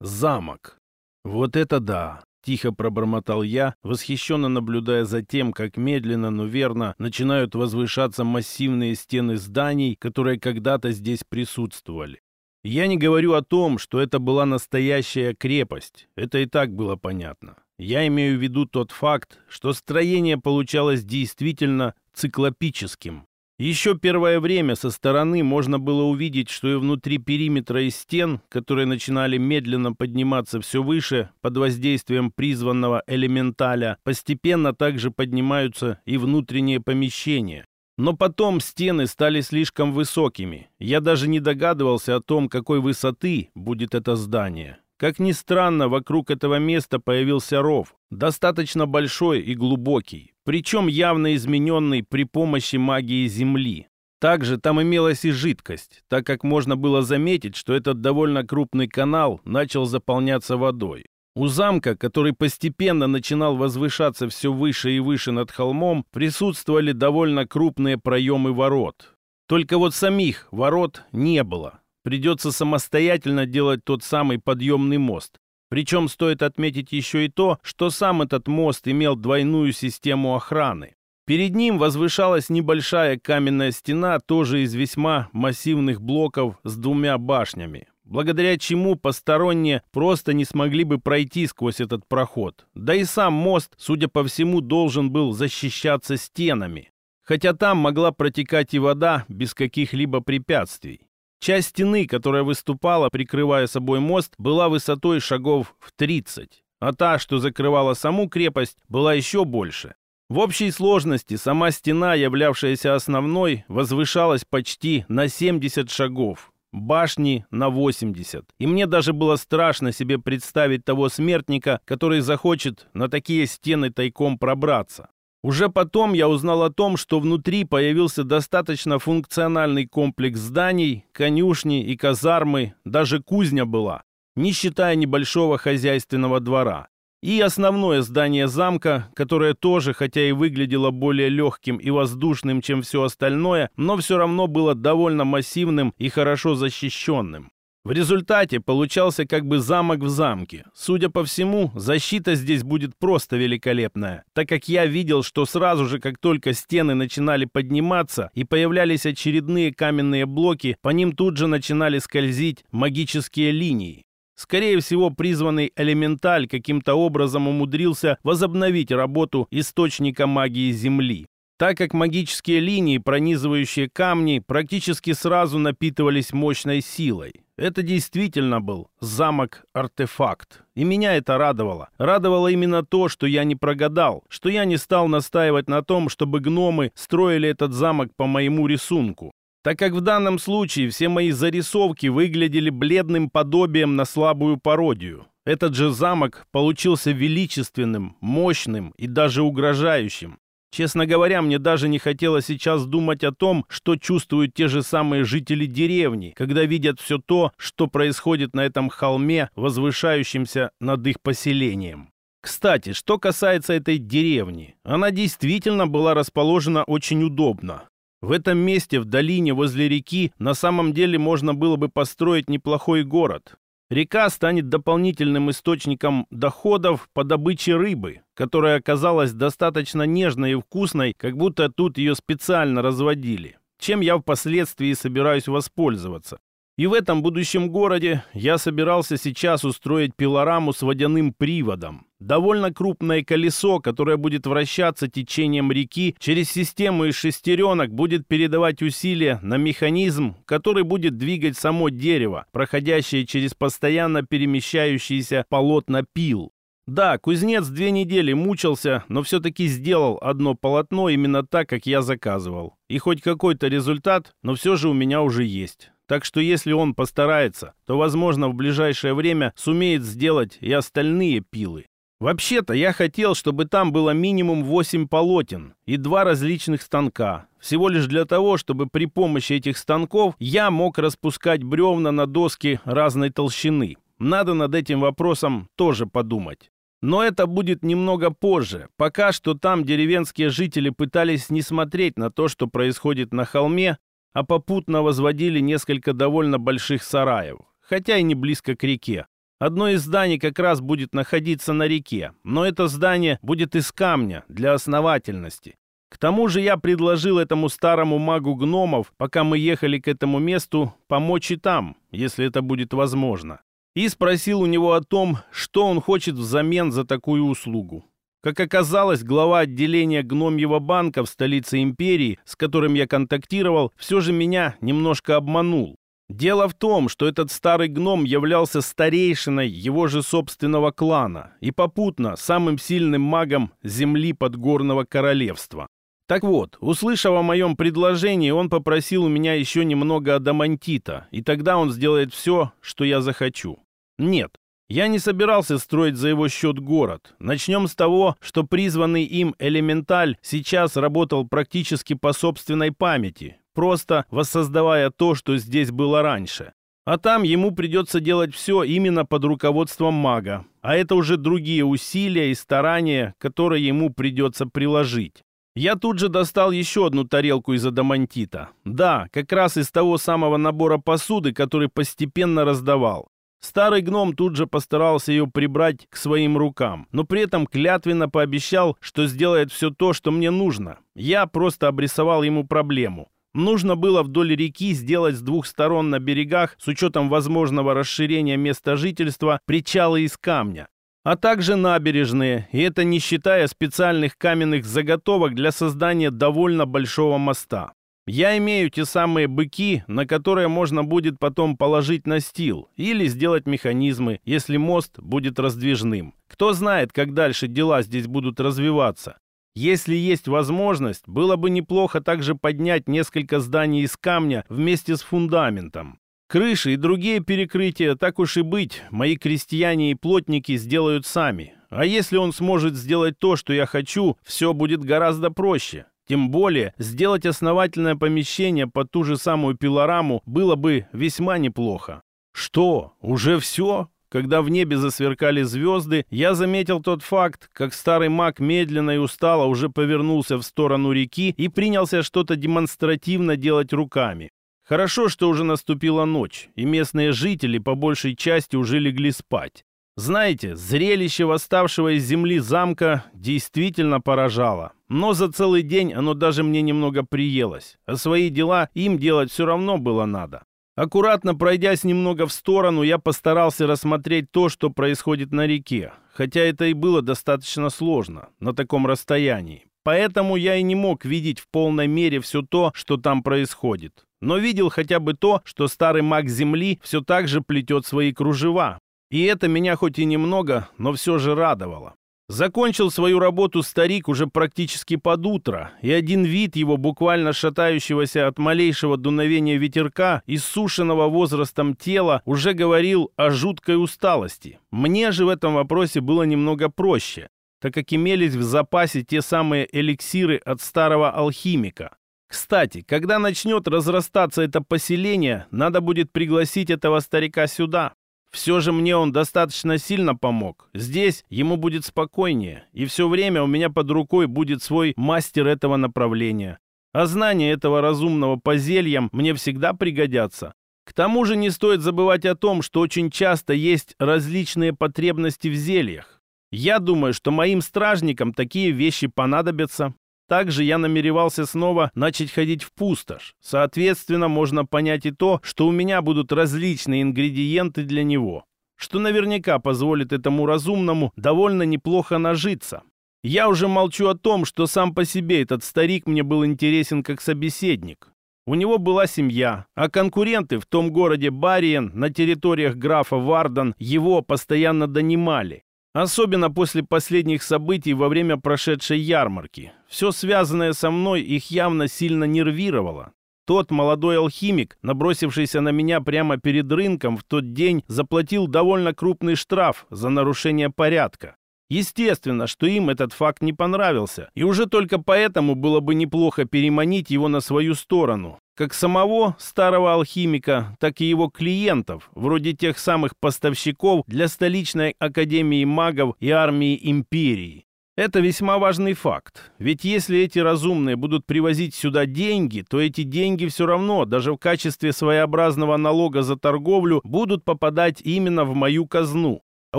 Замок. Вот это да! Тихо пробормотал я, восхищенно наблюдая за тем, как медленно, но верно начинают возвышаться массивные стены зданий, которые когда-то здесь присутствовали. Я не говорю о том, что это была настоящая крепость. Это и так было понятно. Я имею в виду тот факт, что строение получалось действительно циклопическим. Еще первое время со стороны можно было увидеть, что и внутри периметра и стен, которые начинали медленно подниматься все выше под воздействием призванного элементаля, постепенно также поднимаются и внутренние помещения. Но потом стены стали слишком высокими. Я даже не догадывался о том, какой высоты будет это здание. Как ни странно, вокруг этого места появился ров, достаточно большой и глубокий, причем явно измененный при помощи магии Земли. Также там имелась и жидкость, так как можно было заметить, что этот довольно крупный канал начал заполняться водой. У замка, который постепенно начинал возвышаться все выше и выше над холмом, присутствовали довольно крупные проемы ворот. Только вот самих ворот не было. Придется самостоятельно делать тот самый подъемный мост, причем стоит отметить еще и то, что сам этот мост имел двойную систему охраны. Перед ним возвышалась небольшая каменная стена, тоже из весьма массивных блоков с двумя башнями, благодаря чему посторонние просто не смогли бы пройти сквозь этот проход. Да и сам мост, судя по всему, должен был защищаться стенами, хотя там могла протекать и вода без каких-либо препятствий. Часть стены, которая выступала, прикрывая собой мост, была высотой шагов в 30, а та, что закрывала саму крепость, была еще больше. В общей сложности сама стена, являвшаяся основной, возвышалась почти на 70 шагов, башни на 80. И мне даже было страшно себе представить того смертника, который захочет на такие стены тайком пробраться. Уже потом я узнал о том, что внутри появился достаточно функциональный комплекс зданий, конюшни и казармы, даже кузня была, не считая небольшого хозяйственного двора. И основное здание замка, которое тоже, хотя и выглядело более легким и воздушным, чем все остальное, но все равно было довольно массивным и хорошо защищенным. В результате получался как бы замок в замке. Судя по всему, защита здесь будет просто великолепная, так как я видел, что сразу же, как только стены начинали подниматься и появлялись очередные каменные блоки, по ним тут же начинали скользить магические линии. Скорее всего, призванный элементаль каким-то образом умудрился возобновить работу источника магии Земли так как магические линии, пронизывающие камни, практически сразу напитывались мощной силой. Это действительно был замок-артефакт. И меня это радовало. Радовало именно то, что я не прогадал, что я не стал настаивать на том, чтобы гномы строили этот замок по моему рисунку. Так как в данном случае все мои зарисовки выглядели бледным подобием на слабую пародию. Этот же замок получился величественным, мощным и даже угрожающим. Честно говоря, мне даже не хотелось сейчас думать о том, что чувствуют те же самые жители деревни, когда видят все то, что происходит на этом холме, возвышающемся над их поселением. Кстати, что касается этой деревни, она действительно была расположена очень удобно. В этом месте, в долине возле реки, на самом деле можно было бы построить неплохой город. Река станет дополнительным источником доходов по добыче рыбы, которая оказалась достаточно нежной и вкусной, как будто тут ее специально разводили, чем я впоследствии собираюсь воспользоваться. И в этом будущем городе я собирался сейчас устроить пилораму с водяным приводом. Довольно крупное колесо, которое будет вращаться течением реки через систему из шестеренок, будет передавать усилия на механизм, который будет двигать само дерево, проходящее через постоянно перемещающиеся полотно пил. Да, кузнец две недели мучился, но все-таки сделал одно полотно именно так, как я заказывал. И хоть какой-то результат, но все же у меня уже есть. Так что если он постарается, то, возможно, в ближайшее время сумеет сделать и остальные пилы. Вообще-то я хотел, чтобы там было минимум 8 полотен и два различных станка. Всего лишь для того, чтобы при помощи этих станков я мог распускать бревна на доски разной толщины. Надо над этим вопросом тоже подумать. Но это будет немного позже. Пока что там деревенские жители пытались не смотреть на то, что происходит на холме, а попутно возводили несколько довольно больших сараев, хотя и не близко к реке. Одно из зданий как раз будет находиться на реке, но это здание будет из камня для основательности. К тому же я предложил этому старому магу гномов, пока мы ехали к этому месту, помочь и там, если это будет возможно. И спросил у него о том, что он хочет взамен за такую услугу. Как оказалось, глава отделения гномьего банка в столице империи, с которым я контактировал, все же меня немножко обманул. Дело в том, что этот старый гном являлся старейшиной его же собственного клана и попутно самым сильным магом земли подгорного королевства. Так вот, услышав о моем предложении, он попросил у меня еще немного адамантита, и тогда он сделает все, что я захочу. Нет, я не собирался строить за его счет город. Начнем с того, что призванный им элементаль сейчас работал практически по собственной памяти, просто воссоздавая то, что здесь было раньше. А там ему придется делать все именно под руководством мага. А это уже другие усилия и старания, которые ему придется приложить. Я тут же достал еще одну тарелку из адамантита. Да, как раз из того самого набора посуды, который постепенно раздавал. Старый гном тут же постарался ее прибрать к своим рукам, но при этом клятвенно пообещал, что сделает все то, что мне нужно. Я просто обрисовал ему проблему. Нужно было вдоль реки сделать с двух сторон на берегах, с учетом возможного расширения места жительства, причалы из камня, а также набережные, и это не считая специальных каменных заготовок для создания довольно большого моста. Я имею те самые быки, на которые можно будет потом положить настил или сделать механизмы, если мост будет раздвижным. Кто знает, как дальше дела здесь будут развиваться. Если есть возможность, было бы неплохо также поднять несколько зданий из камня вместе с фундаментом. Крыши и другие перекрытия, так уж и быть, мои крестьяне и плотники сделают сами. А если он сможет сделать то, что я хочу, все будет гораздо проще. Тем более, сделать основательное помещение под ту же самую пилораму было бы весьма неплохо. Что, уже все? Когда в небе засверкали звезды, я заметил тот факт, как старый маг медленно и устало уже повернулся в сторону реки и принялся что-то демонстративно делать руками. Хорошо, что уже наступила ночь, и местные жители по большей части уже легли спать. Знаете, зрелище восставшего из земли замка действительно поражало. Но за целый день оно даже мне немного приелось, а свои дела им делать все равно было надо. Аккуратно пройдясь немного в сторону, я постарался рассмотреть то, что происходит на реке, хотя это и было достаточно сложно на таком расстоянии. Поэтому я и не мог видеть в полной мере все то, что там происходит но видел хотя бы то, что старый маг Земли все так же плетет свои кружева, и это меня хоть и немного, но все же радовало. Закончил свою работу старик уже практически под утро, и один вид его, буквально шатающегося от малейшего дуновения ветерка и сушеного возрастом тела, уже говорил о жуткой усталости. Мне же в этом вопросе было немного проще, так как имелись в запасе те самые эликсиры от старого алхимика. Кстати, когда начнет разрастаться это поселение, надо будет пригласить этого старика сюда. Все же мне он достаточно сильно помог. Здесь ему будет спокойнее, и все время у меня под рукой будет свой мастер этого направления. А знания этого разумного по зельям мне всегда пригодятся. К тому же не стоит забывать о том, что очень часто есть различные потребности в зельях. Я думаю, что моим стражникам такие вещи понадобятся, также я намеревался снова начать ходить в пустошь. Соответственно, можно понять и то, что у меня будут различные ингредиенты для него, что наверняка позволит этому разумному довольно неплохо нажиться. Я уже молчу о том, что сам по себе этот старик мне был интересен как собеседник. У него была семья, а конкуренты в том городе Бариен на территориях графа Вардан его постоянно донимали. Особенно после последних событий во время прошедшей ярмарки. Все связанное со мной их явно сильно нервировало. Тот молодой алхимик, набросившийся на меня прямо перед рынком в тот день, заплатил довольно крупный штраф за нарушение порядка. Естественно, что им этот факт не понравился, и уже только поэтому было бы неплохо переманить его на свою сторону как самого старого алхимика, так и его клиентов, вроде тех самых поставщиков для столичной академии магов и армии империи. Это весьма важный факт, ведь если эти разумные будут привозить сюда деньги, то эти деньги все равно, даже в качестве своеобразного налога за торговлю, будут попадать именно в мою казну. А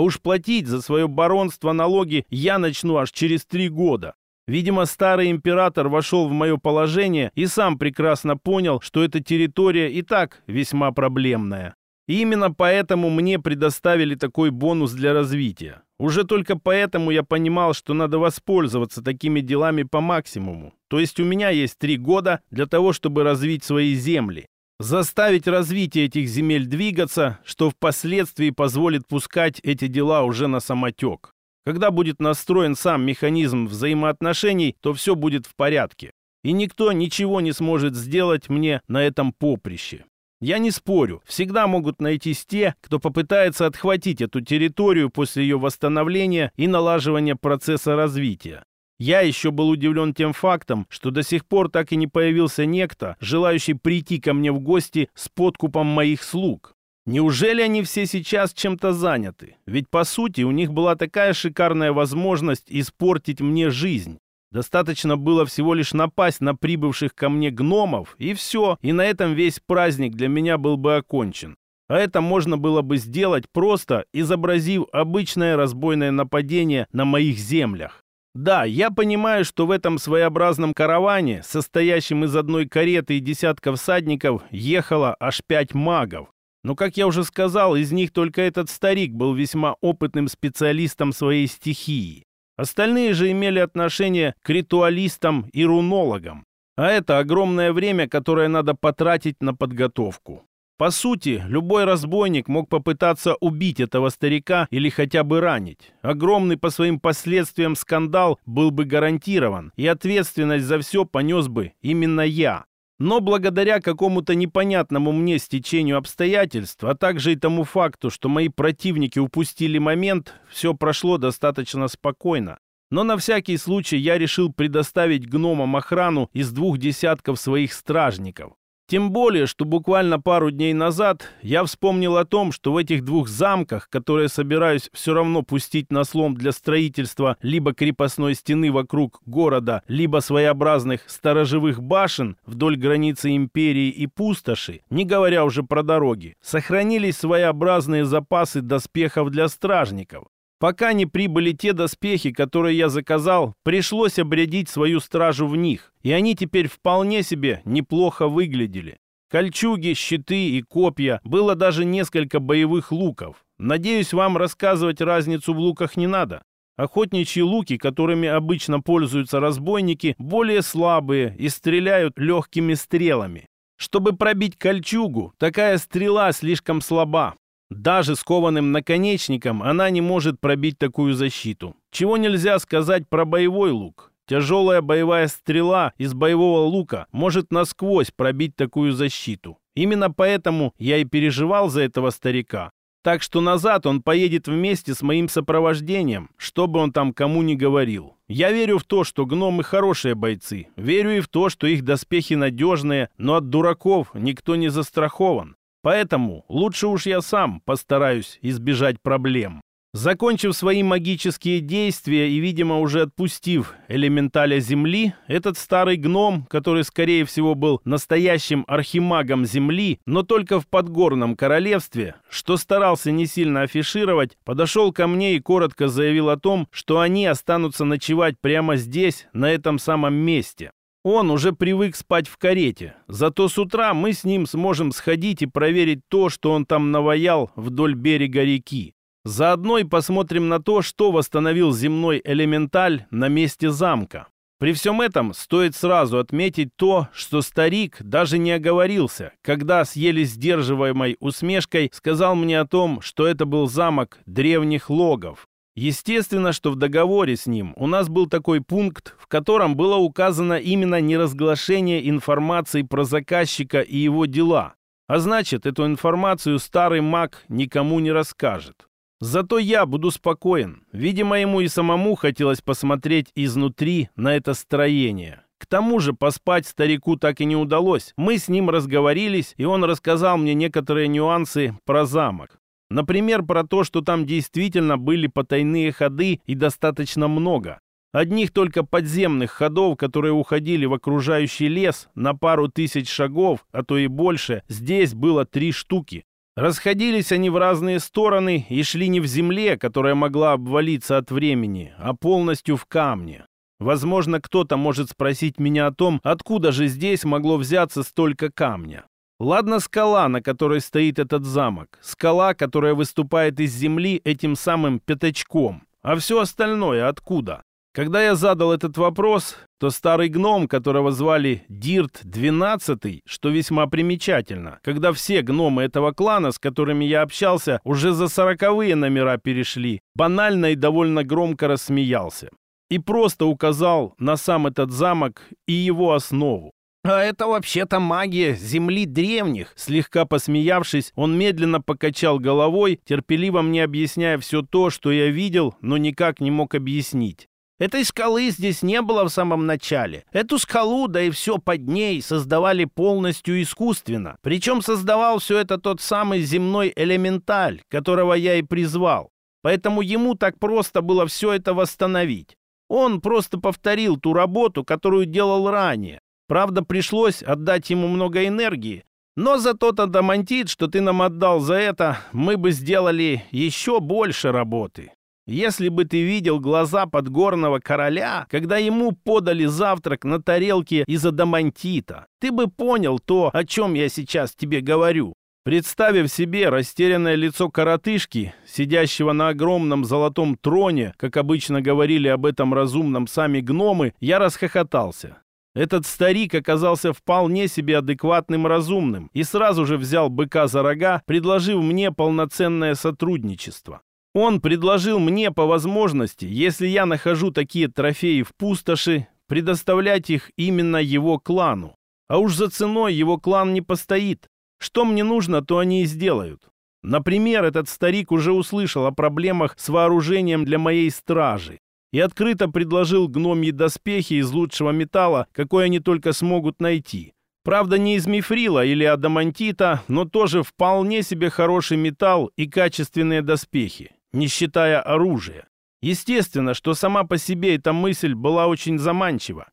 уж платить за свое баронство налоги я начну аж через три года. Видимо, старый император вошел в мое положение и сам прекрасно понял, что эта территория и так весьма проблемная. И именно поэтому мне предоставили такой бонус для развития. Уже только поэтому я понимал, что надо воспользоваться такими делами по максимуму. То есть у меня есть три года для того, чтобы развить свои земли. Заставить развитие этих земель двигаться, что впоследствии позволит пускать эти дела уже на самотек. Когда будет настроен сам механизм взаимоотношений, то все будет в порядке. И никто ничего не сможет сделать мне на этом поприще. Я не спорю, всегда могут найтись те, кто попытается отхватить эту территорию после ее восстановления и налаживания процесса развития. Я еще был удивлен тем фактом, что до сих пор так и не появился некто, желающий прийти ко мне в гости с подкупом моих слуг. Неужели они все сейчас чем-то заняты? Ведь, по сути, у них была такая шикарная возможность испортить мне жизнь. Достаточно было всего лишь напасть на прибывших ко мне гномов, и все, и на этом весь праздник для меня был бы окончен. А это можно было бы сделать просто, изобразив обычное разбойное нападение на моих землях. Да, я понимаю, что в этом своеобразном караване, состоящем из одной кареты и десятка всадников, ехало аж пять магов. Но, как я уже сказал, из них только этот старик был весьма опытным специалистом своей стихии. Остальные же имели отношение к ритуалистам и рунологам. А это огромное время, которое надо потратить на подготовку. По сути, любой разбойник мог попытаться убить этого старика или хотя бы ранить. Огромный по своим последствиям скандал был бы гарантирован, и ответственность за все понес бы именно я. Но благодаря какому-то непонятному мне стечению обстоятельств, а также и тому факту, что мои противники упустили момент, все прошло достаточно спокойно. Но на всякий случай я решил предоставить гномам охрану из двух десятков своих стражников. Тем более, что буквально пару дней назад я вспомнил о том, что в этих двух замках, которые собираюсь все равно пустить на слом для строительства либо крепостной стены вокруг города, либо своеобразных сторожевых башен вдоль границы империи и пустоши, не говоря уже про дороги, сохранились своеобразные запасы доспехов для стражников. Пока не прибыли те доспехи, которые я заказал, пришлось обрядить свою стражу в них, и они теперь вполне себе неплохо выглядели. Кольчуги, щиты и копья, было даже несколько боевых луков. Надеюсь, вам рассказывать разницу в луках не надо. Охотничьи луки, которыми обычно пользуются разбойники, более слабые и стреляют легкими стрелами. Чтобы пробить кольчугу, такая стрела слишком слаба, даже скованным наконечником она не может пробить такую защиту. Чего нельзя сказать про боевой лук. Тяжелая боевая стрела из боевого лука может насквозь пробить такую защиту. Именно поэтому я и переживал за этого старика. Так что назад он поедет вместе с моим сопровождением, чтобы он там кому не говорил. Я верю в то, что гномы хорошие бойцы. Верю и в то, что их доспехи надежные, но от дураков никто не застрахован. Поэтому лучше уж я сам постараюсь избежать проблем. Закончив свои магические действия и, видимо, уже отпустив элементаля Земли, этот старый гном, который, скорее всего, был настоящим архимагом Земли, но только в подгорном королевстве, что старался не сильно афишировать, подошел ко мне и коротко заявил о том, что они останутся ночевать прямо здесь, на этом самом месте. Он уже привык спать в карете, зато с утра мы с ним сможем сходить и проверить то, что он там наваял вдоль берега реки. Заодно и посмотрим на то, что восстановил земной элементаль на месте замка. При всем этом стоит сразу отметить то, что старик даже не оговорился, когда с еле сдерживаемой усмешкой сказал мне о том, что это был замок древних логов. Естественно, что в договоре с ним у нас был такой пункт, в котором было указано именно неразглашение информации про заказчика и его дела. А значит, эту информацию старый маг никому не расскажет. Зато я буду спокоен. Видимо, ему и самому хотелось посмотреть изнутри на это строение. К тому же поспать старику так и не удалось. Мы с ним разговорились, и он рассказал мне некоторые нюансы про замок. Например, про то, что там действительно были потайные ходы и достаточно много. Одних только подземных ходов, которые уходили в окружающий лес на пару тысяч шагов, а то и больше, здесь было три штуки. Расходились они в разные стороны и шли не в земле, которая могла обвалиться от времени, а полностью в камне. Возможно, кто-то может спросить меня о том, откуда же здесь могло взяться столько камня. Ладно скала, на которой стоит этот замок, скала, которая выступает из земли этим самым пятачком, а все остальное откуда? Когда я задал этот вопрос, то старый гном, которого звали Дирт XII, что весьма примечательно, когда все гномы этого клана, с которыми я общался, уже за сороковые номера перешли, банально и довольно громко рассмеялся. И просто указал на сам этот замок и его основу. «А это вообще-то магия земли древних!» Слегка посмеявшись, он медленно покачал головой, терпеливо мне объясняя все то, что я видел, но никак не мог объяснить. Этой скалы здесь не было в самом начале. Эту скалу, да и все под ней, создавали полностью искусственно. Причем создавал все это тот самый земной элементаль, которого я и призвал. Поэтому ему так просто было все это восстановить. Он просто повторил ту работу, которую делал ранее. Правда, пришлось отдать ему много энергии, но зато Тадамантит, что ты нам отдал за это, мы бы сделали еще больше работы. Если бы ты видел глаза подгорного короля, когда ему подали завтрак на тарелке из адамантита, ты бы понял то, о чем я сейчас тебе говорю. Представив себе растерянное лицо коротышки, сидящего на огромном золотом троне, как обычно говорили об этом разумном сами гномы, я расхохотался. Этот старик оказался вполне себе адекватным разумным и сразу же взял быка за рога, предложив мне полноценное сотрудничество. Он предложил мне по возможности, если я нахожу такие трофеи в пустоши, предоставлять их именно его клану. А уж за ценой его клан не постоит. Что мне нужно, то они и сделают. Например, этот старик уже услышал о проблемах с вооружением для моей стражи и открыто предложил гномьи доспехи из лучшего металла, какой они только смогут найти. Правда, не из мифрила или адамантита, но тоже вполне себе хороший металл и качественные доспехи, не считая оружия. Естественно, что сама по себе эта мысль была очень заманчива.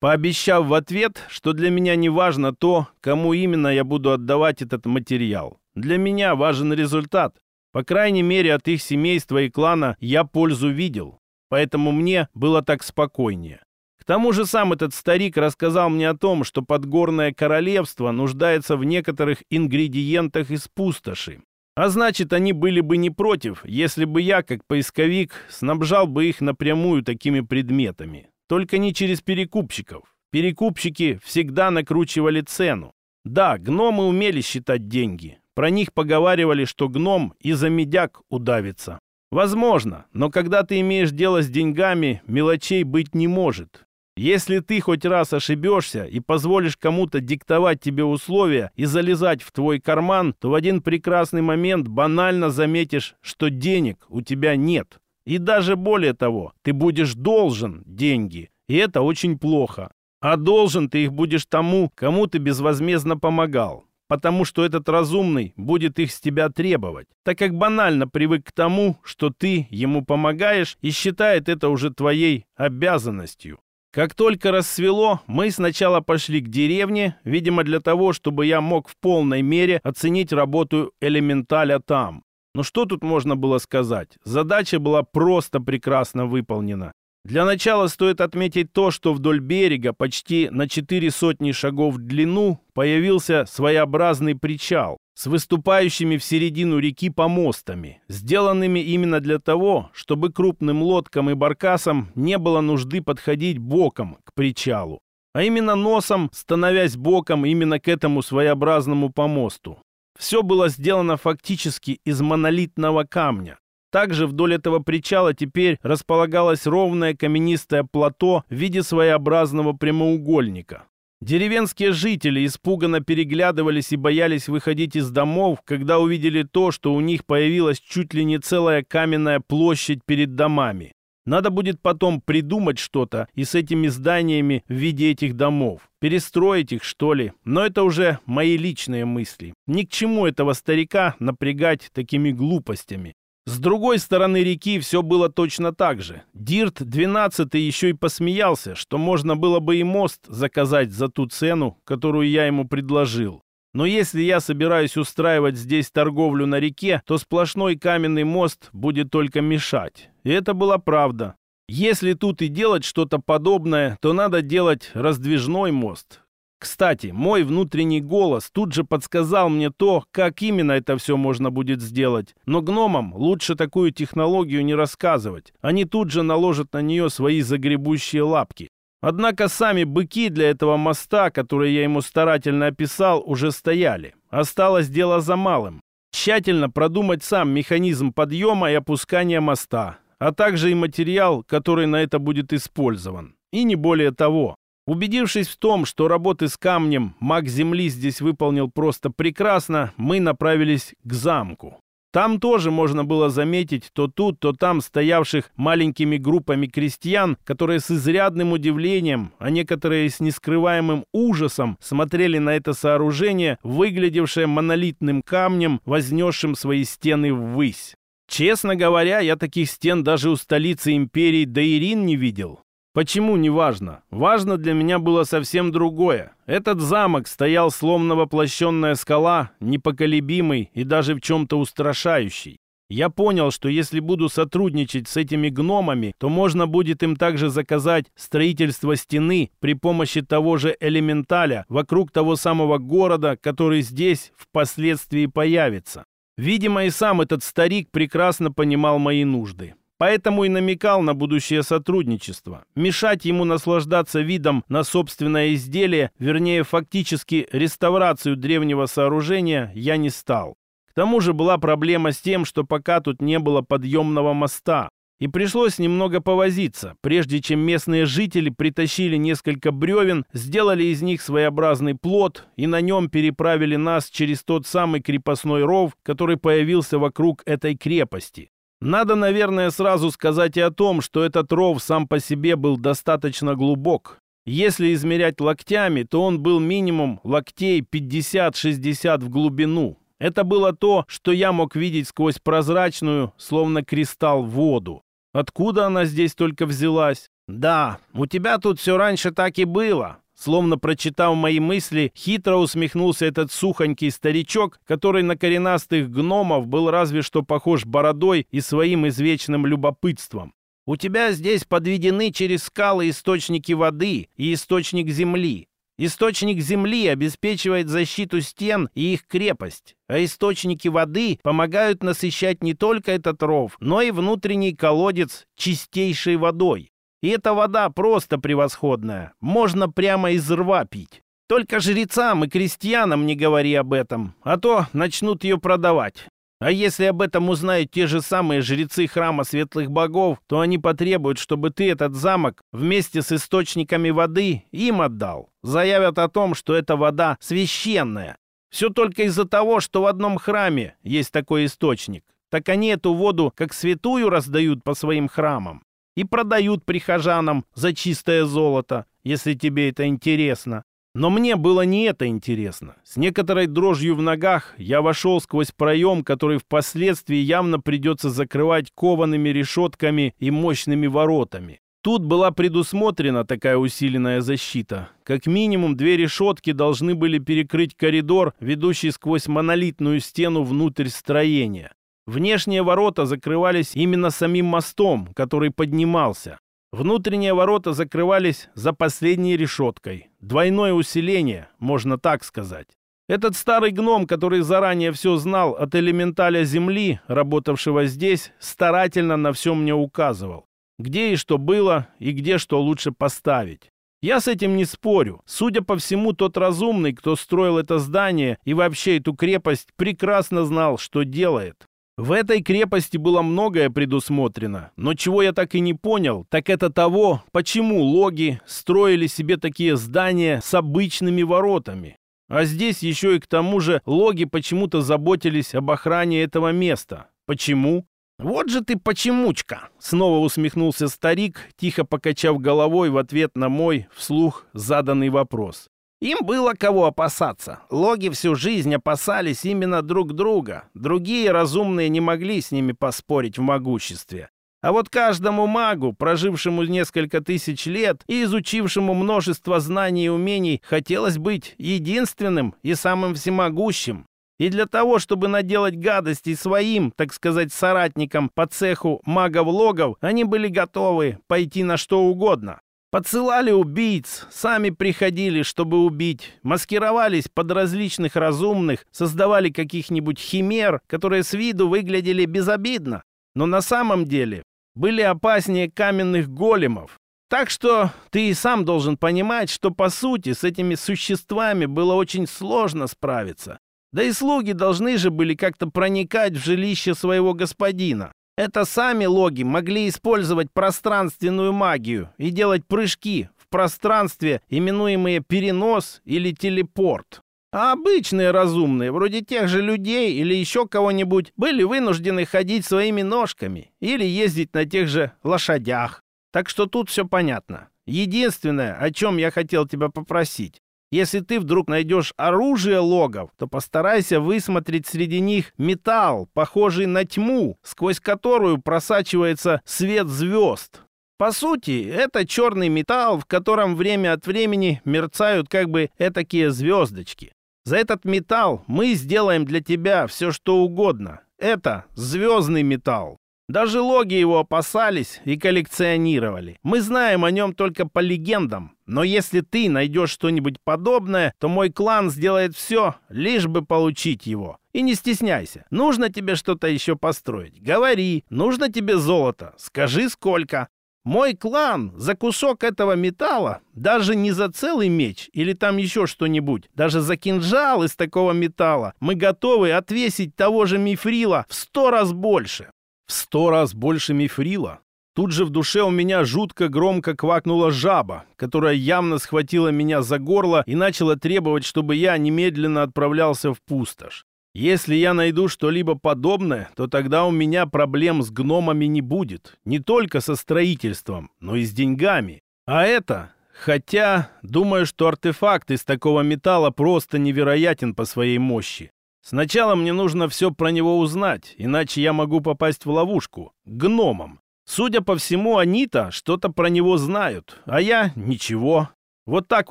Пообещав в ответ, что для меня не важно то, кому именно я буду отдавать этот материал. Для меня важен результат. По крайней мере, от их семейства и клана я пользу видел поэтому мне было так спокойнее. К тому же сам этот старик рассказал мне о том, что подгорное королевство нуждается в некоторых ингредиентах из пустоши. А значит, они были бы не против, если бы я, как поисковик, снабжал бы их напрямую такими предметами. Только не через перекупщиков. Перекупщики всегда накручивали цену. Да, гномы умели считать деньги. Про них поговаривали, что гном и за медяк удавится. Возможно, но когда ты имеешь дело с деньгами, мелочей быть не может. Если ты хоть раз ошибешься и позволишь кому-то диктовать тебе условия и залезать в твой карман, то в один прекрасный момент банально заметишь, что денег у тебя нет. И даже более того, ты будешь должен деньги, и это очень плохо. А должен ты их будешь тому, кому ты безвозмездно помогал потому что этот разумный будет их с тебя требовать, так как банально привык к тому, что ты ему помогаешь и считает это уже твоей обязанностью. Как только рассвело, мы сначала пошли к деревне, видимо, для того, чтобы я мог в полной мере оценить работу элементаля там. Но что тут можно было сказать? Задача была просто прекрасно выполнена. Для начала стоит отметить то, что вдоль берега почти на 4 сотни шагов в длину появился своеобразный причал с выступающими в середину реки помостами, сделанными именно для того, чтобы крупным лодкам и баркасам не было нужды подходить боком к причалу, а именно носом, становясь боком именно к этому своеобразному помосту. Все было сделано фактически из монолитного камня, также вдоль этого причала теперь располагалось ровное каменистое плато в виде своеобразного прямоугольника. Деревенские жители испуганно переглядывались и боялись выходить из домов, когда увидели то, что у них появилась чуть ли не целая каменная площадь перед домами. Надо будет потом придумать что-то и с этими зданиями в виде этих домов. Перестроить их, что ли. Но это уже мои личные мысли. Ни к чему этого старика напрягать такими глупостями. С другой стороны реки все было точно так же. Дирт 12 еще и посмеялся, что можно было бы и мост заказать за ту цену, которую я ему предложил. Но если я собираюсь устраивать здесь торговлю на реке, то сплошной каменный мост будет только мешать. И это была правда. Если тут и делать что-то подобное, то надо делать раздвижной мост, кстати, мой внутренний голос тут же подсказал мне то, как именно это все можно будет сделать. Но гномам лучше такую технологию не рассказывать. Они тут же наложат на нее свои загребущие лапки. Однако сами быки для этого моста, который я ему старательно описал, уже стояли. Осталось дело за малым. Тщательно продумать сам механизм подъема и опускания моста, а также и материал, который на это будет использован. И не более того. Убедившись в том, что работы с камнем маг Земли здесь выполнил просто прекрасно, мы направились к замку. Там тоже можно было заметить то тут, то там стоявших маленькими группами крестьян, которые с изрядным удивлением, а некоторые с нескрываемым ужасом смотрели на это сооружение, выглядевшее монолитным камнем, вознесшим свои стены ввысь. Честно говоря, я таких стен даже у столицы империи Даирин не видел. Почему не важно? Важно для меня было совсем другое. Этот замок стоял словно воплощенная скала, непоколебимый и даже в чем-то устрашающий. Я понял, что если буду сотрудничать с этими гномами, то можно будет им также заказать строительство стены при помощи того же элементаля вокруг того самого города, который здесь впоследствии появится. Видимо, и сам этот старик прекрасно понимал мои нужды. Поэтому и намекал на будущее сотрудничество. Мешать ему наслаждаться видом на собственное изделие, вернее фактически реставрацию древнего сооружения, я не стал. К тому же была проблема с тем, что пока тут не было подъемного моста. И пришлось немного повозиться, прежде чем местные жители притащили несколько бревен, сделали из них своеобразный плот и на нем переправили нас через тот самый крепостной ров, который появился вокруг этой крепости. Надо, наверное, сразу сказать и о том, что этот ров сам по себе был достаточно глубок. Если измерять локтями, то он был минимум локтей 50-60 в глубину. Это было то, что я мог видеть сквозь прозрачную, словно кристалл, воду. Откуда она здесь только взялась? Да, у тебя тут все раньше так и было. Словно прочитав мои мысли, хитро усмехнулся этот сухонький старичок, который на коренастых гномов был разве что похож бородой и своим извечным любопытством. «У тебя здесь подведены через скалы источники воды и источник земли. Источник земли обеспечивает защиту стен и их крепость, а источники воды помогают насыщать не только этот ров, но и внутренний колодец чистейшей водой. И эта вода просто превосходная. Можно прямо из рва пить. Только жрецам и крестьянам не говори об этом, а то начнут ее продавать. А если об этом узнают те же самые жрецы храма светлых богов, то они потребуют, чтобы ты этот замок вместе с источниками воды им отдал. Заявят о том, что эта вода священная. Все только из-за того, что в одном храме есть такой источник. Так они эту воду как святую раздают по своим храмам и продают прихожанам за чистое золото, если тебе это интересно. Но мне было не это интересно. С некоторой дрожью в ногах я вошел сквозь проем, который впоследствии явно придется закрывать коваными решетками и мощными воротами. Тут была предусмотрена такая усиленная защита. Как минимум две решетки должны были перекрыть коридор, ведущий сквозь монолитную стену внутрь строения. Внешние ворота закрывались именно самим мостом, который поднимался. Внутренние ворота закрывались за последней решеткой. Двойное усиление, можно так сказать. Этот старый гном, который заранее все знал от элементаля земли, работавшего здесь, старательно на все мне указывал. Где и что было, и где что лучше поставить. Я с этим не спорю. Судя по всему, тот разумный, кто строил это здание и вообще эту крепость, прекрасно знал, что делает. В этой крепости было многое предусмотрено, но чего я так и не понял, так это того, почему логи строили себе такие здания с обычными воротами. А здесь еще и к тому же логи почему-то заботились об охране этого места. Почему? «Вот же ты почемучка!» — снова усмехнулся старик, тихо покачав головой в ответ на мой, вслух, заданный вопрос. Им было кого опасаться. Логи всю жизнь опасались именно друг друга. Другие разумные не могли с ними поспорить в могуществе. А вот каждому магу, прожившему несколько тысяч лет и изучившему множество знаний и умений, хотелось быть единственным и самым всемогущим. И для того, чтобы наделать гадостей своим, так сказать, соратникам по цеху магов-логов, они были готовы пойти на что угодно. Подсылали убийц, сами приходили, чтобы убить. Маскировались под различных разумных, создавали каких-нибудь химер, которые с виду выглядели безобидно, но на самом деле были опаснее каменных големов. Так что ты и сам должен понимать, что по сути с этими существами было очень сложно справиться. Да и слуги должны же были как-то проникать в жилище своего господина. Это сами логи могли использовать пространственную магию и делать прыжки в пространстве, именуемые перенос или телепорт. А обычные разумные, вроде тех же людей или еще кого-нибудь, были вынуждены ходить своими ножками или ездить на тех же лошадях. Так что тут все понятно. Единственное, о чем я хотел тебя попросить, если ты вдруг найдешь оружие логов, то постарайся высмотреть среди них металл, похожий на тьму, сквозь которую просачивается свет звезд. По сути, это черный металл, в котором время от времени мерцают как бы этакие звездочки. За этот металл мы сделаем для тебя все что угодно. Это звездный металл. Даже логи его опасались и коллекционировали. Мы знаем о нем только по легендам. Но если ты найдешь что-нибудь подобное, то мой клан сделает все, лишь бы получить его. И не стесняйся. Нужно тебе что-то еще построить. Говори. Нужно тебе золото. Скажи, сколько. Мой клан за кусок этого металла, даже не за целый меч или там еще что-нибудь, даже за кинжал из такого металла, мы готовы отвесить того же мифрила в сто раз больше в сто раз больше мифрила. Тут же в душе у меня жутко громко квакнула жаба, которая явно схватила меня за горло и начала требовать, чтобы я немедленно отправлялся в пустошь. Если я найду что-либо подобное, то тогда у меня проблем с гномами не будет. Не только со строительством, но и с деньгами. А это... Хотя, думаю, что артефакт из такого металла просто невероятен по своей мощи. Сначала мне нужно все про него узнать, иначе я могу попасть в ловушку. Гномом. Судя по всему, они-то что-то про него знают, а я ничего. Вот так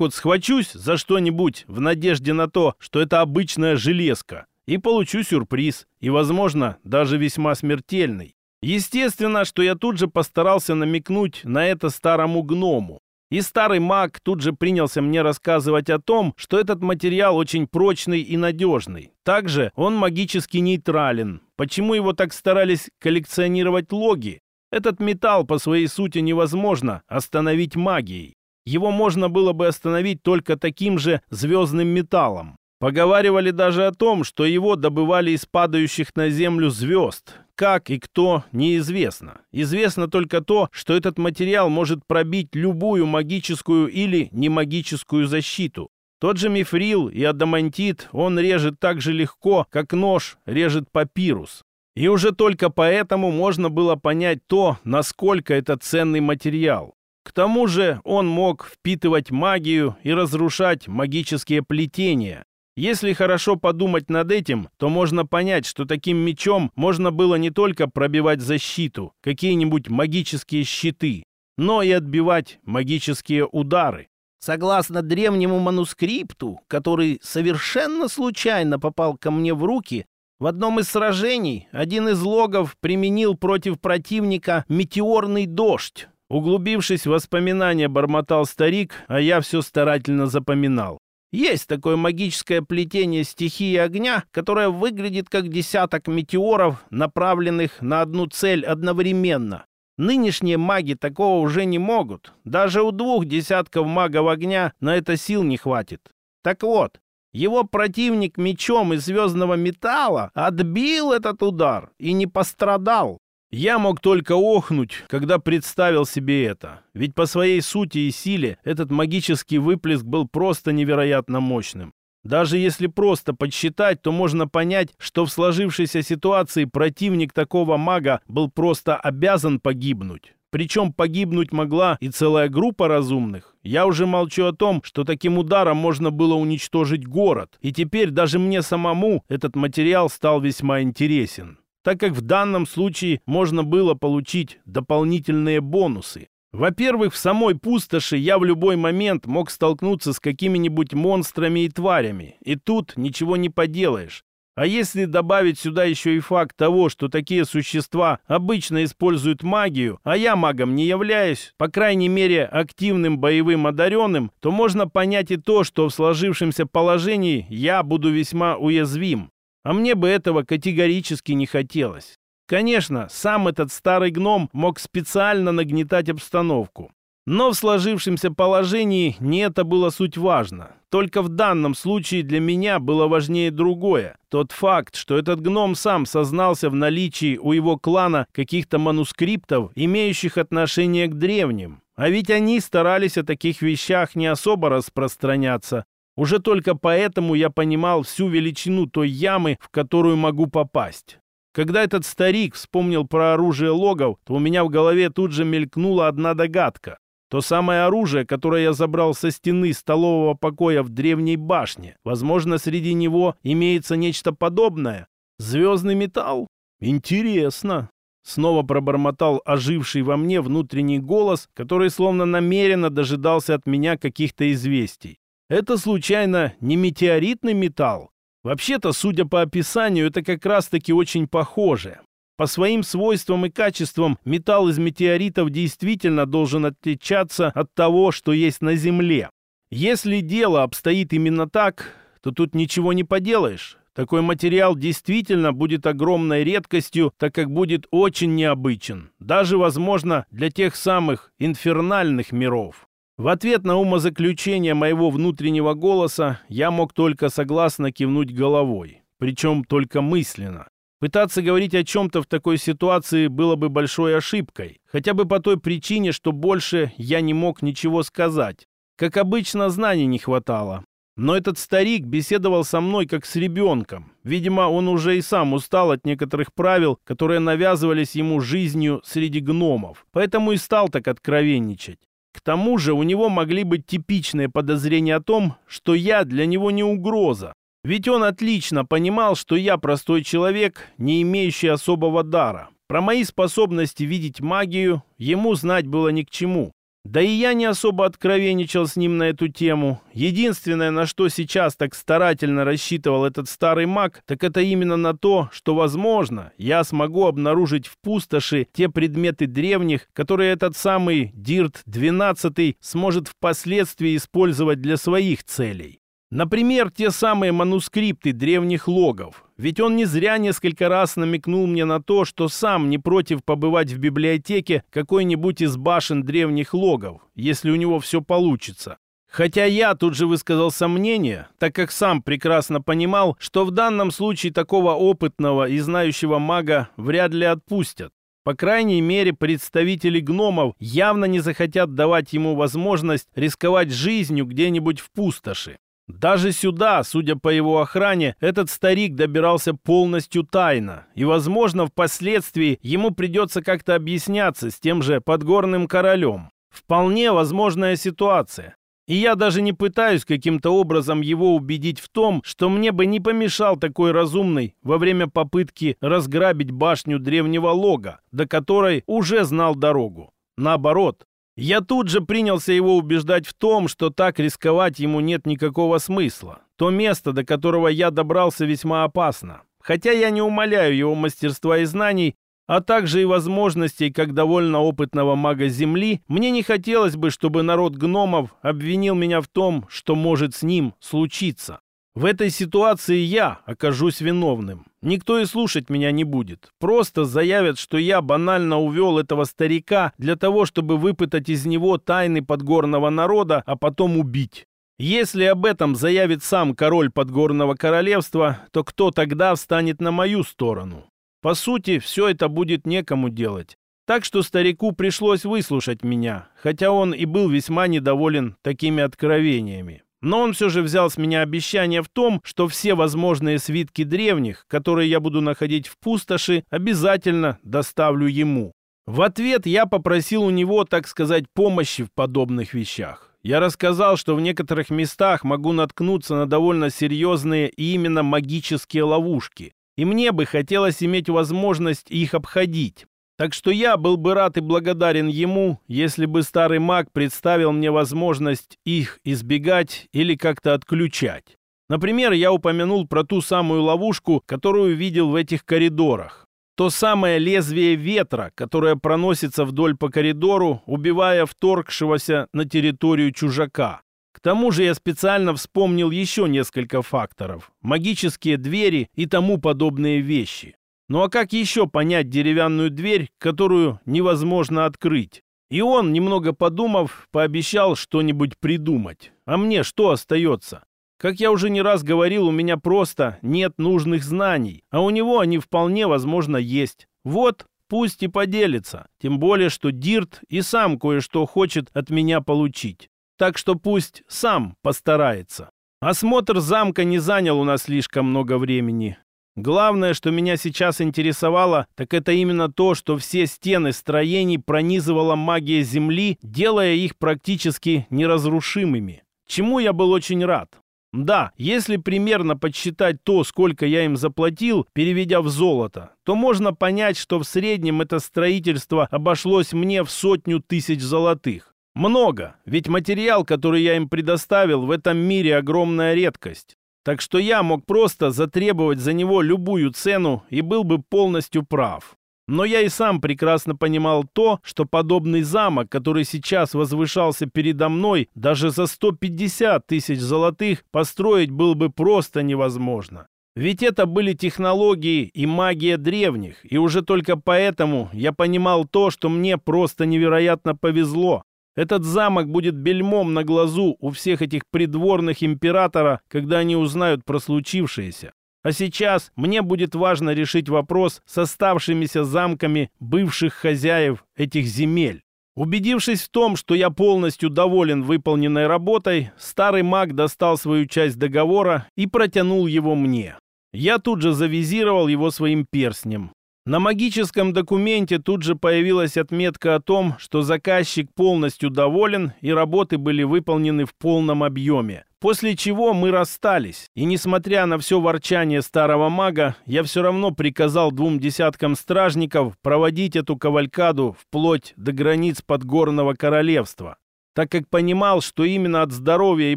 вот схвачусь за что-нибудь в надежде на то, что это обычная железка, и получу сюрприз, и, возможно, даже весьма смертельный. Естественно, что я тут же постарался намекнуть на это старому гному. И старый маг тут же принялся мне рассказывать о том, что этот материал очень прочный и надежный. Также он магически нейтрален. Почему его так старались коллекционировать логи? Этот металл по своей сути невозможно остановить магией. Его можно было бы остановить только таким же звездным металлом. Поговаривали даже о том, что его добывали из падающих на землю звезд. Как и кто, неизвестно. Известно только то, что этот материал может пробить любую магическую или немагическую защиту. Тот же мифрил и адамантит он режет так же легко, как нож режет папирус. И уже только поэтому можно было понять то, насколько это ценный материал. К тому же он мог впитывать магию и разрушать магические плетения. Если хорошо подумать над этим, то можно понять, что таким мечом можно было не только пробивать защиту, какие-нибудь магические щиты, но и отбивать магические удары. Согласно древнему манускрипту, который совершенно случайно попал ко мне в руки, в одном из сражений один из логов применил против противника метеорный дождь. Углубившись в воспоминания, бормотал старик, а я все старательно запоминал. Есть такое магическое плетение стихии огня, которое выглядит как десяток метеоров, направленных на одну цель одновременно. Нынешние маги такого уже не могут. Даже у двух десятков магов огня на это сил не хватит. Так вот, его противник мечом из звездного металла отбил этот удар и не пострадал. Я мог только охнуть, когда представил себе это. Ведь по своей сути и силе этот магический выплеск был просто невероятно мощным. Даже если просто подсчитать, то можно понять, что в сложившейся ситуации противник такого мага был просто обязан погибнуть. Причем погибнуть могла и целая группа разумных. Я уже молчу о том, что таким ударом можно было уничтожить город. И теперь даже мне самому этот материал стал весьма интересен так как в данном случае можно было получить дополнительные бонусы. Во-первых, в самой пустоши я в любой момент мог столкнуться с какими-нибудь монстрами и тварями, и тут ничего не поделаешь. А если добавить сюда еще и факт того, что такие существа обычно используют магию, а я магом не являюсь, по крайней мере активным боевым одаренным, то можно понять и то, что в сложившемся положении я буду весьма уязвим. А мне бы этого категорически не хотелось. Конечно, сам этот старый гном мог специально нагнетать обстановку. Но в сложившемся положении не это было суть важно. Только в данном случае для меня было важнее другое. Тот факт, что этот гном сам сознался в наличии у его клана каких-то манускриптов, имеющих отношение к древним. А ведь они старались о таких вещах не особо распространяться, уже только поэтому я понимал всю величину той ямы, в которую могу попасть. Когда этот старик вспомнил про оружие логов, то у меня в голове тут же мелькнула одна догадка. То самое оружие, которое я забрал со стены столового покоя в древней башне. Возможно, среди него имеется нечто подобное. Звездный металл? Интересно. Снова пробормотал оживший во мне внутренний голос, который словно намеренно дожидался от меня каких-то известий. Это случайно не метеоритный металл? Вообще-то, судя по описанию, это как раз-таки очень похоже. По своим свойствам и качествам металл из метеоритов действительно должен отличаться от того, что есть на Земле. Если дело обстоит именно так, то тут ничего не поделаешь. Такой материал действительно будет огромной редкостью, так как будет очень необычен, даже, возможно, для тех самых инфернальных миров. В ответ на умозаключение моего внутреннего голоса я мог только согласно кивнуть головой, причем только мысленно. Пытаться говорить о чем-то в такой ситуации было бы большой ошибкой, хотя бы по той причине, что больше я не мог ничего сказать. Как обычно, знаний не хватало. Но этот старик беседовал со мной как с ребенком. Видимо, он уже и сам устал от некоторых правил, которые навязывались ему жизнью среди гномов, поэтому и стал так откровенничать. К тому же у него могли быть типичные подозрения о том, что я для него не угроза. Ведь он отлично понимал, что я простой человек, не имеющий особого дара. Про мои способности видеть магию ему знать было ни к чему. Да и я не особо откровенничал с ним на эту тему. Единственное, на что сейчас так старательно рассчитывал этот старый маг, так это именно на то, что, возможно, я смогу обнаружить в пустоши те предметы древних, которые этот самый Дирт-12 сможет впоследствии использовать для своих целей. Например, те самые манускрипты древних логов. Ведь он не зря несколько раз намекнул мне на то, что сам не против побывать в библиотеке какой-нибудь из башен древних логов, если у него все получится. Хотя я тут же высказал сомнение, так как сам прекрасно понимал, что в данном случае такого опытного и знающего мага вряд ли отпустят. По крайней мере, представители гномов явно не захотят давать ему возможность рисковать жизнью где-нибудь в пустоши. Даже сюда, судя по его охране, этот старик добирался полностью тайно. И, возможно, впоследствии ему придется как-то объясняться с тем же подгорным королем. Вполне возможная ситуация. И я даже не пытаюсь каким-то образом его убедить в том, что мне бы не помешал такой разумный во время попытки разграбить башню древнего лога, до которой уже знал дорогу. Наоборот, я тут же принялся его убеждать в том, что так рисковать ему нет никакого смысла. То место, до которого я добрался, весьма опасно. Хотя я не умоляю его мастерства и знаний, а также и возможностей как довольно опытного мага Земли, мне не хотелось бы, чтобы народ гномов обвинил меня в том, что может с ним случиться. В этой ситуации я окажусь виновным. Никто и слушать меня не будет. Просто заявят, что я банально увел этого старика для того, чтобы выпытать из него тайны подгорного народа, а потом убить. Если об этом заявит сам король подгорного королевства, то кто тогда встанет на мою сторону? По сути, все это будет некому делать. Так что старику пришлось выслушать меня, хотя он и был весьма недоволен такими откровениями. Но он все же взял с меня обещание в том, что все возможные свитки древних, которые я буду находить в пустоши, обязательно доставлю ему. В ответ я попросил у него, так сказать, помощи в подобных вещах. Я рассказал, что в некоторых местах могу наткнуться на довольно серьезные и именно магические ловушки, и мне бы хотелось иметь возможность их обходить. Так что я был бы рад и благодарен ему, если бы старый маг представил мне возможность их избегать или как-то отключать. Например, я упомянул про ту самую ловушку, которую видел в этих коридорах. То самое лезвие ветра, которое проносится вдоль по коридору, убивая вторгшегося на территорию чужака. К тому же я специально вспомнил еще несколько факторов. Магические двери и тому подобные вещи. Ну а как еще понять деревянную дверь, которую невозможно открыть? И он, немного подумав, пообещал что-нибудь придумать. А мне что остается? Как я уже не раз говорил, у меня просто нет нужных знаний, а у него они вполне, возможно, есть. Вот, пусть и поделится. Тем более, что Дирт и сам кое-что хочет от меня получить. Так что пусть сам постарается. Осмотр замка не занял у нас слишком много времени. Главное, что меня сейчас интересовало, так это именно то, что все стены строений пронизывала магия Земли, делая их практически неразрушимыми. Чему я был очень рад. Да, если примерно подсчитать то, сколько я им заплатил, переведя в золото, то можно понять, что в среднем это строительство обошлось мне в сотню тысяч золотых. Много, ведь материал, который я им предоставил, в этом мире огромная редкость. Так что я мог просто затребовать за него любую цену и был бы полностью прав. Но я и сам прекрасно понимал то, что подобный замок, который сейчас возвышался передо мной, даже за 150 тысяч золотых построить было бы просто невозможно. Ведь это были технологии и магия древних, и уже только поэтому я понимал то, что мне просто невероятно повезло. Этот замок будет бельмом на глазу у всех этих придворных императора, когда они узнают про случившееся. А сейчас мне будет важно решить вопрос с оставшимися замками бывших хозяев этих земель. Убедившись в том, что я полностью доволен выполненной работой, старый маг достал свою часть договора и протянул его мне. Я тут же завизировал его своим перстнем. На магическом документе тут же появилась отметка о том, что заказчик полностью доволен и работы были выполнены в полном объеме. После чего мы расстались, и несмотря на все ворчание старого мага, я все равно приказал двум десяткам стражников проводить эту кавалькаду вплоть до границ Подгорного Королевства так как понимал, что именно от здоровья и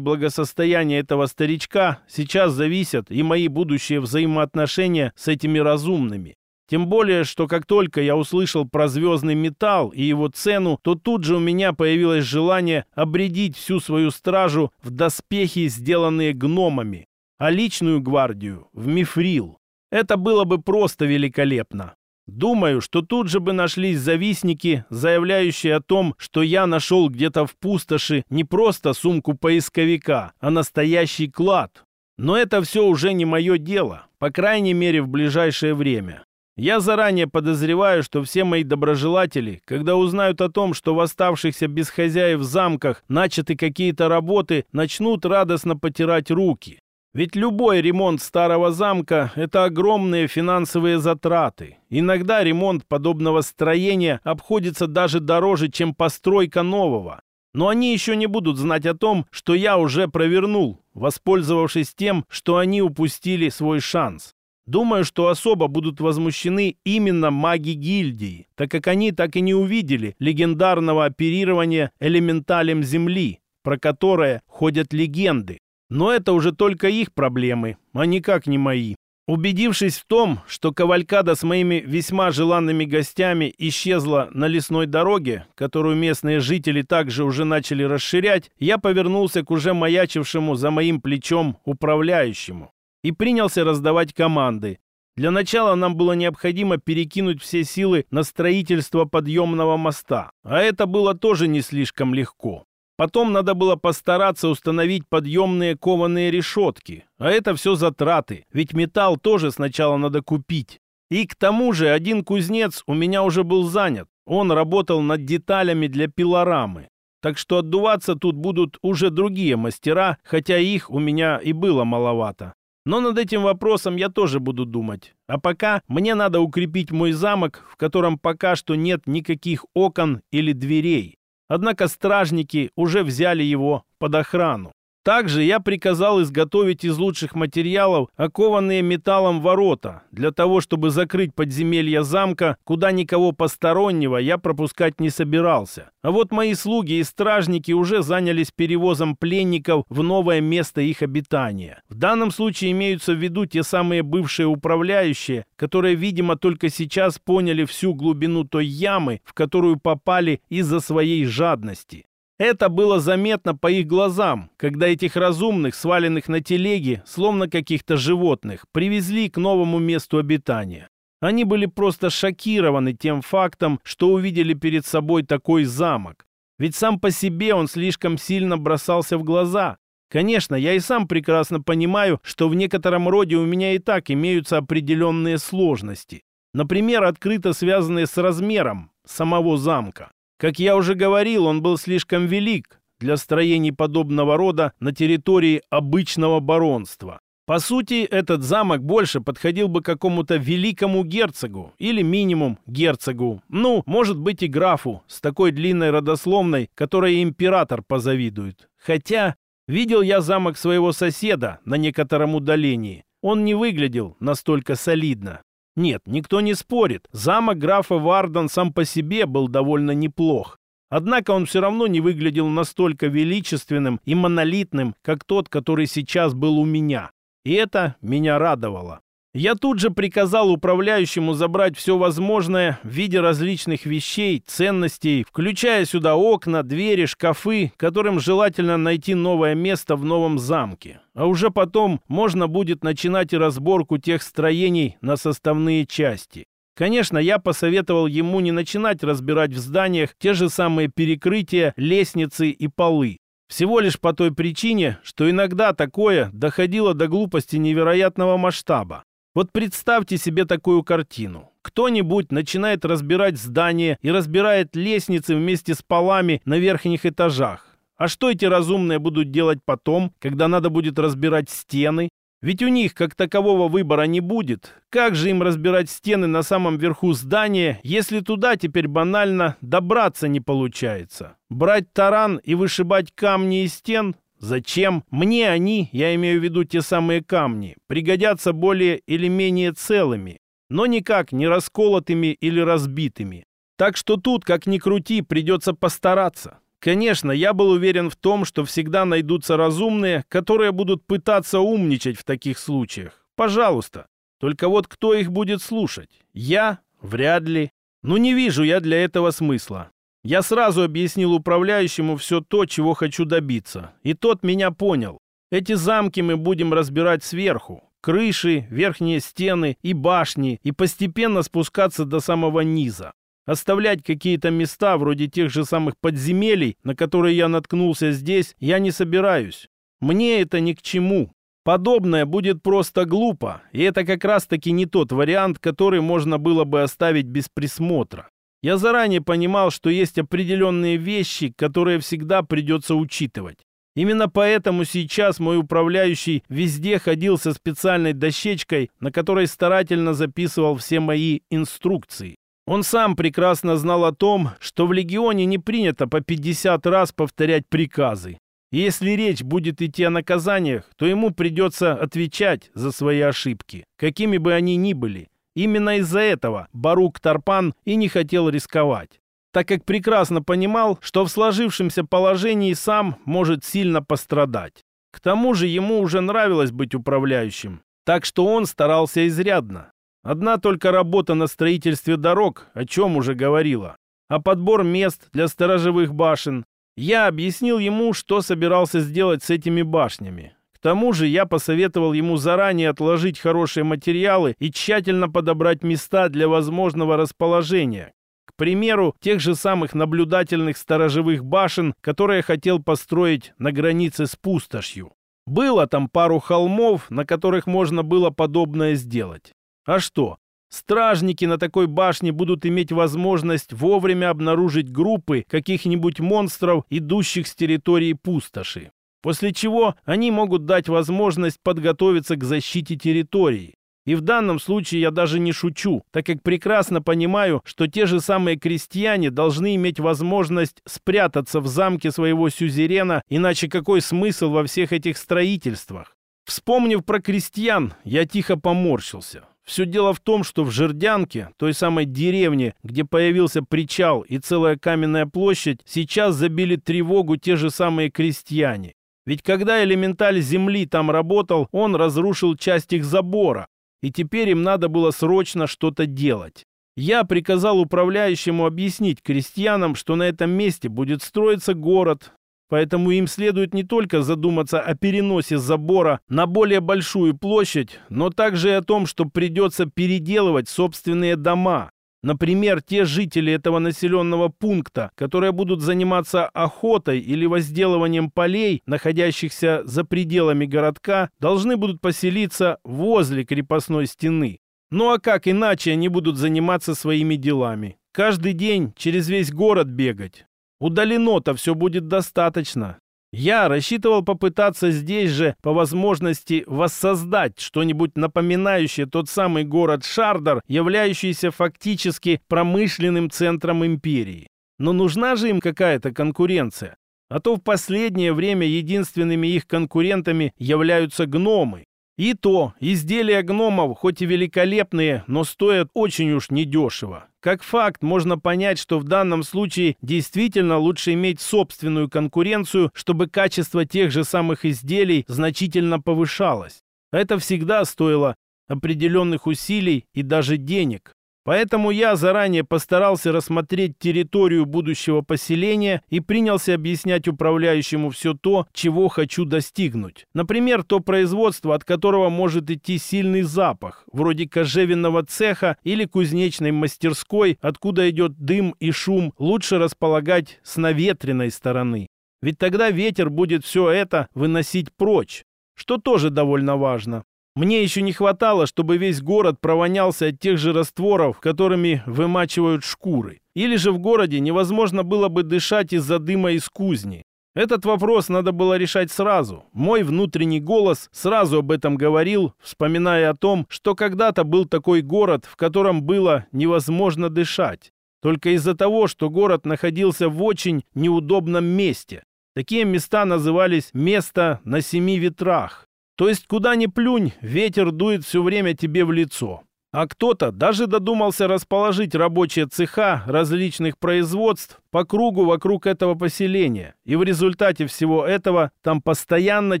благосостояния этого старичка сейчас зависят и мои будущие взаимоотношения с этими разумными. Тем более, что как только я услышал про звездный металл и его цену, то тут же у меня появилось желание обредить всю свою стражу в доспехи, сделанные гномами, а личную гвардию в мифрил. Это было бы просто великолепно. Думаю, что тут же бы нашлись завистники, заявляющие о том, что я нашел где-то в пустоши не просто сумку поисковика, а настоящий клад. Но это все уже не мое дело, по крайней мере в ближайшее время. Я заранее подозреваю, что все мои доброжелатели, когда узнают о том, что в оставшихся без хозяев замках начаты какие-то работы, начнут радостно потирать руки. Ведь любой ремонт старого замка – это огромные финансовые затраты. Иногда ремонт подобного строения обходится даже дороже, чем постройка нового. Но они еще не будут знать о том, что я уже провернул, воспользовавшись тем, что они упустили свой шанс. Думаю, что особо будут возмущены именно маги гильдии, так как они так и не увидели легендарного оперирования элементалем Земли, про которое ходят легенды. Но это уже только их проблемы, а никак не мои. Убедившись в том, что кавалькада с моими весьма желанными гостями исчезла на лесной дороге, которую местные жители также уже начали расширять, я повернулся к уже маячившему за моим плечом управляющему и принялся раздавать команды. Для начала нам было необходимо перекинуть все силы на строительство подъемного моста, а это было тоже не слишком легко. Потом надо было постараться установить подъемные кованые решетки, а это все затраты, ведь металл тоже сначала надо купить. И к тому же один кузнец у меня уже был занят, он работал над деталями для пилорамы. Так что отдуваться тут будут уже другие мастера, хотя их у меня и было маловато. Но над этим вопросом я тоже буду думать. А пока мне надо укрепить мой замок, в котором пока что нет никаких окон или дверей. Однако стражники уже взяли его под охрану. Также я приказал изготовить из лучших материалов окованные металлом ворота. Для того, чтобы закрыть подземелья замка, куда никого постороннего я пропускать не собирался. А вот мои слуги и стражники уже занялись перевозом пленников в новое место их обитания. В данном случае имеются в виду те самые бывшие управляющие, которые, видимо, только сейчас поняли всю глубину той ямы, в которую попали из-за своей жадности. Это было заметно по их глазам, когда этих разумных, сваленных на телеге, словно каких-то животных, привезли к новому месту обитания. Они были просто шокированы тем фактом, что увидели перед собой такой замок. Ведь сам по себе он слишком сильно бросался в глаза. Конечно, я и сам прекрасно понимаю, что в некотором роде у меня и так имеются определенные сложности. Например, открыто связанные с размером самого замка. Как я уже говорил, он был слишком велик для строений подобного рода на территории обычного баронства. По сути, этот замок больше подходил бы какому-то великому герцогу или минимум герцогу. Ну, может быть и графу с такой длинной родословной, которой император позавидует. Хотя, видел я замок своего соседа на некотором удалении. Он не выглядел настолько солидно. Нет, никто не спорит, замок графа Варден сам по себе был довольно неплох. Однако он все равно не выглядел настолько величественным и монолитным, как тот, который сейчас был у меня. И это меня радовало. Я тут же приказал управляющему забрать все возможное в виде различных вещей, ценностей, включая сюда окна, двери, шкафы, которым желательно найти новое место в новом замке. А уже потом можно будет начинать и разборку тех строений на составные части. Конечно, я посоветовал ему не начинать разбирать в зданиях те же самые перекрытия, лестницы и полы. Всего лишь по той причине, что иногда такое доходило до глупости невероятного масштаба. Вот представьте себе такую картину. Кто-нибудь начинает разбирать здание и разбирает лестницы вместе с полами на верхних этажах. А что эти разумные будут делать потом, когда надо будет разбирать стены? Ведь у них как такового выбора не будет. Как же им разбирать стены на самом верху здания, если туда теперь банально добраться не получается? Брать таран и вышибать камни из стен? Зачем мне они, я имею в виду те самые камни, пригодятся более или менее целыми, но никак не расколотыми или разбитыми. Так что тут, как ни крути, придется постараться. Конечно, я был уверен в том, что всегда найдутся разумные, которые будут пытаться умничать в таких случаях. Пожалуйста. Только вот кто их будет слушать? Я? Вряд ли. Ну не вижу я для этого смысла. Я сразу объяснил управляющему все то, чего хочу добиться. И тот меня понял. Эти замки мы будем разбирать сверху. Крыши, верхние стены и башни. И постепенно спускаться до самого низа. Оставлять какие-то места, вроде тех же самых подземелий, на которые я наткнулся здесь, я не собираюсь. Мне это ни к чему. Подобное будет просто глупо, и это как раз-таки не тот вариант, который можно было бы оставить без присмотра. Я заранее понимал, что есть определенные вещи, которые всегда придется учитывать. Именно поэтому сейчас мой управляющий везде ходил со специальной дощечкой, на которой старательно записывал все мои инструкции. Он сам прекрасно знал о том, что в Легионе не принято по 50 раз повторять приказы. И если речь будет идти о наказаниях, то ему придется отвечать за свои ошибки, какими бы они ни были. Именно из-за этого Барук Тарпан и не хотел рисковать, так как прекрасно понимал, что в сложившемся положении сам может сильно пострадать. К тому же ему уже нравилось быть управляющим, так что он старался изрядно. Одна только работа на строительстве дорог, о чем уже говорила, а подбор мест для сторожевых башен. Я объяснил ему, что собирался сделать с этими башнями, к тому же я посоветовал ему заранее отложить хорошие материалы и тщательно подобрать места для возможного расположения. К примеру, тех же самых наблюдательных сторожевых башен, которые хотел построить на границе с пустошью. Было там пару холмов, на которых можно было подобное сделать. А что? Стражники на такой башне будут иметь возможность вовремя обнаружить группы каких-нибудь монстров, идущих с территории пустоши после чего они могут дать возможность подготовиться к защите территории. И в данном случае я даже не шучу, так как прекрасно понимаю, что те же самые крестьяне должны иметь возможность спрятаться в замке своего сюзерена, иначе какой смысл во всех этих строительствах? Вспомнив про крестьян, я тихо поморщился. Все дело в том, что в Жердянке, той самой деревне, где появился причал и целая каменная площадь, сейчас забили тревогу те же самые крестьяне. Ведь когда элементаль Земли там работал, он разрушил часть их забора, и теперь им надо было срочно что-то делать. Я приказал управляющему объяснить крестьянам, что на этом месте будет строиться город, поэтому им следует не только задуматься о переносе забора на более большую площадь, но также и о том, что придется переделывать собственные дома, Например, те жители этого населенного пункта, которые будут заниматься охотой или возделыванием полей, находящихся за пределами городка, должны будут поселиться возле крепостной стены. Ну а как иначе они будут заниматься своими делами? Каждый день через весь город бегать. Удалено-то все будет достаточно. Я рассчитывал попытаться здесь же, по возможности, воссоздать что-нибудь напоминающее тот самый город Шардер, являющийся фактически промышленным центром империи. Но нужна же им какая-то конкуренция. А то в последнее время единственными их конкурентами являются гномы. И то, изделия гномов, хоть и великолепные, но стоят очень уж недешево. Как факт, можно понять, что в данном случае действительно лучше иметь собственную конкуренцию, чтобы качество тех же самых изделий значительно повышалось. Это всегда стоило определенных усилий и даже денег. Поэтому я заранее постарался рассмотреть территорию будущего поселения и принялся объяснять управляющему все то, чего хочу достигнуть. Например, то производство, от которого может идти сильный запах, вроде кожевенного цеха или кузнечной мастерской, откуда идет дым и шум, лучше располагать с наветренной стороны. Ведь тогда ветер будет все это выносить прочь, что тоже довольно важно. Мне еще не хватало, чтобы весь город провонялся от тех же растворов, которыми вымачивают шкуры. Или же в городе невозможно было бы дышать из-за дыма из кузни. Этот вопрос надо было решать сразу. Мой внутренний голос сразу об этом говорил, вспоминая о том, что когда-то был такой город, в котором было невозможно дышать. Только из-за того, что город находился в очень неудобном месте. Такие места назывались «место на семи ветрах». То есть куда ни плюнь, ветер дует все время тебе в лицо. А кто-то даже додумался расположить рабочие цеха различных производств по кругу вокруг этого поселения, и в результате всего этого там постоянно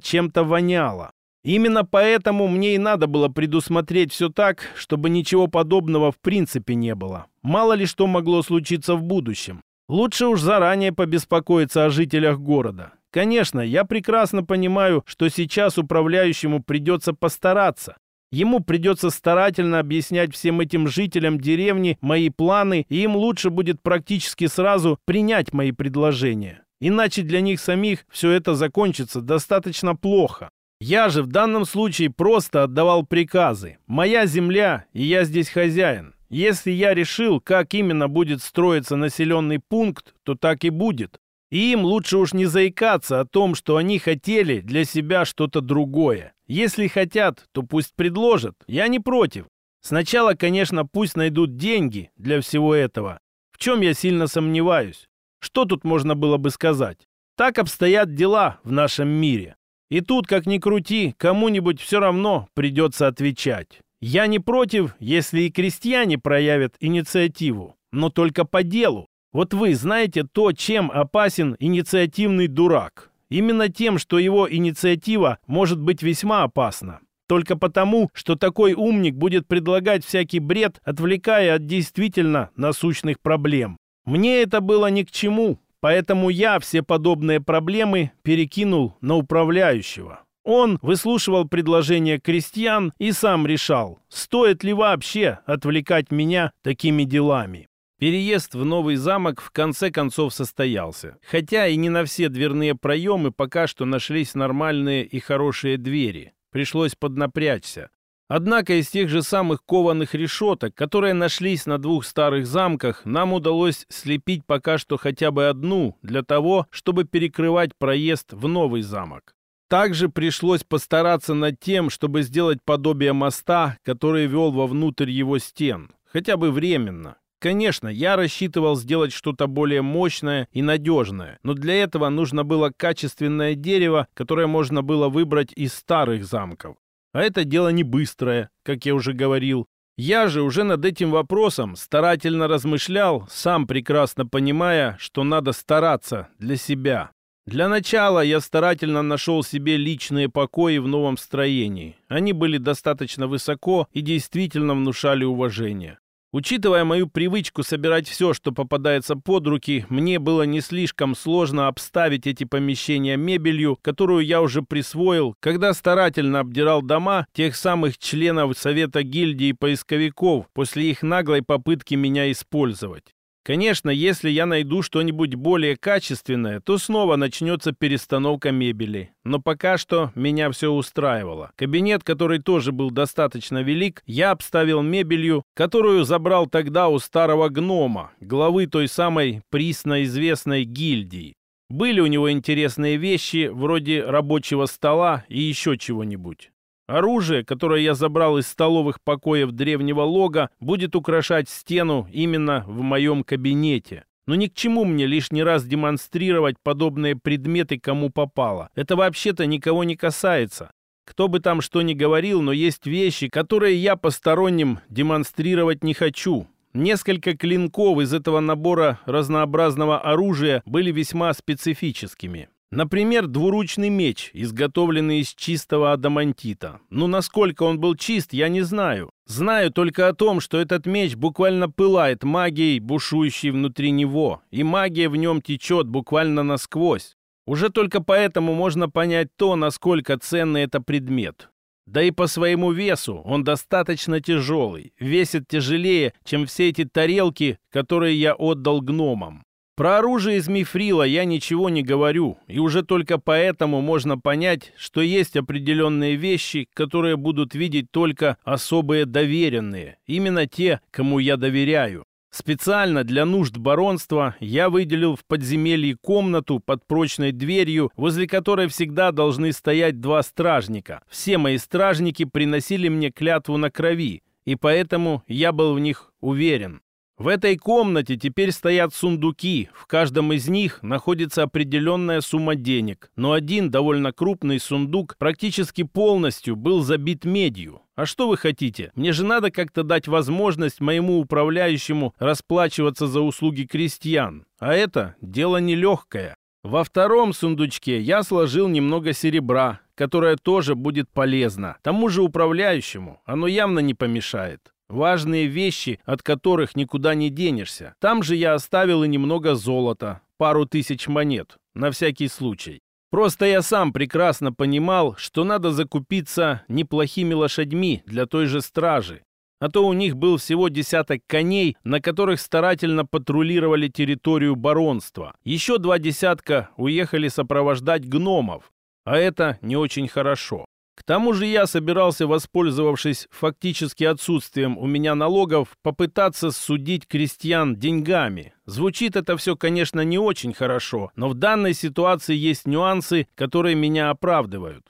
чем-то воняло. Именно поэтому мне и надо было предусмотреть все так, чтобы ничего подобного в принципе не было. Мало ли что могло случиться в будущем. Лучше уж заранее побеспокоиться о жителях города. Конечно, я прекрасно понимаю, что сейчас управляющему придется постараться. Ему придется старательно объяснять всем этим жителям деревни мои планы, и им лучше будет практически сразу принять мои предложения. Иначе для них самих все это закончится достаточно плохо. Я же в данном случае просто отдавал приказы. Моя земля, и я здесь хозяин. Если я решил, как именно будет строиться населенный пункт, то так и будет. Им лучше уж не заикаться о том, что они хотели для себя что-то другое. Если хотят, то пусть предложат, я не против. Сначала, конечно, пусть найдут деньги для всего этого, в чем я сильно сомневаюсь. Что тут можно было бы сказать? Так обстоят дела в нашем мире. И тут, как ни крути, кому-нибудь все равно придется отвечать. Я не против, если и крестьяне проявят инициативу, но только по делу, вот вы знаете то, чем опасен инициативный дурак. Именно тем, что его инициатива может быть весьма опасна. Только потому, что такой умник будет предлагать всякий бред, отвлекая от действительно насущных проблем. Мне это было ни к чему, поэтому я все подобные проблемы перекинул на управляющего. Он выслушивал предложения крестьян и сам решал, стоит ли вообще отвлекать меня такими делами. Переезд в новый замок в конце концов состоялся. Хотя и не на все дверные проемы пока что нашлись нормальные и хорошие двери. Пришлось поднапрячься. Однако из тех же самых кованых решеток, которые нашлись на двух старых замках, нам удалось слепить пока что хотя бы одну для того, чтобы перекрывать проезд в новый замок. Также пришлось постараться над тем, чтобы сделать подобие моста, который вел вовнутрь его стен, хотя бы временно. Конечно, я рассчитывал сделать что-то более мощное и надежное, но для этого нужно было качественное дерево, которое можно было выбрать из старых замков. А это дело не быстрое, как я уже говорил. Я же уже над этим вопросом старательно размышлял, сам прекрасно понимая, что надо стараться для себя. Для начала я старательно нашел себе личные покои в новом строении. Они были достаточно высоко и действительно внушали уважение. Учитывая мою привычку собирать все, что попадается под руки, мне было не слишком сложно обставить эти помещения мебелью, которую я уже присвоил, когда старательно обдирал дома тех самых членов Совета гильдии поисковиков после их наглой попытки меня использовать. Конечно, если я найду что-нибудь более качественное, то снова начнется перестановка мебели. Но пока что меня все устраивало. Кабинет, который тоже был достаточно велик, я обставил мебелью, которую забрал тогда у старого гнома, главы той самой присно известной гильдии. Были у него интересные вещи, вроде рабочего стола и еще чего-нибудь. Оружие, которое я забрал из столовых покоев древнего лога, будет украшать стену именно в моем кабинете. Но ни к чему мне лишний раз демонстрировать подобные предметы кому попало. Это вообще-то никого не касается. Кто бы там что ни говорил, но есть вещи, которые я посторонним демонстрировать не хочу. Несколько клинков из этого набора разнообразного оружия были весьма специфическими. Например, двуручный меч, изготовленный из чистого адамантита. Ну, насколько он был чист, я не знаю. Знаю только о том, что этот меч буквально пылает магией, бушующей внутри него, и магия в нем течет буквально насквозь. Уже только поэтому можно понять то, насколько ценный это предмет. Да и по своему весу он достаточно тяжелый, весит тяжелее, чем все эти тарелки, которые я отдал гномам. Про оружие из мифрила я ничего не говорю, и уже только поэтому можно понять, что есть определенные вещи, которые будут видеть только особые доверенные, именно те, кому я доверяю. Специально для нужд баронства я выделил в подземелье комнату под прочной дверью, возле которой всегда должны стоять два стражника. Все мои стражники приносили мне клятву на крови, и поэтому я был в них уверен. В этой комнате теперь стоят сундуки, в каждом из них находится определенная сумма денег, но один довольно крупный сундук практически полностью был забит медью. А что вы хотите? Мне же надо как-то дать возможность моему управляющему расплачиваться за услуги крестьян. А это дело нелегкое. Во втором сундучке я сложил немного серебра, которое тоже будет полезно. Тому же управляющему оно явно не помешает важные вещи, от которых никуда не денешься. Там же я оставил и немного золота, пару тысяч монет, на всякий случай. Просто я сам прекрасно понимал, что надо закупиться неплохими лошадьми для той же стражи. А то у них был всего десяток коней, на которых старательно патрулировали территорию баронства. Еще два десятка уехали сопровождать гномов. А это не очень хорошо. К тому же я собирался, воспользовавшись фактически отсутствием у меня налогов, попытаться судить крестьян деньгами. Звучит это все, конечно, не очень хорошо, но в данной ситуации есть нюансы, которые меня оправдывают.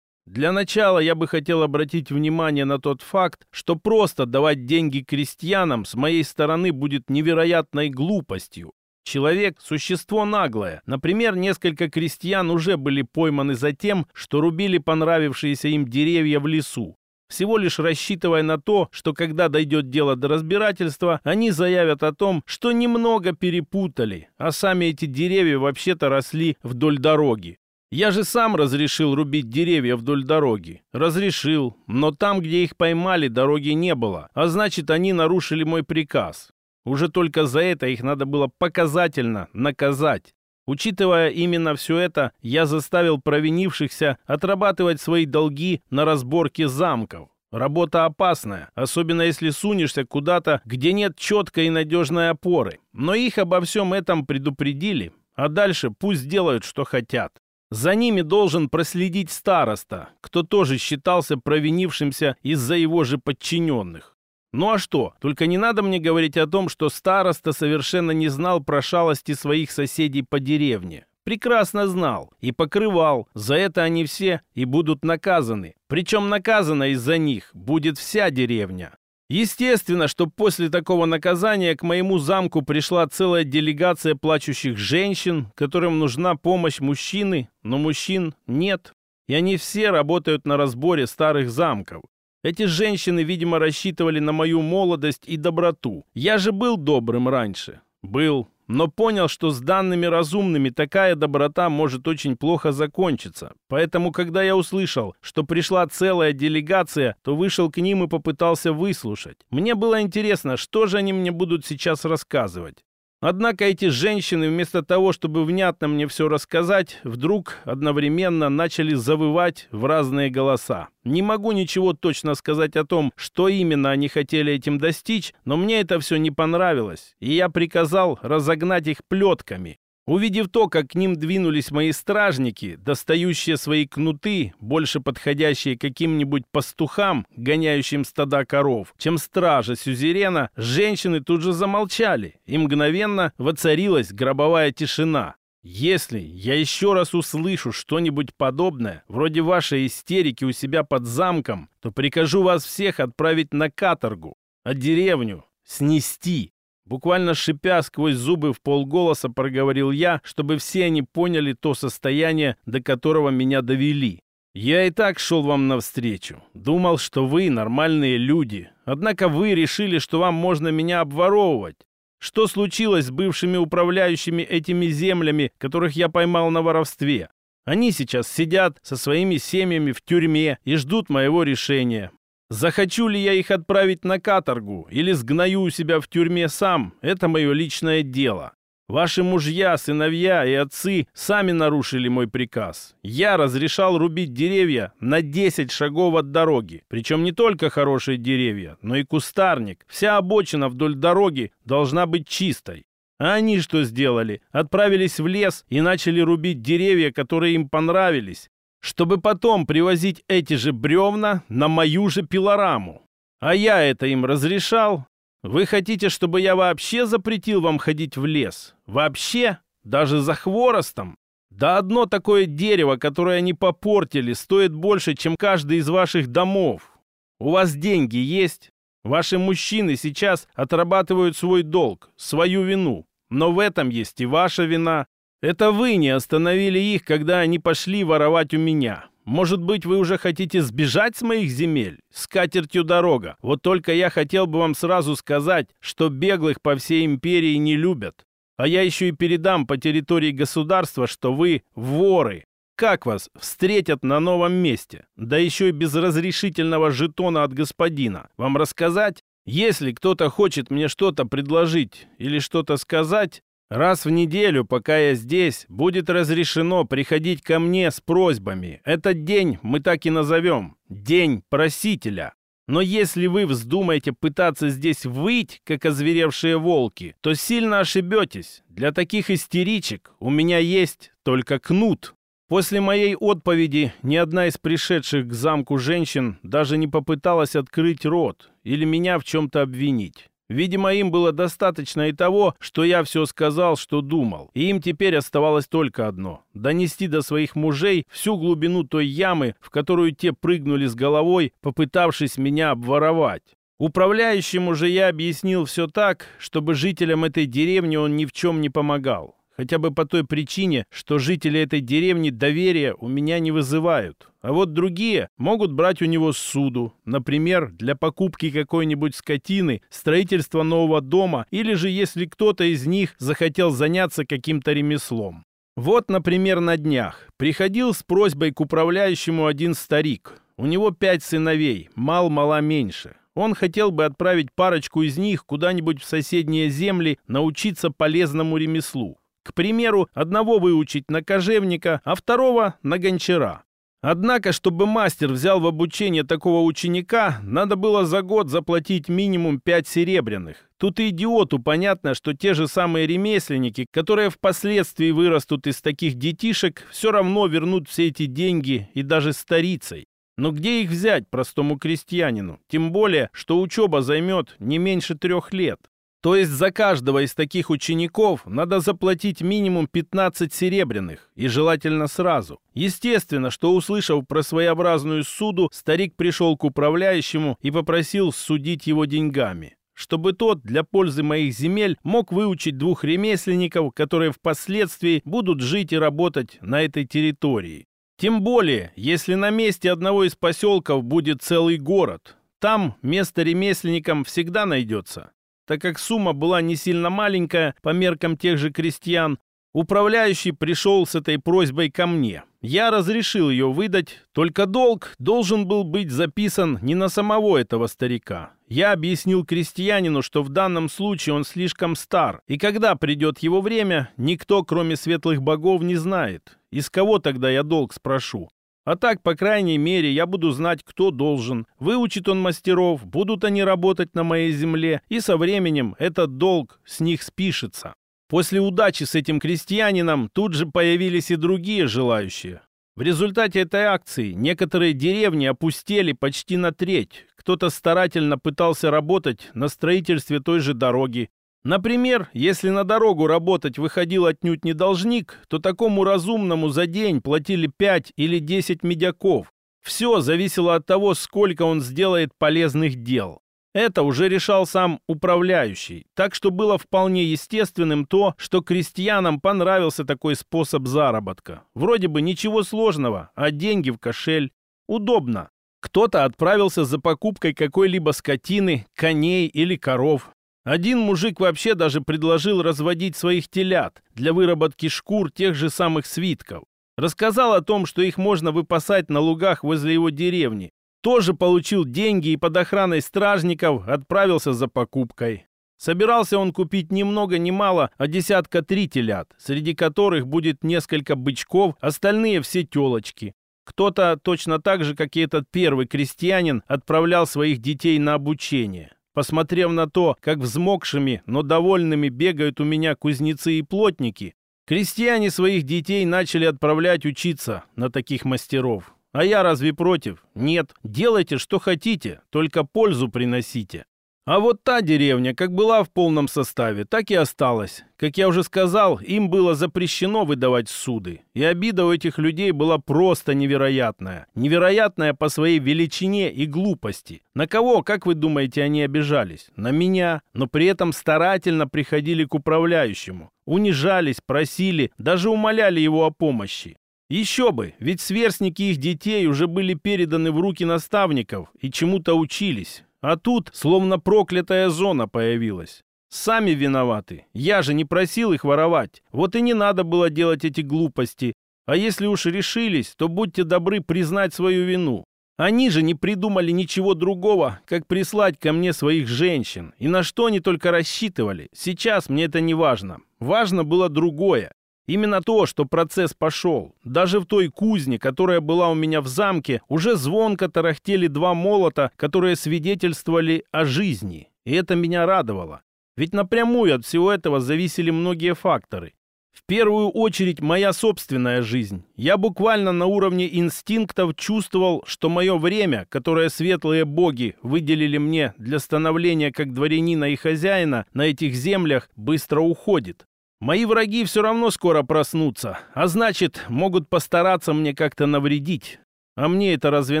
Для начала я бы хотел обратить внимание на тот факт, что просто давать деньги крестьянам с моей стороны будет невероятной глупостью. Человек – существо наглое. Например, несколько крестьян уже были пойманы за тем, что рубили понравившиеся им деревья в лесу. Всего лишь рассчитывая на то, что когда дойдет дело до разбирательства, они заявят о том, что немного перепутали, а сами эти деревья вообще-то росли вдоль дороги. Я же сам разрешил рубить деревья вдоль дороги. Разрешил, но там, где их поймали, дороги не было, а значит, они нарушили мой приказ. Уже только за это их надо было показательно наказать. Учитывая именно все это, я заставил провинившихся отрабатывать свои долги на разборке замков. Работа опасная, особенно если сунешься куда-то, где нет четкой и надежной опоры. Но их обо всем этом предупредили, а дальше пусть делают, что хотят. За ними должен проследить староста, кто тоже считался провинившимся из-за его же подчиненных. Ну а что? Только не надо мне говорить о том, что староста совершенно не знал про шалости своих соседей по деревне. Прекрасно знал и покрывал. За это они все и будут наказаны. Причем наказана из-за них будет вся деревня. Естественно, что после такого наказания к моему замку пришла целая делегация плачущих женщин, которым нужна помощь мужчины, но мужчин нет. И они все работают на разборе старых замков. Эти женщины, видимо, рассчитывали на мою молодость и доброту. Я же был добрым раньше. Был. Но понял, что с данными разумными такая доброта может очень плохо закончиться. Поэтому, когда я услышал, что пришла целая делегация, то вышел к ним и попытался выслушать. Мне было интересно, что же они мне будут сейчас рассказывать. Однако эти женщины, вместо того, чтобы внятно мне все рассказать, вдруг одновременно начали завывать в разные голоса. Не могу ничего точно сказать о том, что именно они хотели этим достичь, но мне это все не понравилось, и я приказал разогнать их плетками. Увидев то, как к ним двинулись мои стражники, достающие свои кнуты, больше подходящие каким-нибудь пастухам, гоняющим стада коров, чем стража сюзерена, женщины тут же замолчали, и мгновенно воцарилась гробовая тишина. Если я еще раз услышу что-нибудь подобное, вроде вашей истерики у себя под замком, то прикажу вас всех отправить на каторгу, а деревню снести. Буквально шипя сквозь зубы в полголоса проговорил я, чтобы все они поняли то состояние, до которого меня довели. «Я и так шел вам навстречу. Думал, что вы нормальные люди. Однако вы решили, что вам можно меня обворовывать. Что случилось с бывшими управляющими этими землями, которых я поймал на воровстве? Они сейчас сидят со своими семьями в тюрьме и ждут моего решения. Захочу ли я их отправить на каторгу или сгною у себя в тюрьме сам, это мое личное дело. Ваши мужья, сыновья и отцы сами нарушили мой приказ. Я разрешал рубить деревья на 10 шагов от дороги. Причем не только хорошие деревья, но и кустарник. Вся обочина вдоль дороги должна быть чистой. А они что сделали? Отправились в лес и начали рубить деревья, которые им понравились чтобы потом привозить эти же бревна на мою же пилораму. А я это им разрешал. Вы хотите, чтобы я вообще запретил вам ходить в лес? Вообще? Даже за хворостом? Да одно такое дерево, которое они попортили, стоит больше, чем каждый из ваших домов. У вас деньги есть? Ваши мужчины сейчас отрабатывают свой долг, свою вину. Но в этом есть и ваша вина. Это вы не остановили их, когда они пошли воровать у меня. Может быть, вы уже хотите сбежать с моих земель? С катертью дорога. Вот только я хотел бы вам сразу сказать, что беглых по всей империи не любят. А я еще и передам по территории государства, что вы воры. Как вас встретят на новом месте? Да еще и без разрешительного жетона от господина. Вам рассказать? Если кто-то хочет мне что-то предложить или что-то сказать, Раз в неделю, пока я здесь, будет разрешено приходить ко мне с просьбами. Этот день мы так и назовем – День Просителя. Но если вы вздумаете пытаться здесь выть, как озверевшие волки, то сильно ошибетесь. Для таких истеричек у меня есть только кнут. После моей отповеди ни одна из пришедших к замку женщин даже не попыталась открыть рот или меня в чем-то обвинить. Видимо, им было достаточно и того, что я все сказал, что думал. И им теперь оставалось только одно – донести до своих мужей всю глубину той ямы, в которую те прыгнули с головой, попытавшись меня обворовать. Управляющему же я объяснил все так, чтобы жителям этой деревни он ни в чем не помогал хотя бы по той причине, что жители этой деревни доверия у меня не вызывают. А вот другие могут брать у него суду, например, для покупки какой-нибудь скотины, строительства нового дома или же если кто-то из них захотел заняться каким-то ремеслом. Вот, например, на днях приходил с просьбой к управляющему один старик. У него пять сыновей, мал-мала меньше. Он хотел бы отправить парочку из них куда-нибудь в соседние земли научиться полезному ремеслу к примеру, одного выучить на кожевника, а второго на гончара. Однако, чтобы мастер взял в обучение такого ученика, надо было за год заплатить минимум 5 серебряных. Тут и идиоту понятно, что те же самые ремесленники, которые впоследствии вырастут из таких детишек, все равно вернут все эти деньги и даже старицей. Но где их взять простому крестьянину? Тем более, что учеба займет не меньше трех лет. То есть за каждого из таких учеников надо заплатить минимум 15 серебряных, и желательно сразу. Естественно, что услышав про своеобразную суду, старик пришел к управляющему и попросил судить его деньгами чтобы тот для пользы моих земель мог выучить двух ремесленников, которые впоследствии будут жить и работать на этой территории. Тем более, если на месте одного из поселков будет целый город, там место ремесленникам всегда найдется так как сумма была не сильно маленькая по меркам тех же крестьян, управляющий пришел с этой просьбой ко мне. Я разрешил ее выдать, только долг должен был быть записан не на самого этого старика. Я объяснил крестьянину, что в данном случае он слишком стар, и когда придет его время, никто, кроме светлых богов, не знает. Из кого тогда я долг спрошу? А так, по крайней мере, я буду знать, кто должен. Выучит он мастеров, будут они работать на моей земле, и со временем этот долг с них спишется. После удачи с этим крестьянином тут же появились и другие желающие. В результате этой акции некоторые деревни опустели почти на треть. Кто-то старательно пытался работать на строительстве той же дороги, Например, если на дорогу работать выходил отнюдь не должник, то такому разумному за день платили 5 или 10 медяков. Все зависело от того, сколько он сделает полезных дел. Это уже решал сам управляющий, так что было вполне естественным то, что крестьянам понравился такой способ заработка. Вроде бы ничего сложного, а деньги в кошель. Удобно. Кто-то отправился за покупкой какой-либо скотины, коней или коров, один мужик вообще даже предложил разводить своих телят для выработки шкур тех же самых свитков. Рассказал о том, что их можно выпасать на лугах возле его деревни. Тоже получил деньги и под охраной стражников отправился за покупкой. Собирался он купить ни много ни мало, а десятка три телят, среди которых будет несколько бычков, остальные все телочки. Кто-то точно так же, как и этот первый крестьянин, отправлял своих детей на обучение. Посмотрев на то, как взмокшими, но довольными бегают у меня кузнецы и плотники, крестьяне своих детей начали отправлять учиться на таких мастеров. А я разве против? Нет, делайте, что хотите, только пользу приносите. А вот та деревня, как была в полном составе, так и осталась. Как я уже сказал, им было запрещено выдавать суды. И обида у этих людей была просто невероятная. Невероятная по своей величине и глупости. На кого, как вы думаете, они обижались? На меня. Но при этом старательно приходили к управляющему. Унижались, просили, даже умоляли его о помощи. Еще бы, ведь сверстники их детей уже были переданы в руки наставников и чему-то учились. А тут словно проклятая зона появилась. Сами виноваты. Я же не просил их воровать. Вот и не надо было делать эти глупости. А если уж решились, то будьте добры признать свою вину. Они же не придумали ничего другого, как прислать ко мне своих женщин. И на что они только рассчитывали. Сейчас мне это не важно. Важно было другое. Именно то, что процесс пошел. Даже в той кузне, которая была у меня в замке, уже звонко тарахтели два молота, которые свидетельствовали о жизни. И это меня радовало. Ведь напрямую от всего этого зависели многие факторы. В первую очередь моя собственная жизнь. Я буквально на уровне инстинктов чувствовал, что мое время, которое светлые боги выделили мне для становления как дворянина и хозяина на этих землях, быстро уходит. Мои враги все равно скоро проснутся, а значит, могут постараться мне как-то навредить. А мне это разве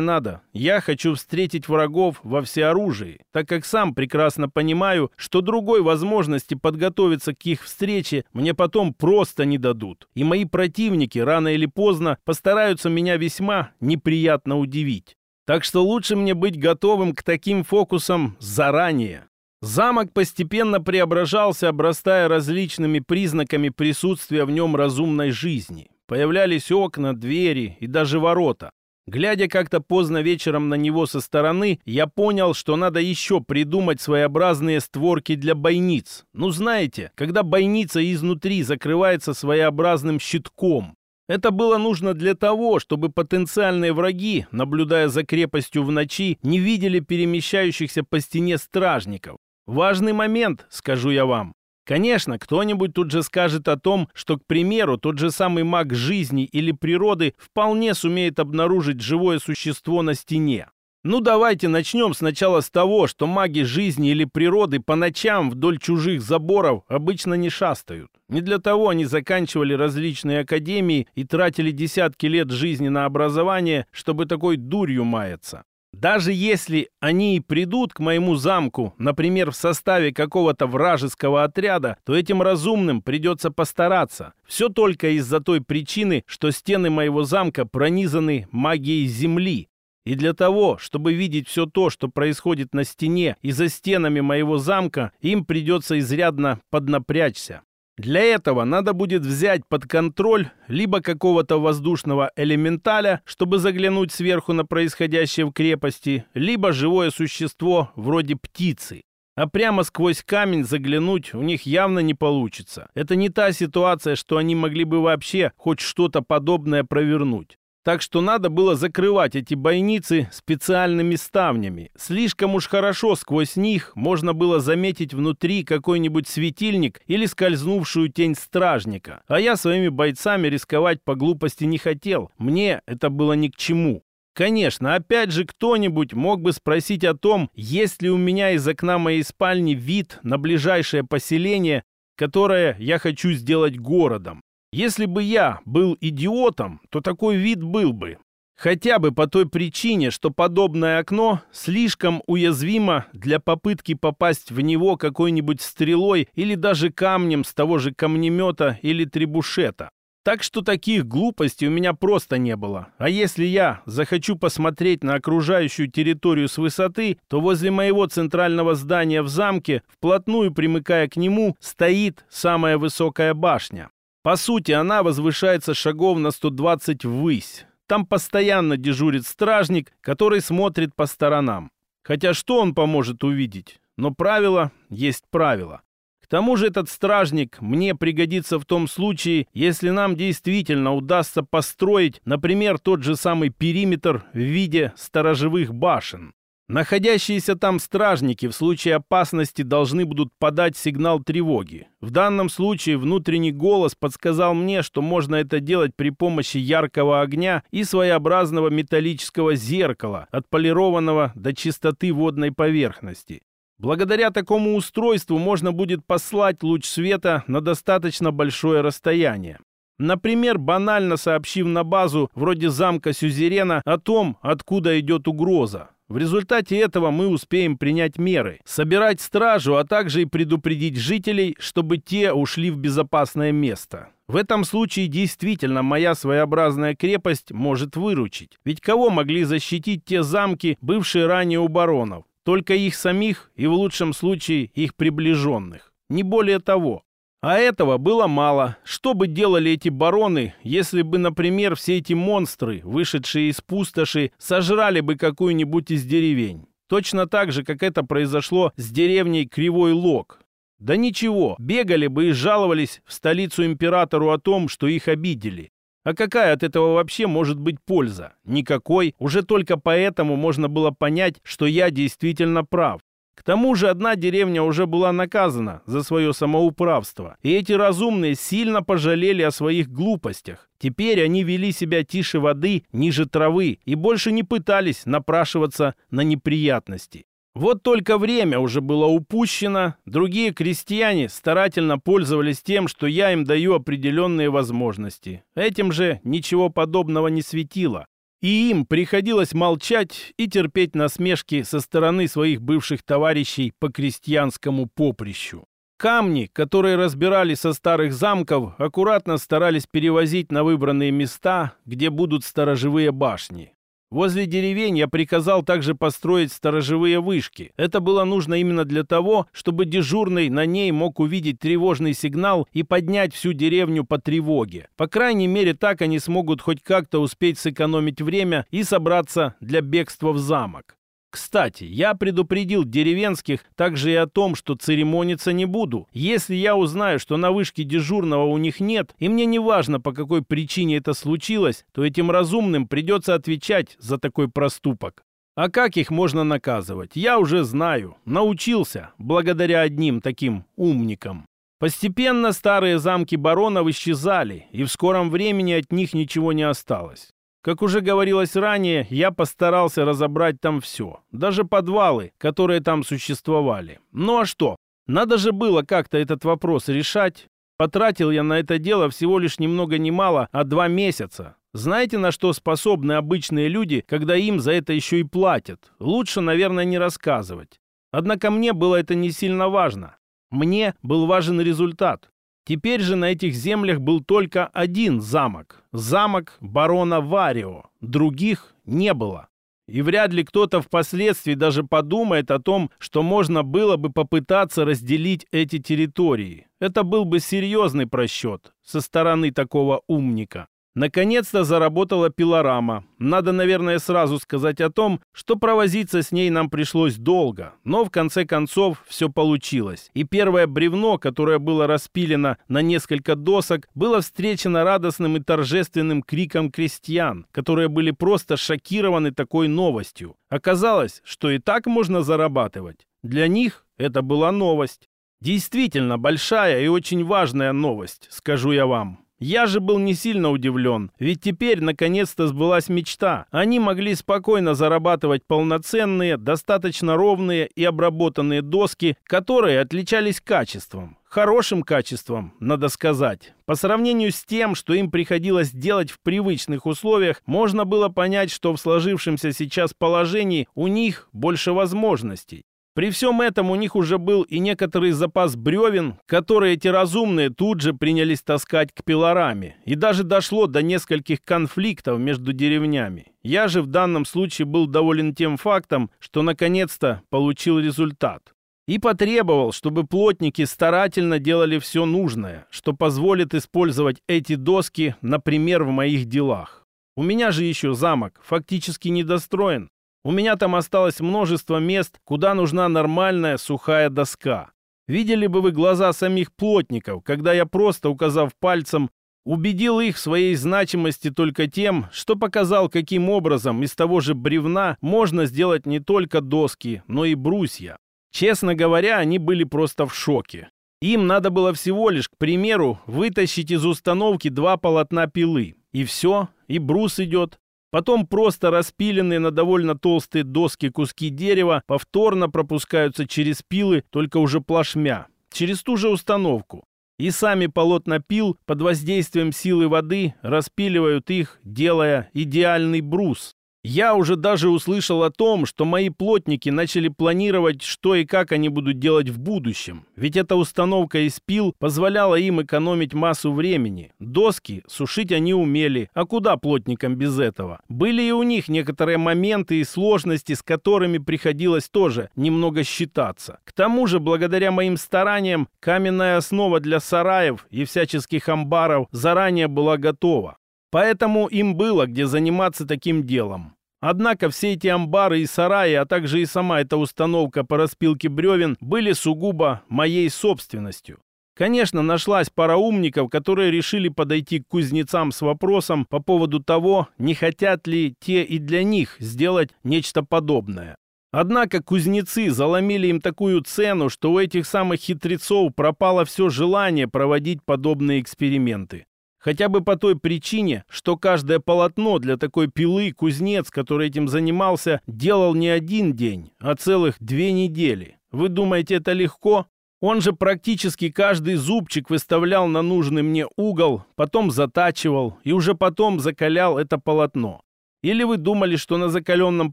надо? Я хочу встретить врагов во всеоружии, так как сам прекрасно понимаю, что другой возможности подготовиться к их встрече мне потом просто не дадут. И мои противники рано или поздно постараются меня весьма неприятно удивить. Так что лучше мне быть готовым к таким фокусам заранее. Замок постепенно преображался, обрастая различными признаками присутствия в нем разумной жизни. Появлялись окна, двери и даже ворота. Глядя как-то поздно вечером на него со стороны, я понял, что надо еще придумать своеобразные створки для бойниц. Ну, знаете, когда бойница изнутри закрывается своеобразным щитком. Это было нужно для того, чтобы потенциальные враги, наблюдая за крепостью в ночи, не видели перемещающихся по стене стражников. Важный момент, скажу я вам. Конечно, кто-нибудь тут же скажет о том, что, к примеру, тот же самый маг жизни или природы вполне сумеет обнаружить живое существо на стене. Ну давайте начнем сначала с того, что маги жизни или природы по ночам вдоль чужих заборов обычно не шастают. Не для того они заканчивали различные академии и тратили десятки лет жизни на образование, чтобы такой дурью маяться. Даже если они придут к моему замку, например, в составе какого-то вражеского отряда, то этим разумным придется постараться. Все только из-за той причины, что стены моего замка пронизаны магией земли. И для того, чтобы видеть все то, что происходит на стене и за стенами моего замка, им придется изрядно поднапрячься. Для этого надо будет взять под контроль либо какого-то воздушного элементаля, чтобы заглянуть сверху на происходящее в крепости, либо живое существо вроде птицы. А прямо сквозь камень заглянуть у них явно не получится. Это не та ситуация, что они могли бы вообще хоть что-то подобное провернуть. Так что надо было закрывать эти бойницы специальными ставнями. Слишком уж хорошо сквозь них можно было заметить внутри какой-нибудь светильник или скользнувшую тень стражника. А я своими бойцами рисковать по глупости не хотел. Мне это было ни к чему. Конечно, опять же кто-нибудь мог бы спросить о том, есть ли у меня из окна моей спальни вид на ближайшее поселение, которое я хочу сделать городом. Если бы я был идиотом, то такой вид был бы. Хотя бы по той причине, что подобное окно слишком уязвимо для попытки попасть в него какой-нибудь стрелой или даже камнем с того же камнемета или требушета. Так что таких глупостей у меня просто не было. А если я захочу посмотреть на окружающую территорию с высоты, то возле моего центрального здания в замке, вплотную примыкая к нему, стоит самая высокая башня. По сути, она возвышается шагов на 120 ввысь. Там постоянно дежурит стражник, который смотрит по сторонам. Хотя что он поможет увидеть? Но правило есть правило. К тому же этот стражник мне пригодится в том случае, если нам действительно удастся построить, например, тот же самый периметр в виде сторожевых башен. Находящиеся там стражники в случае опасности должны будут подать сигнал тревоги. В данном случае внутренний голос подсказал мне, что можно это делать при помощи яркого огня и своеобразного металлического зеркала, отполированного до чистоты водной поверхности. Благодаря такому устройству можно будет послать луч света на достаточно большое расстояние. Например, банально сообщив на базу вроде замка Сюзерена о том, откуда идет угроза. В результате этого мы успеем принять меры, собирать стражу, а также и предупредить жителей, чтобы те ушли в безопасное место. В этом случае действительно моя своеобразная крепость может выручить. Ведь кого могли защитить те замки, бывшие ранее у баронов? Только их самих и в лучшем случае их приближенных. Не более того, а этого было мало. Что бы делали эти бароны, если бы, например, все эти монстры, вышедшие из пустоши, сожрали бы какую-нибудь из деревень? Точно так же, как это произошло с деревней Кривой Лог. Да ничего, бегали бы и жаловались в столицу императору о том, что их обидели. А какая от этого вообще может быть польза? Никакой. Уже только поэтому можно было понять, что я действительно прав. К тому же одна деревня уже была наказана за свое самоуправство, и эти разумные сильно пожалели о своих глупостях. Теперь они вели себя тише воды, ниже травы, и больше не пытались напрашиваться на неприятности. Вот только время уже было упущено, другие крестьяне старательно пользовались тем, что я им даю определенные возможности. Этим же ничего подобного не светило. И им приходилось молчать и терпеть насмешки со стороны своих бывших товарищей по крестьянскому поприщу. Камни, которые разбирали со старых замков, аккуратно старались перевозить на выбранные места, где будут сторожевые башни. Возле деревень я приказал также построить сторожевые вышки. Это было нужно именно для того, чтобы дежурный на ней мог увидеть тревожный сигнал и поднять всю деревню по тревоге. По крайней мере, так они смогут хоть как-то успеть сэкономить время и собраться для бегства в замок. Кстати, я предупредил деревенских также и о том, что церемониться не буду. Если я узнаю, что на вышке дежурного у них нет, и мне не важно, по какой причине это случилось, то этим разумным придется отвечать за такой проступок. А как их можно наказывать? Я уже знаю, научился, благодаря одним таким умникам. Постепенно старые замки баронов исчезали, и в скором времени от них ничего не осталось. Как уже говорилось ранее, я постарался разобрать там все, даже подвалы, которые там существовали. Ну а что? Надо же было как-то этот вопрос решать. Потратил я на это дело всего лишь немного много ни мало, а два месяца. Знаете, на что способны обычные люди, когда им за это еще и платят? Лучше, наверное, не рассказывать. Однако мне было это не сильно важно. Мне был важен результат. Теперь же на этих землях был только один замок. Замок барона Варио. Других не было. И вряд ли кто-то впоследствии даже подумает о том, что можно было бы попытаться разделить эти территории. Это был бы серьезный просчет со стороны такого умника. Наконец-то заработала пилорама. Надо, наверное, сразу сказать о том, что провозиться с ней нам пришлось долго, но в конце концов все получилось. И первое бревно, которое было распилено на несколько досок, было встречено радостным и торжественным криком крестьян, которые были просто шокированы такой новостью. Оказалось, что и так можно зарабатывать. Для них это была новость. Действительно большая и очень важная новость, скажу я вам. Я же был не сильно удивлен, ведь теперь наконец-то сбылась мечта. Они могли спокойно зарабатывать полноценные, достаточно ровные и обработанные доски, которые отличались качеством. Хорошим качеством, надо сказать. По сравнению с тем, что им приходилось делать в привычных условиях, можно было понять, что в сложившемся сейчас положении у них больше возможностей. При всем этом у них уже был и некоторый запас бревен, которые эти разумные тут же принялись таскать к пилораме, и даже дошло до нескольких конфликтов между деревнями. Я же в данном случае был доволен тем фактом, что наконец-то получил результат. И потребовал, чтобы плотники старательно делали все нужное, что позволит использовать эти доски, например, в моих делах. У меня же еще замок фактически недостроен, у меня там осталось множество мест, куда нужна нормальная сухая доска. Видели бы вы глаза самих плотников, когда я просто, указав пальцем, убедил их в своей значимости только тем, что показал, каким образом из того же бревна можно сделать не только доски, но и брусья. Честно говоря, они были просто в шоке. Им надо было всего лишь, к примеру, вытащить из установки два полотна пилы. И все, и брус идет, Потом просто распиленные на довольно толстые доски куски дерева повторно пропускаются через пилы, только уже плашмя, через ту же установку. И сами полотна пил под воздействием силы воды распиливают их, делая идеальный брус, я уже даже услышал о том, что мои плотники начали планировать, что и как они будут делать в будущем. Ведь эта установка из пил позволяла им экономить массу времени. Доски сушить они умели, а куда плотникам без этого? Были и у них некоторые моменты и сложности, с которыми приходилось тоже немного считаться. К тому же, благодаря моим стараниям, каменная основа для сараев и всяческих амбаров заранее была готова. Поэтому им было где заниматься таким делом. Однако все эти амбары и сараи, а также и сама эта установка по распилке бревен были сугубо моей собственностью. Конечно, нашлась пара умников, которые решили подойти к кузнецам с вопросом по поводу того, не хотят ли те и для них сделать нечто подобное. Однако кузнецы заломили им такую цену, что у этих самых хитрецов пропало все желание проводить подобные эксперименты. Хотя бы по той причине, что каждое полотно для такой пилы кузнец, который этим занимался, делал не один день, а целых две недели. Вы думаете, это легко? Он же практически каждый зубчик выставлял на нужный мне угол, потом затачивал и уже потом закалял это полотно. Или вы думали, что на закаленном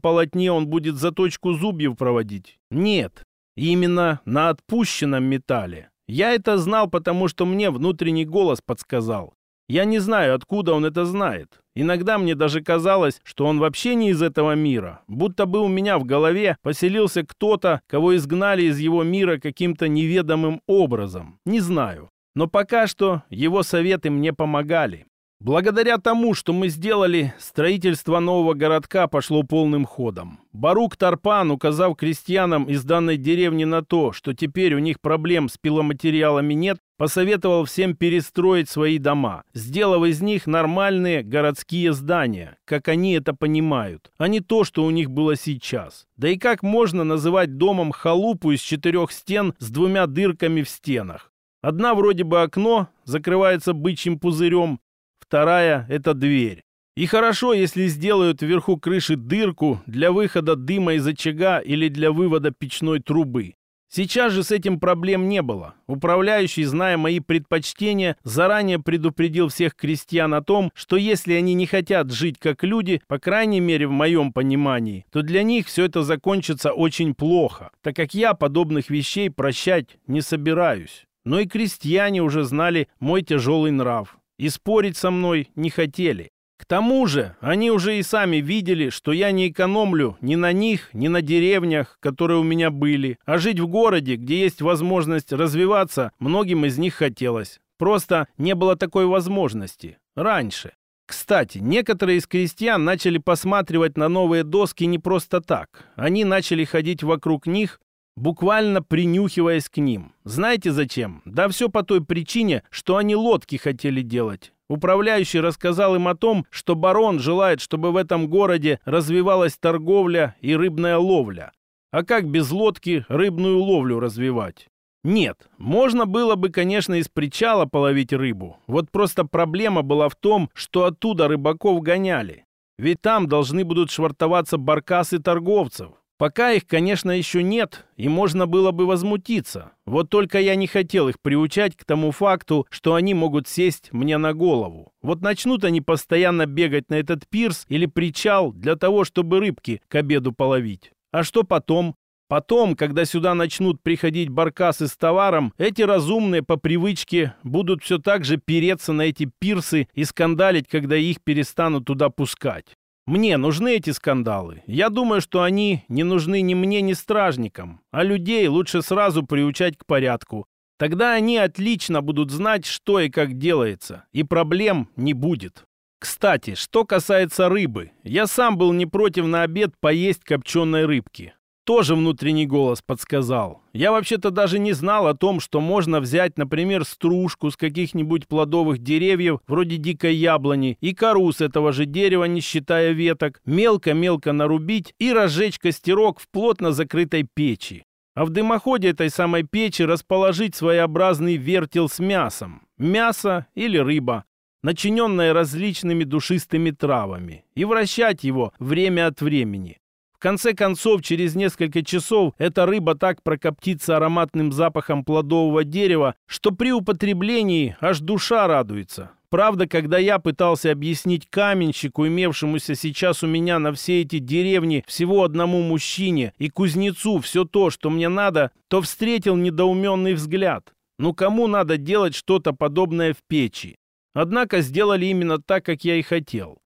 полотне он будет заточку зубьев проводить? Нет, именно на отпущенном металле. Я это знал, потому что мне внутренний голос подсказал. Я не знаю, откуда он это знает. Иногда мне даже казалось, что он вообще не из этого мира. Будто бы у меня в голове поселился кто-то, кого изгнали из его мира каким-то неведомым образом. Не знаю. Но пока что его советы мне помогали. Благодаря тому, что мы сделали, строительство нового городка пошло полным ходом. Барук Тарпан, указав крестьянам из данной деревни на то, что теперь у них проблем с пиломатериалами нет, посоветовал всем перестроить свои дома, сделав из них нормальные городские здания, как они это понимают, а не то, что у них было сейчас. Да и как можно называть домом халупу из четырех стен с двумя дырками в стенах? Одна вроде бы окно, закрывается бычьим пузырем, вторая – это дверь. И хорошо, если сделают вверху крыши дырку для выхода дыма из очага или для вывода печной трубы. Сейчас же с этим проблем не было. Управляющий, зная мои предпочтения, заранее предупредил всех крестьян о том, что если они не хотят жить как люди, по крайней мере в моем понимании, то для них все это закончится очень плохо, так как я подобных вещей прощать не собираюсь. Но и крестьяне уже знали мой тяжелый нрав и спорить со мной не хотели. К тому же, они уже и сами видели, что я не экономлю ни на них, ни на деревнях, которые у меня были, а жить в городе, где есть возможность развиваться, многим из них хотелось. Просто не было такой возможности. Раньше. Кстати, некоторые из крестьян начали посматривать на новые доски не просто так. Они начали ходить вокруг них, буквально принюхиваясь к ним. Знаете зачем? Да все по той причине, что они лодки хотели делать. Управляющий рассказал им о том, что барон желает, чтобы в этом городе развивалась торговля и рыбная ловля. А как без лодки рыбную ловлю развивать? Нет, можно было бы, конечно, из причала половить рыбу. Вот просто проблема была в том, что оттуда рыбаков гоняли. Ведь там должны будут швартоваться баркасы торговцев. Пока их, конечно, еще нет, и можно было бы возмутиться. Вот только я не хотел их приучать к тому факту, что они могут сесть мне на голову. Вот начнут они постоянно бегать на этот пирс или причал для того, чтобы рыбки к обеду половить. А что потом? Потом, когда сюда начнут приходить баркасы с товаром, эти разумные по привычке будут все так же переться на эти пирсы и скандалить, когда их перестанут туда пускать. Мне нужны эти скандалы. Я думаю, что они не нужны ни мне, ни стражникам. А людей лучше сразу приучать к порядку. Тогда они отлично будут знать, что и как делается. И проблем не будет. Кстати, что касается рыбы, я сам был не против на обед поесть копченой рыбки. Тоже внутренний голос подсказал. Я вообще-то даже не знал о том, что можно взять, например, стружку с каких-нибудь плодовых деревьев, вроде дикой яблони, и кору с этого же дерева, не считая веток, мелко-мелко нарубить и разжечь костерок в плотно закрытой печи. А в дымоходе этой самой печи расположить своеобразный вертел с мясом. Мясо или рыба, начиненное различными душистыми травами, и вращать его время от времени. В конце концов, через несколько часов эта рыба так прокоптится ароматным запахом плодового дерева, что при употреблении аж душа радуется. Правда, когда я пытался объяснить каменщику, имевшемуся сейчас у меня на все эти деревни всего одному мужчине и кузнецу все то, что мне надо, то встретил недоуменный взгляд. Ну кому надо делать что-то подобное в печи? Однако сделали именно так, как я и хотел.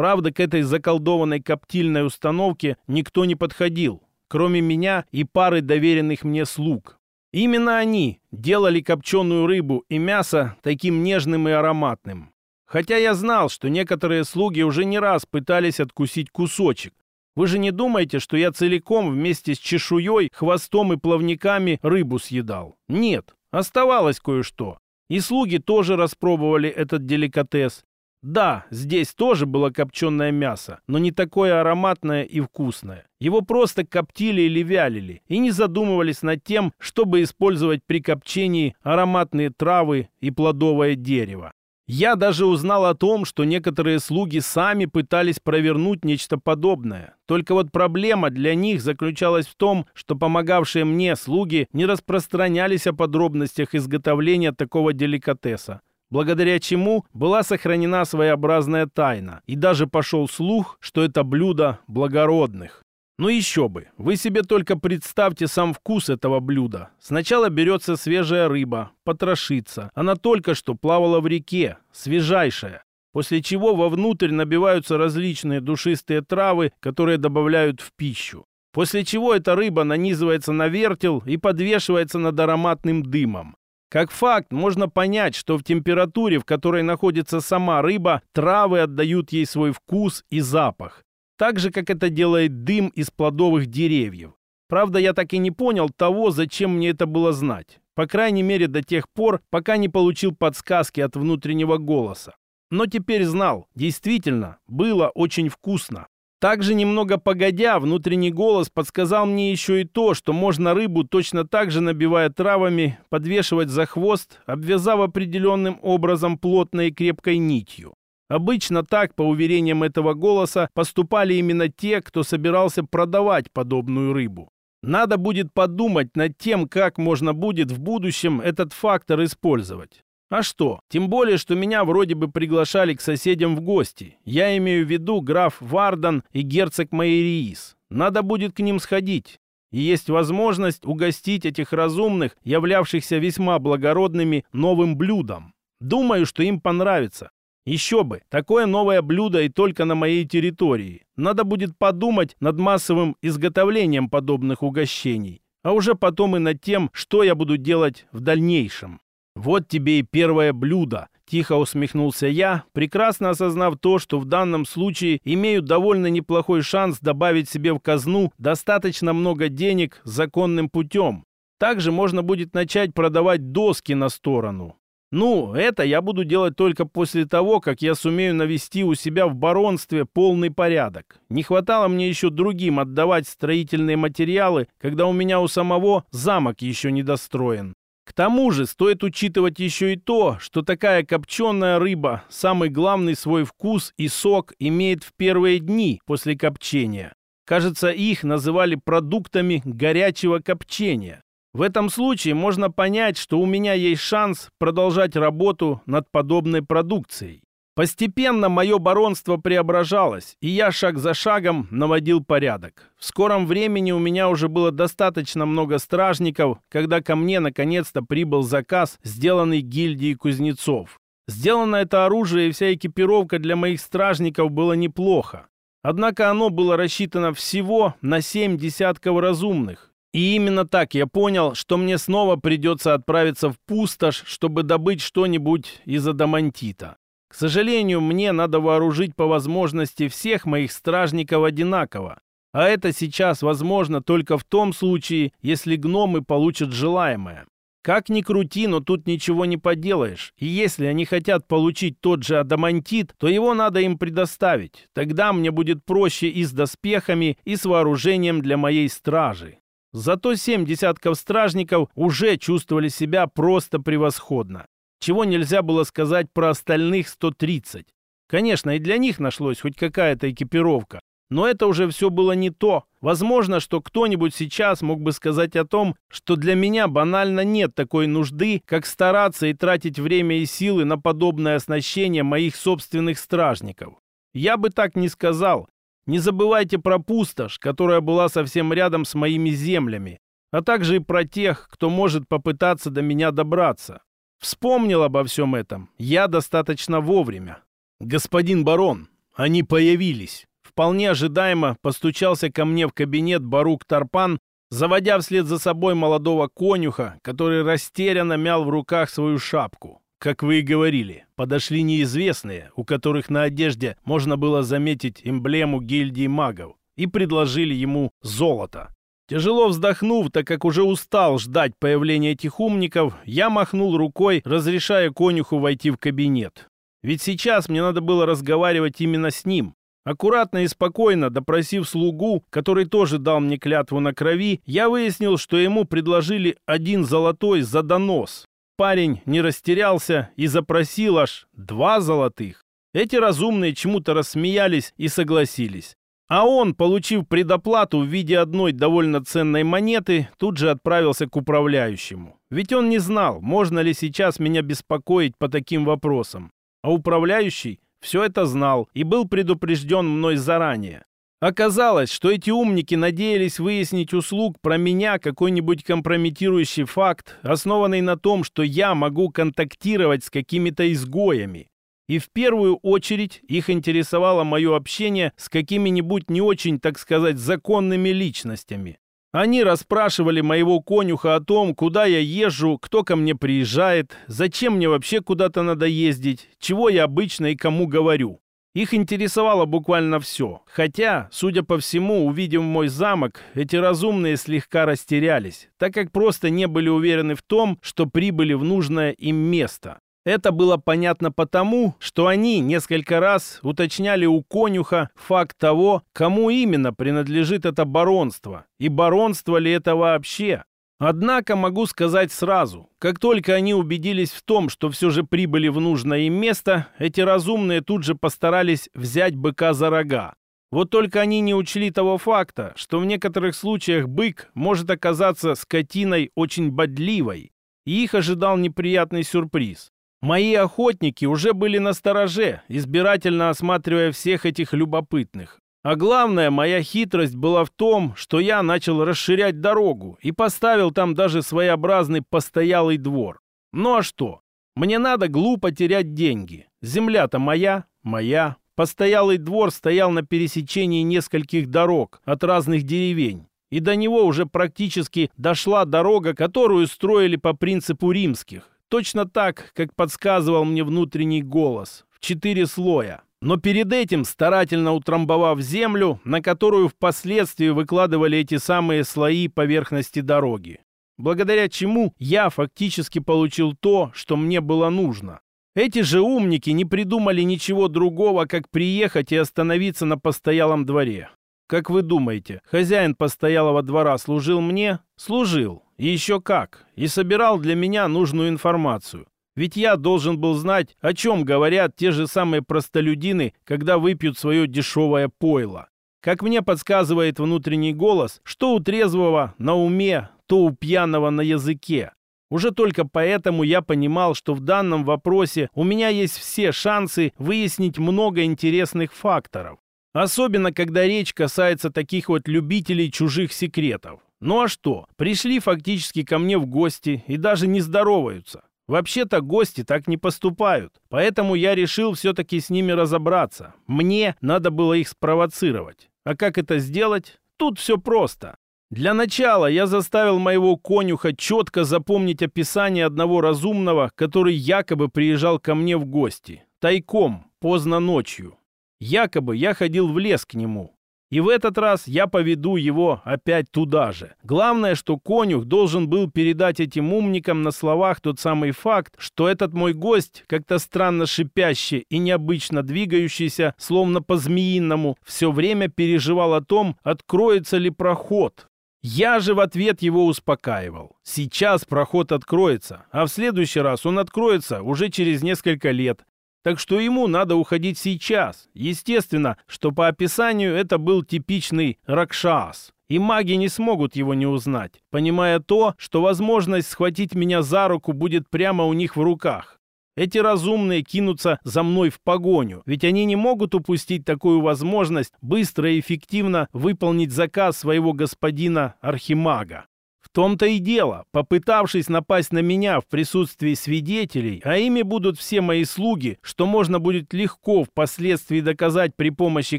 Правда, к этой заколдованной коптильной установке никто не подходил, кроме меня и пары доверенных мне слуг. Именно они делали копченую рыбу и мясо таким нежным и ароматным. Хотя я знал, что некоторые слуги уже не раз пытались откусить кусочек. Вы же не думаете, что я целиком вместе с чешуей, хвостом и плавниками рыбу съедал? Нет, оставалось кое-что. И слуги тоже распробовали этот деликатес. Да, здесь тоже было копченое мясо, но не такое ароматное и вкусное. Его просто коптили или вялили и не задумывались над тем, чтобы использовать при копчении ароматные травы и плодовое дерево. Я даже узнал о том, что некоторые слуги сами пытались провернуть нечто подобное. Только вот проблема для них заключалась в том, что помогавшие мне слуги не распространялись о подробностях изготовления такого деликатеса благодаря чему была сохранена своеобразная тайна, и даже пошел слух, что это блюдо благородных. Ну еще бы, вы себе только представьте сам вкус этого блюда. Сначала берется свежая рыба, потрошится, она только что плавала в реке, свежайшая. После чего вовнутрь набиваются различные душистые травы, которые добавляют в пищу. После чего эта рыба нанизывается на вертел и подвешивается над ароматным дымом. Как факт, можно понять, что в температуре, в которой находится сама рыба, травы отдают ей свой вкус и запах. Так же, как это делает дым из плодовых деревьев. Правда, я так и не понял того, зачем мне это было знать. По крайней мере, до тех пор, пока не получил подсказки от внутреннего голоса. Но теперь знал, действительно, было очень вкусно. Также немного погодя, внутренний голос подсказал мне еще и то, что можно рыбу, точно так же набивая травами, подвешивать за хвост, обвязав определенным образом плотной и крепкой нитью. Обычно так, по уверениям этого голоса, поступали именно те, кто собирался продавать подобную рыбу. Надо будет подумать над тем, как можно будет в будущем этот фактор использовать. А что? Тем более, что меня вроде бы приглашали к соседям в гости. Я имею в виду граф Вардан и герцог Майериис. Надо будет к ним сходить. И есть возможность угостить этих разумных, являвшихся весьма благородными, новым блюдом. Думаю, что им понравится. Еще бы, такое новое блюдо и только на моей территории. Надо будет подумать над массовым изготовлением подобных угощений, а уже потом и над тем, что я буду делать в дальнейшем. «Вот тебе и первое блюдо», — тихо усмехнулся я, прекрасно осознав то, что в данном случае имею довольно неплохой шанс добавить себе в казну достаточно много денег законным путем. Также можно будет начать продавать доски на сторону. Ну, это я буду делать только после того, как я сумею навести у себя в баронстве полный порядок. Не хватало мне еще другим отдавать строительные материалы, когда у меня у самого замок еще не достроен. К тому же стоит учитывать еще и то, что такая копченая рыба самый главный свой вкус и сок имеет в первые дни после копчения. Кажется, их называли продуктами горячего копчения. В этом случае можно понять, что у меня есть шанс продолжать работу над подобной продукцией. Постепенно мое баронство преображалось, и я шаг за шагом наводил порядок. В скором времени у меня уже было достаточно много стражников, когда ко мне наконец-то прибыл заказ, сделанный гильдией кузнецов. Сделано это оружие и вся экипировка для моих стражников было неплохо. Однако оно было рассчитано всего на семь десятков разумных. И именно так я понял, что мне снова придется отправиться в пустошь, чтобы добыть что-нибудь из адамантита. К сожалению, мне надо вооружить по возможности всех моих стражников одинаково. А это сейчас возможно только в том случае, если гномы получат желаемое. Как ни крути, но тут ничего не поделаешь. И если они хотят получить тот же адамантит, то его надо им предоставить. Тогда мне будет проще и с доспехами, и с вооружением для моей стражи. Зато семь десятков стражников уже чувствовали себя просто превосходно чего нельзя было сказать про остальных 130. Конечно, и для них нашлось хоть какая-то экипировка, но это уже все было не то. Возможно, что кто-нибудь сейчас мог бы сказать о том, что для меня банально нет такой нужды, как стараться и тратить время и силы на подобное оснащение моих собственных стражников. Я бы так не сказал. Не забывайте про пустошь, которая была совсем рядом с моими землями, а также и про тех, кто может попытаться до меня добраться вспомнил обо всем этом. Я достаточно вовремя. Господин барон, они появились. Вполне ожидаемо постучался ко мне в кабинет Барук Тарпан, заводя вслед за собой молодого конюха, который растерянно мял в руках свою шапку. Как вы и говорили, подошли неизвестные, у которых на одежде можно было заметить эмблему гильдии магов, и предложили ему золото. Тяжело вздохнув, так как уже устал ждать появления этих умников, я махнул рукой, разрешая конюху войти в кабинет. Ведь сейчас мне надо было разговаривать именно с ним. Аккуратно и спокойно допросив слугу, который тоже дал мне клятву на крови, я выяснил, что ему предложили один золотой за донос. Парень не растерялся и запросил аж два золотых. Эти разумные чему-то рассмеялись и согласились. А он, получив предоплату в виде одной довольно ценной монеты, тут же отправился к управляющему. Ведь он не знал, можно ли сейчас меня беспокоить по таким вопросам. А управляющий все это знал и был предупрежден мной заранее. Оказалось, что эти умники надеялись выяснить услуг про меня какой-нибудь компрометирующий факт, основанный на том, что я могу контактировать с какими-то изгоями. И в первую очередь их интересовало мое общение с какими-нибудь не очень, так сказать, законными личностями. Они расспрашивали моего конюха о том, куда я езжу, кто ко мне приезжает, зачем мне вообще куда-то надо ездить, чего я обычно и кому говорю. Их интересовало буквально все. Хотя, судя по всему, увидев мой замок, эти разумные слегка растерялись, так как просто не были уверены в том, что прибыли в нужное им место. Это было понятно потому, что они несколько раз уточняли у конюха факт того, кому именно принадлежит это баронство, и баронство ли это вообще. Однако могу сказать сразу, как только они убедились в том, что все же прибыли в нужное им место, эти разумные тут же постарались взять быка за рога. Вот только они не учли того факта, что в некоторых случаях бык может оказаться скотиной очень бодливой, и их ожидал неприятный сюрприз. Мои охотники уже были на стороже, избирательно осматривая всех этих любопытных. А главное, моя хитрость была в том, что я начал расширять дорогу и поставил там даже своеобразный постоялый двор. Ну а что? Мне надо глупо терять деньги. Земля-то моя, моя. Постоялый двор стоял на пересечении нескольких дорог от разных деревень. И до него уже практически дошла дорога, которую строили по принципу римских. Точно так, как подсказывал мне внутренний голос, в четыре слоя. Но перед этим старательно утрамбовав землю, на которую впоследствии выкладывали эти самые слои поверхности дороги. Благодаря чему я фактически получил то, что мне было нужно. Эти же умники не придумали ничего другого, как приехать и остановиться на постоялом дворе. Как вы думаете, хозяин постоялого двора служил мне? Служил. И еще как. И собирал для меня нужную информацию. Ведь я должен был знать, о чем говорят те же самые простолюдины, когда выпьют свое дешевое пойло. Как мне подсказывает внутренний голос, что у трезвого на уме, то у пьяного на языке. Уже только поэтому я понимал, что в данном вопросе у меня есть все шансы выяснить много интересных факторов. Особенно, когда речь касается таких вот любителей чужих секретов. Ну а что, пришли фактически ко мне в гости и даже не здороваются. Вообще-то гости так не поступают, поэтому я решил все-таки с ними разобраться. Мне надо было их спровоцировать. А как это сделать? Тут все просто. Для начала я заставил моего конюха четко запомнить описание одного разумного, который якобы приезжал ко мне в гости. Тайком, поздно ночью. Якобы я ходил в лес к нему. И в этот раз я поведу его опять туда же. Главное, что конюх должен был передать этим умникам на словах тот самый факт, что этот мой гость, как-то странно шипящий и необычно двигающийся, словно по-змеиному, все время переживал о том, откроется ли проход. Я же в ответ его успокаивал. Сейчас проход откроется, а в следующий раз он откроется уже через несколько лет, так что ему надо уходить сейчас. Естественно, что по описанию это был типичный Ракшас. И маги не смогут его не узнать, понимая то, что возможность схватить меня за руку будет прямо у них в руках. Эти разумные кинутся за мной в погоню, ведь они не могут упустить такую возможность быстро и эффективно выполнить заказ своего господина Архимага том-то и дело, попытавшись напасть на меня в присутствии свидетелей, а ими будут все мои слуги, что можно будет легко впоследствии доказать при помощи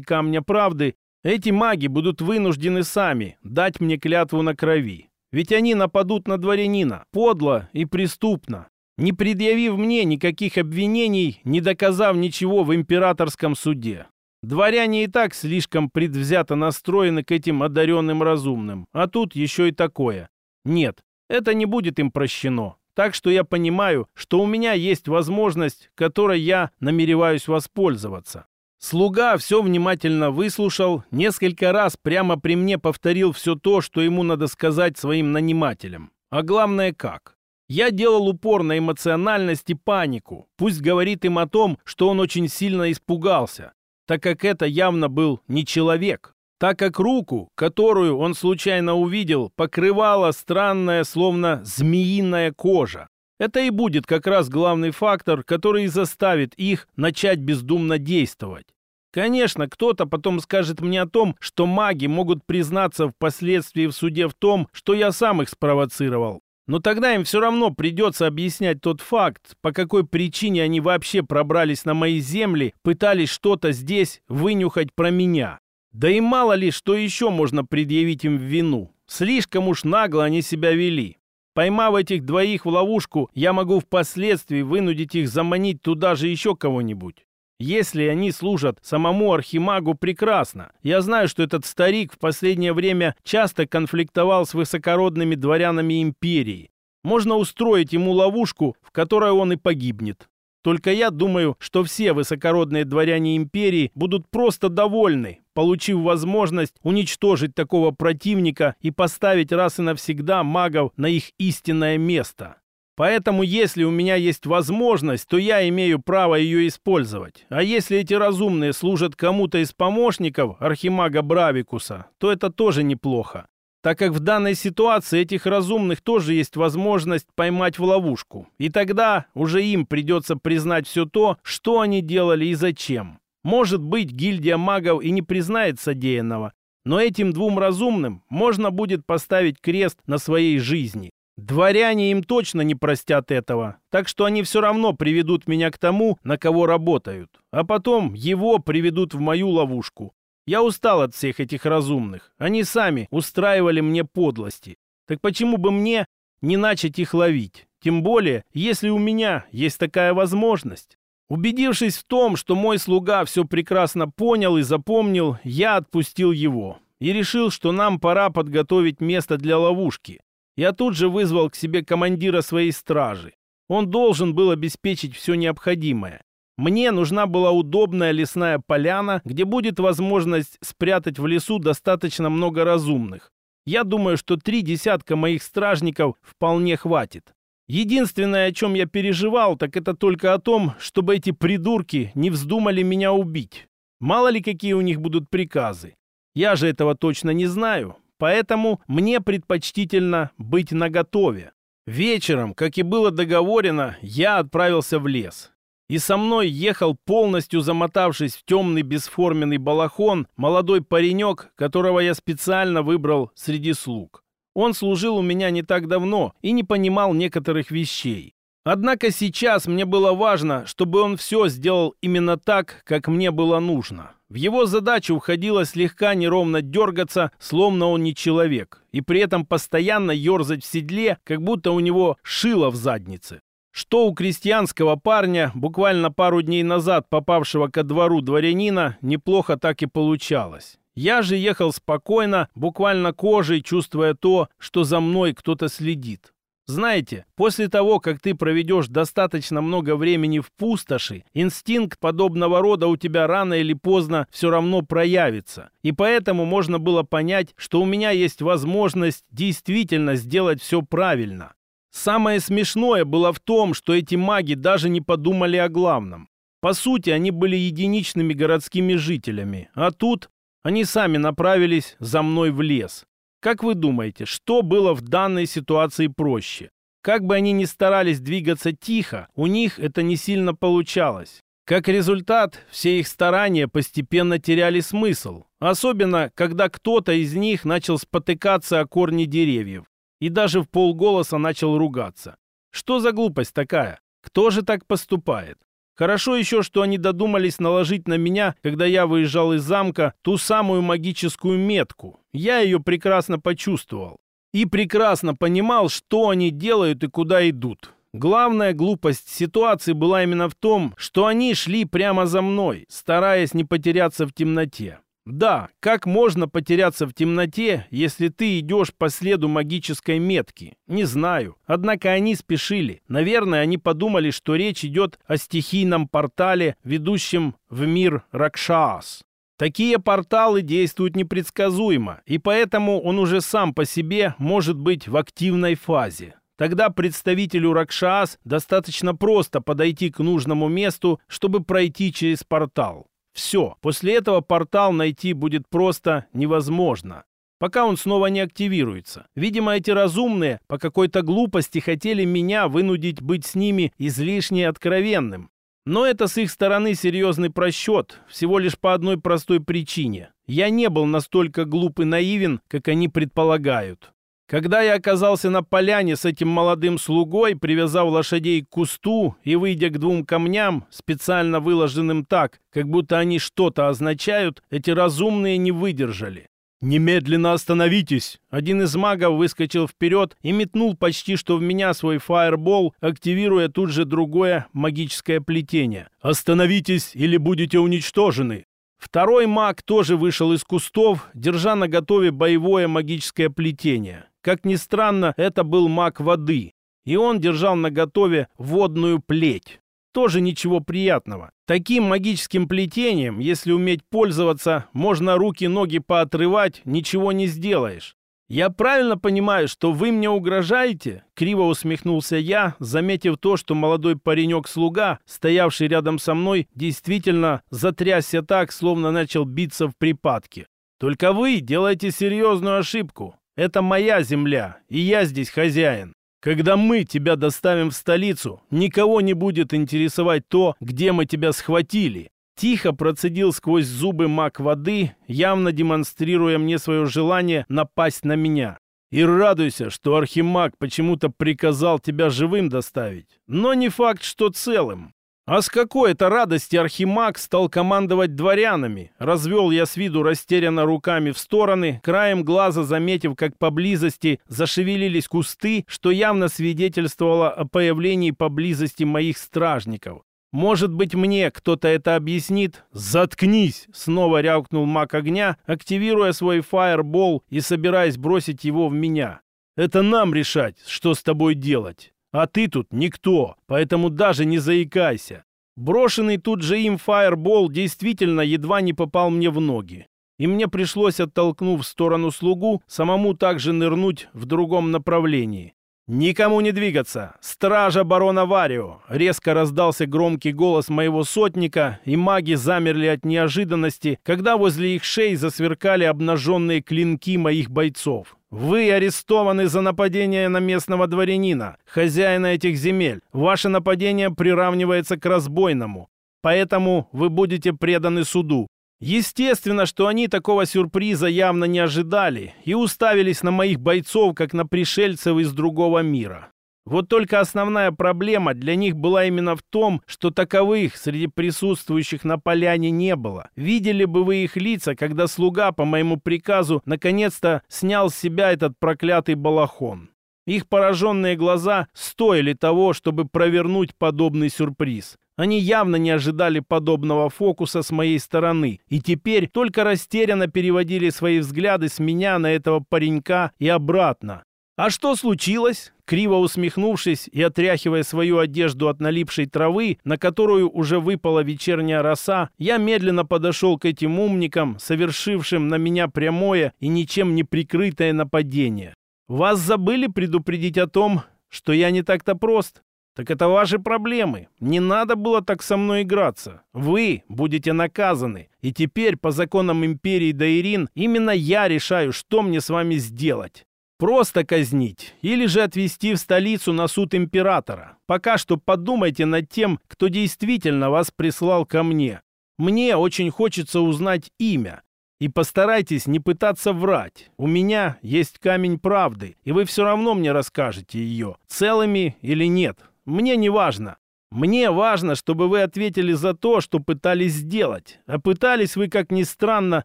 камня правды, эти маги будут вынуждены сами дать мне клятву на крови. Ведь они нападут на дворянина, подло и преступно, не предъявив мне никаких обвинений, не доказав ничего в императорском суде. Дворяне и так слишком предвзято настроены к этим одаренным разумным, а тут еще и такое. Нет, это не будет им прощено. Так что я понимаю, что у меня есть возможность, которой я намереваюсь воспользоваться. Слуга все внимательно выслушал, несколько раз прямо при мне повторил все то, что ему надо сказать своим нанимателям. А главное как. Я делал упор на эмоциональность и панику. Пусть говорит им о том, что он очень сильно испугался, так как это явно был не человек так как руку, которую он случайно увидел, покрывала странная, словно змеиная кожа. Это и будет как раз главный фактор, который заставит их начать бездумно действовать. Конечно, кто-то потом скажет мне о том, что маги могут признаться впоследствии в суде в том, что я сам их спровоцировал. Но тогда им все равно придется объяснять тот факт, по какой причине они вообще пробрались на мои земли, пытались что-то здесь вынюхать про меня. Да и мало ли, что еще можно предъявить им в вину. Слишком уж нагло они себя вели. Поймав этих двоих в ловушку, я могу впоследствии вынудить их заманить туда же еще кого-нибудь. Если они служат самому архимагу, прекрасно. Я знаю, что этот старик в последнее время часто конфликтовал с высокородными дворянами империи. Можно устроить ему ловушку, в которой он и погибнет. Только я думаю, что все высокородные дворяне империи будут просто довольны, получив возможность уничтожить такого противника и поставить раз и навсегда магов на их истинное место. Поэтому, если у меня есть возможность, то я имею право ее использовать. А если эти разумные служат кому-то из помощников архимага Бравикуса, то это тоже неплохо так как в данной ситуации этих разумных тоже есть возможность поймать в ловушку. И тогда уже им придется признать все то, что они делали и зачем. Может быть, гильдия магов и не признает содеянного, но этим двум разумным можно будет поставить крест на своей жизни. Дворяне им точно не простят этого, так что они все равно приведут меня к тому, на кого работают, а потом его приведут в мою ловушку. Я устал от всех этих разумных. Они сами устраивали мне подлости. Так почему бы мне не начать их ловить? Тем более, если у меня есть такая возможность. Убедившись в том, что мой слуга все прекрасно понял и запомнил, я отпустил его и решил, что нам пора подготовить место для ловушки. Я тут же вызвал к себе командира своей стражи. Он должен был обеспечить все необходимое. Мне нужна была удобная лесная поляна, где будет возможность спрятать в лесу достаточно много разумных. Я думаю, что три десятка моих стражников вполне хватит. Единственное, о чем я переживал, так это только о том, чтобы эти придурки не вздумали меня убить. Мало ли какие у них будут приказы. Я же этого точно не знаю, поэтому мне предпочтительно быть наготове. Вечером, как и было договорено, я отправился в лес и со мной ехал, полностью замотавшись в темный бесформенный балахон, молодой паренек, которого я специально выбрал среди слуг. Он служил у меня не так давно и не понимал некоторых вещей. Однако сейчас мне было важно, чтобы он все сделал именно так, как мне было нужно. В его задачу входило слегка неровно дергаться, словно он не человек, и при этом постоянно ерзать в седле, как будто у него шило в заднице что у крестьянского парня, буквально пару дней назад попавшего ко двору дворянина, неплохо так и получалось. Я же ехал спокойно, буквально кожей, чувствуя то, что за мной кто-то следит. Знаете, после того, как ты проведешь достаточно много времени в пустоши, инстинкт подобного рода у тебя рано или поздно все равно проявится. И поэтому можно было понять, что у меня есть возможность действительно сделать все правильно. Самое смешное было в том, что эти маги даже не подумали о главном. По сути, они были единичными городскими жителями, а тут они сами направились за мной в лес. Как вы думаете, что было в данной ситуации проще? Как бы они ни старались двигаться тихо, у них это не сильно получалось. Как результат, все их старания постепенно теряли смысл, особенно когда кто-то из них начал спотыкаться о корни деревьев и даже в полголоса начал ругаться. Что за глупость такая? Кто же так поступает? Хорошо еще, что они додумались наложить на меня, когда я выезжал из замка, ту самую магическую метку. Я ее прекрасно почувствовал. И прекрасно понимал, что они делают и куда идут. Главная глупость ситуации была именно в том, что они шли прямо за мной, стараясь не потеряться в темноте. Да, как можно потеряться в темноте, если ты идешь по следу магической метки? Не знаю. Однако они спешили. Наверное, они подумали, что речь идет о стихийном портале, ведущем в мир Ракшаас. Такие порталы действуют непредсказуемо, и поэтому он уже сам по себе может быть в активной фазе. Тогда представителю Ракшаас достаточно просто подойти к нужному месту, чтобы пройти через портал. Все, после этого портал найти будет просто невозможно пока он снова не активируется. Видимо, эти разумные по какой-то глупости хотели меня вынудить быть с ними излишне откровенным. Но это с их стороны серьезный просчет, всего лишь по одной простой причине. Я не был настолько глуп и наивен, как они предполагают. Когда я оказался на поляне с этим молодым слугой, привязав лошадей к кусту и, выйдя к двум камням, специально выложенным так, как будто они что-то означают, эти разумные не выдержали. «Немедленно остановитесь!» Один из магов выскочил вперед и метнул почти что в меня свой фаербол, активируя тут же другое магическое плетение. «Остановитесь, или будете уничтожены!» Второй маг тоже вышел из кустов, держа на готове боевое магическое плетение. Как ни странно, это был маг воды, и он держал наготове водную плеть. Тоже ничего приятного. Таким магическим плетением, если уметь пользоваться, можно руки-ноги поотрывать, ничего не сделаешь. «Я правильно понимаю, что вы мне угрожаете?» Криво усмехнулся я, заметив то, что молодой паренек-слуга, стоявший рядом со мной, действительно затрясся так, словно начал биться в припадке. «Только вы делаете серьезную ошибку. Это моя земля, и я здесь хозяин. Когда мы тебя доставим в столицу, никого не будет интересовать то, где мы тебя схватили. Тихо процедил сквозь зубы маг воды, явно демонстрируя мне свое желание напасть на меня. И радуйся, что Архимаг почему-то приказал тебя живым доставить. Но не факт, что целым. А с какой это радости Архимаг стал командовать дворянами. Развел я с виду растерянно руками в стороны, краем глаза заметив, как поблизости зашевелились кусты, что явно свидетельствовало о появлении поблизости моих стражников. «Может быть, мне кто-то это объяснит?» «Заткнись!» — снова рявкнул маг огня, активируя свой фаербол и собираясь бросить его в меня. «Это нам решать, что с тобой делать!» А ты тут никто, поэтому даже не заикайся. Брошенный тут же им фаербол действительно едва не попал мне в ноги. И мне пришлось, оттолкнув в сторону слугу, самому также нырнуть в другом направлении. «Никому не двигаться! Стража барона Варио!» Резко раздался громкий голос моего сотника, и маги замерли от неожиданности, когда возле их шеи засверкали обнаженные клинки моих бойцов. «Вы арестованы за нападение на местного дворянина, хозяина этих земель. Ваше нападение приравнивается к разбойному. Поэтому вы будете преданы суду. Естественно, что они такого сюрприза явно не ожидали и уставились на моих бойцов, как на пришельцев из другого мира. Вот только основная проблема для них была именно в том, что таковых среди присутствующих на поляне не было. Видели бы вы их лица, когда слуга по моему приказу наконец-то снял с себя этот проклятый балахон. Их пораженные глаза стоили того, чтобы провернуть подобный сюрприз. Они явно не ожидали подобного фокуса с моей стороны, и теперь только растерянно переводили свои взгляды с меня на этого паренька и обратно. «А что случилось?» Криво усмехнувшись и отряхивая свою одежду от налипшей травы, на которую уже выпала вечерняя роса, я медленно подошел к этим умникам, совершившим на меня прямое и ничем не прикрытое нападение. «Вас забыли предупредить о том, что я не так-то прост?» Так это ваши проблемы. Не надо было так со мной играться. Вы будете наказаны. И теперь по законам империи Даирин именно я решаю, что мне с вами сделать. Просто казнить или же отвезти в столицу на суд императора. Пока что подумайте над тем, кто действительно вас прислал ко мне. Мне очень хочется узнать имя. И постарайтесь не пытаться врать. У меня есть камень правды, и вы все равно мне расскажете ее, целыми или нет. Мне не важно. Мне важно, чтобы вы ответили за то, что пытались сделать. А пытались вы, как ни странно,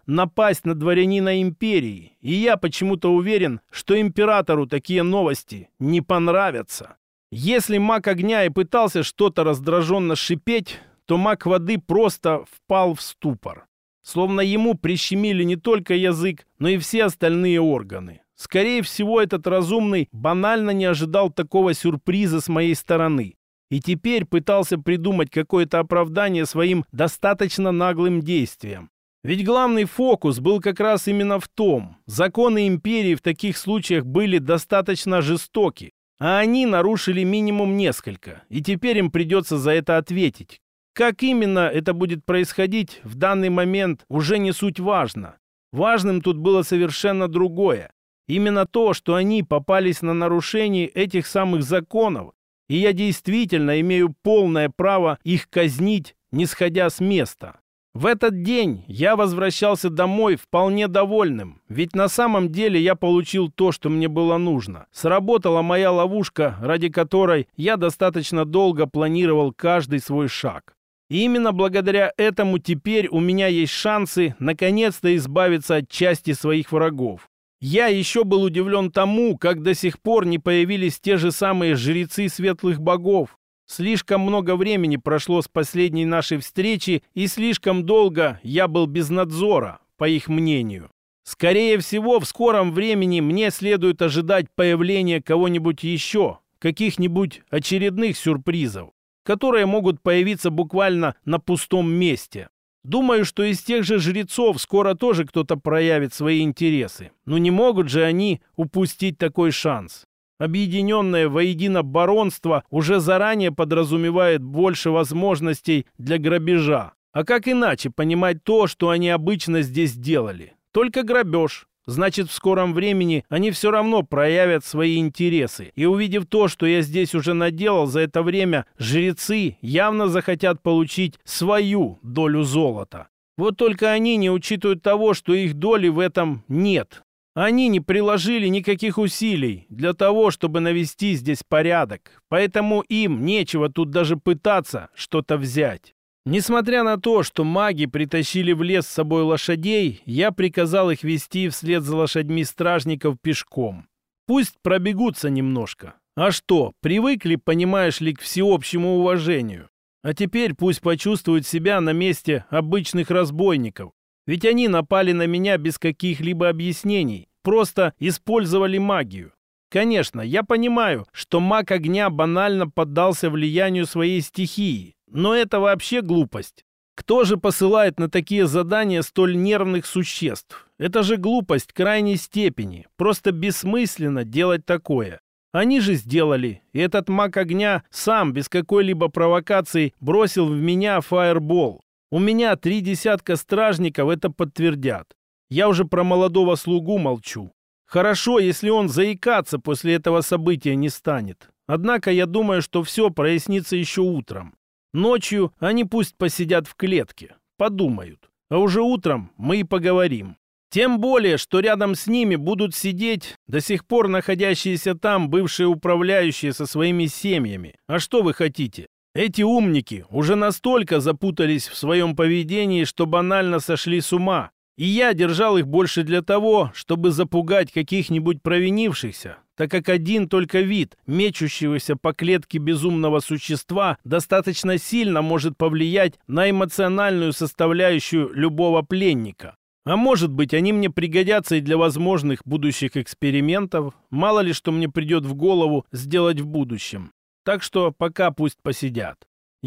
напасть на дворянина империи. И я почему-то уверен, что императору такие новости не понравятся. Если маг огня и пытался что-то раздраженно шипеть, то маг воды просто впал в ступор. Словно ему прищемили не только язык, но и все остальные органы. Скорее всего, этот разумный банально не ожидал такого сюрприза с моей стороны и теперь пытался придумать какое-то оправдание своим достаточно наглым действиям. Ведь главный фокус был как раз именно в том, законы империи в таких случаях были достаточно жестоки, а они нарушили минимум несколько, и теперь им придется за это ответить. Как именно это будет происходить в данный момент уже не суть важно. Важным тут было совершенно другое. Именно то, что они попались на нарушение этих самых законов, и я действительно имею полное право их казнить, не сходя с места. В этот день я возвращался домой вполне довольным, ведь на самом деле я получил то, что мне было нужно. Сработала моя ловушка, ради которой я достаточно долго планировал каждый свой шаг. И именно благодаря этому теперь у меня есть шансы наконец-то избавиться от части своих врагов. Я еще был удивлен тому, как до сих пор не появились те же самые жрецы светлых богов. Слишком много времени прошло с последней нашей встречи, и слишком долго я был без надзора, по их мнению. Скорее всего, в скором времени мне следует ожидать появления кого-нибудь еще, каких-нибудь очередных сюрпризов, которые могут появиться буквально на пустом месте. Думаю, что из тех же жрецов скоро тоже кто-то проявит свои интересы. Но не могут же они упустить такой шанс. Объединенное воедино баронство уже заранее подразумевает больше возможностей для грабежа. А как иначе понимать то, что они обычно здесь делали? Только грабеж. Значит, в скором времени они все равно проявят свои интересы. И увидев то, что я здесь уже наделал за это время, жрецы явно захотят получить свою долю золота. Вот только они не учитывают того, что их доли в этом нет. Они не приложили никаких усилий для того, чтобы навести здесь порядок. Поэтому им нечего тут даже пытаться что-то взять. Несмотря на то, что маги притащили в лес с собой лошадей, я приказал их вести вслед за лошадьми стражников пешком. Пусть пробегутся немножко. А что, привыкли, понимаешь ли, к всеобщему уважению. А теперь пусть почувствуют себя на месте обычных разбойников. Ведь они напали на меня без каких-либо объяснений, просто использовали магию. Конечно, я понимаю, что маг огня банально поддался влиянию своей стихии, но это вообще глупость. Кто же посылает на такие задания столь нервных существ? Это же глупость крайней степени. Просто бессмысленно делать такое. Они же сделали. И этот маг огня сам без какой-либо провокации бросил в меня фаербол. У меня три десятка стражников это подтвердят. Я уже про молодого слугу молчу. Хорошо, если он заикаться после этого события не станет. Однако я думаю, что все прояснится еще утром. Ночью они пусть посидят в клетке, подумают. А уже утром мы и поговорим. Тем более, что рядом с ними будут сидеть до сих пор находящиеся там бывшие управляющие со своими семьями. А что вы хотите? Эти умники уже настолько запутались в своем поведении, что банально сошли с ума. И я держал их больше для того, чтобы запугать каких-нибудь провинившихся, так как один только вид мечущегося по клетке безумного существа достаточно сильно может повлиять на эмоциональную составляющую любого пленника. А может быть, они мне пригодятся и для возможных будущих экспериментов. Мало ли, что мне придет в голову сделать в будущем. Так что пока пусть посидят.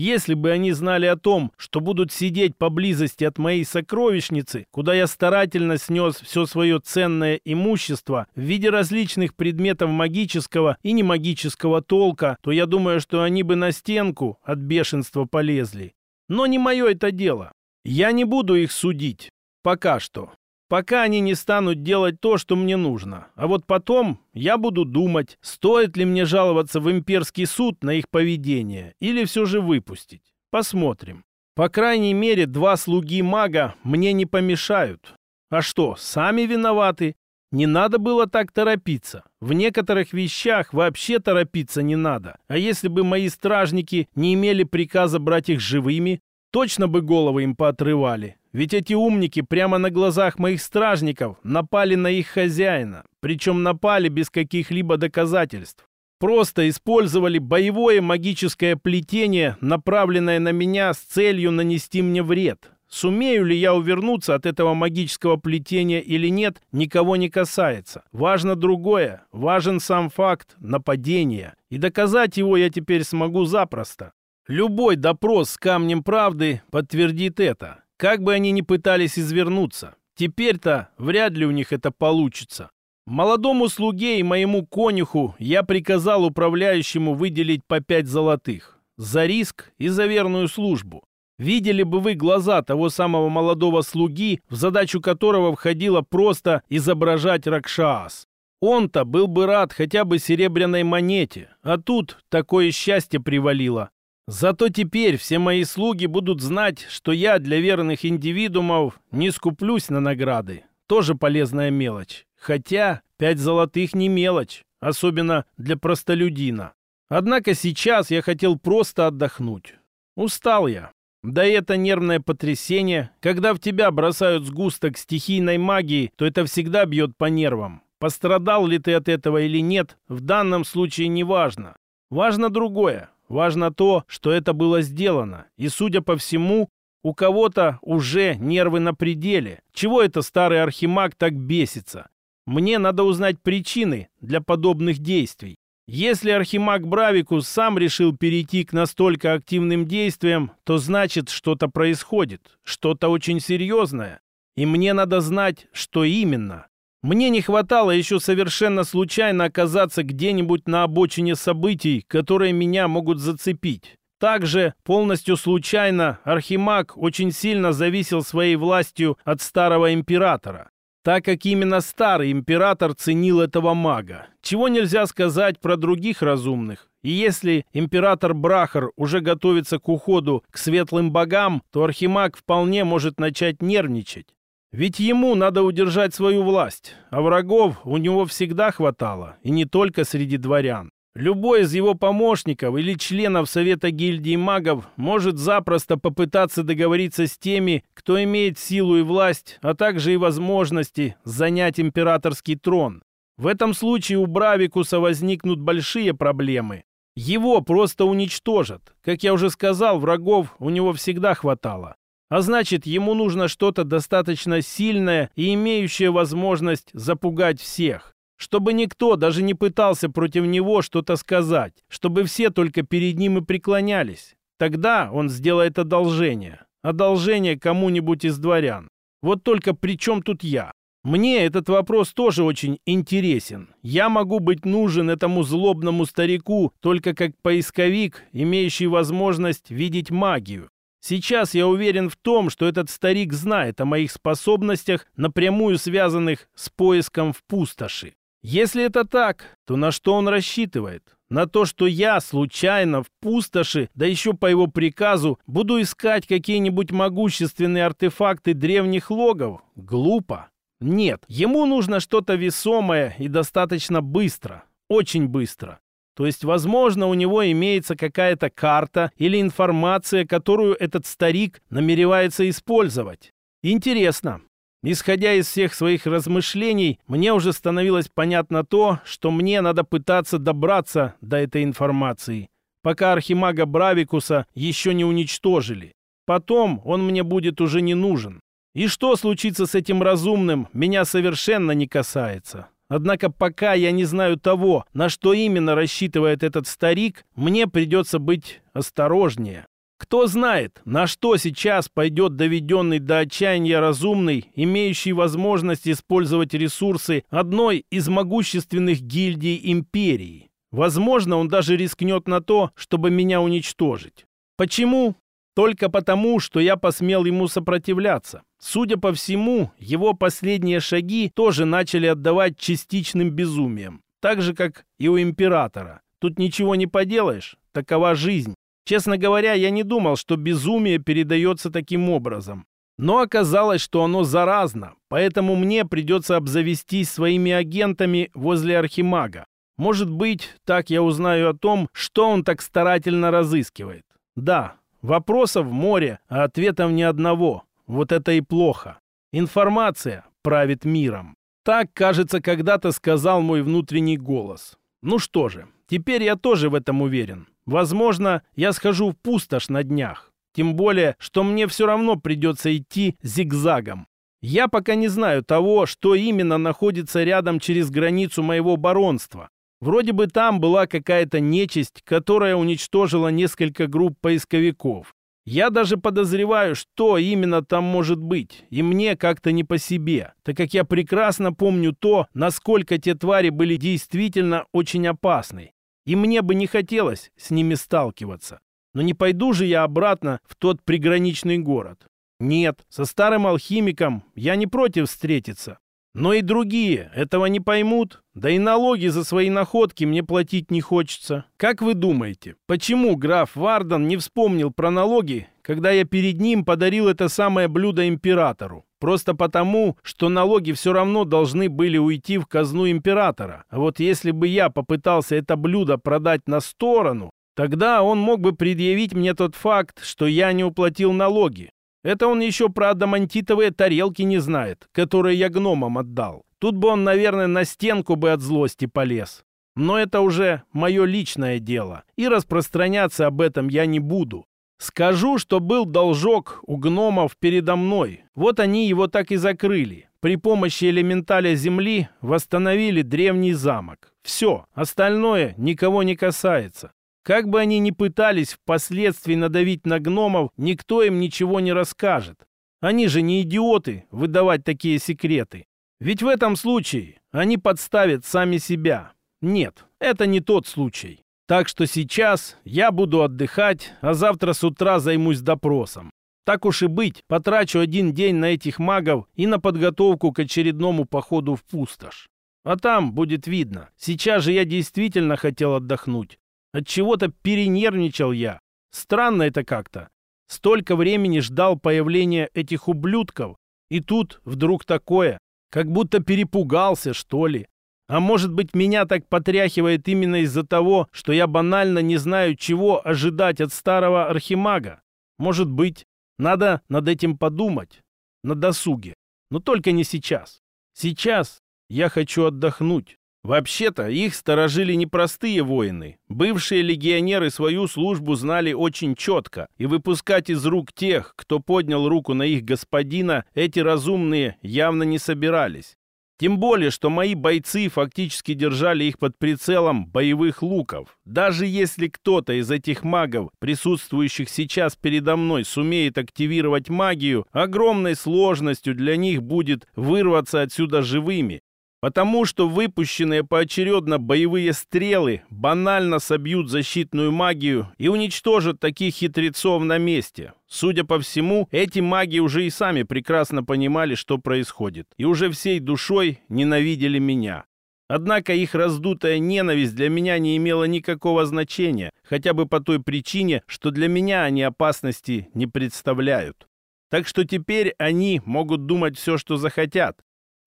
Если бы они знали о том, что будут сидеть поблизости от моей сокровищницы, куда я старательно снес все свое ценное имущество в виде различных предметов магического и немагического толка, то я думаю, что они бы на стенку от бешенства полезли. Но не мое это дело. Я не буду их судить. Пока что пока они не станут делать то, что мне нужно. А вот потом я буду думать, стоит ли мне жаловаться в имперский суд на их поведение или все же выпустить. Посмотрим. По крайней мере, два слуги мага мне не помешают. А что, сами виноваты? Не надо было так торопиться. В некоторых вещах вообще торопиться не надо. А если бы мои стражники не имели приказа брать их живыми, точно бы головы им поотрывали. Ведь эти умники прямо на глазах моих стражников напали на их хозяина, причем напали без каких-либо доказательств. Просто использовали боевое магическое плетение, направленное на меня с целью нанести мне вред. Сумею ли я увернуться от этого магического плетения или нет, никого не касается. Важно другое. Важен сам факт нападения. И доказать его я теперь смогу запросто. Любой допрос с камнем правды подтвердит это. Как бы они ни пытались извернуться, теперь-то вряд ли у них это получится. Молодому слуге и моему конюху я приказал управляющему выделить по пять золотых. За риск и за верную службу. Видели бы вы глаза того самого молодого слуги, в задачу которого входило просто изображать Ракшаас. Он-то был бы рад хотя бы серебряной монете, а тут такое счастье привалило. Зато теперь все мои слуги будут знать, что я для верных индивидуумов не скуплюсь на награды. Тоже полезная мелочь. Хотя пять золотых не мелочь, особенно для простолюдина. Однако сейчас я хотел просто отдохнуть. Устал я. Да и это нервное потрясение. Когда в тебя бросают сгусток стихийной магии, то это всегда бьет по нервам. Пострадал ли ты от этого или нет, в данном случае не важно. Важно другое. Важно то, что это было сделано, и, судя по всему, у кого-то уже нервы на пределе. Чего это старый архимаг так бесится? Мне надо узнать причины для подобных действий. Если архимаг Бравикус сам решил перейти к настолько активным действиям, то значит что-то происходит, что-то очень серьезное. И мне надо знать, что именно. Мне не хватало еще совершенно случайно оказаться где-нибудь на обочине событий, которые меня могут зацепить. Также, полностью случайно, Архимаг очень сильно зависел своей властью от старого императора, так как именно старый император ценил этого мага, чего нельзя сказать про других разумных. И если император Брахар уже готовится к уходу к светлым богам, то Архимаг вполне может начать нервничать. Ведь ему надо удержать свою власть, а врагов у него всегда хватало, и не только среди дворян. Любой из его помощников или членов Совета гильдии магов может запросто попытаться договориться с теми, кто имеет силу и власть, а также и возможности занять императорский трон. В этом случае у Бравикуса возникнут большие проблемы. Его просто уничтожат. Как я уже сказал, врагов у него всегда хватало. А значит, ему нужно что-то достаточно сильное и имеющее возможность запугать всех. Чтобы никто даже не пытался против него что-то сказать. Чтобы все только перед ним и преклонялись. Тогда он сделает одолжение. Одолжение кому-нибудь из дворян. Вот только при чем тут я? Мне этот вопрос тоже очень интересен. Я могу быть нужен этому злобному старику только как поисковик, имеющий возможность видеть магию. Сейчас я уверен в том, что этот старик знает о моих способностях, напрямую связанных с поиском в пустоши. Если это так, то на что он рассчитывает? На то, что я случайно в пустоши, да еще по его приказу, буду искать какие-нибудь могущественные артефакты древних логов? Глупо. Нет, ему нужно что-то весомое и достаточно быстро. Очень быстро. То есть, возможно, у него имеется какая-то карта или информация, которую этот старик намеревается использовать. Интересно. Исходя из всех своих размышлений, мне уже становилось понятно то, что мне надо пытаться добраться до этой информации, пока архимага Бравикуса еще не уничтожили. Потом он мне будет уже не нужен. И что случится с этим разумным, меня совершенно не касается. Однако пока я не знаю того, на что именно рассчитывает этот старик, мне придется быть осторожнее. Кто знает, на что сейчас пойдет доведенный до отчаяния разумный, имеющий возможность использовать ресурсы одной из могущественных гильдий империи. Возможно, он даже рискнет на то, чтобы меня уничтожить. Почему? Только потому, что я посмел ему сопротивляться. Судя по всему, его последние шаги тоже начали отдавать частичным безумием, так же, как и у императора. Тут ничего не поделаешь, такова жизнь. Честно говоря, я не думал, что безумие передается таким образом. Но оказалось, что оно заразно, поэтому мне придется обзавестись своими агентами возле Архимага. Может быть, так я узнаю о том, что он так старательно разыскивает. Да, вопросов море, а ответов ни одного. Вот это и плохо. Информация правит миром. Так, кажется, когда-то сказал мой внутренний голос. Ну что же, теперь я тоже в этом уверен. Возможно, я схожу в пустошь на днях. Тем более, что мне все равно придется идти зигзагом. Я пока не знаю того, что именно находится рядом через границу моего баронства. Вроде бы там была какая-то нечисть, которая уничтожила несколько групп поисковиков. Я даже подозреваю, что именно там может быть, и мне как-то не по себе, так как я прекрасно помню то, насколько те твари были действительно очень опасны, и мне бы не хотелось с ними сталкиваться. Но не пойду же я обратно в тот приграничный город. Нет, со старым алхимиком я не против встретиться, но и другие этого не поймут. Да и налоги за свои находки мне платить не хочется. Как вы думаете, почему граф Вардан не вспомнил про налоги, когда я перед ним подарил это самое блюдо императору? Просто потому, что налоги все равно должны были уйти в казну императора. А вот если бы я попытался это блюдо продать на сторону, тогда он мог бы предъявить мне тот факт, что я не уплатил налоги. Это он еще про адамантитовые тарелки не знает, которые я гномам отдал. Тут бы он, наверное, на стенку бы от злости полез. Но это уже мое личное дело, и распространяться об этом я не буду. Скажу, что был должок у гномов передо мной. Вот они его так и закрыли. При помощи элементаля земли восстановили древний замок. Все, остальное никого не касается. Как бы они ни пытались впоследствии надавить на гномов, никто им ничего не расскажет. Они же не идиоты выдавать такие секреты. Ведь в этом случае они подставят сами себя. Нет, это не тот случай. Так что сейчас я буду отдыхать, а завтра с утра займусь допросом. Так уж и быть, потрачу один день на этих магов и на подготовку к очередному походу в пустошь. А там будет видно. Сейчас же я действительно хотел отдохнуть. От чего-то перенервничал я. Странно это как-то. Столько времени ждал появления этих ублюдков, и тут вдруг такое, как будто перепугался, что ли. А может быть, меня так потряхивает именно из-за того, что я банально не знаю, чего ожидать от старого архимага. Может быть, надо над этим подумать. На досуге. Но только не сейчас. Сейчас я хочу отдохнуть. Вообще-то их сторожили непростые воины. Бывшие легионеры свою службу знали очень четко, и выпускать из рук тех, кто поднял руку на их господина, эти разумные явно не собирались. Тем более, что мои бойцы фактически держали их под прицелом боевых луков. Даже если кто-то из этих магов, присутствующих сейчас передо мной, сумеет активировать магию, огромной сложностью для них будет вырваться отсюда живыми потому что выпущенные поочередно боевые стрелы банально собьют защитную магию и уничтожат таких хитрецов на месте. Судя по всему, эти маги уже и сами прекрасно понимали, что происходит, и уже всей душой ненавидели меня. Однако их раздутая ненависть для меня не имела никакого значения, хотя бы по той причине, что для меня они опасности не представляют. Так что теперь они могут думать все, что захотят,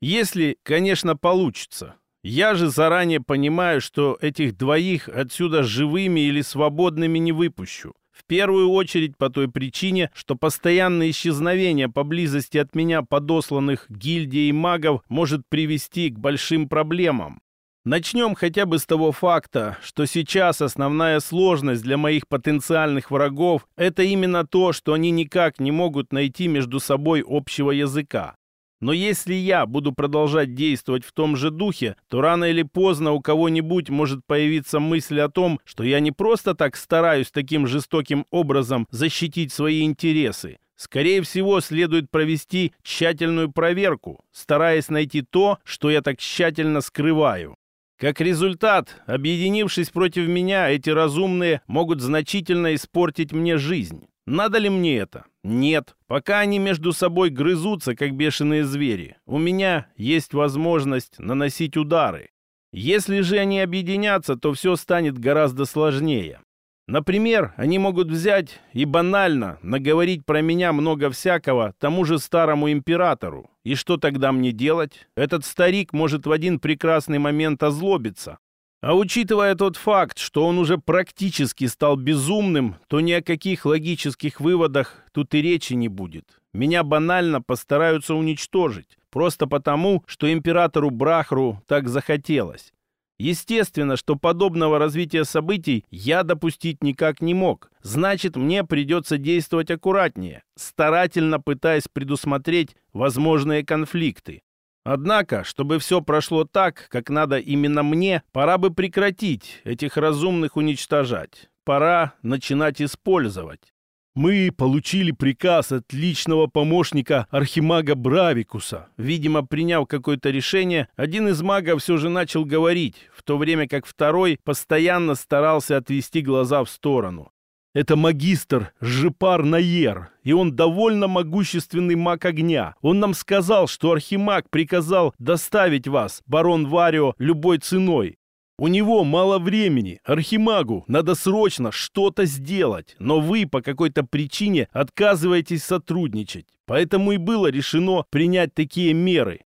если, конечно, получится. Я же заранее понимаю, что этих двоих отсюда живыми или свободными не выпущу. В первую очередь по той причине, что постоянное исчезновение поблизости от меня подосланных гильдий и магов может привести к большим проблемам. Начнем хотя бы с того факта, что сейчас основная сложность для моих потенциальных врагов – это именно то, что они никак не могут найти между собой общего языка. Но если я буду продолжать действовать в том же духе, то рано или поздно у кого-нибудь может появиться мысль о том, что я не просто так стараюсь таким жестоким образом защитить свои интересы. Скорее всего, следует провести тщательную проверку, стараясь найти то, что я так тщательно скрываю. Как результат, объединившись против меня, эти разумные могут значительно испортить мне жизнь. Надо ли мне это? Нет, пока они между собой грызутся, как бешеные звери, у меня есть возможность наносить удары. Если же они объединятся, то все станет гораздо сложнее. Например, они могут взять и банально наговорить про меня много всякого тому же старому императору. И что тогда мне делать? Этот старик может в один прекрасный момент озлобиться, а учитывая тот факт, что он уже практически стал безумным, то ни о каких логических выводах тут и речи не будет. Меня банально постараются уничтожить, просто потому, что императору Брахру так захотелось. Естественно, что подобного развития событий я допустить никак не мог. Значит, мне придется действовать аккуратнее, старательно пытаясь предусмотреть возможные конфликты. Однако, чтобы все прошло так, как надо именно мне, пора бы прекратить этих разумных уничтожать. Пора начинать использовать. Мы получили приказ от личного помощника архимага Бравикуса. Видимо, приняв какое-то решение, один из магов все же начал говорить, в то время как второй постоянно старался отвести глаза в сторону. Это магистр Жипар Наер, и он довольно могущественный маг огня. Он нам сказал, что архимаг приказал доставить вас, барон Варио, любой ценой. У него мало времени. Архимагу надо срочно что-то сделать, но вы по какой-то причине отказываетесь сотрудничать. Поэтому и было решено принять такие меры.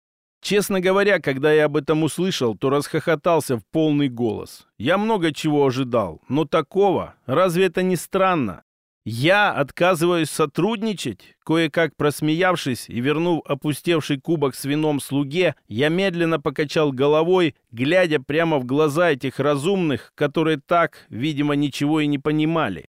Честно говоря, когда я об этом услышал, то расхохотался в полный голос. Я много чего ожидал, но такого, разве это не странно? Я отказываюсь сотрудничать? Кое-как просмеявшись и вернув опустевший кубок с вином слуге, я медленно покачал головой, глядя прямо в глаза этих разумных, которые так, видимо, ничего и не понимали.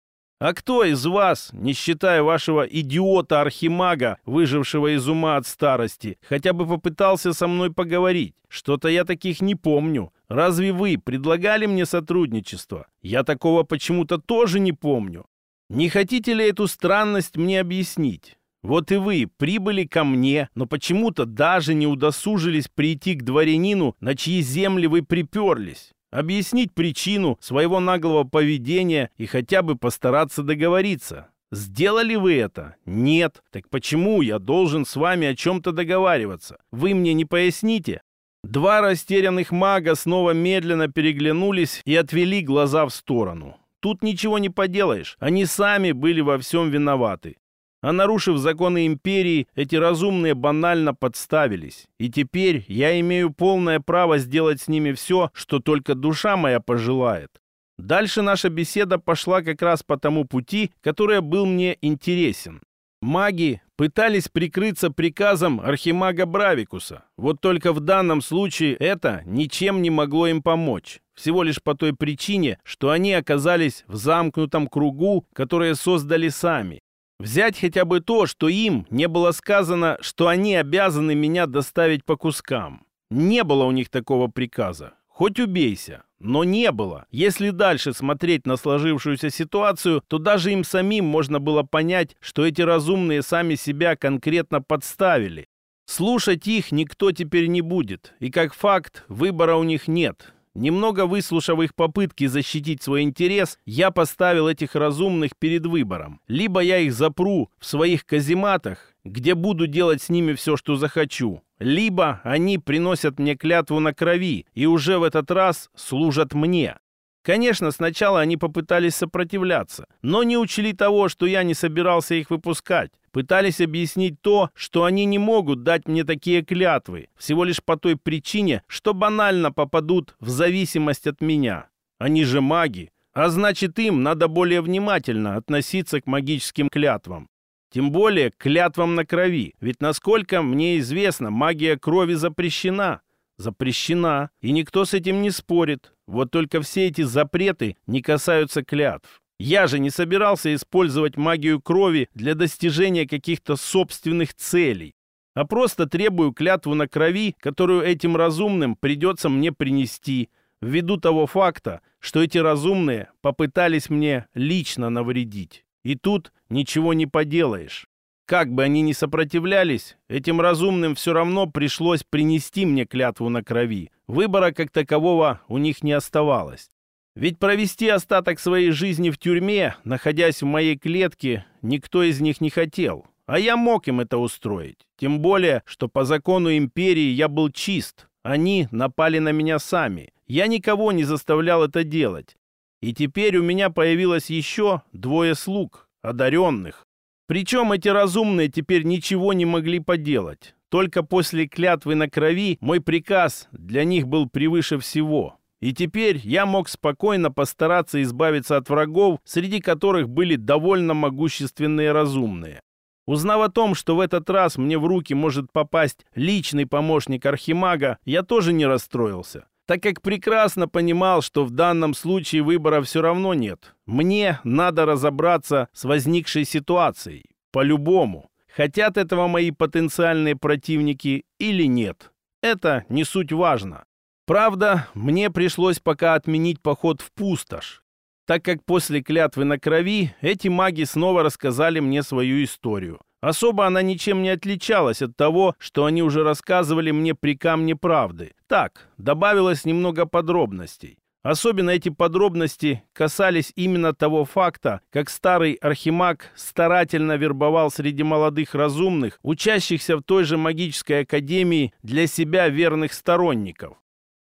А кто из вас, не считая вашего идиота-архимага, выжившего из ума от старости, хотя бы попытался со мной поговорить? Что-то я таких не помню. Разве вы предлагали мне сотрудничество? Я такого почему-то тоже не помню. Не хотите ли эту странность мне объяснить? Вот и вы прибыли ко мне, но почему-то даже не удосужились прийти к дворянину, на чьи земли вы приперлись объяснить причину своего наглого поведения и хотя бы постараться договориться. Сделали вы это? Нет. Так почему я должен с вами о чем-то договариваться? Вы мне не поясните? Два растерянных мага снова медленно переглянулись и отвели глаза в сторону. Тут ничего не поделаешь, они сами были во всем виноваты а нарушив законы империи, эти разумные банально подставились. И теперь я имею полное право сделать с ними все, что только душа моя пожелает. Дальше наша беседа пошла как раз по тому пути, который был мне интересен. Маги пытались прикрыться приказом архимага Бравикуса. Вот только в данном случае это ничем не могло им помочь. Всего лишь по той причине, что они оказались в замкнутом кругу, который создали сами. Взять хотя бы то, что им не было сказано, что они обязаны меня доставить по кускам. Не было у них такого приказа. Хоть убейся, но не было. Если дальше смотреть на сложившуюся ситуацию, то даже им самим можно было понять, что эти разумные сами себя конкретно подставили. Слушать их никто теперь не будет, и как факт выбора у них нет. Немного выслушав их попытки защитить свой интерес, я поставил этих разумных перед выбором. Либо я их запру в своих казематах, где буду делать с ними все, что захочу, либо они приносят мне клятву на крови и уже в этот раз служат мне. Конечно, сначала они попытались сопротивляться, но не учли того, что я не собирался их выпускать. Пытались объяснить то, что они не могут дать мне такие клятвы, всего лишь по той причине, что банально попадут в зависимость от меня. Они же маги, а значит им надо более внимательно относиться к магическим клятвам. Тем более клятвам на крови, ведь насколько мне известно, магия крови запрещена запрещена, и никто с этим не спорит. Вот только все эти запреты не касаются клятв. Я же не собирался использовать магию крови для достижения каких-то собственных целей, а просто требую клятву на крови, которую этим разумным придется мне принести, ввиду того факта, что эти разумные попытались мне лично навредить. И тут ничего не поделаешь. Как бы они ни сопротивлялись, этим разумным все равно пришлось принести мне клятву на крови. Выбора как такового у них не оставалось. Ведь провести остаток своей жизни в тюрьме, находясь в моей клетке, никто из них не хотел. А я мог им это устроить. Тем более, что по закону империи я был чист. Они напали на меня сами. Я никого не заставлял это делать. И теперь у меня появилось еще двое слуг, одаренных, причем эти разумные теперь ничего не могли поделать. Только после клятвы на крови мой приказ для них был превыше всего. И теперь я мог спокойно постараться избавиться от врагов, среди которых были довольно могущественные разумные. Узнав о том, что в этот раз мне в руки может попасть личный помощник Архимага, я тоже не расстроился так как прекрасно понимал, что в данном случае выбора все равно нет. Мне надо разобраться с возникшей ситуацией. По-любому. Хотят этого мои потенциальные противники или нет. Это не суть важно. Правда, мне пришлось пока отменить поход в пустошь, так как после клятвы на крови эти маги снова рассказали мне свою историю. Особо она ничем не отличалась от того, что они уже рассказывали мне при камне правды. Так, добавилось немного подробностей. Особенно эти подробности касались именно того факта, как старый архимаг старательно вербовал среди молодых разумных, учащихся в той же магической академии, для себя верных сторонников.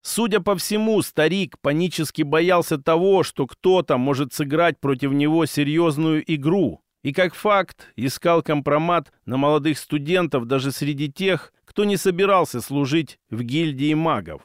Судя по всему, старик панически боялся того, что кто-то может сыграть против него серьезную игру, и как факт, искал компромат на молодых студентов даже среди тех, кто не собирался служить в гильдии магов.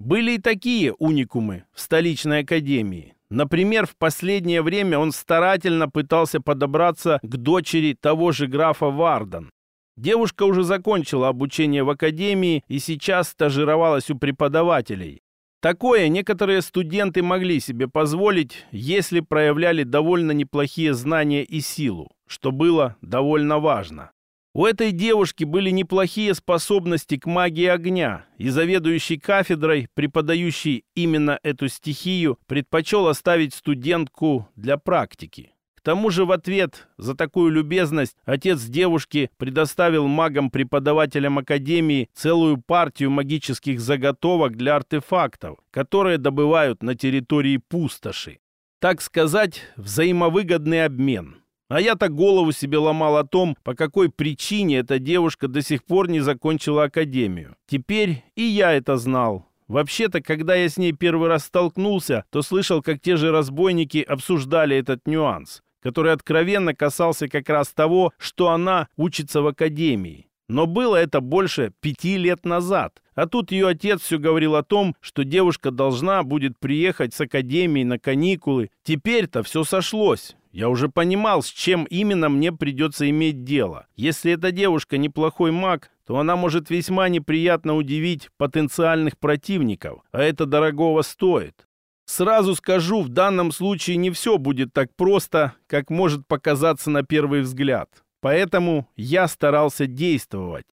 Были и такие уникумы в столичной академии. Например, в последнее время он старательно пытался подобраться к дочери того же графа Варден. Девушка уже закончила обучение в академии и сейчас стажировалась у преподавателей. Такое некоторые студенты могли себе позволить, если проявляли довольно неплохие знания и силу, что было довольно важно. У этой девушки были неплохие способности к магии огня, и заведующий кафедрой, преподающий именно эту стихию, предпочел оставить студентку для практики. К тому же в ответ за такую любезность отец девушки предоставил магам-преподавателям Академии целую партию магических заготовок для артефактов, которые добывают на территории пустоши. Так сказать, взаимовыгодный обмен. А я-то голову себе ломал о том, по какой причине эта девушка до сих пор не закончила академию. Теперь и я это знал, Вообще-то, когда я с ней первый раз столкнулся, то слышал, как те же разбойники обсуждали этот нюанс который откровенно касался как раз того, что она учится в академии. Но было это больше пяти лет назад. А тут ее отец все говорил о том, что девушка должна будет приехать с академии на каникулы. Теперь-то все сошлось. Я уже понимал, с чем именно мне придется иметь дело. Если эта девушка неплохой маг, то она может весьма неприятно удивить потенциальных противников, а это дорогого стоит. Сразу скажу, в данном случае не все будет так просто, как может показаться на первый взгляд. Поэтому я старался действовать.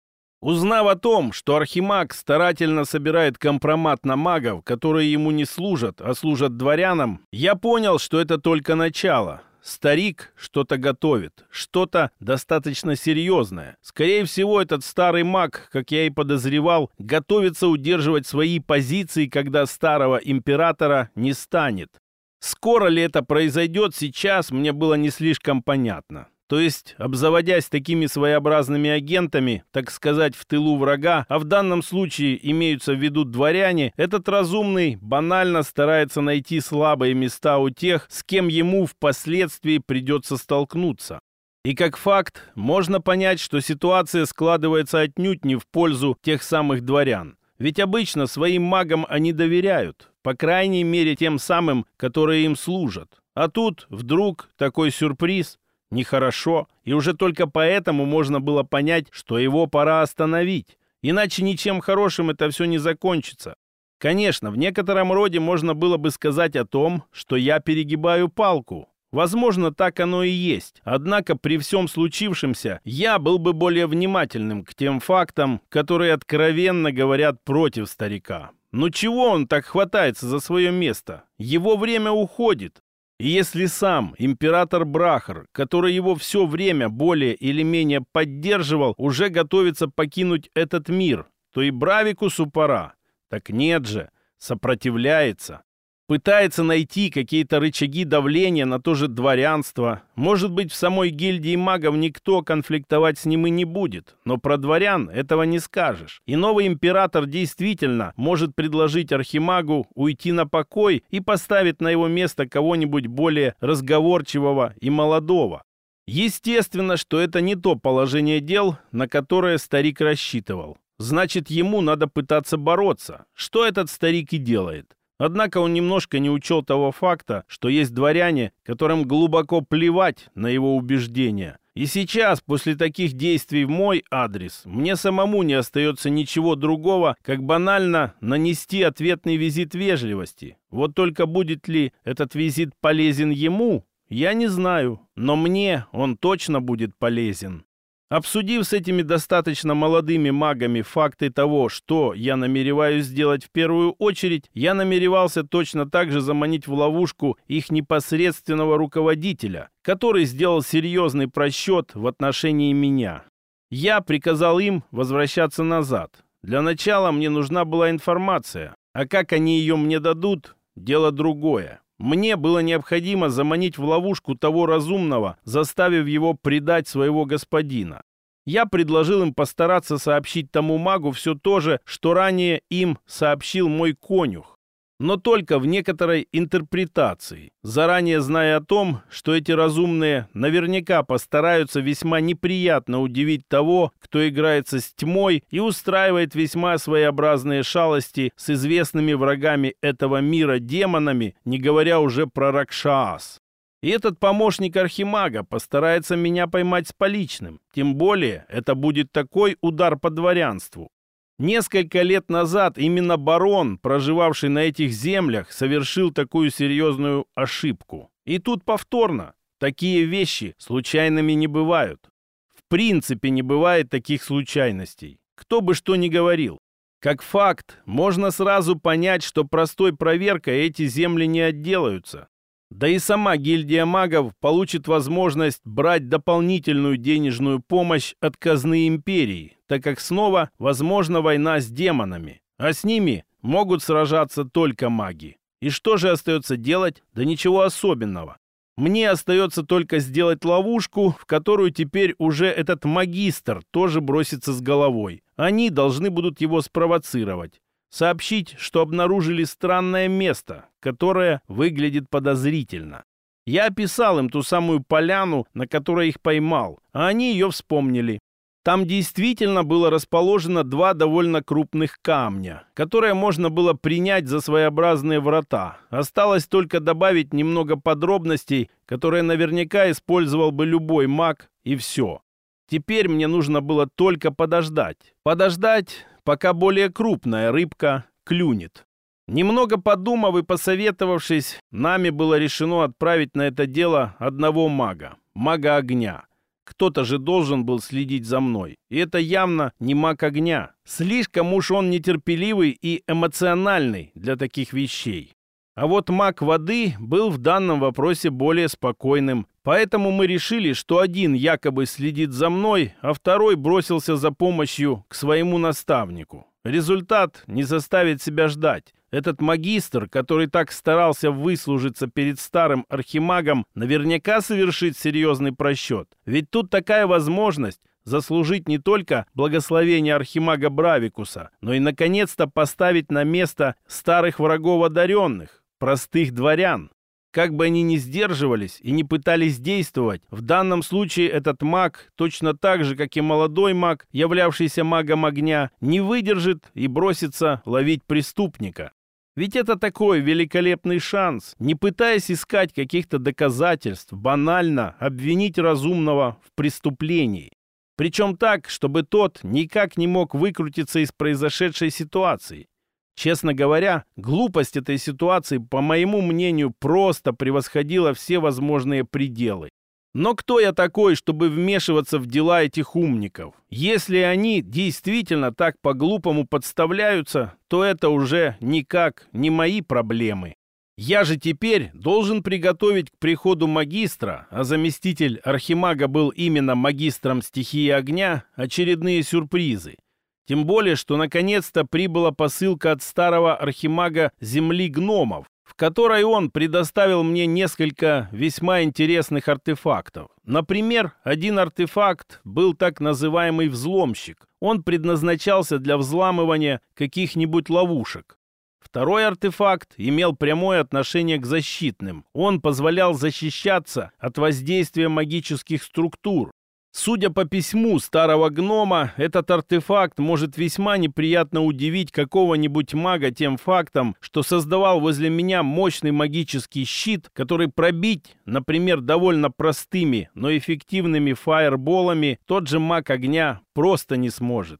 Узнав о том, что Архимаг старательно собирает компромат на магов, которые ему не служат, а служат дворянам, я понял, что это только начало, Старик что-то готовит, что-то достаточно серьезное. Скорее всего, этот старый маг, как я и подозревал, готовится удерживать свои позиции, когда старого императора не станет. Скоро ли это произойдет сейчас, мне было не слишком понятно. То есть, обзаводясь такими своеобразными агентами, так сказать, в тылу врага, а в данном случае имеются в виду дворяне, этот разумный банально старается найти слабые места у тех, с кем ему впоследствии придется столкнуться. И как факт, можно понять, что ситуация складывается отнюдь не в пользу тех самых дворян. Ведь обычно своим магам они доверяют, по крайней мере тем самым, которые им служат. А тут вдруг такой сюрприз – нехорошо, и уже только поэтому можно было понять, что его пора остановить. Иначе ничем хорошим это все не закончится. Конечно, в некотором роде можно было бы сказать о том, что я перегибаю палку. Возможно, так оно и есть. Однако при всем случившемся я был бы более внимательным к тем фактам, которые откровенно говорят против старика. Но чего он так хватается за свое место? Его время уходит. Если сам император Брахар, который его все время более или менее поддерживал, уже готовится покинуть этот мир, то и Бравику супора. Так нет же, сопротивляется пытается найти какие-то рычаги давления на то же дворянство. Может быть, в самой гильдии магов никто конфликтовать с ним и не будет, но про дворян этого не скажешь. И новый император действительно может предложить архимагу уйти на покой и поставить на его место кого-нибудь более разговорчивого и молодого. Естественно, что это не то положение дел, на которое старик рассчитывал. Значит, ему надо пытаться бороться, что этот старик и делает. Однако он немножко не учел того факта, что есть дворяне, которым глубоко плевать на его убеждения. И сейчас, после таких действий в мой адрес, мне самому не остается ничего другого, как банально нанести ответный визит вежливости. Вот только будет ли этот визит полезен ему, я не знаю, но мне он точно будет полезен. Обсудив с этими достаточно молодыми магами факты того, что я намереваюсь сделать в первую очередь, я намеревался точно так же заманить в ловушку их непосредственного руководителя, который сделал серьезный просчет в отношении меня. Я приказал им возвращаться назад. Для начала мне нужна была информация, а как они ее мне дадут, дело другое. Мне было необходимо заманить в ловушку того разумного, заставив его предать своего господина. Я предложил им постараться сообщить тому магу все то же, что ранее им сообщил мой конюх но только в некоторой интерпретации, заранее зная о том, что эти разумные наверняка постараются весьма неприятно удивить того, кто играется с тьмой и устраивает весьма своеобразные шалости с известными врагами этого мира демонами, не говоря уже про Ракшаас. И этот помощник Архимага постарается меня поймать с поличным. Тем более, это будет такой удар по дворянству, Несколько лет назад именно барон, проживавший на этих землях, совершил такую серьезную ошибку. И тут повторно. Такие вещи случайными не бывают. В принципе не бывает таких случайностей. Кто бы что ни говорил. Как факт, можно сразу понять, что простой проверкой эти земли не отделаются. Да и сама гильдия магов получит возможность брать дополнительную денежную помощь от казны империи, так как снова возможна война с демонами, а с ними могут сражаться только маги. И что же остается делать? Да ничего особенного. Мне остается только сделать ловушку, в которую теперь уже этот магистр тоже бросится с головой. Они должны будут его спровоцировать сообщить, что обнаружили странное место, которое выглядит подозрительно. Я описал им ту самую поляну, на которой их поймал, а они ее вспомнили. Там действительно было расположено два довольно крупных камня, которые можно было принять за своеобразные врата. Осталось только добавить немного подробностей, которые наверняка использовал бы любой маг, и все. Теперь мне нужно было только подождать. Подождать, пока более крупная рыбка клюнет. Немного подумав и посоветовавшись, нами было решено отправить на это дело одного мага, мага огня. Кто-то же должен был следить за мной, и это явно не маг огня. Слишком уж он нетерпеливый и эмоциональный для таких вещей. А вот маг воды был в данном вопросе более спокойным Поэтому мы решили, что один якобы следит за мной, а второй бросился за помощью к своему наставнику. Результат не заставит себя ждать. Этот магистр, который так старался выслужиться перед старым архимагом, наверняка совершит серьезный просчет. Ведь тут такая возможность заслужить не только благословение архимага Бравикуса, но и, наконец-то, поставить на место старых врагов одаренных, простых дворян, как бы они ни сдерживались и не пытались действовать. В данном случае этот маг, точно так же, как и молодой маг, являвшийся магом огня, не выдержит и бросится ловить преступника. Ведь это такой великолепный шанс, не пытаясь искать каких-то доказательств, банально обвинить разумного в преступлении. Причем так, чтобы тот никак не мог выкрутиться из произошедшей ситуации. Честно говоря, глупость этой ситуации, по моему мнению, просто превосходила все возможные пределы. Но кто я такой, чтобы вмешиваться в дела этих умников? Если они действительно так по-глупому подставляются, то это уже никак не мои проблемы. Я же теперь должен приготовить к приходу магистра, а заместитель архимага был именно магистром стихии огня, очередные сюрпризы. Тем более, что наконец-то прибыла посылка от старого архимага земли гномов, в которой он предоставил мне несколько весьма интересных артефактов. Например, один артефакт был так называемый взломщик. Он предназначался для взламывания каких-нибудь ловушек. Второй артефакт имел прямое отношение к защитным. Он позволял защищаться от воздействия магических структур, Судя по письму старого гнома, этот артефакт может весьма неприятно удивить какого-нибудь мага тем фактом, что создавал возле меня мощный магический щит, который пробить, например, довольно простыми, но эффективными фаерболами тот же маг огня просто не сможет.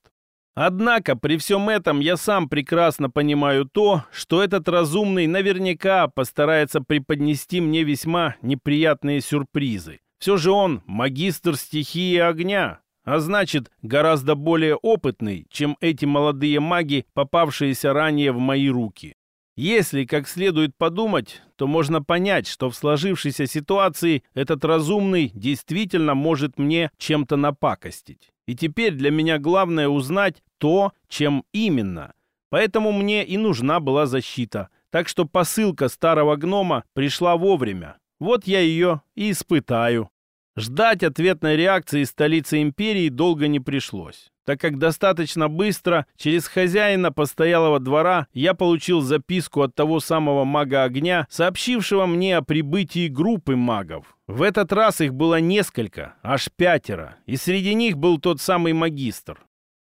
Однако при всем этом я сам прекрасно понимаю то, что этот разумный наверняка постарается преподнести мне весьма неприятные сюрпризы. Все же он магистр стихии огня, а значит, гораздо более опытный, чем эти молодые маги, попавшиеся ранее в мои руки. Если как следует подумать, то можно понять, что в сложившейся ситуации этот разумный действительно может мне чем-то напакостить. И теперь для меня главное узнать то, чем именно. Поэтому мне и нужна была защита. Так что посылка старого гнома пришла вовремя. Вот я ее и испытаю. Ждать ответной реакции столицы империи долго не пришлось, так как достаточно быстро через хозяина постоялого двора я получил записку от того самого мага огня, сообщившего мне о прибытии группы магов. В этот раз их было несколько, аж пятеро, и среди них был тот самый магистр.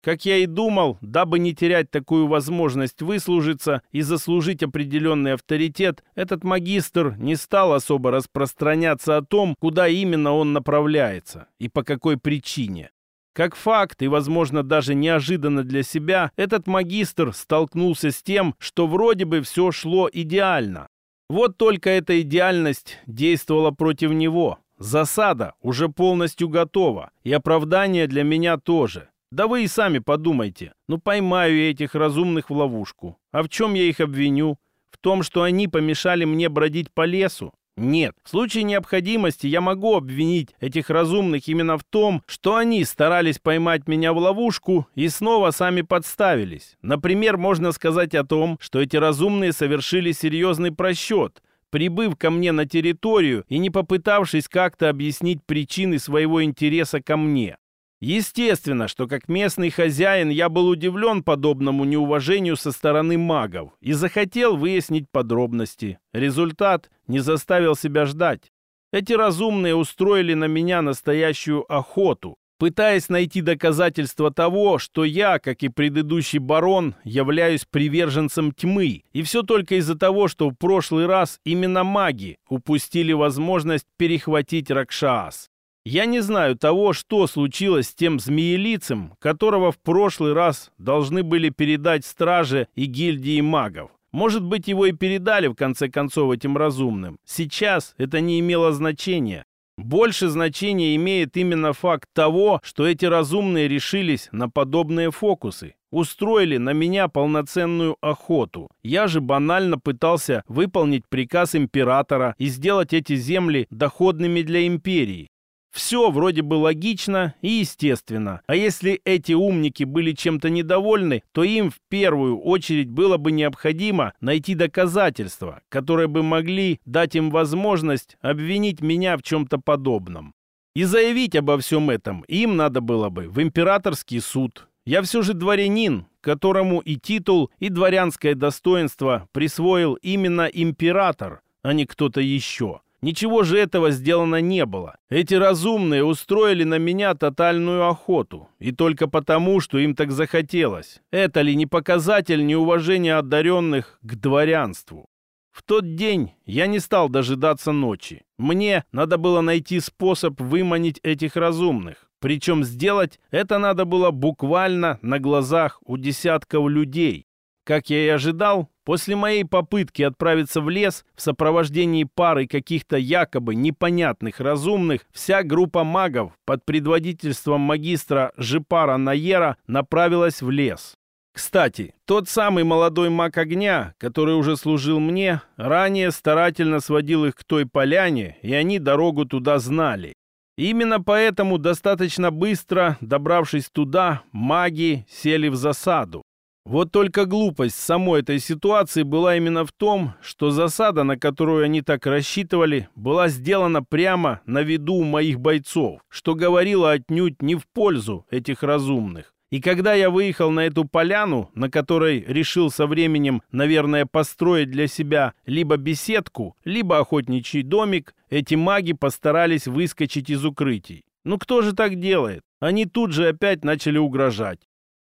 Как я и думал, дабы не терять такую возможность выслужиться и заслужить определенный авторитет, этот магистр не стал особо распространяться о том, куда именно он направляется и по какой причине. Как факт, и, возможно, даже неожиданно для себя, этот магистр столкнулся с тем, что вроде бы все шло идеально. Вот только эта идеальность действовала против него. Засада уже полностью готова, и оправдание для меня тоже. Да вы и сами подумайте. Ну поймаю я этих разумных в ловушку. А в чем я их обвиню? В том, что они помешали мне бродить по лесу? Нет. В случае необходимости я могу обвинить этих разумных именно в том, что они старались поймать меня в ловушку и снова сами подставились. Например, можно сказать о том, что эти разумные совершили серьезный просчет – прибыв ко мне на территорию и не попытавшись как-то объяснить причины своего интереса ко мне. Естественно, что как местный хозяин я был удивлен подобному неуважению со стороны магов и захотел выяснить подробности. Результат не заставил себя ждать. Эти разумные устроили на меня настоящую охоту, пытаясь найти доказательства того, что я, как и предыдущий барон, являюсь приверженцем тьмы. И все только из-за того, что в прошлый раз именно маги упустили возможность перехватить Ракшаас. Я не знаю того, что случилось с тем змеелицем, которого в прошлый раз должны были передать страже и гильдии магов. Может быть, его и передали в конце концов этим разумным. Сейчас это не имело значения. Больше значения имеет именно факт того, что эти разумные решились на подобные фокусы. Устроили на меня полноценную охоту. Я же банально пытался выполнить приказ императора и сделать эти земли доходными для империи. Все вроде бы логично и естественно. А если эти умники были чем-то недовольны, то им в первую очередь было бы необходимо найти доказательства, которые бы могли дать им возможность обвинить меня в чем-то подобном. И заявить обо всем этом им надо было бы в императорский суд. Я все же дворянин, которому и титул, и дворянское достоинство присвоил именно император, а не кто-то еще. Ничего же этого сделано не было. Эти разумные устроили на меня тотальную охоту. И только потому, что им так захотелось. Это ли не показатель неуважения одаренных к дворянству? В тот день я не стал дожидаться ночи. Мне надо было найти способ выманить этих разумных. Причем сделать это надо было буквально на глазах у десятков людей. Как я и ожидал, После моей попытки отправиться в лес в сопровождении пары каких-то якобы непонятных разумных, вся группа магов под предводительством магистра Жипара Наера направилась в лес. Кстати, тот самый молодой маг огня, который уже служил мне, ранее старательно сводил их к той поляне, и они дорогу туда знали. Именно поэтому, достаточно быстро, добравшись туда, маги сели в засаду. Вот только глупость самой этой ситуации была именно в том, что засада, на которую они так рассчитывали, была сделана прямо на виду моих бойцов, что говорило отнюдь не в пользу этих разумных. И когда я выехал на эту поляну, на которой решил со временем, наверное, построить для себя либо беседку, либо охотничий домик, эти маги постарались выскочить из укрытий. Ну кто же так делает? Они тут же опять начали угрожать.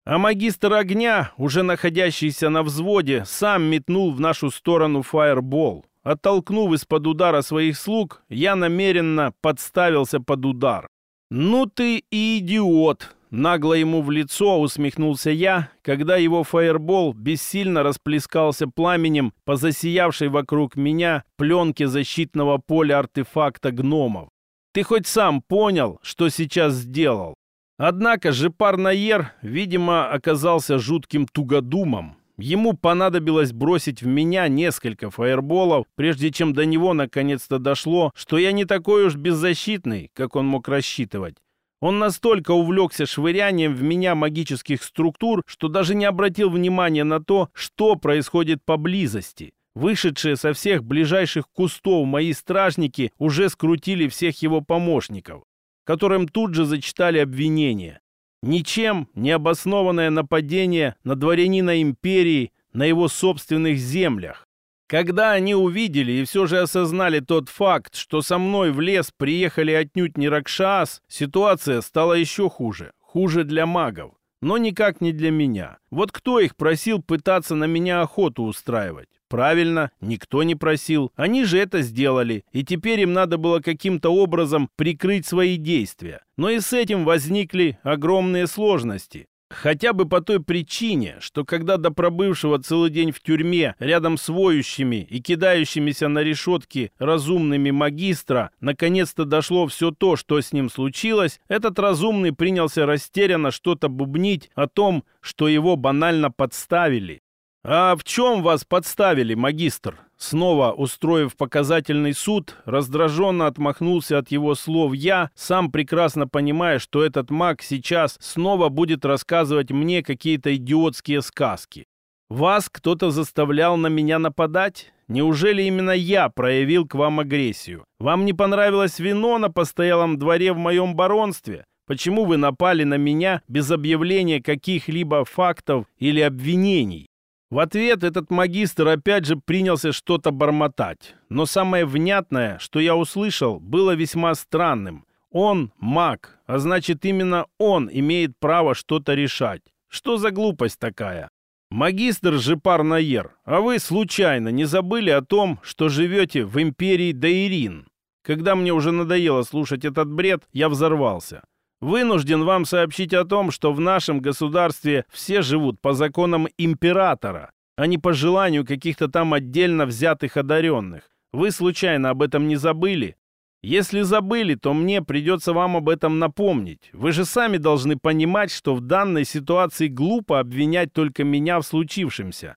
А магистр огня, уже находящийся на взводе, сам метнул в нашу сторону фаербол. Оттолкнув из-под удара своих слуг, я намеренно подставился под удар. «Ну ты и идиот!» Нагло ему в лицо усмехнулся я, когда его фаербол бессильно расплескался пламенем по засиявшей вокруг меня пленке защитного поля артефакта гномов. «Ты хоть сам понял, что сейчас сделал?» Однако же парнаер, видимо, оказался жутким тугодумом. Ему понадобилось бросить в меня несколько фаерболов, прежде чем до него наконец-то дошло, что я не такой уж беззащитный, как он мог рассчитывать. Он настолько увлекся швырянием в меня магических структур, что даже не обратил внимания на то, что происходит поблизости. Вышедшие со всех ближайших кустов мои стражники уже скрутили всех его помощников которым тут же зачитали обвинения. Ничем необоснованное нападение на дворянина империи на его собственных землях. Когда они увидели и все же осознали тот факт, что со мной в лес приехали отнюдь не Ракшас, ситуация стала еще хуже. Хуже для магов. Но никак не для меня. Вот кто их просил пытаться на меня охоту устраивать? Правильно, никто не просил. Они же это сделали. И теперь им надо было каким-то образом прикрыть свои действия. Но и с этим возникли огромные сложности. Хотя бы по той причине, что когда до пробывшего целый день в тюрьме рядом с воющими и кидающимися на решетки разумными магистра наконец-то дошло все то, что с ним случилось, этот разумный принялся растерянно что-то бубнить о том, что его банально подставили. «А в чем вас подставили, магистр?» Снова устроив показательный суд, раздраженно отмахнулся от его слов я, сам прекрасно понимая, что этот маг сейчас снова будет рассказывать мне какие-то идиотские сказки. «Вас кто-то заставлял на меня нападать?» Неужели именно я проявил к вам агрессию? Вам не понравилось вино на постоялом дворе в моем баронстве? Почему вы напали на меня без объявления каких-либо фактов или обвинений? В ответ этот магистр опять же принялся что-то бормотать. Но самое внятное, что я услышал, было весьма странным. Он маг, а значит именно он имеет право что-то решать. Что за глупость такая? Магистр Жипар Наер, а вы случайно не забыли о том, что живете в империи Даирин? Когда мне уже надоело слушать этот бред, я взорвался вынужден вам сообщить о том, что в нашем государстве все живут по законам императора, а не по желанию каких-то там отдельно взятых одаренных. Вы случайно об этом не забыли? Если забыли, то мне придется вам об этом напомнить. Вы же сами должны понимать, что в данной ситуации глупо обвинять только меня в случившемся.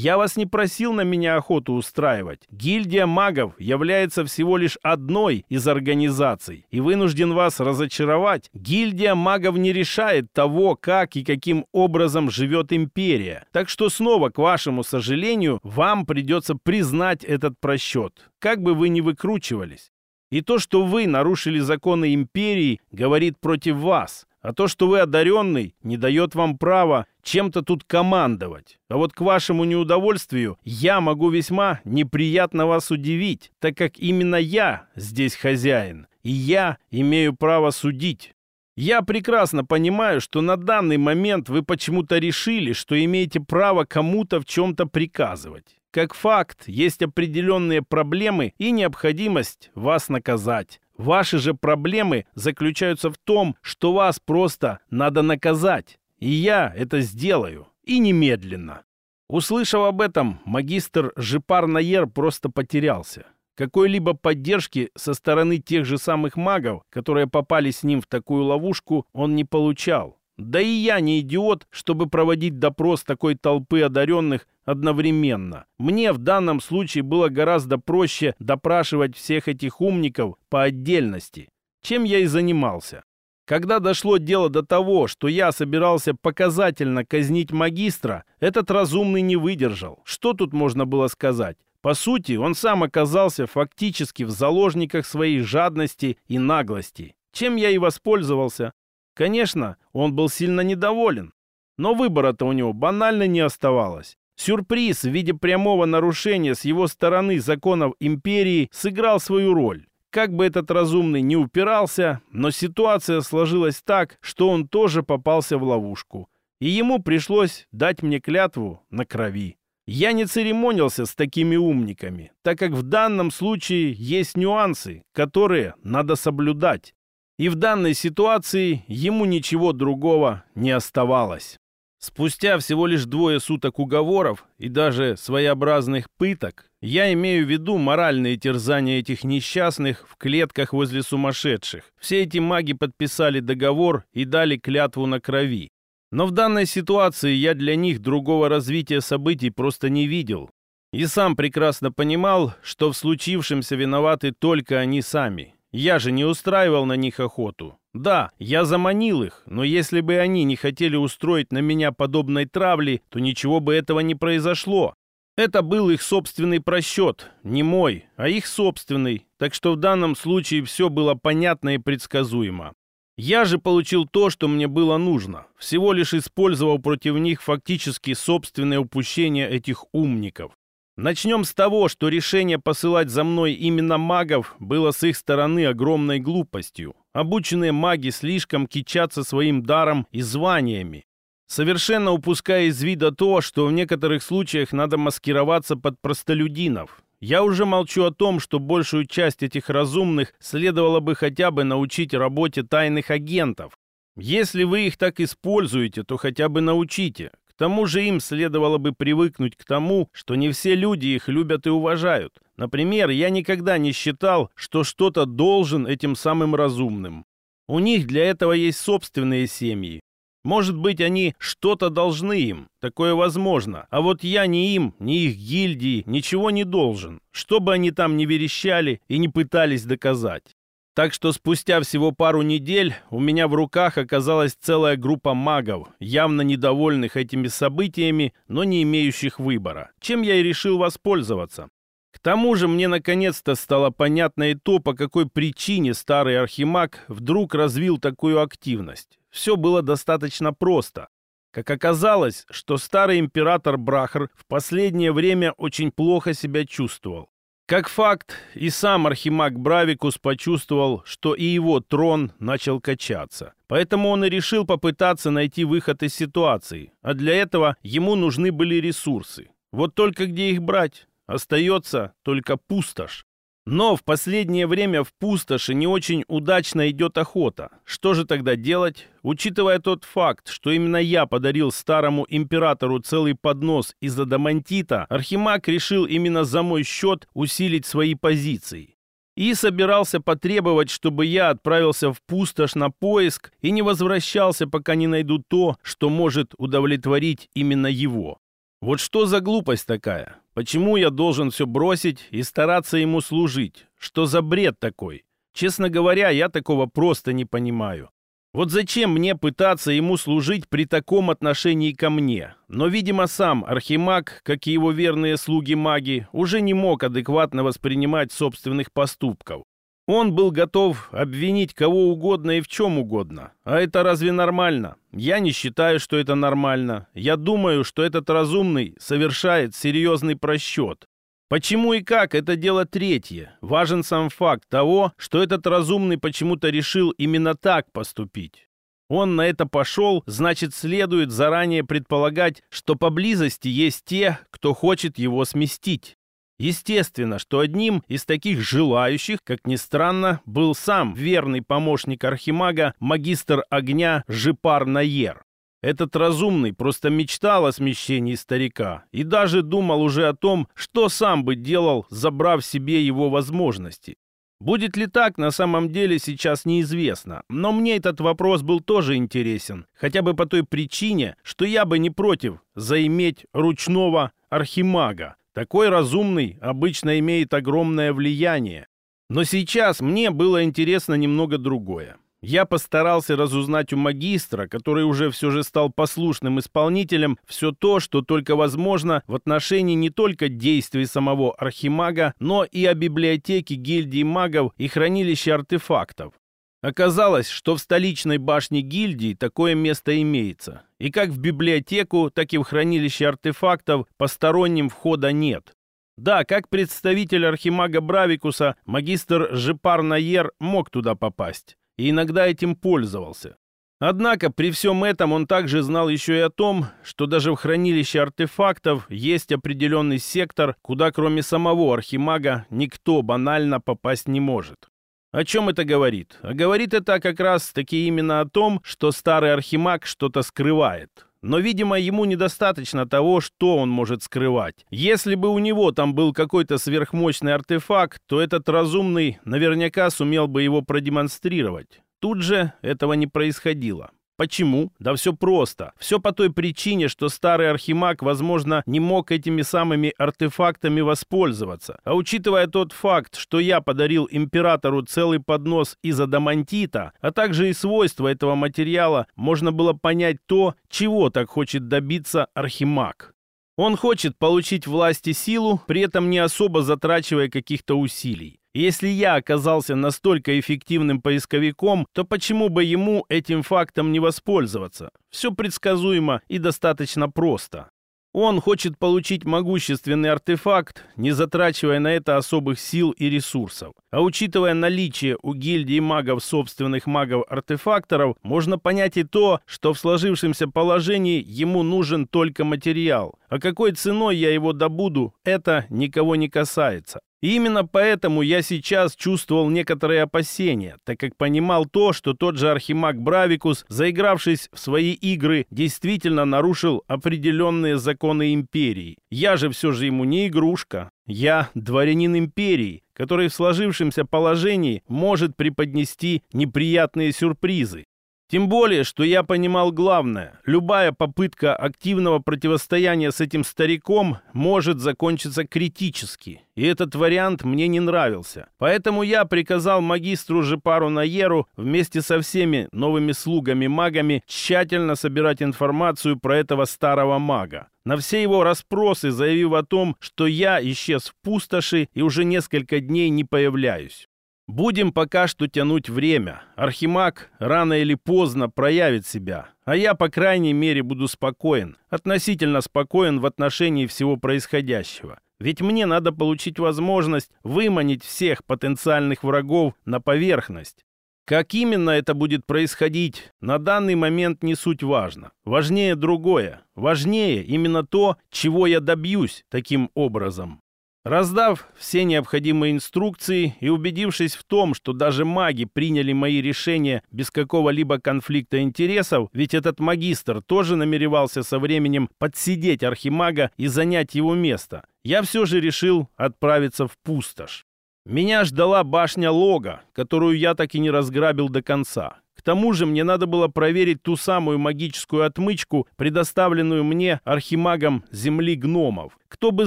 Я вас не просил на меня охоту устраивать. Гильдия магов является всего лишь одной из организаций, и вынужден вас разочаровать. Гильдия магов не решает того, как и каким образом живет империя. Так что снова, к вашему сожалению, вам придется признать этот просчет, как бы вы ни выкручивались. И то, что вы нарушили законы империи, говорит против вас. А то, что вы одаренный, не дает вам права чем-то тут командовать. А вот к вашему неудовольствию я могу весьма неприятно вас удивить, так как именно я здесь хозяин, и я имею право судить. Я прекрасно понимаю, что на данный момент вы почему-то решили, что имеете право кому-то в чем-то приказывать. Как факт, есть определенные проблемы и необходимость вас наказать. Ваши же проблемы заключаются в том, что вас просто надо наказать. И я это сделаю. И немедленно. Услышав об этом, магистр Жипар Наер просто потерялся. Какой-либо поддержки со стороны тех же самых магов, которые попали с ним в такую ловушку, он не получал. Да и я не идиот, чтобы проводить допрос такой толпы одаренных одновременно. Мне в данном случае было гораздо проще допрашивать всех этих умников по отдельности, чем я и занимался. Когда дошло дело до того, что я собирался показательно казнить магистра, этот разумный не выдержал. Что тут можно было сказать? По сути, он сам оказался фактически в заложниках своей жадности и наглости, чем я и воспользовался. Конечно, он был сильно недоволен. Но выбора-то у него банально не оставалось. Сюрприз в виде прямого нарушения с его стороны законов империи сыграл свою роль. Как бы этот разумный не упирался, но ситуация сложилась так, что он тоже попался в ловушку. И ему пришлось дать мне клятву на крови. Я не церемонился с такими умниками, так как в данном случае есть нюансы, которые надо соблюдать и в данной ситуации ему ничего другого не оставалось. Спустя всего лишь двое суток уговоров и даже своеобразных пыток, я имею в виду моральные терзания этих несчастных в клетках возле сумасшедших. Все эти маги подписали договор и дали клятву на крови. Но в данной ситуации я для них другого развития событий просто не видел. И сам прекрасно понимал, что в случившемся виноваты только они сами. Я же не устраивал на них охоту. Да, я заманил их, но если бы они не хотели устроить на меня подобной травли, то ничего бы этого не произошло. Это был их собственный просчет, не мой, а их собственный, так что в данном случае все было понятно и предсказуемо. Я же получил то, что мне было нужно, всего лишь использовал против них фактически собственное упущение этих умников. Начнем с того, что решение посылать за мной именно магов было с их стороны огромной глупостью. Обученные маги слишком кичатся своим даром и званиями, совершенно упуская из вида то, что в некоторых случаях надо маскироваться под простолюдинов. Я уже молчу о том, что большую часть этих разумных следовало бы хотя бы научить работе тайных агентов. Если вы их так используете, то хотя бы научите, тому же им следовало бы привыкнуть к тому, что не все люди их любят и уважают. Например, я никогда не считал, что что-то должен этим самым разумным. У них для этого есть собственные семьи. Может быть, они что-то должны им. Такое возможно. А вот я ни им, ни их гильдии ничего не должен. Что бы они там не верещали и не пытались доказать. Так что спустя всего пару недель у меня в руках оказалась целая группа магов, явно недовольных этими событиями, но не имеющих выбора, чем я и решил воспользоваться. К тому же мне наконец-то стало понятно и то, по какой причине старый архимаг вдруг развил такую активность. Все было достаточно просто. Как оказалось, что старый император Брахар в последнее время очень плохо себя чувствовал. Как факт, и сам Архимаг Бравикус почувствовал, что и его трон начал качаться. Поэтому он и решил попытаться найти выход из ситуации, а для этого ему нужны были ресурсы. Вот только где их брать? Остается только пустошь. Но в последнее время в пустоши не очень удачно идет охота. Что же тогда делать? Учитывая тот факт, что именно я подарил старому императору целый поднос из адамантита, Архимаг решил именно за мой счет усилить свои позиции. И собирался потребовать, чтобы я отправился в пустошь на поиск и не возвращался, пока не найду то, что может удовлетворить именно его. Вот что за глупость такая? Почему я должен все бросить и стараться ему служить? Что за бред такой? Честно говоря, я такого просто не понимаю. Вот зачем мне пытаться ему служить при таком отношении ко мне? Но, видимо, сам Архимаг, как и его верные слуги-маги, уже не мог адекватно воспринимать собственных поступков. Он был готов обвинить кого угодно и в чем угодно. А это разве нормально? Я не считаю, что это нормально. Я думаю, что этот разумный совершает серьезный просчет. Почему и как – это дело третье. Важен сам факт того, что этот разумный почему-то решил именно так поступить. Он на это пошел, значит, следует заранее предполагать, что поблизости есть те, кто хочет его сместить. Естественно, что одним из таких желающих, как ни странно, был сам верный помощник архимага, магистр огня Жипар Наер. Этот разумный просто мечтал о смещении старика и даже думал уже о том, что сам бы делал, забрав себе его возможности. Будет ли так, на самом деле сейчас неизвестно, но мне этот вопрос был тоже интересен, хотя бы по той причине, что я бы не против заиметь ручного архимага, такой разумный обычно имеет огромное влияние. Но сейчас мне было интересно немного другое. Я постарался разузнать у магистра, который уже все же стал послушным исполнителем, все то, что только возможно в отношении не только действий самого архимага, но и о библиотеке гильдии магов и хранилище артефактов. Оказалось, что в столичной башне гильдии такое место имеется. И как в библиотеку, так и в хранилище артефактов посторонним входа нет. Да, как представитель архимага Бравикуса, магистр Жепар Найер мог туда попасть. И иногда этим пользовался. Однако при всем этом он также знал еще и о том, что даже в хранилище артефактов есть определенный сектор, куда кроме самого архимага никто банально попасть не может. О чем это говорит? А говорит это как раз-таки именно о том, что старый архимаг что-то скрывает. Но, видимо, ему недостаточно того, что он может скрывать. Если бы у него там был какой-то сверхмощный артефакт, то этот разумный наверняка сумел бы его продемонстрировать. Тут же этого не происходило. Почему? Да все просто. Все по той причине, что старый архимаг, возможно, не мог этими самыми артефактами воспользоваться. А учитывая тот факт, что я подарил императору целый поднос из адамантита, а также и свойства этого материала, можно было понять то, чего так хочет добиться архимаг. Он хочет получить власть и силу, при этом не особо затрачивая каких-то усилий. Если я оказался настолько эффективным поисковиком, то почему бы ему этим фактом не воспользоваться? Все предсказуемо и достаточно просто. Он хочет получить могущественный артефакт, не затрачивая на это особых сил и ресурсов. А учитывая наличие у гильдии магов собственных магов-артефакторов, можно понять и то, что в сложившемся положении ему нужен только материал. А какой ценой я его добуду, это никого не касается. Именно поэтому я сейчас чувствовал некоторые опасения, так как понимал то, что тот же Архимаг Бравикус, заигравшись в свои игры, действительно нарушил определенные законы империи. Я же все же ему не игрушка. Я дворянин империи, который в сложившемся положении может преподнести неприятные сюрпризы. Тем более, что я понимал главное. Любая попытка активного противостояния с этим стариком может закончиться критически. И этот вариант мне не нравился. Поэтому я приказал магистру Жипару Наеру вместе со всеми новыми слугами-магами тщательно собирать информацию про этого старого мага. На все его расспросы заявив о том, что я исчез в пустоши и уже несколько дней не появляюсь. Будем пока что тянуть время. Архимаг рано или поздно проявит себя. А я, по крайней мере, буду спокоен. Относительно спокоен в отношении всего происходящего. Ведь мне надо получить возможность выманить всех потенциальных врагов на поверхность. Как именно это будет происходить, на данный момент не суть важно. Важнее другое. Важнее именно то, чего я добьюсь таким образом. Раздав все необходимые инструкции и убедившись в том, что даже маги приняли мои решения без какого-либо конфликта интересов, ведь этот магистр тоже намеревался со временем подсидеть архимага и занять его место, я все же решил отправиться в пустошь. Меня ждала башня Лога, которую я так и не разграбил до конца. К тому же мне надо было проверить ту самую магическую отмычку, предоставленную мне архимагом земли гномов. Кто бы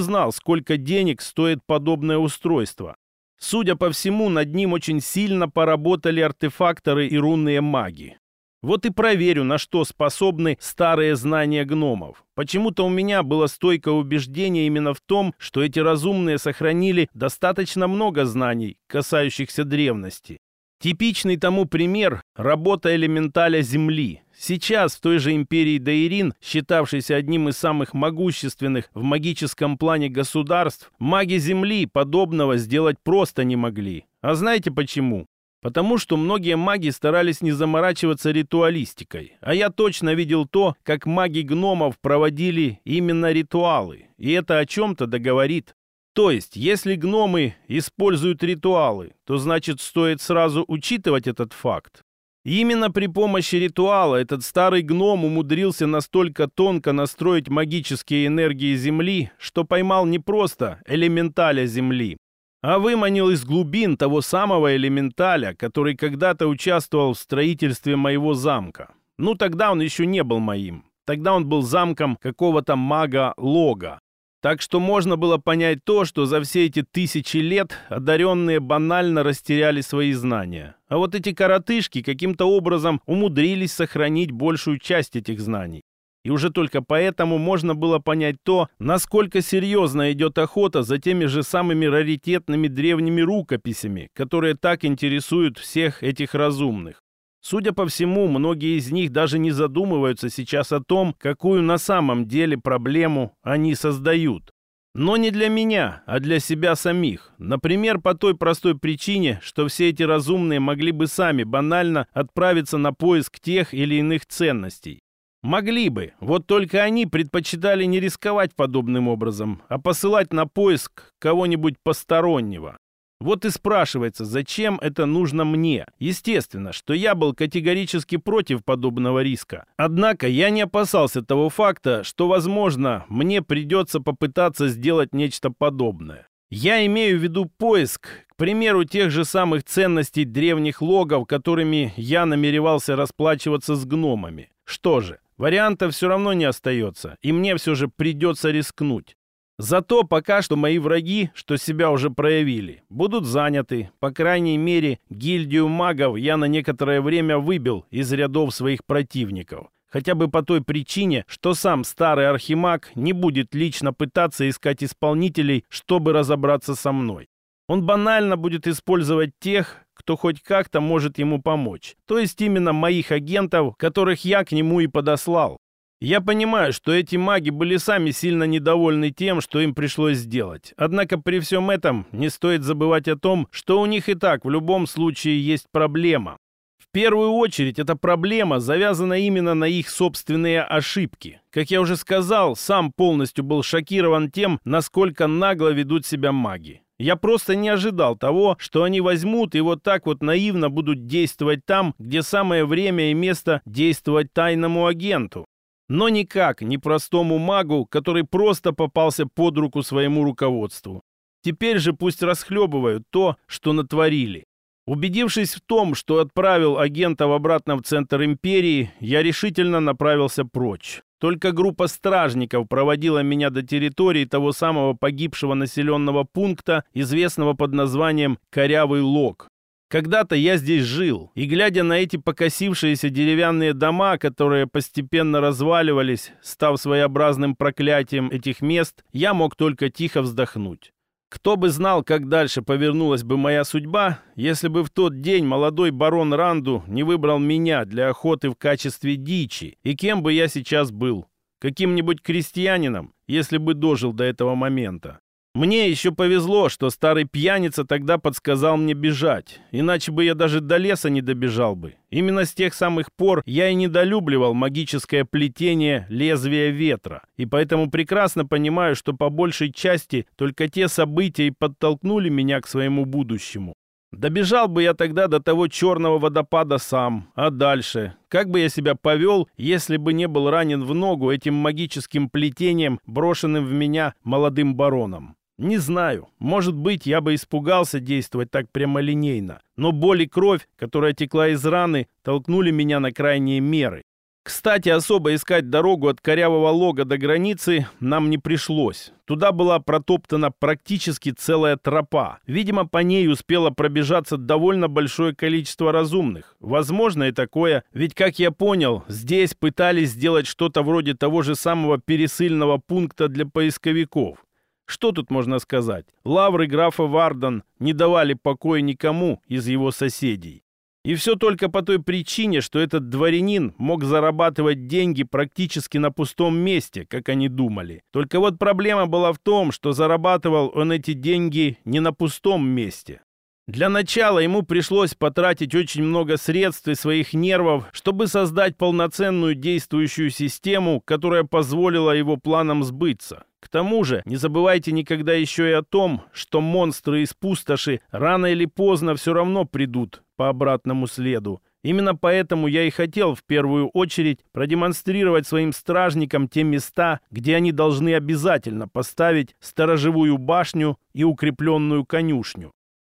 знал, сколько денег стоит подобное устройство. Судя по всему, над ним очень сильно поработали артефакторы и рунные маги. Вот и проверю, на что способны старые знания гномов. Почему-то у меня было стойкое убеждение именно в том, что эти разумные сохранили достаточно много знаний, касающихся древности. Типичный тому пример – работа элементаля Земли. Сейчас в той же империи Даирин, считавшейся одним из самых могущественных в магическом плане государств, маги Земли подобного сделать просто не могли. А знаете почему? Потому что многие маги старались не заморачиваться ритуалистикой. А я точно видел то, как маги гномов проводили именно ритуалы. И это о чем-то договорит. То есть, если гномы используют ритуалы, то значит стоит сразу учитывать этот факт. Именно при помощи ритуала этот старый гном умудрился настолько тонко настроить магические энергии Земли, что поймал не просто элементаля Земли, а выманил из глубин того самого элементаля, который когда-то участвовал в строительстве моего замка. Ну, тогда он еще не был моим. Тогда он был замком какого-то мага Лога. Так что можно было понять то, что за все эти тысячи лет одаренные банально растеряли свои знания. А вот эти коротышки каким-то образом умудрились сохранить большую часть этих знаний. И уже только поэтому можно было понять то, насколько серьезно идет охота за теми же самыми раритетными древними рукописями, которые так интересуют всех этих разумных. Судя по всему, многие из них даже не задумываются сейчас о том, какую на самом деле проблему они создают. Но не для меня, а для себя самих. Например, по той простой причине, что все эти разумные могли бы сами банально отправиться на поиск тех или иных ценностей. Могли бы, вот только они предпочитали не рисковать подобным образом, а посылать на поиск кого-нибудь постороннего. Вот и спрашивается, зачем это нужно мне? Естественно, что я был категорически против подобного риска. Однако я не опасался того факта, что, возможно, мне придется попытаться сделать нечто подобное. Я имею в виду поиск, к примеру, тех же самых ценностей древних логов, которыми я намеревался расплачиваться с гномами. Что же, вариантов все равно не остается, и мне все же придется рискнуть. Зато пока что мои враги, что себя уже проявили, будут заняты. По крайней мере, гильдию магов я на некоторое время выбил из рядов своих противников. Хотя бы по той причине, что сам старый архимаг не будет лично пытаться искать исполнителей, чтобы разобраться со мной. Он банально будет использовать тех, кто хоть как-то может ему помочь. То есть именно моих агентов, которых я к нему и подослал. Я понимаю, что эти маги были сами сильно недовольны тем, что им пришлось сделать. Однако при всем этом не стоит забывать о том, что у них и так в любом случае есть проблема. В первую очередь эта проблема завязана именно на их собственные ошибки. Как я уже сказал, сам полностью был шокирован тем, насколько нагло ведут себя маги. Я просто не ожидал того, что они возьмут и вот так вот наивно будут действовать там, где самое время и место действовать тайному агенту но никак не простому магу, который просто попался под руку своему руководству. Теперь же пусть расхлебывают то, что натворили. Убедившись в том, что отправил агентов обратно в центр империи, я решительно направился прочь. Только группа стражников проводила меня до территории того самого погибшего населенного пункта, известного под названием «Корявый лог», когда-то я здесь жил, и глядя на эти покосившиеся деревянные дома, которые постепенно разваливались, став своеобразным проклятием этих мест, я мог только тихо вздохнуть. Кто бы знал, как дальше повернулась бы моя судьба, если бы в тот день молодой барон Ранду не выбрал меня для охоты в качестве дичи, и кем бы я сейчас был? Каким-нибудь крестьянином, если бы дожил до этого момента. Мне еще повезло, что старый пьяница тогда подсказал мне бежать, иначе бы я даже до леса не добежал бы. Именно с тех самых пор я и недолюбливал магическое плетение лезвия ветра, и поэтому прекрасно понимаю, что по большей части только те события и подтолкнули меня к своему будущему. Добежал бы я тогда до того черного водопада сам, а дальше? Как бы я себя повел, если бы не был ранен в ногу этим магическим плетением, брошенным в меня молодым бароном? Не знаю. Может быть, я бы испугался действовать так прямолинейно. Но боль и кровь, которая текла из раны, толкнули меня на крайние меры. Кстати, особо искать дорогу от корявого лога до границы нам не пришлось. Туда была протоптана практически целая тропа. Видимо, по ней успело пробежаться довольно большое количество разумных. Возможно и такое, ведь, как я понял, здесь пытались сделать что-то вроде того же самого пересыльного пункта для поисковиков. Что тут можно сказать? Лавры графа Вардан не давали покоя никому из его соседей. И все только по той причине, что этот дворянин мог зарабатывать деньги практически на пустом месте, как они думали. Только вот проблема была в том, что зарабатывал он эти деньги не на пустом месте, для начала ему пришлось потратить очень много средств и своих нервов, чтобы создать полноценную действующую систему, которая позволила его планам сбыться. К тому же, не забывайте никогда еще и о том, что монстры из пустоши рано или поздно все равно придут по обратному следу. Именно поэтому я и хотел в первую очередь продемонстрировать своим стражникам те места, где они должны обязательно поставить сторожевую башню и укрепленную конюшню.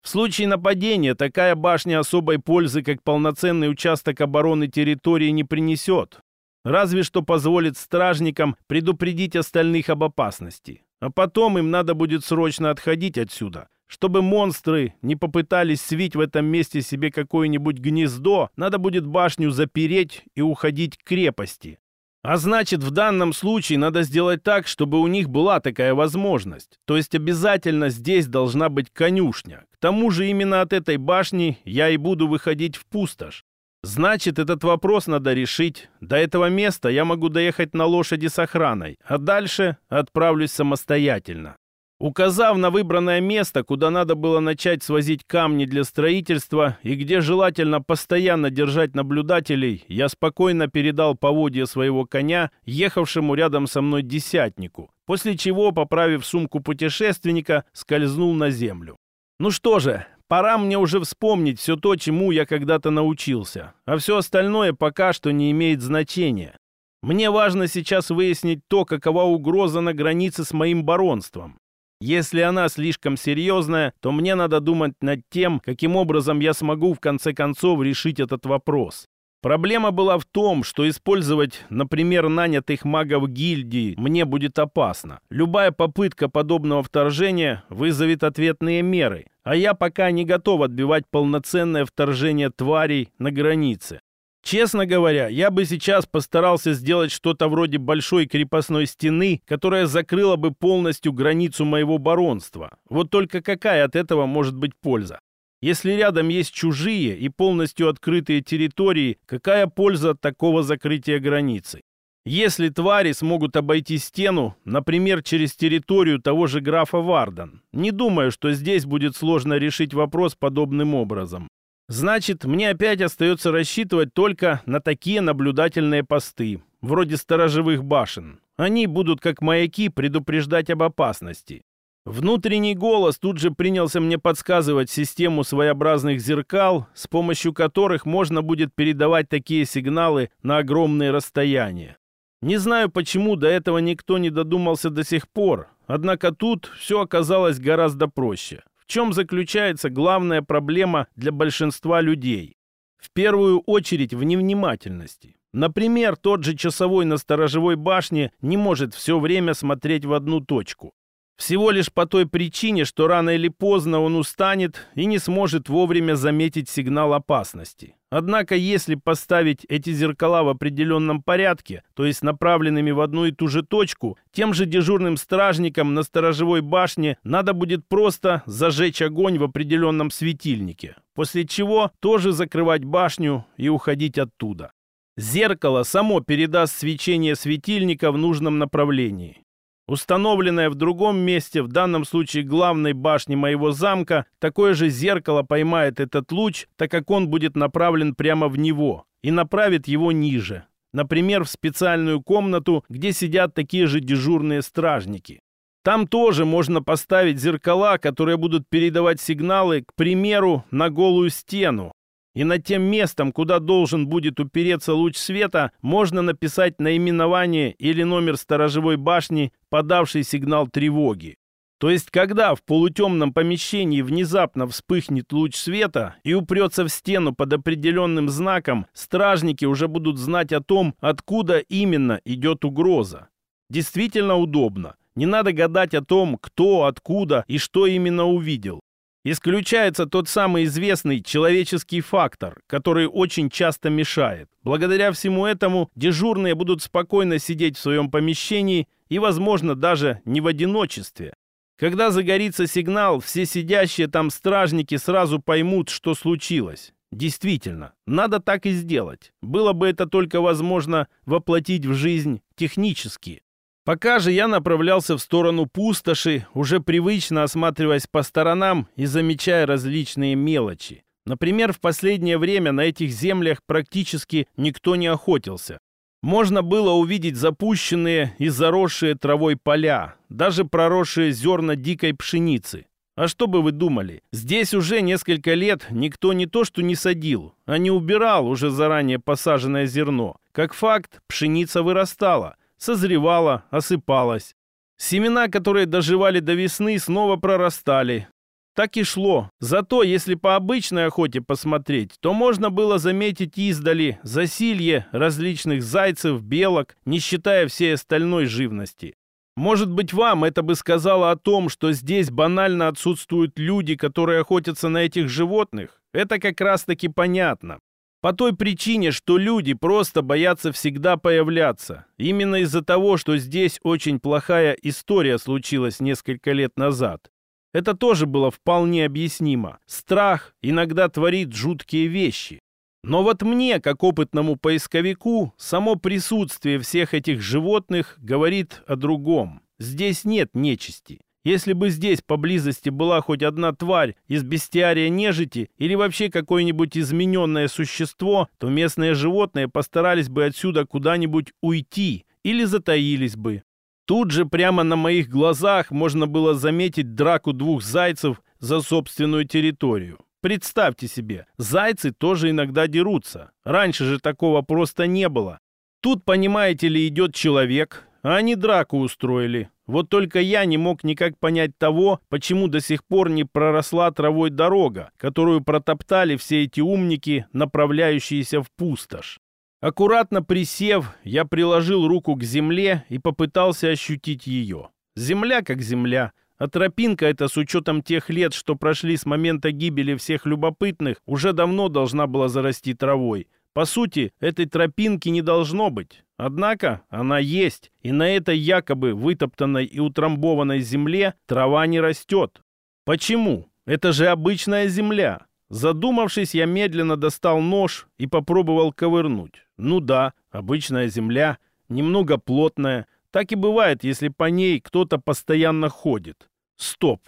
В случае нападения такая башня особой пользы, как полноценный участок обороны территории, не принесет. Разве что позволит стражникам предупредить остальных об опасности. А потом им надо будет срочно отходить отсюда. Чтобы монстры не попытались свить в этом месте себе какое-нибудь гнездо, надо будет башню запереть и уходить к крепости. А значит, в данном случае надо сделать так, чтобы у них была такая возможность. То есть обязательно здесь должна быть конюшня. К тому же именно от этой башни я и буду выходить в пустошь. Значит, этот вопрос надо решить. До этого места я могу доехать на лошади с охраной, а дальше отправлюсь самостоятельно указав на выбранное место, куда надо было начать свозить камни для строительства и где желательно постоянно держать наблюдателей, я спокойно передал поводья своего коня, ехавшему рядом со мной десятнику, после чего, поправив сумку путешественника, скользнул на землю. Ну что же, пора мне уже вспомнить все то, чему я когда-то научился, а все остальное пока что не имеет значения. Мне важно сейчас выяснить то, какова угроза на границе с моим баронством. Если она слишком серьезная, то мне надо думать над тем, каким образом я смогу в конце концов решить этот вопрос. Проблема была в том, что использовать, например, нанятых магов гильдии мне будет опасно. Любая попытка подобного вторжения вызовет ответные меры, а я пока не готов отбивать полноценное вторжение тварей на границе. Честно говоря, я бы сейчас постарался сделать что-то вроде большой крепостной стены, которая закрыла бы полностью границу моего баронства. Вот только какая от этого может быть польза? Если рядом есть чужие и полностью открытые территории, какая польза от такого закрытия границы? Если твари смогут обойти стену, например, через территорию того же графа Вардан, не думаю, что здесь будет сложно решить вопрос подобным образом. Значит, мне опять остается рассчитывать только на такие наблюдательные посты, вроде сторожевых башен. Они будут как маяки предупреждать об опасности. Внутренний голос тут же принялся мне подсказывать систему своеобразных зеркал, с помощью которых можно будет передавать такие сигналы на огромные расстояния. Не знаю, почему до этого никто не додумался до сих пор, однако тут все оказалось гораздо проще. В чем заключается главная проблема для большинства людей? В первую очередь в невнимательности. Например, тот же часовой на сторожевой башне не может все время смотреть в одну точку. Всего лишь по той причине, что рано или поздно он устанет и не сможет вовремя заметить сигнал опасности. Однако, если поставить эти зеркала в определенном порядке, то есть направленными в одну и ту же точку, тем же дежурным стражникам на сторожевой башне надо будет просто зажечь огонь в определенном светильнике, после чего тоже закрывать башню и уходить оттуда. Зеркало само передаст свечение светильника в нужном направлении. Установленное в другом месте, в данном случае главной башни моего замка, такое же зеркало поймает этот луч, так как он будет направлен прямо в него и направит его ниже. Например, в специальную комнату, где сидят такие же дежурные стражники. Там тоже можно поставить зеркала, которые будут передавать сигналы, к примеру, на голую стену, и над тем местом, куда должен будет упереться луч света, можно написать наименование или номер сторожевой башни, подавший сигнал тревоги. То есть, когда в полутемном помещении внезапно вспыхнет луч света и упрется в стену под определенным знаком, стражники уже будут знать о том, откуда именно идет угроза. Действительно удобно. Не надо гадать о том, кто, откуда и что именно увидел. Исключается тот самый известный человеческий фактор, который очень часто мешает. Благодаря всему этому дежурные будут спокойно сидеть в своем помещении и, возможно, даже не в одиночестве. Когда загорится сигнал, все сидящие там стражники сразу поймут, что случилось. Действительно, надо так и сделать. Было бы это только возможно воплотить в жизнь технически. Пока же я направлялся в сторону пустоши, уже привычно осматриваясь по сторонам и замечая различные мелочи. Например, в последнее время на этих землях практически никто не охотился. Можно было увидеть запущенные и заросшие травой поля, даже проросшие зерна дикой пшеницы. А что бы вы думали, здесь уже несколько лет никто не то что не садил, а не убирал уже заранее посаженное зерно. Как факт, пшеница вырастала – созревала, осыпалась. Семена, которые доживали до весны, снова прорастали. Так и шло. Зато, если по обычной охоте посмотреть, то можно было заметить издали засилье различных зайцев, белок, не считая всей остальной живности. Может быть, вам это бы сказало о том, что здесь банально отсутствуют люди, которые охотятся на этих животных? Это как раз-таки понятно. По той причине, что люди просто боятся всегда появляться. Именно из-за того, что здесь очень плохая история случилась несколько лет назад. Это тоже было вполне объяснимо. Страх иногда творит жуткие вещи. Но вот мне, как опытному поисковику, само присутствие всех этих животных говорит о другом. Здесь нет нечисти. Если бы здесь поблизости была хоть одна тварь из бестиария нежити или вообще какое-нибудь измененное существо, то местные животные постарались бы отсюда куда-нибудь уйти или затаились бы. Тут же прямо на моих глазах можно было заметить драку двух зайцев за собственную территорию. Представьте себе, зайцы тоже иногда дерутся. Раньше же такого просто не было. Тут, понимаете ли, идет человек, они драку устроили. Вот только я не мог никак понять того, почему до сих пор не проросла травой дорога, которую протоптали все эти умники, направляющиеся в пустошь. Аккуратно присев, я приложил руку к земле и попытался ощутить ее. Земля как земля, а тропинка эта, с учетом тех лет, что прошли с момента гибели всех любопытных, уже давно должна была зарасти травой. По сути, этой тропинки не должно быть. Однако она есть, и на этой якобы вытоптанной и утрамбованной земле трава не растет. Почему? Это же обычная земля. Задумавшись, я медленно достал нож и попробовал ковырнуть. Ну да, обычная земля, немного плотная. Так и бывает, если по ней кто-то постоянно ходит. Стоп.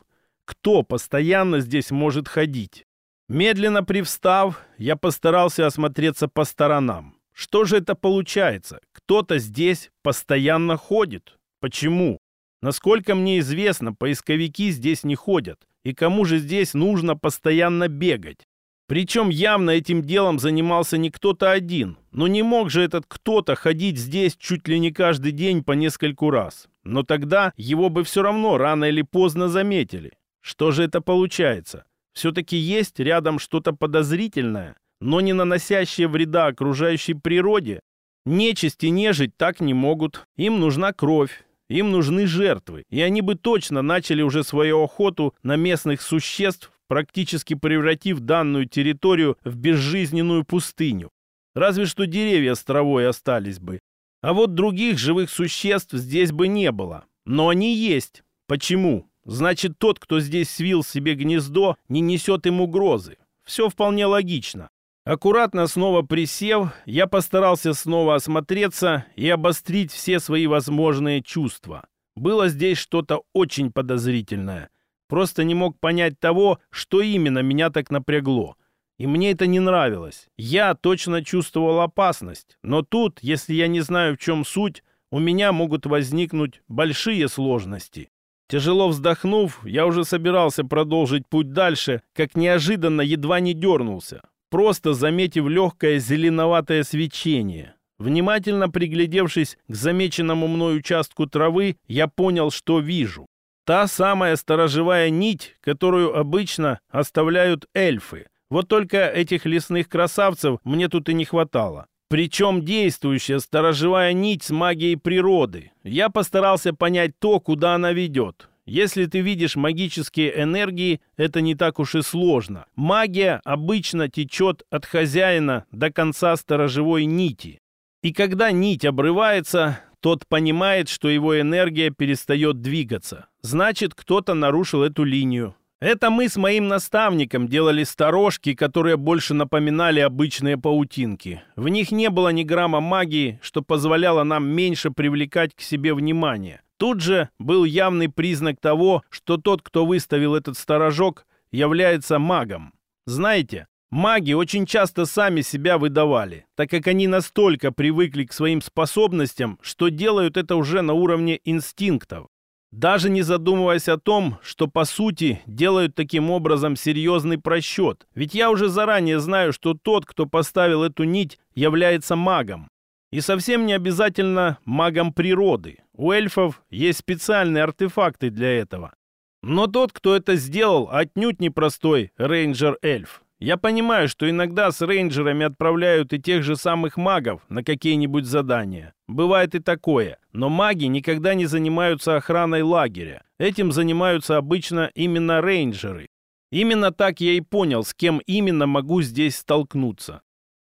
Кто постоянно здесь может ходить? Медленно привстав, я постарался осмотреться по сторонам. Что же это получается? Кто-то здесь постоянно ходит. Почему? Насколько мне известно, поисковики здесь не ходят. И кому же здесь нужно постоянно бегать? Причем явно этим делом занимался не кто-то один. Но не мог же этот кто-то ходить здесь чуть ли не каждый день по нескольку раз. Но тогда его бы все равно рано или поздно заметили. Что же это получается? Все-таки есть рядом что-то подозрительное – но не наносящие вреда окружающей природе. нечисти и нежить так не могут. Им нужна кровь, им нужны жертвы. И они бы точно начали уже свою охоту на местных существ, практически превратив данную территорию в безжизненную пустыню. Разве что деревья с травой остались бы. А вот других живых существ здесь бы не было. Но они есть. Почему? Значит, тот, кто здесь свил себе гнездо, не несет им угрозы. Все вполне логично. Аккуратно снова присев, я постарался снова осмотреться и обострить все свои возможные чувства. Было здесь что-то очень подозрительное. Просто не мог понять того, что именно меня так напрягло. И мне это не нравилось. Я точно чувствовал опасность. Но тут, если я не знаю, в чем суть, у меня могут возникнуть большие сложности. Тяжело вздохнув, я уже собирался продолжить путь дальше, как неожиданно едва не дернулся просто заметив легкое зеленоватое свечение. Внимательно приглядевшись к замеченному мной участку травы, я понял, что вижу. Та самая сторожевая нить, которую обычно оставляют эльфы. Вот только этих лесных красавцев мне тут и не хватало. Причем действующая сторожевая нить с магией природы. Я постарался понять то, куда она ведет. Если ты видишь магические энергии, это не так уж и сложно. Магия обычно течет от хозяина до конца сторожевой нити. И когда нить обрывается, тот понимает, что его энергия перестает двигаться. Значит, кто-то нарушил эту линию. Это мы с моим наставником делали сторожки, которые больше напоминали обычные паутинки. В них не было ни грамма магии, что позволяло нам меньше привлекать к себе внимание. Тут же был явный признак того, что тот, кто выставил этот сторожок, является магом. Знаете, маги очень часто сами себя выдавали, так как они настолько привыкли к своим способностям, что делают это уже на уровне инстинктов. Даже не задумываясь о том, что по сути делают таким образом серьезный просчет. Ведь я уже заранее знаю, что тот, кто поставил эту нить, является магом. И совсем не обязательно магом природы. У эльфов есть специальные артефакты для этого. Но тот, кто это сделал, отнюдь не простой рейнджер-эльф. Я понимаю, что иногда с рейнджерами отправляют и тех же самых магов на какие-нибудь задания. Бывает и такое. Но маги никогда не занимаются охраной лагеря. Этим занимаются обычно именно рейнджеры. Именно так я и понял, с кем именно могу здесь столкнуться.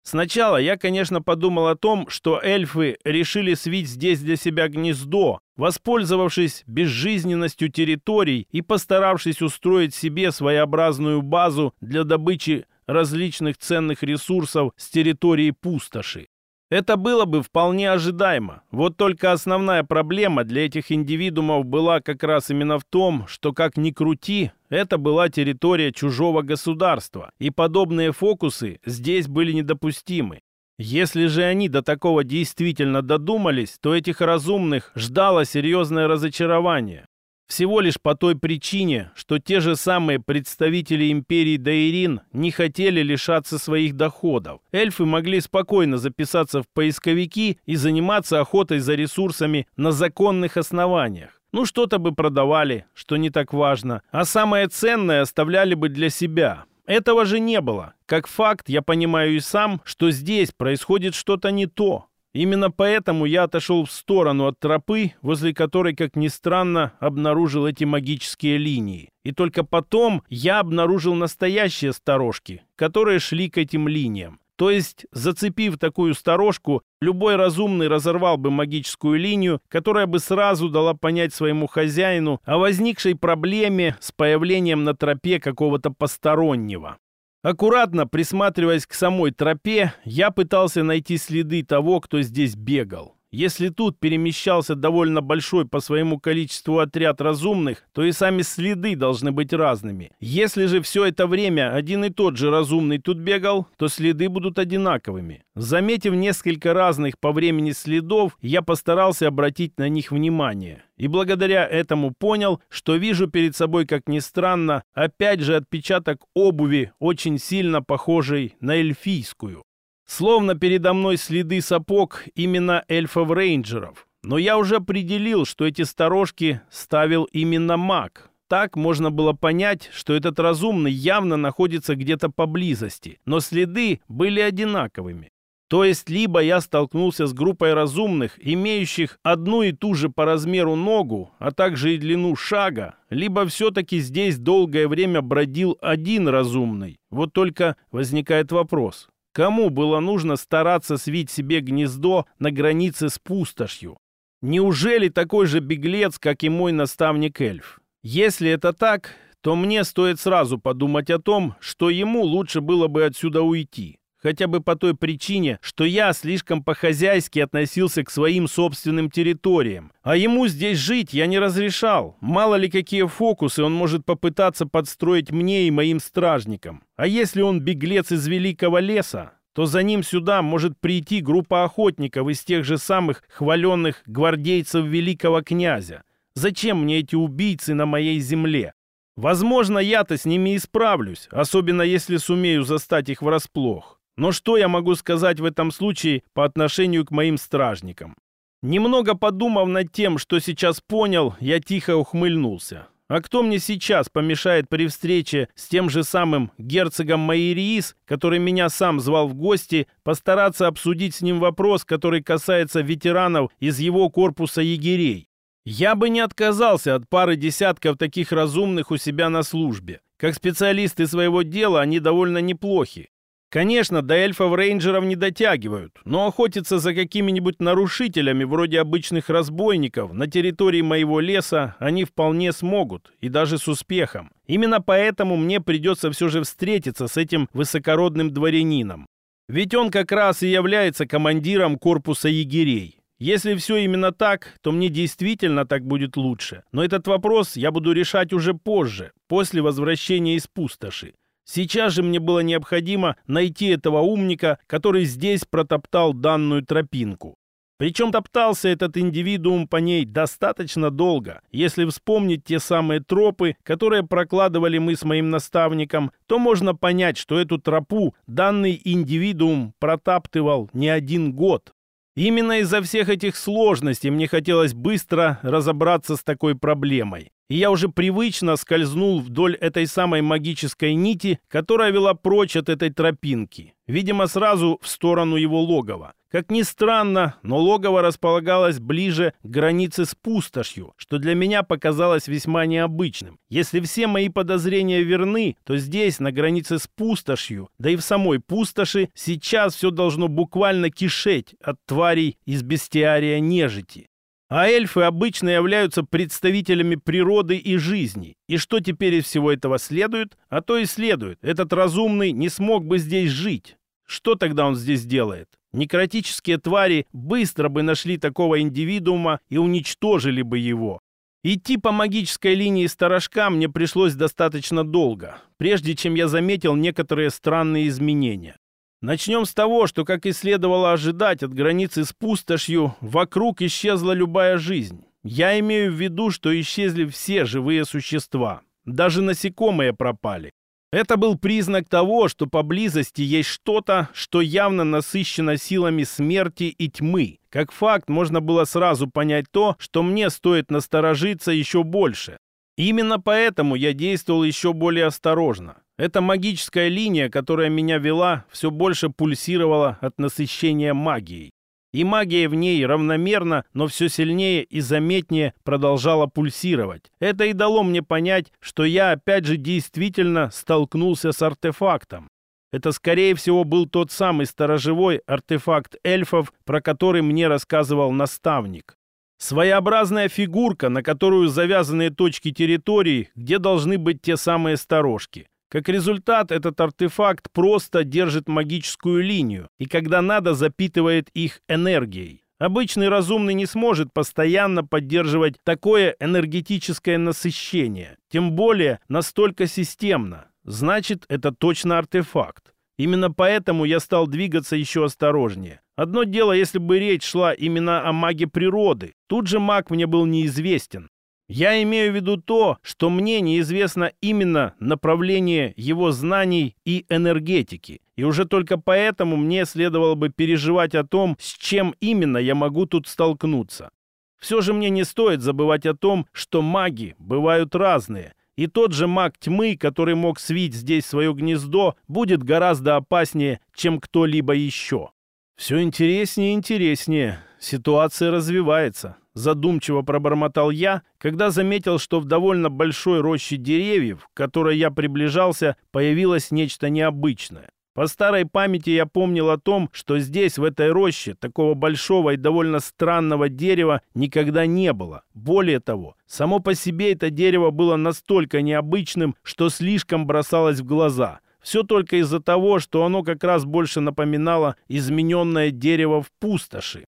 Сначала я, конечно, подумал о том, что эльфы решили свить здесь для себя гнездо, воспользовавшись безжизненностью территорий и постаравшись устроить себе своеобразную базу для добычи различных ценных ресурсов с территории пустоши. Это было бы вполне ожидаемо. Вот только основная проблема для этих индивидуумов была как раз именно в том, что как ни крути, это была территория чужого государства, и подобные фокусы здесь были недопустимы. Если же они до такого действительно додумались, то этих разумных ждало серьезное разочарование. Всего лишь по той причине, что те же самые представители империи Дейрин не хотели лишаться своих доходов. Эльфы могли спокойно записаться в поисковики и заниматься охотой за ресурсами на законных основаниях. Ну, что-то бы продавали, что не так важно, а самое ценное оставляли бы для себя. Этого же не было. Как факт, я понимаю и сам, что здесь происходит что-то не то. Именно поэтому я отошел в сторону от тропы, возле которой, как ни странно, обнаружил эти магические линии. И только потом я обнаружил настоящие сторожки, которые шли к этим линиям. То есть, зацепив такую сторожку, любой разумный разорвал бы магическую линию, которая бы сразу дала понять своему хозяину о возникшей проблеме с появлением на тропе какого-то постороннего. Аккуратно присматриваясь к самой тропе, я пытался найти следы того, кто здесь бегал. Если тут перемещался довольно большой по своему количеству отряд разумных, то и сами следы должны быть разными. Если же все это время один и тот же разумный тут бегал, то следы будут одинаковыми. Заметив несколько разных по времени следов, я постарался обратить на них внимание. И благодаря этому понял, что вижу перед собой, как ни странно, опять же отпечаток обуви, очень сильно похожий на эльфийскую. Словно передо мной следы сапог именно эльфов-рейнджеров. Но я уже определил, что эти сторожки ставил именно маг. Так можно было понять, что этот разумный явно находится где-то поблизости, но следы были одинаковыми. То есть либо я столкнулся с группой разумных, имеющих одну и ту же по размеру ногу, а также и длину шага, либо все-таки здесь долгое время бродил один разумный. Вот только возникает вопрос, Кому было нужно стараться свить себе гнездо на границе с пустошью? Неужели такой же беглец, как и мой наставник-эльф? Если это так, то мне стоит сразу подумать о том, что ему лучше было бы отсюда уйти хотя бы по той причине, что я слишком по-хозяйски относился к своим собственным территориям. А ему здесь жить я не разрешал. Мало ли какие фокусы он может попытаться подстроить мне и моим стражникам. А если он беглец из Великого леса, то за ним сюда может прийти группа охотников из тех же самых хваленных гвардейцев Великого князя. Зачем мне эти убийцы на моей земле? Возможно, я-то с ними исправлюсь, особенно если сумею застать их врасплох. Но что я могу сказать в этом случае по отношению к моим стражникам? Немного подумав над тем, что сейчас понял, я тихо ухмыльнулся. А кто мне сейчас помешает при встрече с тем же самым герцогом Майриис, который меня сам звал в гости, постараться обсудить с ним вопрос, который касается ветеранов из его корпуса егерей? Я бы не отказался от пары десятков таких разумных у себя на службе. Как специалисты своего дела они довольно неплохи. Конечно, до эльфов рейнджеров не дотягивают, но охотиться за какими-нибудь нарушителями вроде обычных разбойников на территории моего леса они вполне смогут, и даже с успехом. Именно поэтому мне придется все же встретиться с этим высокородным дворянином. Ведь он как раз и является командиром корпуса егерей. Если все именно так, то мне действительно так будет лучше. Но этот вопрос я буду решать уже позже, после возвращения из пустоши. Сейчас же мне было необходимо найти этого умника, который здесь протоптал данную тропинку. Причем топтался этот индивидуум по ней достаточно долго. Если вспомнить те самые тропы, которые прокладывали мы с моим наставником, то можно понять, что эту тропу данный индивидуум протаптывал не один год. Именно из-за всех этих сложностей мне хотелось быстро разобраться с такой проблемой и я уже привычно скользнул вдоль этой самой магической нити, которая вела прочь от этой тропинки, видимо, сразу в сторону его логова. Как ни странно, но логово располагалось ближе к границе с пустошью, что для меня показалось весьма необычным. Если все мои подозрения верны, то здесь, на границе с пустошью, да и в самой пустоши, сейчас все должно буквально кишеть от тварей из бестиария нежити. А эльфы обычно являются представителями природы и жизни. И что теперь из всего этого следует? А то и следует. Этот разумный не смог бы здесь жить. Что тогда он здесь делает? Некротические твари быстро бы нашли такого индивидуума и уничтожили бы его. Идти по магической линии сторожка мне пришлось достаточно долго, прежде чем я заметил некоторые странные изменения. Начнем с того, что, как и следовало ожидать, от границы с пустошью вокруг исчезла любая жизнь. Я имею в виду, что исчезли все живые существа. Даже насекомые пропали. Это был признак того, что поблизости есть что-то, что явно насыщено силами смерти и тьмы. Как факт, можно было сразу понять то, что мне стоит насторожиться еще больше. Именно поэтому я действовал еще более осторожно. Эта магическая линия, которая меня вела, все больше пульсировала от насыщения магией. И магия в ней равномерно, но все сильнее и заметнее продолжала пульсировать. Это и дало мне понять, что я опять же действительно столкнулся с артефактом. Это, скорее всего, был тот самый сторожевой артефакт эльфов, про который мне рассказывал наставник. Своеобразная фигурка, на которую завязаны точки территории, где должны быть те самые сторожки – как результат, этот артефакт просто держит магическую линию, и когда надо, запитывает их энергией. Обычный разумный не сможет постоянно поддерживать такое энергетическое насыщение, тем более настолько системно. Значит, это точно артефакт. Именно поэтому я стал двигаться еще осторожнее. Одно дело, если бы речь шла именно о маге природы. Тут же маг мне был неизвестен. Я имею в виду то, что мне неизвестно именно направление его знаний и энергетики. И уже только поэтому мне следовало бы переживать о том, с чем именно я могу тут столкнуться. Все же мне не стоит забывать о том, что маги бывают разные. И тот же маг тьмы, который мог свить здесь свое гнездо, будет гораздо опаснее, чем кто-либо еще. Все интереснее и интереснее. Ситуация развивается задумчиво пробормотал я, когда заметил, что в довольно большой роще деревьев, к которой я приближался, появилось нечто необычное. По старой памяти я помнил о том, что здесь, в этой роще, такого большого и довольно странного дерева никогда не было. Более того, само по себе это дерево было настолько необычным, что слишком бросалось в глаза. Все только из-за того, что оно как раз больше напоминало измененное дерево в пустоши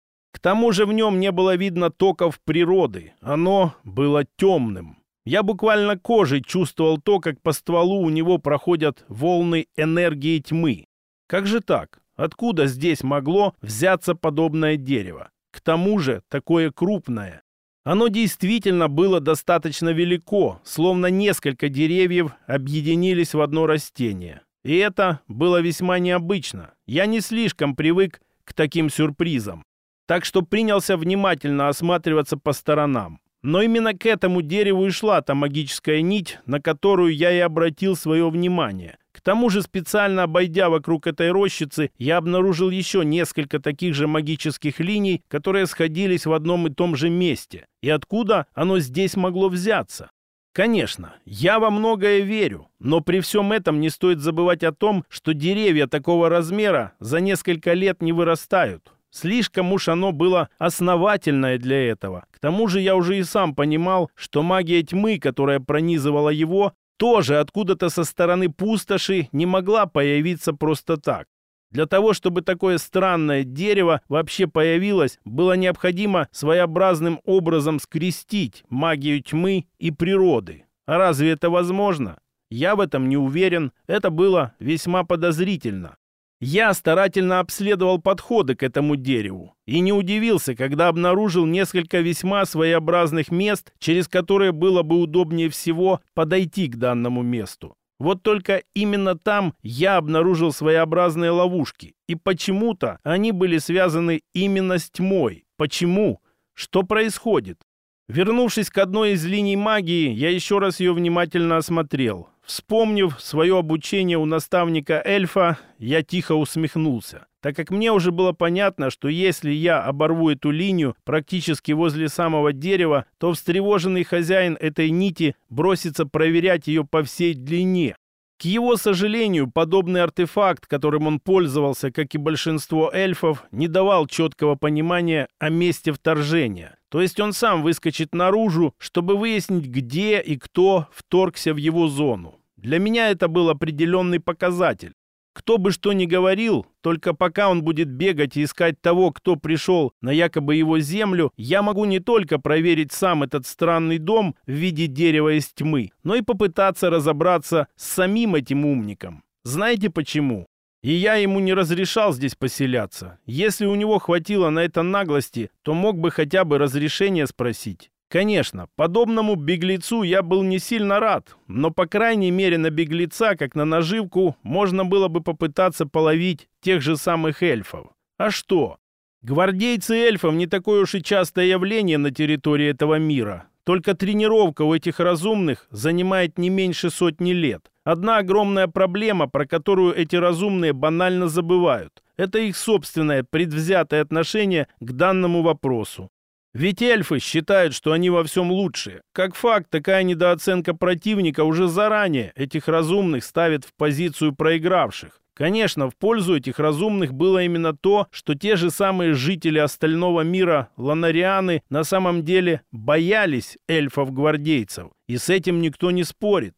тому же в нем не было видно токов природы. Оно было темным. Я буквально кожей чувствовал то, как по стволу у него проходят волны энергии тьмы. Как же так? Откуда здесь могло взяться подобное дерево? К тому же такое крупное. Оно действительно было достаточно велико, словно несколько деревьев объединились в одно растение. И это было весьма необычно. Я не слишком привык к таким сюрпризам так что принялся внимательно осматриваться по сторонам. Но именно к этому дереву и шла та магическая нить, на которую я и обратил свое внимание. К тому же, специально обойдя вокруг этой рощицы, я обнаружил еще несколько таких же магических линий, которые сходились в одном и том же месте. И откуда оно здесь могло взяться? Конечно, я во многое верю, но при всем этом не стоит забывать о том, что деревья такого размера за несколько лет не вырастают. Слишком уж оно было основательное для этого. К тому же я уже и сам понимал, что магия тьмы, которая пронизывала его, тоже откуда-то со стороны пустоши не могла появиться просто так. Для того, чтобы такое странное дерево вообще появилось, было необходимо своеобразным образом скрестить магию тьмы и природы. А разве это возможно? Я в этом не уверен, это было весьма подозрительно. Я старательно обследовал подходы к этому дереву и не удивился, когда обнаружил несколько весьма своеобразных мест, через которые было бы удобнее всего подойти к данному месту. Вот только именно там я обнаружил своеобразные ловушки, и почему-то они были связаны именно с тьмой. Почему? Что происходит? Вернувшись к одной из линий магии, я еще раз ее внимательно осмотрел. Вспомнив свое обучение у наставника эльфа, я тихо усмехнулся, так как мне уже было понятно, что если я оборву эту линию практически возле самого дерева, то встревоженный хозяин этой нити бросится проверять ее по всей длине. К его сожалению, подобный артефакт, которым он пользовался, как и большинство эльфов, не давал четкого понимания о месте вторжения – то есть он сам выскочит наружу, чтобы выяснить, где и кто вторгся в его зону. Для меня это был определенный показатель. Кто бы что ни говорил, только пока он будет бегать и искать того, кто пришел на якобы его землю, я могу не только проверить сам этот странный дом в виде дерева из тьмы, но и попытаться разобраться с самим этим умником. Знаете почему? И я ему не разрешал здесь поселяться. Если у него хватило на это наглости, то мог бы хотя бы разрешение спросить. Конечно, подобному беглецу я был не сильно рад, но, по крайней мере, на беглеца, как на наживку, можно было бы попытаться половить тех же самых эльфов. А что? Гвардейцы эльфов не такое уж и частое явление на территории этого мира. Только тренировка у этих разумных занимает не меньше сотни лет. Одна огромная проблема, про которую эти разумные банально забывают, это их собственное предвзятое отношение к данному вопросу. Ведь эльфы считают, что они во всем лучшие. Как факт, такая недооценка противника уже заранее этих разумных ставит в позицию проигравших. Конечно, в пользу этих разумных было именно то, что те же самые жители остального мира, ланарианы, на самом деле боялись эльфов-гвардейцев. И с этим никто не спорит.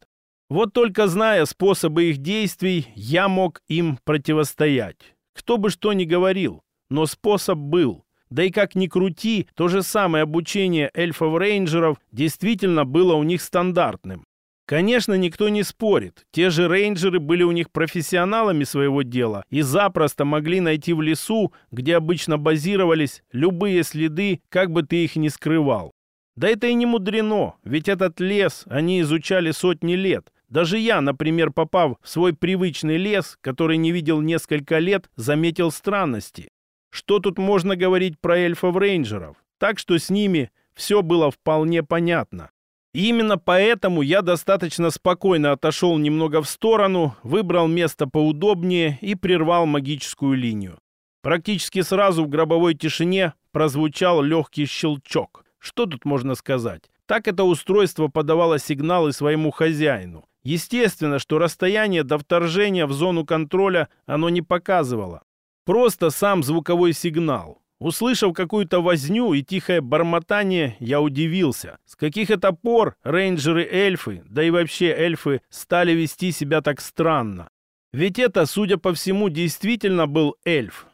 Вот только зная способы их действий, я мог им противостоять. Кто бы что ни говорил, но способ был. Да и как ни крути, то же самое обучение эльфов-рейнджеров действительно было у них стандартным. Конечно, никто не спорит. Те же рейнджеры были у них профессионалами своего дела и запросто могли найти в лесу, где обычно базировались, любые следы, как бы ты их ни скрывал. Да это и не мудрено, ведь этот лес они изучали сотни лет, даже я, например, попав в свой привычный лес, который не видел несколько лет, заметил странности. Что тут можно говорить про эльфов-рейнджеров? Так что с ними все было вполне понятно. И именно поэтому я достаточно спокойно отошел немного в сторону, выбрал место поудобнее и прервал магическую линию. Практически сразу в гробовой тишине прозвучал легкий щелчок. Что тут можно сказать? Так это устройство подавало сигналы своему хозяину. Естественно, что расстояние до вторжения в зону контроля оно не показывало. Просто сам звуковой сигнал. Услышав какую-то возню и тихое бормотание, я удивился. С каких это пор рейнджеры-эльфы, да и вообще эльфы, стали вести себя так странно? Ведь это, судя по всему, действительно был эльф.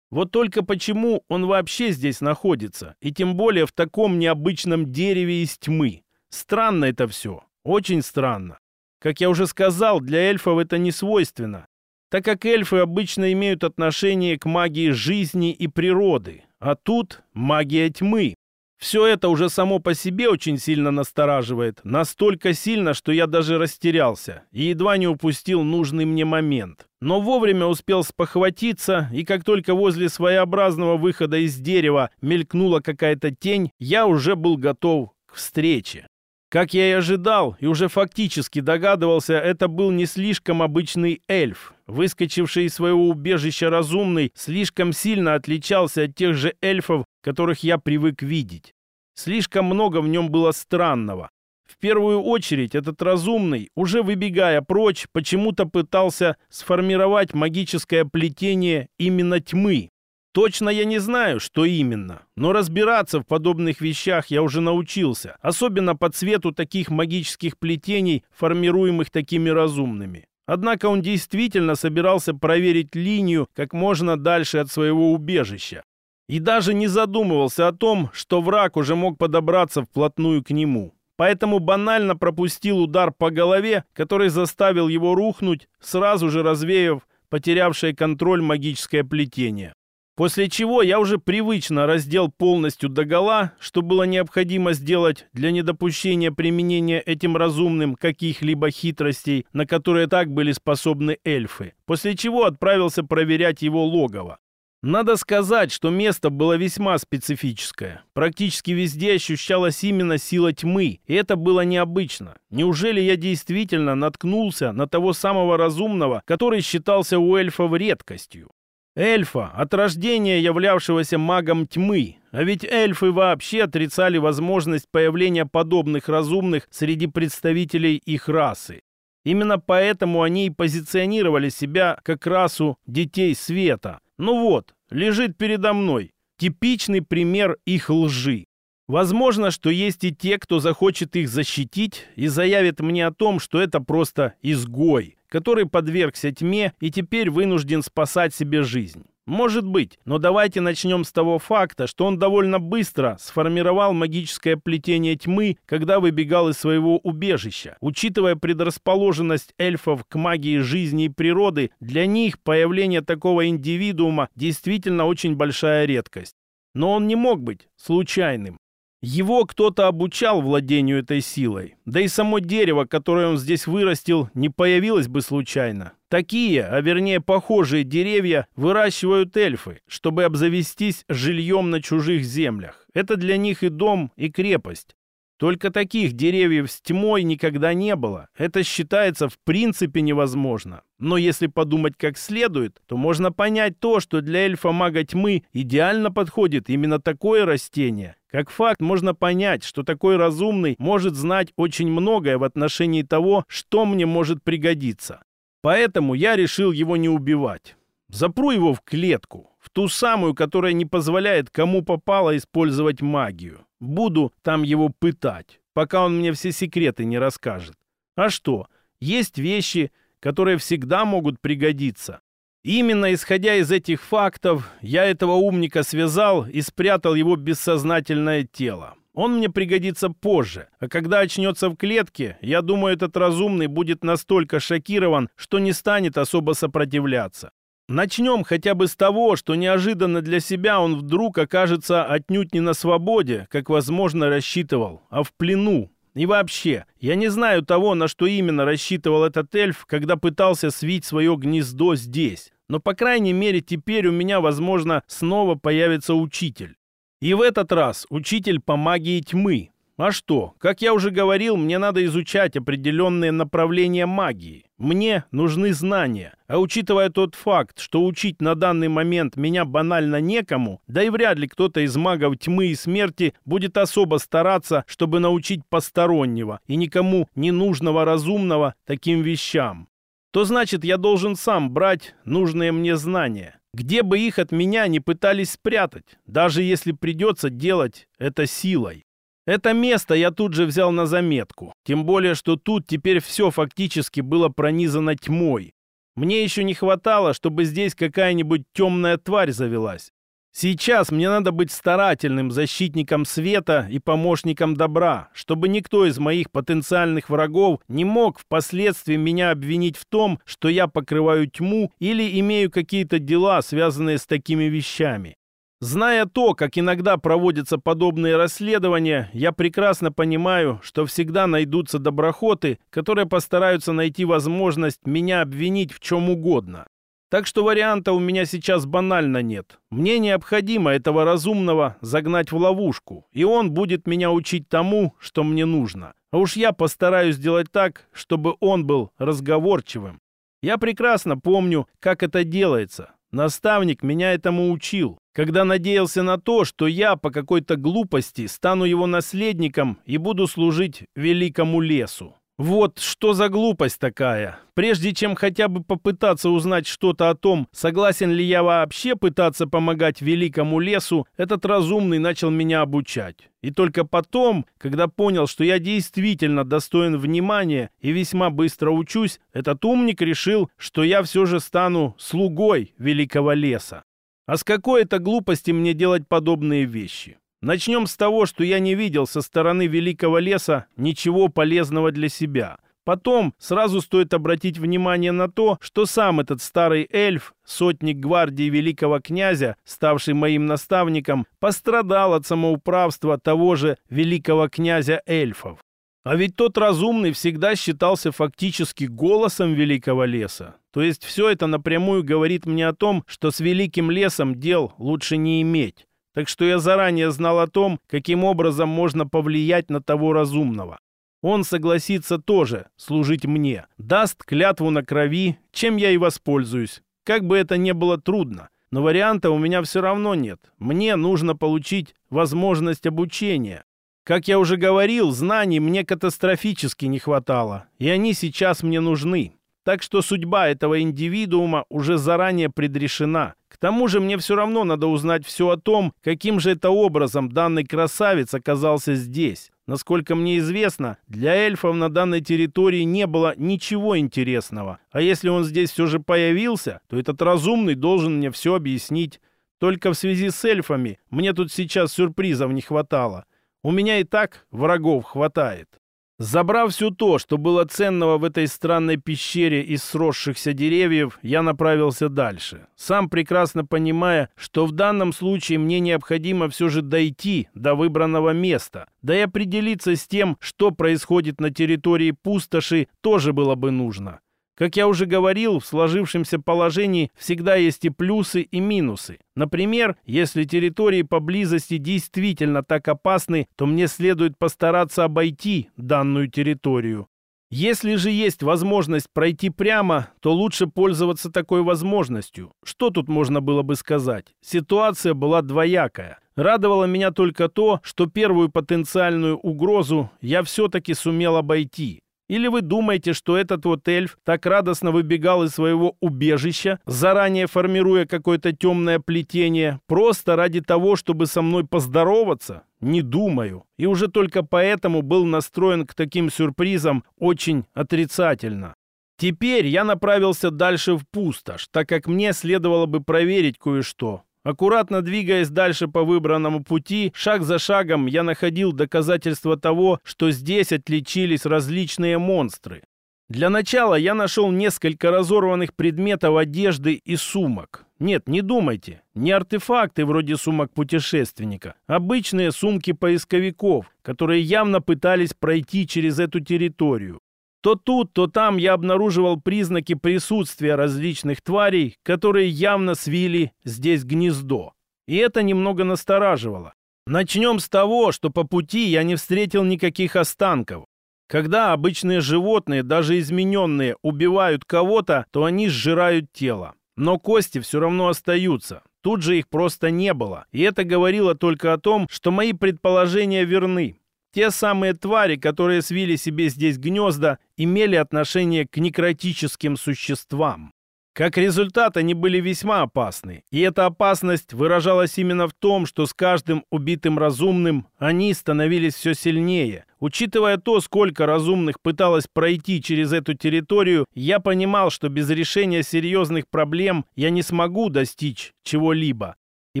Вот только почему он вообще здесь находится, и тем более в таком необычном дереве из тьмы. Странно это все, очень странно. Как я уже сказал, для эльфов это не свойственно, так как эльфы обычно имеют отношение к магии жизни и природы, а тут магия тьмы. Все это уже само по себе очень сильно настораживает, настолько сильно, что я даже растерялся и едва не упустил нужный мне момент. Но вовремя успел спохватиться, и как только возле своеобразного выхода из дерева мелькнула какая-то тень, я уже был готов к встрече. Как я и ожидал, и уже фактически догадывался, это был не слишком обычный эльф. Выскочивший из своего убежища разумный слишком сильно отличался от тех же эльфов, которых я привык видеть. Слишком много в нем было странного. В первую очередь этот разумный, уже выбегая прочь, почему-то пытался сформировать магическое плетение именно тьмы, Точно я не знаю, что именно, но разбираться в подобных вещах я уже научился, особенно по цвету таких магических плетений, формируемых такими разумными. Однако он действительно собирался проверить линию как можно дальше от своего убежища. И даже не задумывался о том, что враг уже мог подобраться вплотную к нему. Поэтому банально пропустил удар по голове, который заставил его рухнуть, сразу же развеяв потерявшее контроль магическое плетение. После чего я уже привычно раздел полностью догола, что было необходимо сделать для недопущения применения этим разумным каких-либо хитростей, на которые так были способны эльфы, после чего отправился проверять его логово. Надо сказать, что место было весьма специфическое. Практически везде ощущалась именно сила тьмы, и это было необычно. Неужели я действительно наткнулся на того самого разумного, который считался у эльфов редкостью? Эльфа, от рождения являвшегося магом тьмы. А ведь эльфы вообще отрицали возможность появления подобных разумных среди представителей их расы. Именно поэтому они и позиционировали себя как расу детей света. Ну вот, лежит передо мной. Типичный пример их лжи. Возможно, что есть и те, кто захочет их защитить и заявит мне о том, что это просто изгой который подвергся тьме и теперь вынужден спасать себе жизнь. Может быть, но давайте начнем с того факта, что он довольно быстро сформировал магическое плетение тьмы, когда выбегал из своего убежища. Учитывая предрасположенность эльфов к магии жизни и природы, для них появление такого индивидуума действительно очень большая редкость. Но он не мог быть случайным. Его кто-то обучал владению этой силой. Да и само дерево, которое он здесь вырастил, не появилось бы случайно. Такие, а вернее похожие деревья выращивают эльфы, чтобы обзавестись жильем на чужих землях. Это для них и дом, и крепость. Только таких деревьев с тьмой никогда не было. Это считается в принципе невозможно. Но если подумать как следует, то можно понять то, что для эльфа-мага тьмы идеально подходит именно такое растение. Как факт можно понять, что такой разумный может знать очень многое в отношении того, что мне может пригодиться. Поэтому я решил его не убивать. Запру его в клетку, в ту самую, которая не позволяет кому попало использовать магию. Буду там его пытать, пока он мне все секреты не расскажет. А что, есть вещи, которые всегда могут пригодиться. Именно исходя из этих фактов, я этого умника связал и спрятал его бессознательное тело. Он мне пригодится позже, а когда очнется в клетке, я думаю, этот разумный будет настолько шокирован, что не станет особо сопротивляться. Начнем хотя бы с того, что неожиданно для себя он вдруг окажется отнюдь не на свободе, как возможно рассчитывал, а в плену. И вообще, я не знаю того, на что именно рассчитывал этот эльф, когда пытался свить свое гнездо здесь. Но, по крайней мере, теперь у меня, возможно, снова появится учитель. И в этот раз учитель по магии тьмы. А что, как я уже говорил, мне надо изучать определенные направления магии. Мне нужны знания. А учитывая тот факт, что учить на данный момент меня банально некому, да и вряд ли кто-то из магов тьмы и смерти будет особо стараться, чтобы научить постороннего и никому ненужного разумного таким вещам, то значит я должен сам брать нужные мне знания. Где бы их от меня не пытались спрятать, даже если придется делать это силой. Это место я тут же взял на заметку, тем более, что тут теперь все фактически было пронизано тьмой. Мне еще не хватало, чтобы здесь какая-нибудь темная тварь завелась. Сейчас мне надо быть старательным защитником света и помощником добра, чтобы никто из моих потенциальных врагов не мог впоследствии меня обвинить в том, что я покрываю тьму или имею какие-то дела, связанные с такими вещами. Зная то, как иногда проводятся подобные расследования, я прекрасно понимаю, что всегда найдутся доброхоты, которые постараются найти возможность меня обвинить в чем угодно. Так что варианта у меня сейчас банально нет. Мне необходимо этого разумного загнать в ловушку, и он будет меня учить тому, что мне нужно. А уж я постараюсь сделать так, чтобы он был разговорчивым. Я прекрасно помню, как это делается. Наставник меня этому учил, когда надеялся на то, что я по какой-то глупости стану его наследником и буду служить великому лесу. Вот что за глупость такая. Прежде чем хотя бы попытаться узнать что-то о том, согласен ли я вообще пытаться помогать великому лесу, этот разумный начал меня обучать. И только потом, когда понял, что я действительно достоин внимания и весьма быстро учусь, этот умник решил, что я все же стану слугой великого леса. А с какой это глупости мне делать подобные вещи? Начнем с того, что я не видел со стороны Великого леса ничего полезного для себя. Потом сразу стоит обратить внимание на то, что сам этот старый эльф, сотник гвардии великого князя, ставший моим наставником, пострадал от самоуправства того же великого князя эльфов. А ведь тот разумный всегда считался фактически голосом великого леса. То есть все это напрямую говорит мне о том, что с великим лесом дел лучше не иметь так что я заранее знал о том, каким образом можно повлиять на того разумного. Он согласится тоже служить мне, даст клятву на крови, чем я и воспользуюсь. Как бы это ни было трудно, но варианта у меня все равно нет. Мне нужно получить возможность обучения. Как я уже говорил, знаний мне катастрофически не хватало, и они сейчас мне нужны. Так что судьба этого индивидуума уже заранее предрешена. К тому же мне все равно надо узнать все о том, каким же это образом данный красавец оказался здесь. Насколько мне известно, для эльфов на данной территории не было ничего интересного. А если он здесь все же появился, то этот разумный должен мне все объяснить. Только в связи с эльфами мне тут сейчас сюрпризов не хватало. У меня и так врагов хватает. Забрав все то, что было ценного в этой странной пещере из сросшихся деревьев, я направился дальше, сам прекрасно понимая, что в данном случае мне необходимо все же дойти до выбранного места, да и определиться с тем, что происходит на территории пустоши, тоже было бы нужно. Как я уже говорил, в сложившемся положении всегда есть и плюсы, и минусы. Например, если территории поблизости действительно так опасны, то мне следует постараться обойти данную территорию. Если же есть возможность пройти прямо, то лучше пользоваться такой возможностью. Что тут можно было бы сказать? Ситуация была двоякая. Радовало меня только то, что первую потенциальную угрозу я все-таки сумел обойти. Или вы думаете, что этот вот эльф так радостно выбегал из своего убежища, заранее формируя какое-то темное плетение, просто ради того, чтобы со мной поздороваться? Не думаю. И уже только поэтому был настроен к таким сюрпризам очень отрицательно. Теперь я направился дальше в пустошь, так как мне следовало бы проверить кое-что. Аккуратно двигаясь дальше по выбранному пути, шаг за шагом я находил доказательства того, что здесь отличились различные монстры. Для начала я нашел несколько разорванных предметов одежды и сумок. Нет, не думайте, не артефакты вроде сумок путешественника. Обычные сумки поисковиков, которые явно пытались пройти через эту территорию. То тут, то там я обнаруживал признаки присутствия различных тварей, которые явно свили здесь гнездо. И это немного настораживало. Начнем с того, что по пути я не встретил никаких останков. Когда обычные животные, даже измененные, убивают кого-то, то они сжирают тело. Но кости все равно остаются. Тут же их просто не было. И это говорило только о том, что мои предположения верны. Те самые твари, которые свили себе здесь гнезда, имели отношение к некротическим существам. Как результат, они были весьма опасны. И эта опасность выражалась именно в том, что с каждым убитым разумным они становились все сильнее. Учитывая то, сколько разумных пыталось пройти через эту территорию, я понимал, что без решения серьезных проблем я не смогу достичь чего-либо и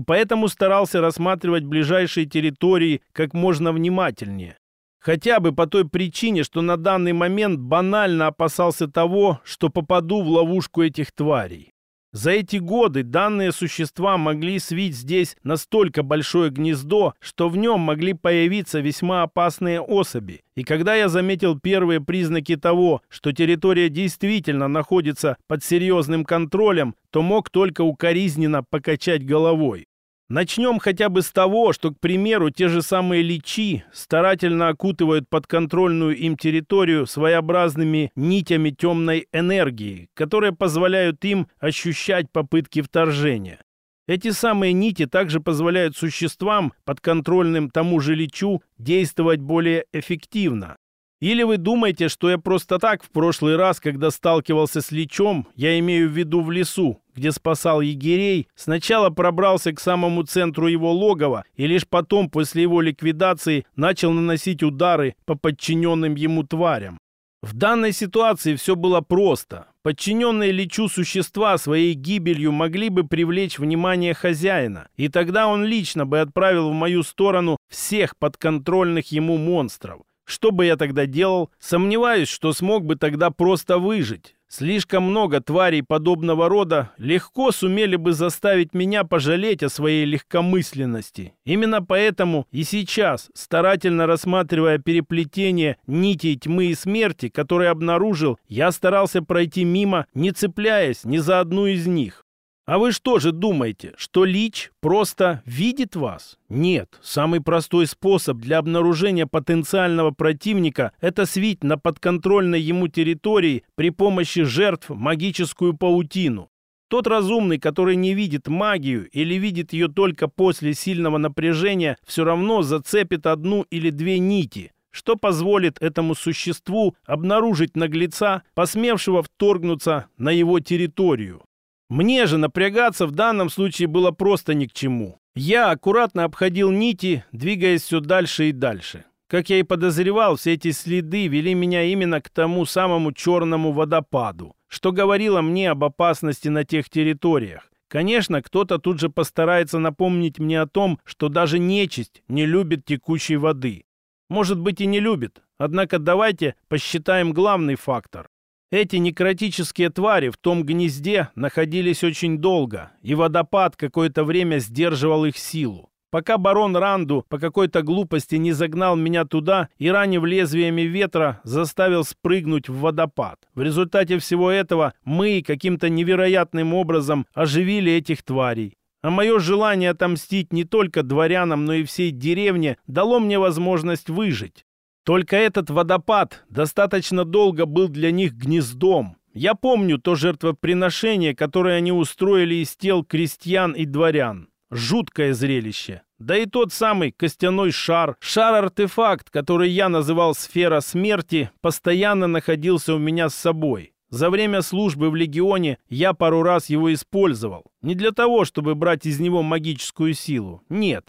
поэтому старался рассматривать ближайшие территории как можно внимательнее. Хотя бы по той причине, что на данный момент банально опасался того, что попаду в ловушку этих тварей. За эти годы данные существа могли свить здесь настолько большое гнездо, что в нем могли появиться весьма опасные особи. И когда я заметил первые признаки того, что территория действительно находится под серьезным контролем, то мог только укоризненно покачать головой. Начнем хотя бы с того, что, к примеру, те же самые личи старательно окутывают подконтрольную им территорию своеобразными нитями темной энергии, которые позволяют им ощущать попытки вторжения. Эти самые нити также позволяют существам, подконтрольным тому же личу, действовать более эффективно. Или вы думаете, что я просто так в прошлый раз, когда сталкивался с Личом, я имею в виду в лесу, где спасал егерей, сначала пробрался к самому центру его логова и лишь потом, после его ликвидации, начал наносить удары по подчиненным ему тварям. В данной ситуации все было просто. Подчиненные Личу существа своей гибелью могли бы привлечь внимание хозяина, и тогда он лично бы отправил в мою сторону всех подконтрольных ему монстров. Что бы я тогда делал? Сомневаюсь, что смог бы тогда просто выжить. Слишком много тварей подобного рода легко сумели бы заставить меня пожалеть о своей легкомысленности. Именно поэтому и сейчас, старательно рассматривая переплетение нитей тьмы и смерти, которые обнаружил, я старался пройти мимо, не цепляясь ни за одну из них. А вы что же думаете, что Лич просто видит вас? Нет, самый простой способ для обнаружения потенциального противника – это свить на подконтрольной ему территории при помощи жертв магическую паутину. Тот разумный, который не видит магию или видит ее только после сильного напряжения, все равно зацепит одну или две нити – что позволит этому существу обнаружить наглеца, посмевшего вторгнуться на его территорию. Мне же напрягаться в данном случае было просто ни к чему. Я аккуратно обходил нити, двигаясь все дальше и дальше. Как я и подозревал, все эти следы вели меня именно к тому самому черному водопаду, что говорило мне об опасности на тех территориях. Конечно, кто-то тут же постарается напомнить мне о том, что даже нечисть не любит текущей воды. Может быть и не любит, однако давайте посчитаем главный фактор. Эти некротические твари в том гнезде находились очень долго, и водопад какое-то время сдерживал их силу. Пока барон Ранду по какой-то глупости не загнал меня туда и, ранив лезвиями ветра, заставил спрыгнуть в водопад. В результате всего этого мы каким-то невероятным образом оживили этих тварей. А мое желание отомстить не только дворянам, но и всей деревне дало мне возможность выжить. Только этот водопад достаточно долго был для них гнездом. Я помню то жертвоприношение, которое они устроили из тел крестьян и дворян. Жуткое зрелище. Да и тот самый костяной шар, шар-артефакт, который я называл «сфера смерти», постоянно находился у меня с собой. За время службы в Легионе я пару раз его использовал. Не для того, чтобы брать из него магическую силу. Нет,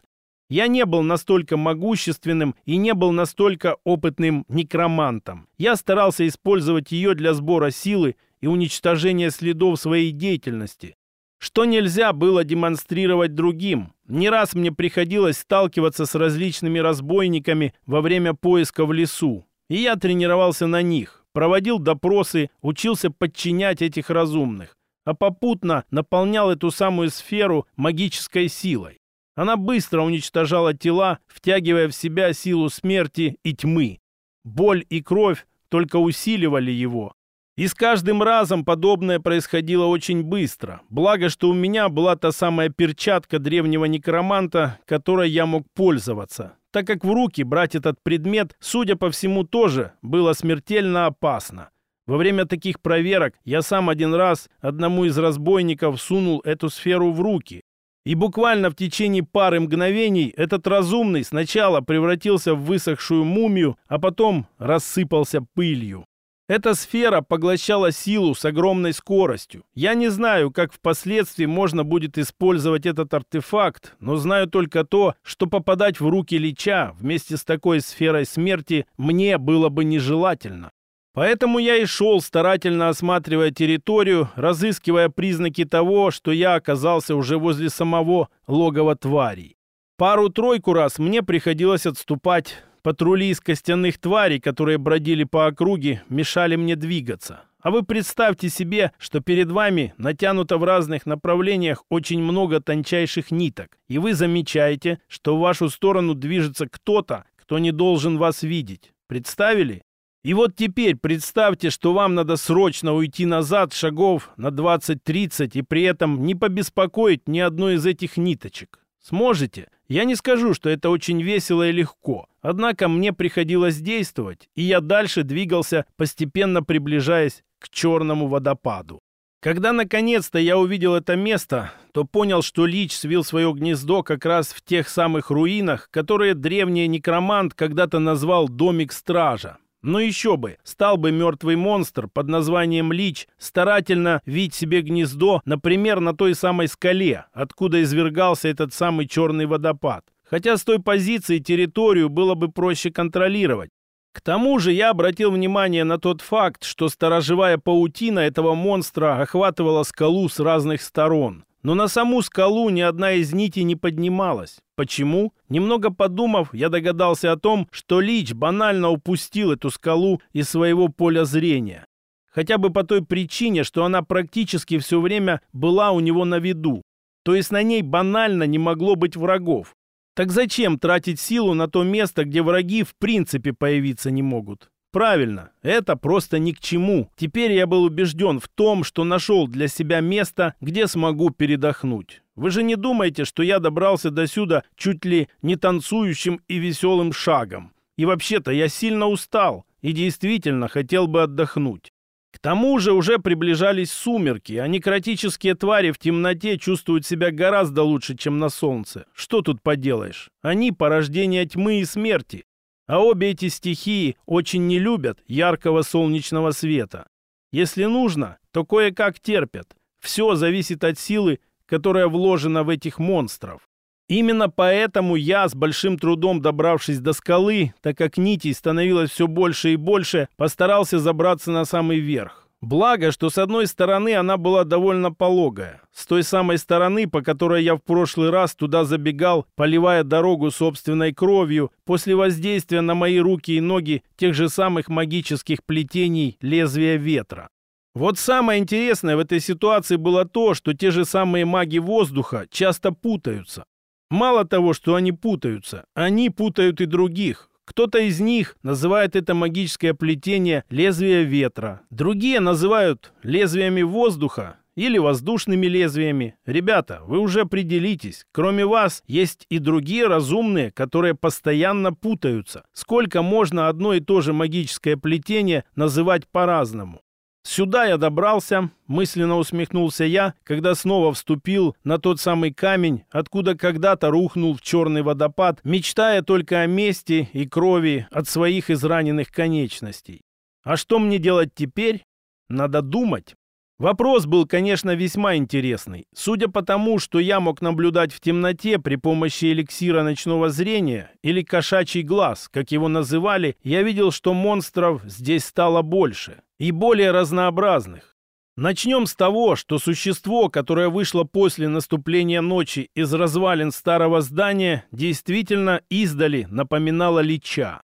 я не был настолько могущественным и не был настолько опытным некромантом. Я старался использовать ее для сбора силы и уничтожения следов своей деятельности, что нельзя было демонстрировать другим. Не раз мне приходилось сталкиваться с различными разбойниками во время поиска в лесу, и я тренировался на них, проводил допросы, учился подчинять этих разумных, а попутно наполнял эту самую сферу магической силой. Она быстро уничтожала тела, втягивая в себя силу смерти и тьмы. Боль и кровь только усиливали его. И с каждым разом подобное происходило очень быстро. Благо, что у меня была та самая перчатка древнего некроманта, которой я мог пользоваться, так как в руки брать этот предмет, судя по всему, тоже было смертельно опасно. Во время таких проверок я сам один раз одному из разбойников сунул эту сферу в руки, и буквально в течение пары мгновений этот разумный сначала превратился в высохшую мумию, а потом рассыпался пылью. Эта сфера поглощала силу с огромной скоростью. Я не знаю, как впоследствии можно будет использовать этот артефакт, но знаю только то, что попадать в руки Лича вместе с такой сферой смерти мне было бы нежелательно. Поэтому я и шел, старательно осматривая территорию, разыскивая признаки того, что я оказался уже возле самого логова тварей. Пару-тройку раз мне приходилось отступать. Патрули из костяных тварей, которые бродили по округе, мешали мне двигаться. А вы представьте себе, что перед вами натянуто в разных направлениях очень много тончайших ниток, и вы замечаете, что в вашу сторону движется кто-то, кто не должен вас видеть. Представили? И вот теперь представьте, что вам надо срочно уйти назад шагов на 20-30 и при этом не побеспокоить ни одной из этих ниточек. Сможете? Я не скажу, что это очень весело и легко. Однако мне приходилось действовать, и я дальше двигался, постепенно приближаясь к черному водопаду. Когда наконец-то я увидел это место, то понял, что Лич свил свое гнездо как раз в тех самых руинах, которые древний некромант когда-то назвал «домик стража». Ну Но еще бы, стал бы мертвый монстр под названием Лич старательно вить себе гнездо, например, на той самой скале, откуда извергался этот самый черный водопад. Хотя с той позиции территорию было бы проще контролировать. К тому же я обратил внимание на тот факт, что сторожевая паутина этого монстра охватывала скалу с разных сторон но на саму скалу ни одна из нитей не поднималась. Почему? Немного подумав, я догадался о том, что Лич банально упустил эту скалу из своего поля зрения. Хотя бы по той причине, что она практически все время была у него на виду. То есть на ней банально не могло быть врагов. Так зачем тратить силу на то место, где враги в принципе появиться не могут? Правильно, это просто ни к чему. Теперь я был убежден в том, что нашел для себя место, где смогу передохнуть. Вы же не думаете, что я добрался до сюда чуть ли не танцующим и веселым шагом. И вообще-то я сильно устал и действительно хотел бы отдохнуть. К тому же уже приближались сумерки, а некротические твари в темноте чувствуют себя гораздо лучше, чем на солнце. Что тут поделаешь? Они порождение тьмы и смерти. А обе эти стихии очень не любят яркого солнечного света. Если нужно, то кое-как терпят. Все зависит от силы, которая вложена в этих монстров. Именно поэтому я, с большим трудом добравшись до скалы, так как нитей становилось все больше и больше, постарался забраться на самый верх. Благо, что с одной стороны она была довольно пологая. С той самой стороны, по которой я в прошлый раз туда забегал, поливая дорогу собственной кровью, после воздействия на мои руки и ноги тех же самых магических плетений лезвия ветра. Вот самое интересное в этой ситуации было то, что те же самые маги воздуха часто путаются. Мало того, что они путаются, они путают и других. Кто-то из них называет это магическое плетение лезвие ветра. Другие называют лезвиями воздуха или воздушными лезвиями. Ребята, вы уже определитесь. Кроме вас, есть и другие разумные, которые постоянно путаются. Сколько можно одно и то же магическое плетение называть по-разному? Сюда я добрался, мысленно усмехнулся я, когда снова вступил на тот самый камень, откуда когда-то рухнул в черный водопад, мечтая только о мести и крови от своих израненных конечностей. А что мне делать теперь? Надо думать. Вопрос был, конечно, весьма интересный. Судя по тому, что я мог наблюдать в темноте при помощи эликсира ночного зрения или кошачий глаз, как его называли, я видел, что монстров здесь стало больше и более разнообразных. Начнем с того, что существо, которое вышло после наступления ночи из развалин старого здания, действительно издали напоминало лича.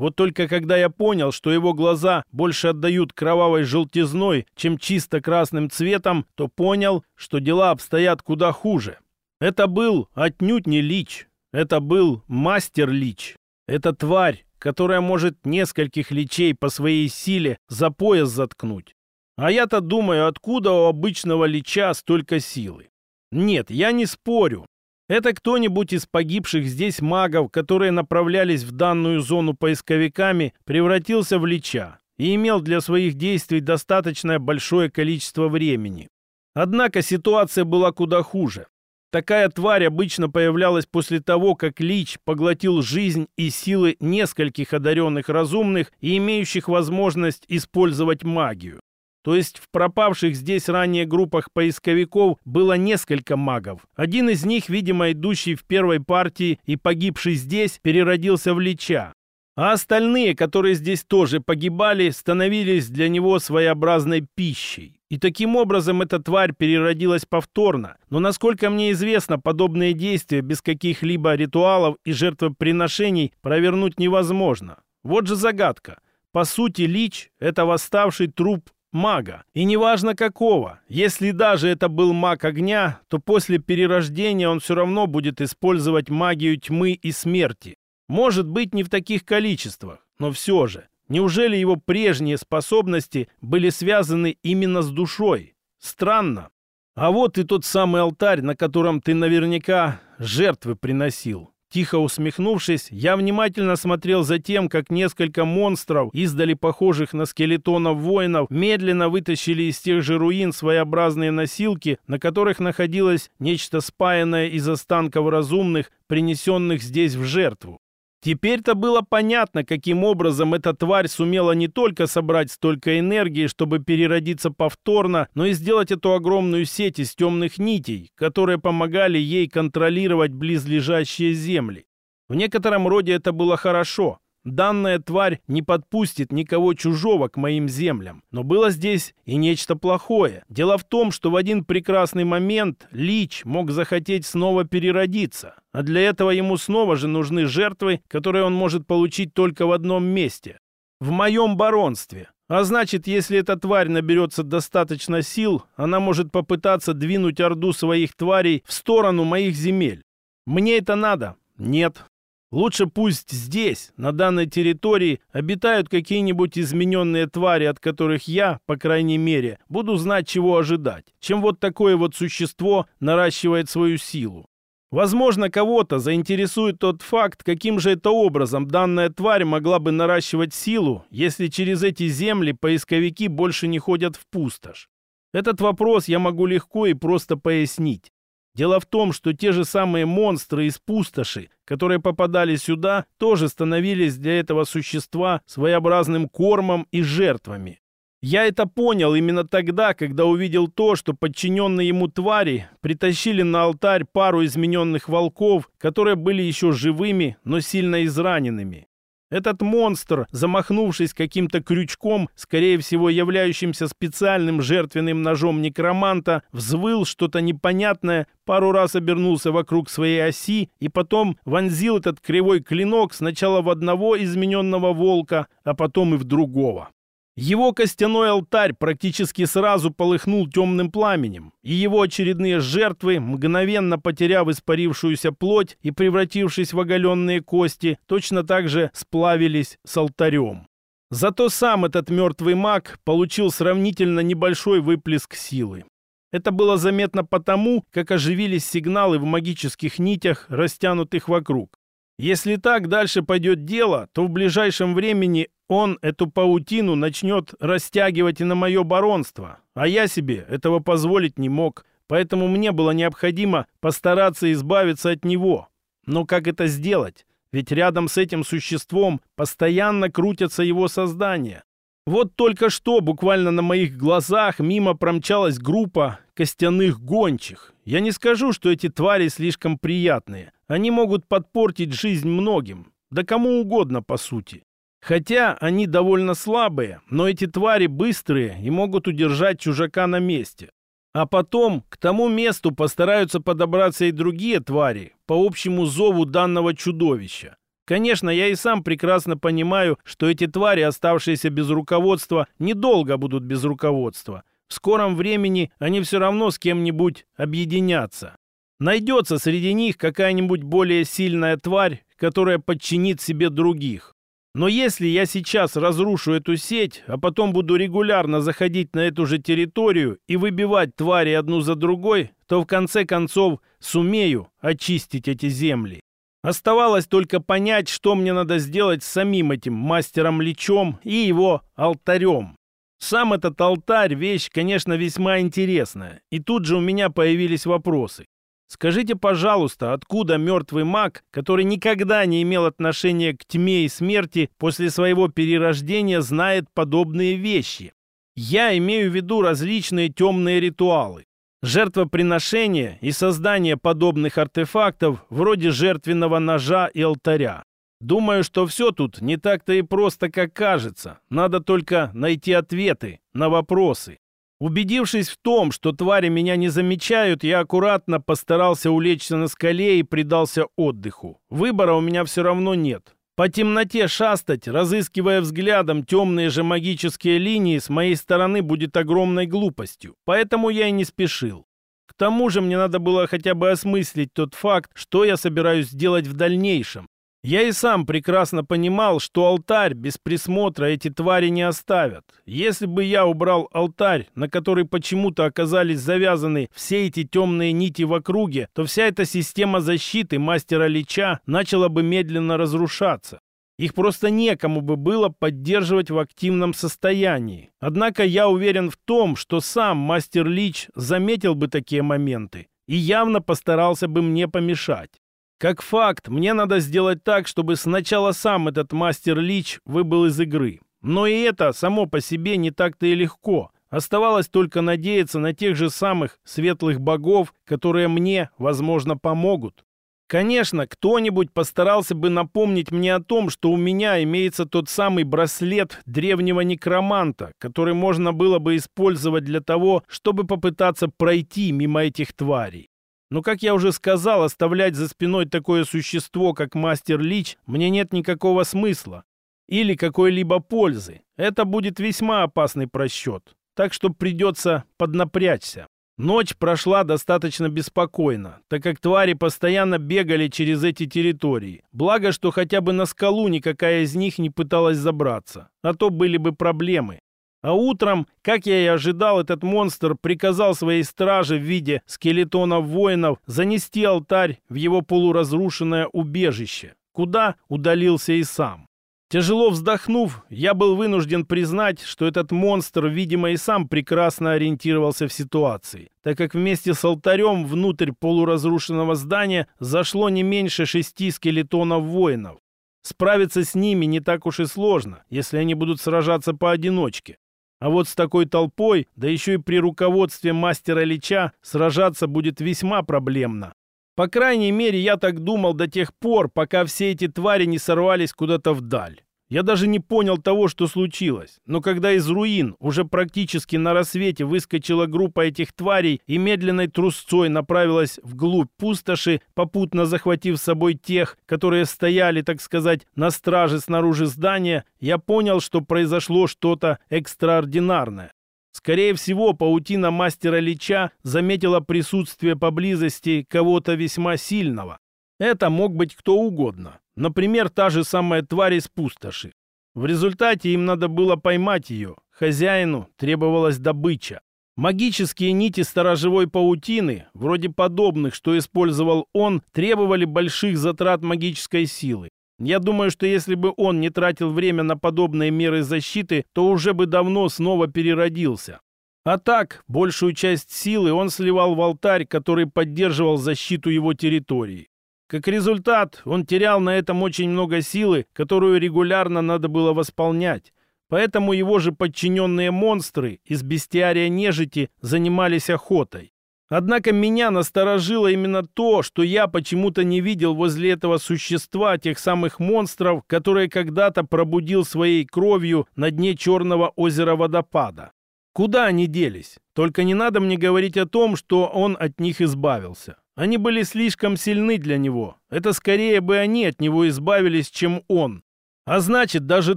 Вот только когда я понял, что его глаза больше отдают кровавой желтизной, чем чисто красным цветом, то понял, что дела обстоят куда хуже. Это был отнюдь не лич. Это был мастер лич. Это тварь, которая может нескольких личей по своей силе за пояс заткнуть. А я-то думаю, откуда у обычного лича столько силы? Нет, я не спорю. Это кто-нибудь из погибших здесь магов, которые направлялись в данную зону поисковиками, превратился в лича и имел для своих действий достаточное большое количество времени. Однако ситуация была куда хуже. Такая тварь обычно появлялась после того, как Лич поглотил жизнь и силы нескольких одаренных разумных и имеющих возможность использовать магию. То есть в пропавших здесь ранее группах поисковиков было несколько магов. Один из них, видимо, идущий в первой партии и погибший здесь, переродился в Лича. А остальные, которые здесь тоже погибали, становились для него своеобразной пищей. И таким образом эта тварь переродилась повторно. Но, насколько мне известно, подобные действия без каких-либо ритуалов и жертвоприношений провернуть невозможно. Вот же загадка. По сути, Лич – это восставший труп мага. И неважно какого, если даже это был маг огня, то после перерождения он все равно будет использовать магию тьмы и смерти. Может быть, не в таких количествах, но все же. Неужели его прежние способности были связаны именно с душой? Странно. А вот и тот самый алтарь, на котором ты наверняка жертвы приносил. Тихо усмехнувшись, я внимательно смотрел за тем, как несколько монстров, издали похожих на скелетонов воинов, медленно вытащили из тех же руин своеобразные носилки, на которых находилось нечто спаянное из останков разумных, принесенных здесь в жертву. Теперь-то было понятно, каким образом эта тварь сумела не только собрать столько энергии, чтобы переродиться повторно, но и сделать эту огромную сеть из темных нитей, которые помогали ей контролировать близлежащие земли. В некотором роде это было хорошо. Данная тварь не подпустит никого чужого к моим землям. Но было здесь и нечто плохое. Дело в том, что в один прекрасный момент Лич мог захотеть снова переродиться. А для этого ему снова же нужны жертвы, которые он может получить только в одном месте. В моем баронстве. А значит, если эта тварь наберется достаточно сил, она может попытаться двинуть орду своих тварей в сторону моих земель. Мне это надо? Нет. Лучше пусть здесь, на данной территории, обитают какие-нибудь измененные твари, от которых я, по крайней мере, буду знать, чего ожидать, чем вот такое вот существо наращивает свою силу. Возможно, кого-то заинтересует тот факт, каким же это образом данная тварь могла бы наращивать силу, если через эти земли поисковики больше не ходят в пустошь. Этот вопрос я могу легко и просто пояснить. Дело в том, что те же самые монстры из пустоши, которые попадали сюда, тоже становились для этого существа своеобразным кормом и жертвами. Я это понял именно тогда, когда увидел то, что подчиненные ему твари притащили на алтарь пару измененных волков, которые были еще живыми, но сильно израненными. Этот монстр, замахнувшись каким-то крючком, скорее всего являющимся специальным жертвенным ножом некроманта, взвыл что-то непонятное, пару раз обернулся вокруг своей оси и потом вонзил этот кривой клинок сначала в одного измененного волка, а потом и в другого. Его костяной алтарь практически сразу полыхнул темным пламенем, и его очередные жертвы, мгновенно потеряв испарившуюся плоть и превратившись в оголенные кости, точно так же сплавились с алтарем. Зато сам этот мертвый маг получил сравнительно небольшой выплеск силы. Это было заметно потому, как оживились сигналы в магических нитях, растянутых вокруг. Если так дальше пойдет дело, то в ближайшем времени он эту паутину начнет растягивать и на мое баронство, а я себе этого позволить не мог, поэтому мне было необходимо постараться избавиться от него. Но как это сделать? Ведь рядом с этим существом постоянно крутятся его создания. Вот только что, буквально на моих глазах, мимо промчалась группа костяных гончих. Я не скажу, что эти твари слишком приятные. Они могут подпортить жизнь многим. Да кому угодно, по сути. Хотя они довольно слабые, но эти твари быстрые и могут удержать чужака на месте. А потом к тому месту постараются подобраться и другие твари по общему зову данного чудовища. Конечно, я и сам прекрасно понимаю, что эти твари, оставшиеся без руководства, недолго будут без руководства. В скором времени они все равно с кем-нибудь объединятся. Найдется среди них какая-нибудь более сильная тварь, которая подчинит себе других. Но если я сейчас разрушу эту сеть, а потом буду регулярно заходить на эту же территорию и выбивать твари одну за другой, то в конце концов сумею очистить эти земли. Оставалось только понять, что мне надо сделать с самим этим мастером-лечом и его алтарем. Сам этот алтарь – вещь, конечно, весьма интересная. И тут же у меня появились вопросы. Скажите, пожалуйста, откуда мертвый маг, который никогда не имел отношения к тьме и смерти после своего перерождения, знает подобные вещи? Я имею в виду различные темные ритуалы. Жертвоприношение и создание подобных артефактов вроде жертвенного ножа и алтаря. Думаю, что все тут не так-то и просто, как кажется. Надо только найти ответы на вопросы. Убедившись в том, что твари меня не замечают, я аккуратно постарался улечься на скале и предался отдыху. Выбора у меня все равно нет. По темноте шастать, разыскивая взглядом темные же магические линии, с моей стороны будет огромной глупостью. Поэтому я и не спешил. К тому же мне надо было хотя бы осмыслить тот факт, что я собираюсь сделать в дальнейшем, я и сам прекрасно понимал, что алтарь без присмотра эти твари не оставят. Если бы я убрал алтарь, на который почему-то оказались завязаны все эти темные нити в округе, то вся эта система защиты мастера Лича начала бы медленно разрушаться. Их просто некому бы было поддерживать в активном состоянии. Однако я уверен в том, что сам мастер Лич заметил бы такие моменты и явно постарался бы мне помешать. Как факт, мне надо сделать так, чтобы сначала сам этот мастер Лич выбыл из игры. Но и это само по себе не так-то и легко. Оставалось только надеяться на тех же самых светлых богов, которые мне, возможно, помогут. Конечно, кто-нибудь постарался бы напомнить мне о том, что у меня имеется тот самый браслет древнего некроманта, который можно было бы использовать для того, чтобы попытаться пройти мимо этих тварей. Но, как я уже сказал, оставлять за спиной такое существо, как мастер Лич, мне нет никакого смысла или какой-либо пользы. Это будет весьма опасный просчет, так что придется поднапрячься. Ночь прошла достаточно беспокойно, так как твари постоянно бегали через эти территории. Благо, что хотя бы на скалу никакая из них не пыталась забраться, а то были бы проблемы. А утром, как я и ожидал, этот монстр приказал своей страже в виде скелетонов воинов занести алтарь в его полуразрушенное убежище, куда удалился и сам. Тяжело вздохнув, я был вынужден признать, что этот монстр, видимо, и сам прекрасно ориентировался в ситуации, так как вместе с алтарем внутрь полуразрушенного здания зашло не меньше шести скелетонов воинов. Справиться с ними не так уж и сложно, если они будут сражаться поодиночке. А вот с такой толпой, да еще и при руководстве мастера Лича, сражаться будет весьма проблемно. По крайней мере, я так думал до тех пор, пока все эти твари не сорвались куда-то вдаль. Я даже не понял того, что случилось. Но когда из руин, уже практически на рассвете, выскочила группа этих тварей и медленной трусцой направилась вглубь пустоши, попутно захватив с собой тех, которые стояли, так сказать, на страже снаружи здания, я понял, что произошло что-то экстраординарное. Скорее всего, паутина мастера Лича заметила присутствие поблизости кого-то весьма сильного. Это мог быть кто угодно, например, та же самая тварь из пустоши. В результате им надо было поймать ее, хозяину требовалась добыча. Магические нити сторожевой паутины, вроде подобных, что использовал он, требовали больших затрат магической силы. Я думаю, что если бы он не тратил время на подобные меры защиты, то уже бы давно снова переродился. А так, большую часть силы он сливал в алтарь, который поддерживал защиту его территории. Как результат, он терял на этом очень много силы, которую регулярно надо было восполнять. Поэтому его же подчиненные монстры из бестиария нежити занимались охотой. Однако меня насторожило именно то, что я почему-то не видел возле этого существа тех самых монстров, которые когда-то пробудил своей кровью на дне черного озера водопада. Куда они делись? Только не надо мне говорить о том, что он от них избавился. Они были слишком сильны для него. Это скорее бы они от него избавились, чем он. А значит, даже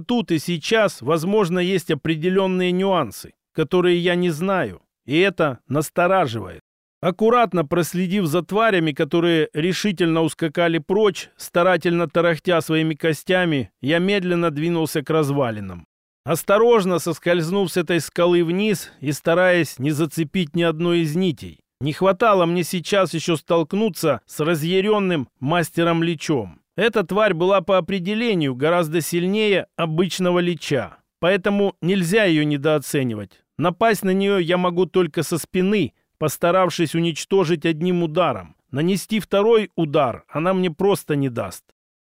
тут и сейчас, возможно, есть определенные нюансы, которые я не знаю. И это настораживает. Аккуратно проследив за тварями, которые решительно ускакали прочь, старательно тарахтя своими костями, я медленно двинулся к развалинам. Осторожно соскользнув с этой скалы вниз и стараясь не зацепить ни одной из нитей. Не хватало мне сейчас еще столкнуться с разъяренным мастером лечом. Эта тварь была по определению гораздо сильнее обычного лича, поэтому нельзя ее недооценивать. Напасть на нее я могу только со спины, постаравшись уничтожить одним ударом. Нанести второй удар она мне просто не даст.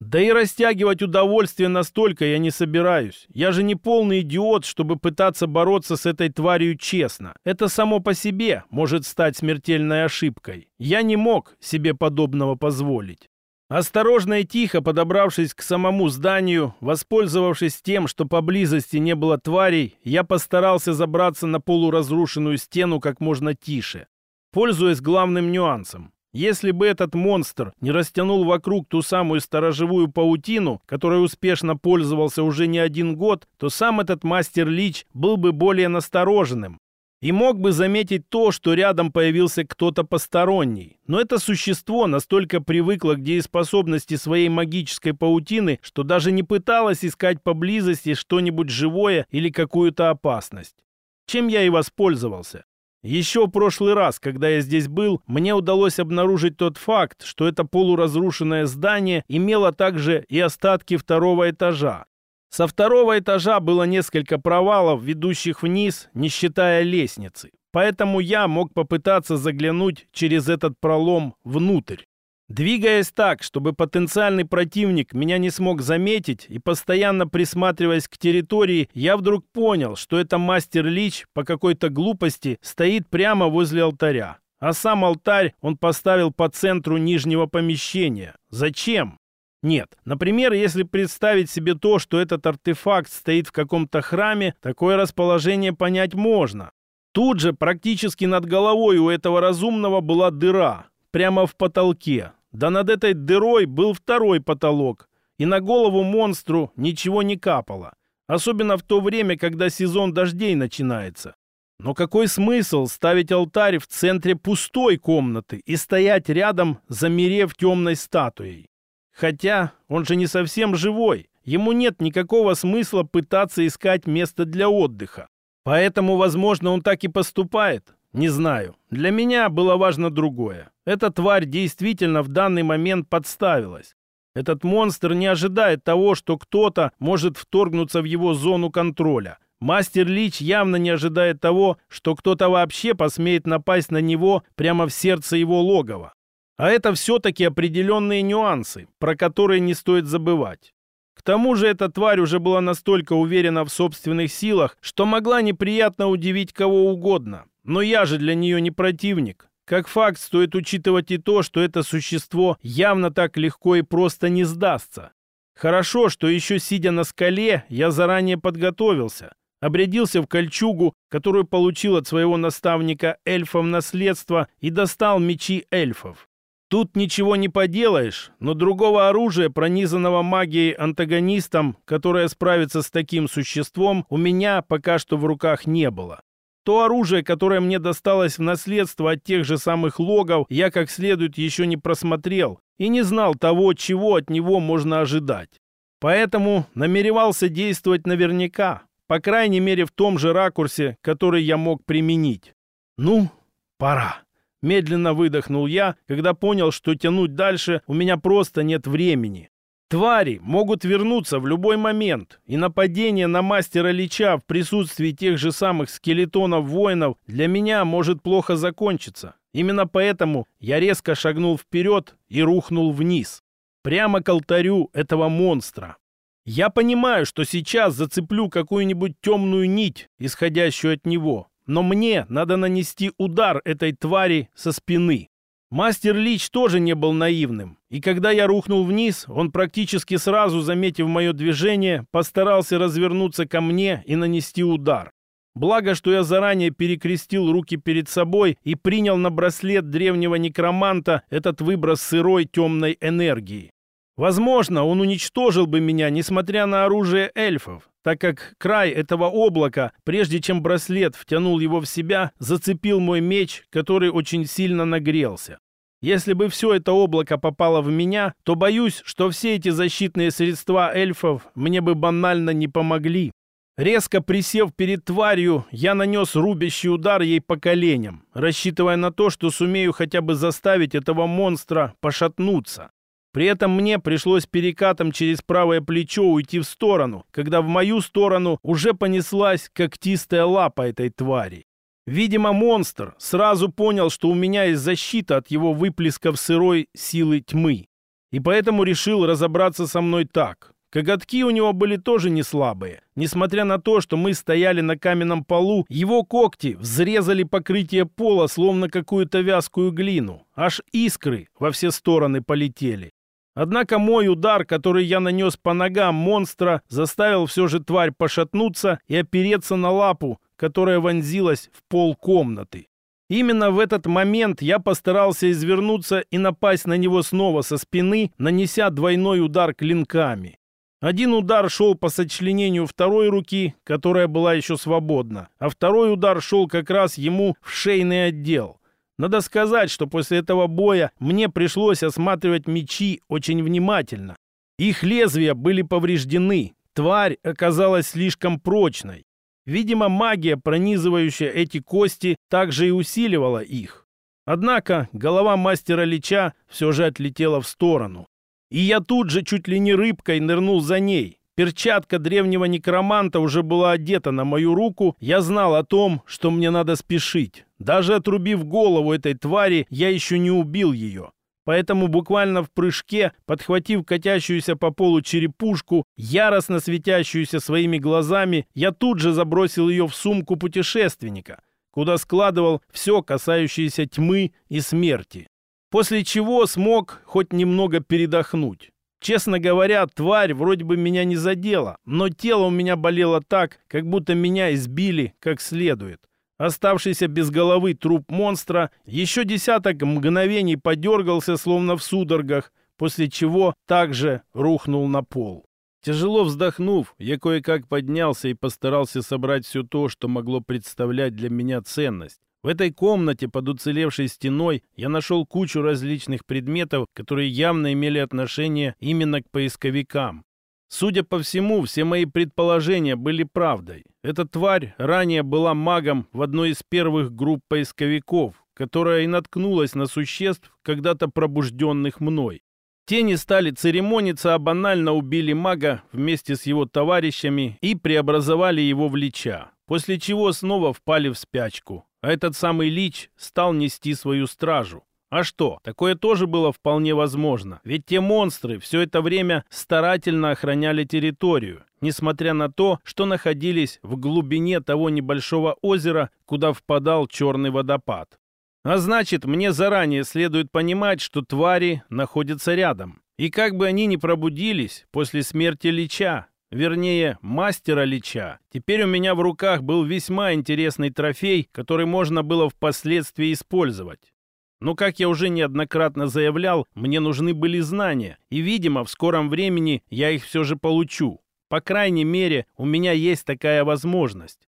Да и растягивать удовольствие настолько я не собираюсь. Я же не полный идиот, чтобы пытаться бороться с этой тварью честно. Это само по себе может стать смертельной ошибкой. Я не мог себе подобного позволить. Осторожно и тихо подобравшись к самому зданию, воспользовавшись тем, что поблизости не было тварей, я постарался забраться на полуразрушенную стену как можно тише, пользуясь главным нюансом. Если бы этот монстр не растянул вокруг ту самую сторожевую паутину, которой успешно пользовался уже не один год, то сам этот мастер Лич был бы более настороженным и мог бы заметить то, что рядом появился кто-то посторонний. Но это существо настолько привыкло к дееспособности своей магической паутины, что даже не пыталось искать поблизости что-нибудь живое или какую-то опасность. Чем я и воспользовался. Еще прошлый раз, когда я здесь был, мне удалось обнаружить тот факт, что это полуразрушенное здание имело также и остатки второго этажа. Со второго этажа было несколько провалов, ведущих вниз, не считая лестницы. Поэтому я мог попытаться заглянуть через этот пролом внутрь. Двигаясь так, чтобы потенциальный противник меня не смог заметить и постоянно присматриваясь к территории, я вдруг понял, что это мастер Лич по какой-то глупости стоит прямо возле алтаря. А сам алтарь он поставил по центру нижнего помещения. Зачем? Нет. Например, если представить себе то, что этот артефакт стоит в каком-то храме, такое расположение понять можно. Тут же практически над головой у этого разумного была дыра, прямо в потолке, да над этой дырой был второй потолок, и на голову монстру ничего не капало. Особенно в то время, когда сезон дождей начинается. Но какой смысл ставить алтарь в центре пустой комнаты и стоять рядом, замерев темной статуей? Хотя он же не совсем живой, ему нет никакого смысла пытаться искать место для отдыха. Поэтому, возможно, он так и поступает. Не знаю. Для меня было важно другое. Эта тварь действительно в данный момент подставилась. Этот монстр не ожидает того, что кто-то может вторгнуться в его зону контроля. Мастер Лич явно не ожидает того, что кто-то вообще посмеет напасть на него прямо в сердце его логова. А это все-таки определенные нюансы, про которые не стоит забывать. К тому же эта тварь уже была настолько уверена в собственных силах, что могла неприятно удивить кого угодно. Но я же для нее не противник. Как факт, стоит учитывать и то, что это существо явно так легко и просто не сдастся. Хорошо, что еще сидя на скале, я заранее подготовился. Обрядился в кольчугу, которую получил от своего наставника эльфов наследство и достал мечи эльфов. Тут ничего не поделаешь, но другого оружия, пронизанного магией антагонистом, которое справится с таким существом, у меня пока что в руках не было. То оружие, которое мне досталось в наследство от тех же самых логов, я как следует еще не просмотрел и не знал того, чего от него можно ожидать. Поэтому намеревался действовать наверняка, по крайней мере в том же ракурсе, который я мог применить. Ну, пора. Медленно выдохнул я, когда понял, что тянуть дальше у меня просто нет времени. Твари могут вернуться в любой момент, и нападение на мастера Лича в присутствии тех же самых скелетонов-воинов для меня может плохо закончиться. Именно поэтому я резко шагнул вперед и рухнул вниз, прямо к алтарю этого монстра. Я понимаю, что сейчас зацеплю какую-нибудь темную нить, исходящую от него, но мне надо нанести удар этой твари со спины. Мастер Лич тоже не был наивным, и когда я рухнул вниз, он практически сразу, заметив мое движение, постарался развернуться ко мне и нанести удар. Благо, что я заранее перекрестил руки перед собой и принял на браслет древнего некроманта этот выброс сырой темной энергии. Возможно, он уничтожил бы меня, несмотря на оружие эльфов, так как край этого облака, прежде чем браслет втянул его в себя, зацепил мой меч, который очень сильно нагрелся. Если бы все это облако попало в меня, то боюсь, что все эти защитные средства эльфов мне бы банально не помогли. Резко присев перед тварью, я нанес рубящий удар ей по коленям, рассчитывая на то, что сумею хотя бы заставить этого монстра пошатнуться. При этом мне пришлось перекатом через правое плечо уйти в сторону, когда в мою сторону уже понеслась когтистая лапа этой твари. Видимо, монстр сразу понял, что у меня есть защита от его выплесков сырой силы тьмы. И поэтому решил разобраться со мной так. Коготки у него были тоже не слабые. Несмотря на то, что мы стояли на каменном полу, его когти взрезали покрытие пола, словно какую-то вязкую глину. Аж искры во все стороны полетели. Однако мой удар, который я нанес по ногам монстра, заставил все же тварь пошатнуться и опереться на лапу, которая вонзилась в пол комнаты. Именно в этот момент я постарался извернуться и напасть на него снова со спины, нанеся двойной удар клинками. Один удар шел по сочленению второй руки, которая была еще свободна, а второй удар шел как раз ему в шейный отдел. Надо сказать, что после этого боя мне пришлось осматривать мечи очень внимательно. Их лезвия были повреждены, тварь оказалась слишком прочной. Видимо, магия, пронизывающая эти кости, также и усиливала их. Однако голова мастера Лича все же отлетела в сторону. И я тут же чуть ли не рыбкой нырнул за ней. Перчатка древнего некроманта уже была одета на мою руку. Я знал о том, что мне надо спешить. Даже отрубив голову этой твари, я еще не убил ее. Поэтому буквально в прыжке, подхватив катящуюся по полу черепушку, яростно светящуюся своими глазами, я тут же забросил ее в сумку путешественника, куда складывал все касающееся тьмы и смерти. После чего смог хоть немного передохнуть. Честно говоря, тварь вроде бы меня не задела, но тело у меня болело так, как будто меня избили как следует. Оставшийся без головы труп монстра еще десяток мгновений подергался, словно в судорогах, после чего также рухнул на пол. Тяжело вздохнув, я кое-как поднялся и постарался собрать все то, что могло представлять для меня ценность. В этой комнате под уцелевшей стеной я нашел кучу различных предметов, которые явно имели отношение именно к поисковикам. Судя по всему, все мои предположения были правдой. Эта тварь ранее была магом в одной из первых групп поисковиков, которая и наткнулась на существ, когда-то пробужденных мной. Тени стали церемониться, а банально убили мага вместе с его товарищами и преобразовали его в лича, после чего снова впали в спячку. А этот самый лич стал нести свою стражу. А что? Такое тоже было вполне возможно. Ведь те монстры все это время старательно охраняли территорию, несмотря на то, что находились в глубине того небольшого озера, куда впадал черный водопад. А значит, мне заранее следует понимать, что твари находятся рядом. И как бы они ни пробудились после смерти Лича, вернее, мастера Лича. Теперь у меня в руках был весьма интересный трофей, который можно было впоследствии использовать. Но, как я уже неоднократно заявлял, мне нужны были знания, и, видимо, в скором времени я их все же получу. По крайней мере, у меня есть такая возможность.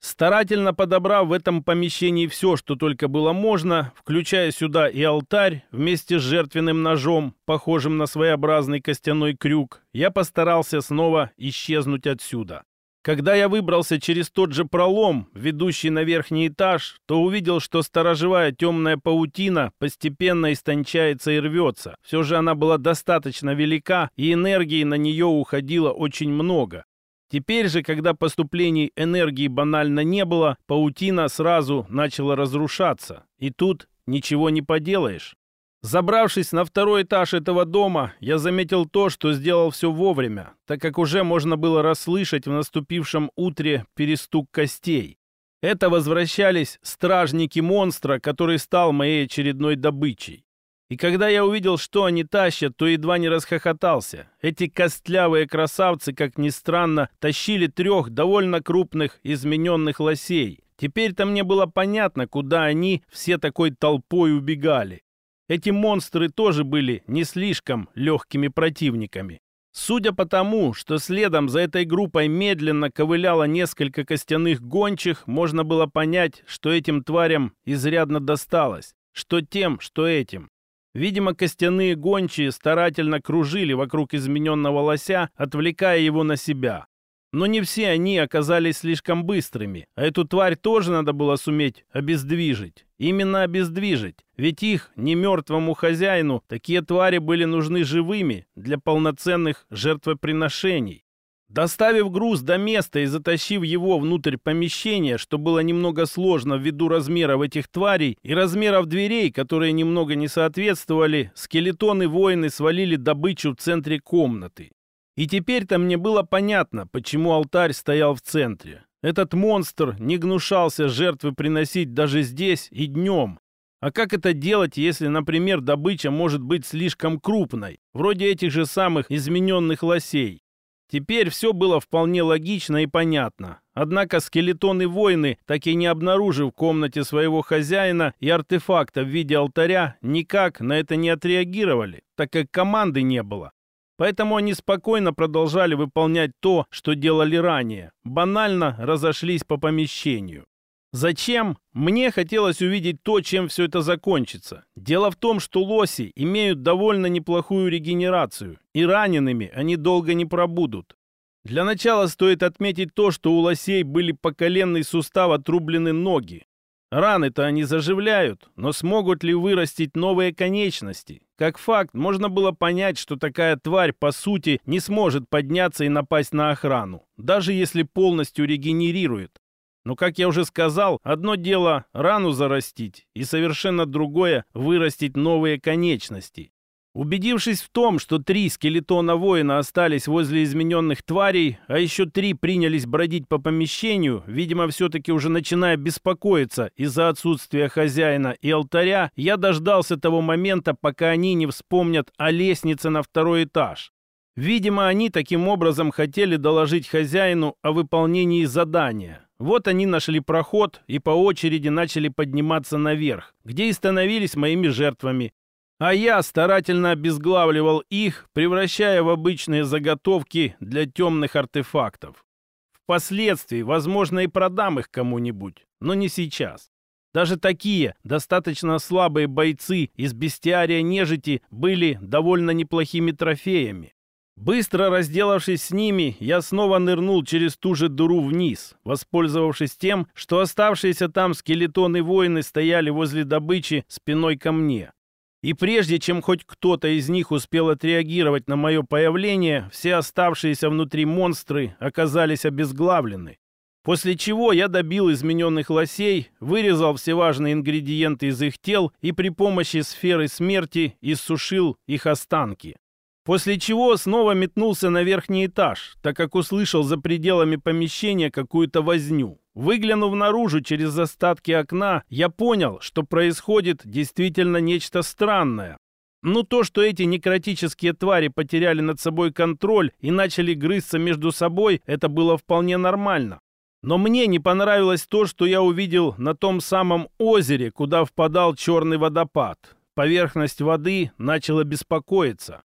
Старательно подобрав в этом помещении все, что только было можно, включая сюда и алтарь, вместе с жертвенным ножом, похожим на своеобразный костяной крюк, я постарался снова исчезнуть отсюда. Когда я выбрался через тот же пролом, ведущий на верхний этаж, то увидел, что сторожевая темная паутина постепенно истончается и рвется. Все же она была достаточно велика, и энергии на нее уходило очень много. Теперь же, когда поступлений энергии банально не было, паутина сразу начала разрушаться. И тут ничего не поделаешь. Забравшись на второй этаж этого дома, я заметил то, что сделал все вовремя, так как уже можно было расслышать в наступившем утре перестук костей. Это возвращались стражники монстра, который стал моей очередной добычей. И когда я увидел, что они тащат, то едва не расхохотался. Эти костлявые красавцы, как ни странно, тащили трех довольно крупных измененных лосей. Теперь-то мне было понятно, куда они все такой толпой убегали. Эти монстры тоже были не слишком легкими противниками. Судя по тому, что следом за этой группой медленно ковыляло несколько костяных гончих, можно было понять, что этим тварям изрядно досталось, что тем, что этим. Видимо, костяные гончие старательно кружили вокруг измененного лося, отвлекая его на себя. Но не все они оказались слишком быстрыми. А Эту тварь тоже надо было суметь обездвижить. Именно обездвижить. Ведь их, не мертвому хозяину, такие твари были нужны живыми для полноценных жертвоприношений. Доставив груз до места и затащив его внутрь помещения, что было немного сложно ввиду размеров этих тварей и размеров дверей, которые немного не соответствовали, скелетоны-воины свалили добычу в центре комнаты. И теперь-то мне было понятно, почему алтарь стоял в центре. Этот монстр не гнушался жертвы приносить даже здесь и днем. А как это делать, если, например, добыча может быть слишком крупной, вроде этих же самых измененных лосей? Теперь все было вполне логично и понятно. Однако скелетоны воины, так и не обнаружив в комнате своего хозяина и артефакта в виде алтаря, никак на это не отреагировали, так как команды не было. Поэтому они спокойно продолжали выполнять то, что делали ранее. Банально разошлись по помещению. Зачем? Мне хотелось увидеть то, чем все это закончится. Дело в том, что лоси имеют довольно неплохую регенерацию, и ранеными они долго не пробудут. Для начала стоит отметить то, что у лосей были по коленной сустав отрублены ноги. Раны-то они заживляют, но смогут ли вырастить новые конечности? Как факт, можно было понять, что такая тварь, по сути, не сможет подняться и напасть на охрану, даже если полностью регенерирует. Но, как я уже сказал, одно дело рану зарастить, и совершенно другое – вырастить новые конечности. Убедившись в том, что три скелетона воина остались возле измененных тварей, а еще три принялись бродить по помещению, видимо, все-таки уже начиная беспокоиться из-за отсутствия хозяина и алтаря, я дождался того момента, пока они не вспомнят о лестнице на второй этаж. Видимо, они таким образом хотели доложить хозяину о выполнении задания. Вот они нашли проход и по очереди начали подниматься наверх, где и становились моими жертвами, а я старательно обезглавливал их, превращая в обычные заготовки для темных артефактов. Впоследствии, возможно, и продам их кому-нибудь, но не сейчас. Даже такие достаточно слабые бойцы из бестиария нежити были довольно неплохими трофеями. Быстро разделавшись с ними, я снова нырнул через ту же дыру вниз, воспользовавшись тем, что оставшиеся там скелетоны воины стояли возле добычи спиной ко мне. И прежде чем хоть кто-то из них успел отреагировать на мое появление, все оставшиеся внутри монстры оказались обезглавлены. После чего я добил измененных лосей, вырезал все важные ингредиенты из их тел и при помощи сферы смерти иссушил их останки. После чего снова метнулся на верхний этаж, так как услышал за пределами помещения какую-то возню. Выглянув наружу через остатки окна, я понял, что происходит действительно нечто странное. Но то, что эти некротические твари потеряли над собой контроль и начали грызться между собой, это было вполне нормально. Но мне не понравилось то, что я увидел на том самом озере, куда впадал черный водопад. Поверхность воды начала беспокоиться.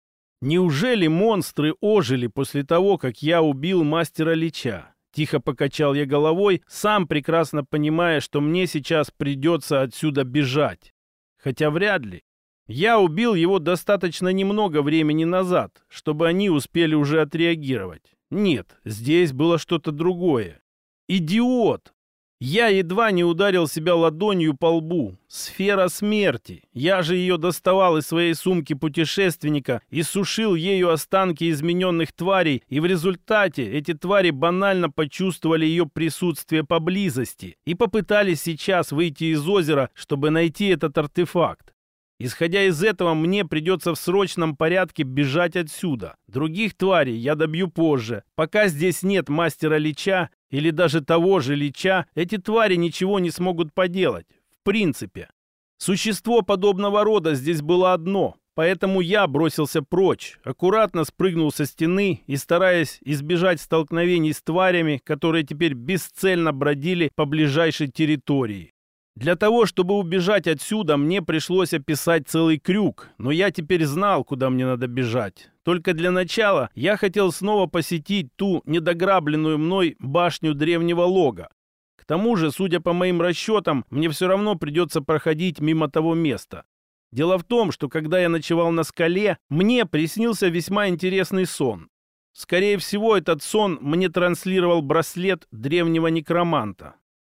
Неужели монстры ожили после того, как я убил мастера Лича? тихо покачал я головой, сам прекрасно понимая, что мне сейчас придется отсюда бежать. Хотя вряд ли. Я убил его достаточно немного времени назад, чтобы они успели уже отреагировать. Нет, здесь было что-то другое. Идиот! Я едва не ударил себя ладонью по лбу. Сфера смерти. Я же ее доставал из своей сумки путешественника и сушил ею останки измененных тварей, и в результате эти твари банально почувствовали ее присутствие поблизости и попытались сейчас выйти из озера, чтобы найти этот артефакт. Исходя из этого, мне придется в срочном порядке бежать отсюда. Других тварей я добью позже. Пока здесь нет мастера Лича, или даже того же Лича, эти твари ничего не смогут поделать. В принципе. Существо подобного рода здесь было одно, поэтому я бросился прочь, аккуратно спрыгнул со стены и, стараясь избежать столкновений с тварями, которые теперь бесцельно бродили по ближайшей территории. Для того, чтобы убежать отсюда, мне пришлось описать целый крюк, но я теперь знал, куда мне надо бежать. Только для начала я хотел снова посетить ту недограбленную мной башню древнего лога. К тому же, судя по моим расчетам, мне все равно придется проходить мимо того места. Дело в том, что когда я ночевал на скале, мне приснился весьма интересный сон. Скорее всего, этот сон мне транслировал браслет древнего некроманта.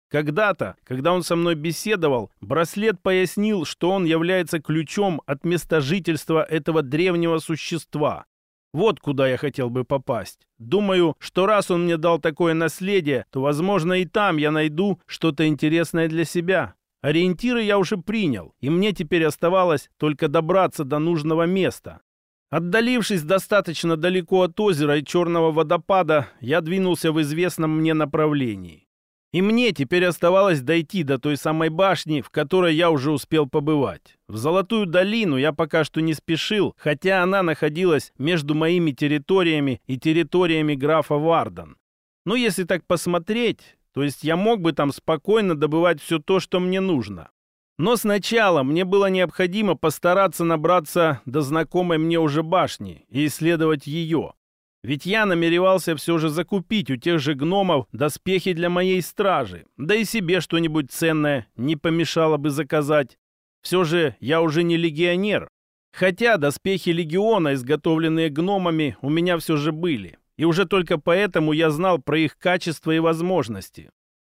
Когда-то, когда он со мной беседовал, браслет пояснил, что он является ключом от места жительства этого древнего существа. Вот куда я хотел бы попасть. Думаю, что раз он мне дал такое наследие, то, возможно, и там я найду что-то интересное для себя. Ориентиры я уже принял, и мне теперь оставалось только добраться до нужного места. Отдалившись достаточно далеко от озера и черного водопада, я двинулся в известном мне направлении. И мне теперь оставалось дойти до той самой башни, в которой я уже успел побывать. В Золотую долину я пока что не спешил, хотя она находилась между моими территориями и территориями графа Вардан. Но если так посмотреть, то есть я мог бы там спокойно добывать все то, что мне нужно. Но сначала мне было необходимо постараться набраться до знакомой мне уже башни и исследовать ее. Ведь я намеревался все же закупить у тех же гномов доспехи для моей стражи, да и себе что-нибудь ценное не помешало бы заказать. Все же я уже не легионер. Хотя доспехи легиона, изготовленные гномами, у меня все же были, и уже только поэтому я знал про их качество и возможности.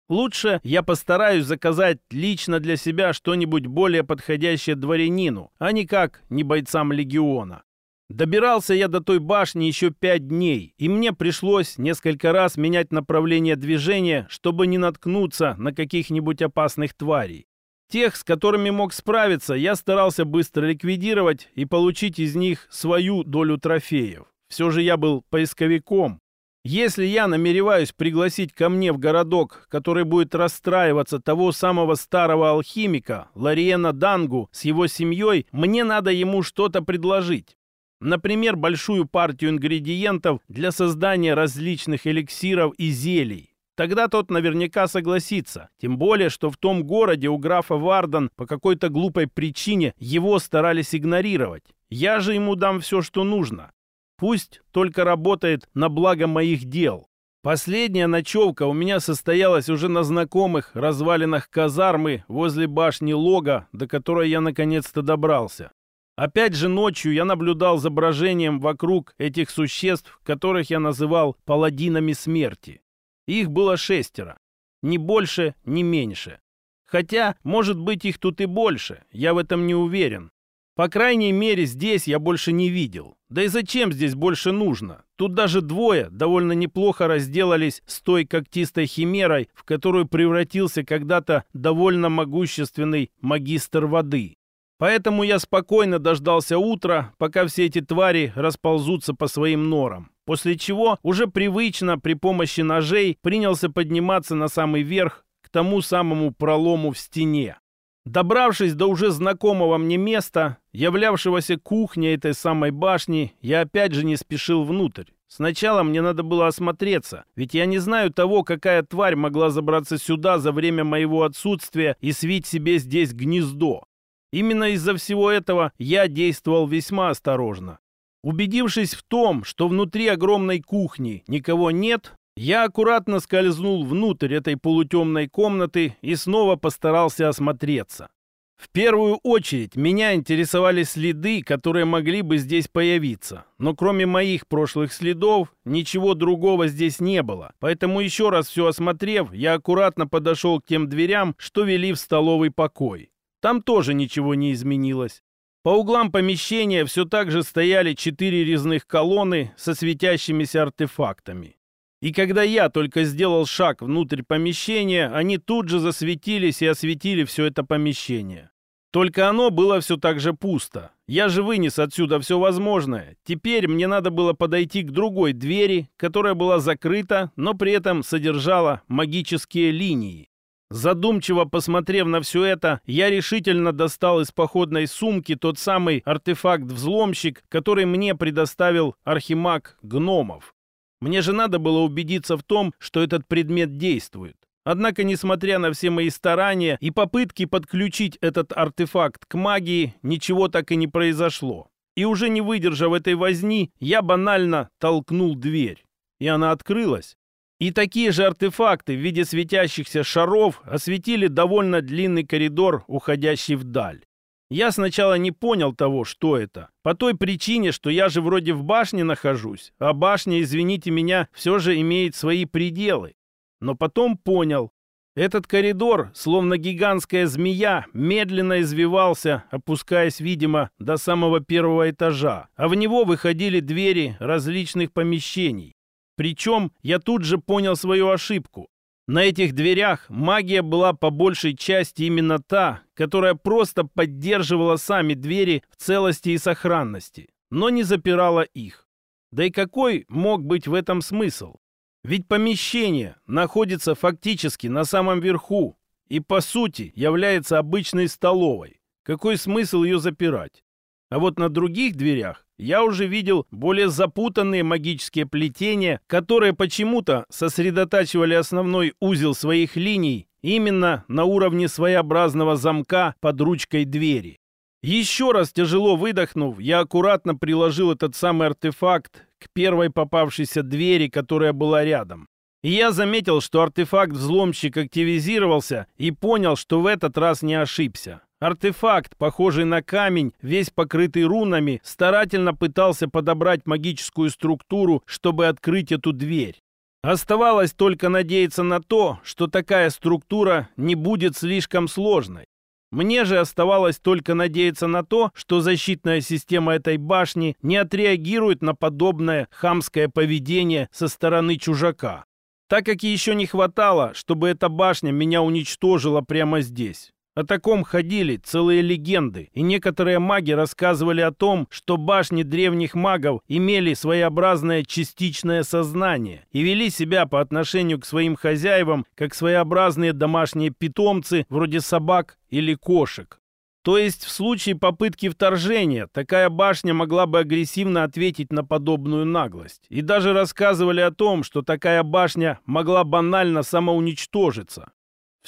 Лучше я постараюсь заказать лично для себя что-нибудь более подходящее дворянину, а никак не бойцам легиона. Добирался я до той башни еще пять дней, и мне пришлось несколько раз менять направление движения, чтобы не наткнуться на каких-нибудь опасных тварей. Тех, с которыми мог справиться, я старался быстро ликвидировать и получить из них свою долю трофеев. Все же я был поисковиком. Если я намереваюсь пригласить ко мне в городок, который будет расстраиваться того самого старого алхимика, Лариена Дангу, с его семьей, мне надо ему что-то предложить. Например, большую партию ингредиентов для создания различных эликсиров и зелий. Тогда тот наверняка согласится. Тем более, что в том городе у графа Вардан по какой-то глупой причине его старались игнорировать. Я же ему дам все, что нужно. Пусть только работает на благо моих дел. Последняя ночевка у меня состоялась уже на знакомых развалинах казармы возле башни Лога, до которой я наконец-то добрался. Опять же ночью я наблюдал за брожением вокруг этих существ, которых я называл паладинами смерти. Их было шестеро. Ни больше, ни меньше. Хотя, может быть, их тут и больше, я в этом не уверен. По крайней мере, здесь я больше не видел. Да и зачем здесь больше нужно? Тут даже двое довольно неплохо разделались с той когтистой химерой, в которую превратился когда-то довольно могущественный магистр воды. Поэтому я спокойно дождался утра, пока все эти твари расползутся по своим норам. После чего уже привычно при помощи ножей принялся подниматься на самый верх к тому самому пролому в стене. Добравшись до уже знакомого мне места, являвшегося кухней этой самой башни, я опять же не спешил внутрь. Сначала мне надо было осмотреться, ведь я не знаю того, какая тварь могла забраться сюда за время моего отсутствия и свить себе здесь гнездо. Именно из-за всего этого я действовал весьма осторожно. Убедившись в том, что внутри огромной кухни никого нет, я аккуратно скользнул внутрь этой полутемной комнаты и снова постарался осмотреться. В первую очередь меня интересовали следы, которые могли бы здесь появиться. Но кроме моих прошлых следов, ничего другого здесь не было. Поэтому еще раз все осмотрев, я аккуратно подошел к тем дверям, что вели в столовый покой. Там тоже ничего не изменилось. По углам помещения все так же стояли четыре резных колонны со светящимися артефактами. И когда я только сделал шаг внутрь помещения, они тут же засветились и осветили все это помещение. Только оно было все так же пусто. Я же вынес отсюда все возможное. Теперь мне надо было подойти к другой двери, которая была закрыта, но при этом содержала магические линии. Задумчиво посмотрев на все это, я решительно достал из походной сумки тот самый артефакт-взломщик, который мне предоставил архимаг Гномов. Мне же надо было убедиться в том, что этот предмет действует. Однако, несмотря на все мои старания и попытки подключить этот артефакт к магии, ничего так и не произошло. И уже не выдержав этой возни, я банально толкнул дверь. И она открылась. И такие же артефакты в виде светящихся шаров осветили довольно длинный коридор, уходящий вдаль. Я сначала не понял того, что это. По той причине, что я же вроде в башне нахожусь, а башня, извините меня, все же имеет свои пределы. Но потом понял. Этот коридор, словно гигантская змея, медленно извивался, опускаясь, видимо, до самого первого этажа, а в него выходили двери различных помещений. Причем я тут же понял свою ошибку. На этих дверях магия была по большей части именно та, которая просто поддерживала сами двери в целости и сохранности, но не запирала их. Да и какой мог быть в этом смысл? Ведь помещение находится фактически на самом верху и, по сути, является обычной столовой. Какой смысл ее запирать? А вот на других дверях я уже видел более запутанные магические плетения, которые почему-то сосредотачивали основной узел своих линий именно на уровне своеобразного замка под ручкой двери. Еще раз тяжело выдохнув, я аккуратно приложил этот самый артефакт к первой попавшейся двери, которая была рядом. И я заметил, что артефакт взломщик активизировался и понял, что в этот раз не ошибся. Артефакт, похожий на камень, весь покрытый рунами, старательно пытался подобрать магическую структуру, чтобы открыть эту дверь. Оставалось только надеяться на то, что такая структура не будет слишком сложной. Мне же оставалось только надеяться на то, что защитная система этой башни не отреагирует на подобное хамское поведение со стороны чужака. Так как еще не хватало, чтобы эта башня меня уничтожила прямо здесь. О таком ходили целые легенды, и некоторые маги рассказывали о том, что башни древних магов имели своеобразное частичное сознание и вели себя по отношению к своим хозяевам как своеобразные домашние питомцы вроде собак или кошек. То есть в случае попытки вторжения такая башня могла бы агрессивно ответить на подобную наглость. И даже рассказывали о том, что такая башня могла банально самоуничтожиться.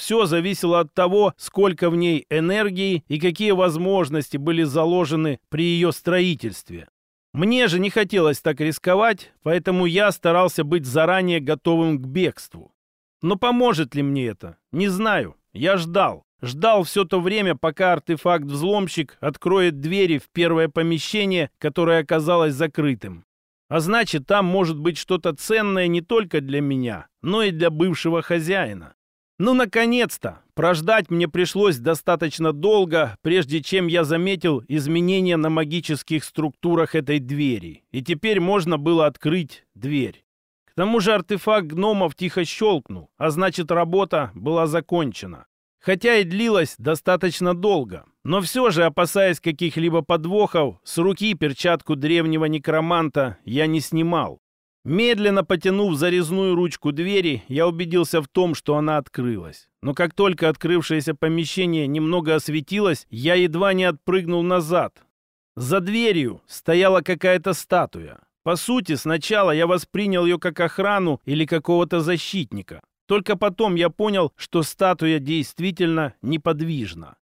Все зависело от того, сколько в ней энергии и какие возможности были заложены при ее строительстве. Мне же не хотелось так рисковать, поэтому я старался быть заранее готовым к бегству. Но поможет ли мне это? Не знаю. Я ждал. Ждал все то время, пока артефакт-взломщик откроет двери в первое помещение, которое оказалось закрытым. А значит, там может быть что-то ценное не только для меня, но и для бывшего хозяина. Ну, наконец-то! Прождать мне пришлось достаточно долго, прежде чем я заметил изменения на магических структурах этой двери. И теперь можно было открыть дверь. К тому же артефакт гномов тихо щелкнул, а значит работа была закончена. Хотя и длилась достаточно долго. Но все же, опасаясь каких-либо подвохов, с руки перчатку древнего некроманта я не снимал. Медленно потянув зарезную ручку двери, я убедился в том, что она открылась. Но как только открывшееся помещение немного осветилось, я едва не отпрыгнул назад. За дверью стояла какая-то статуя. По сути, сначала я воспринял ее как охрану или какого-то защитника. Только потом я понял, что статуя действительно неподвижна.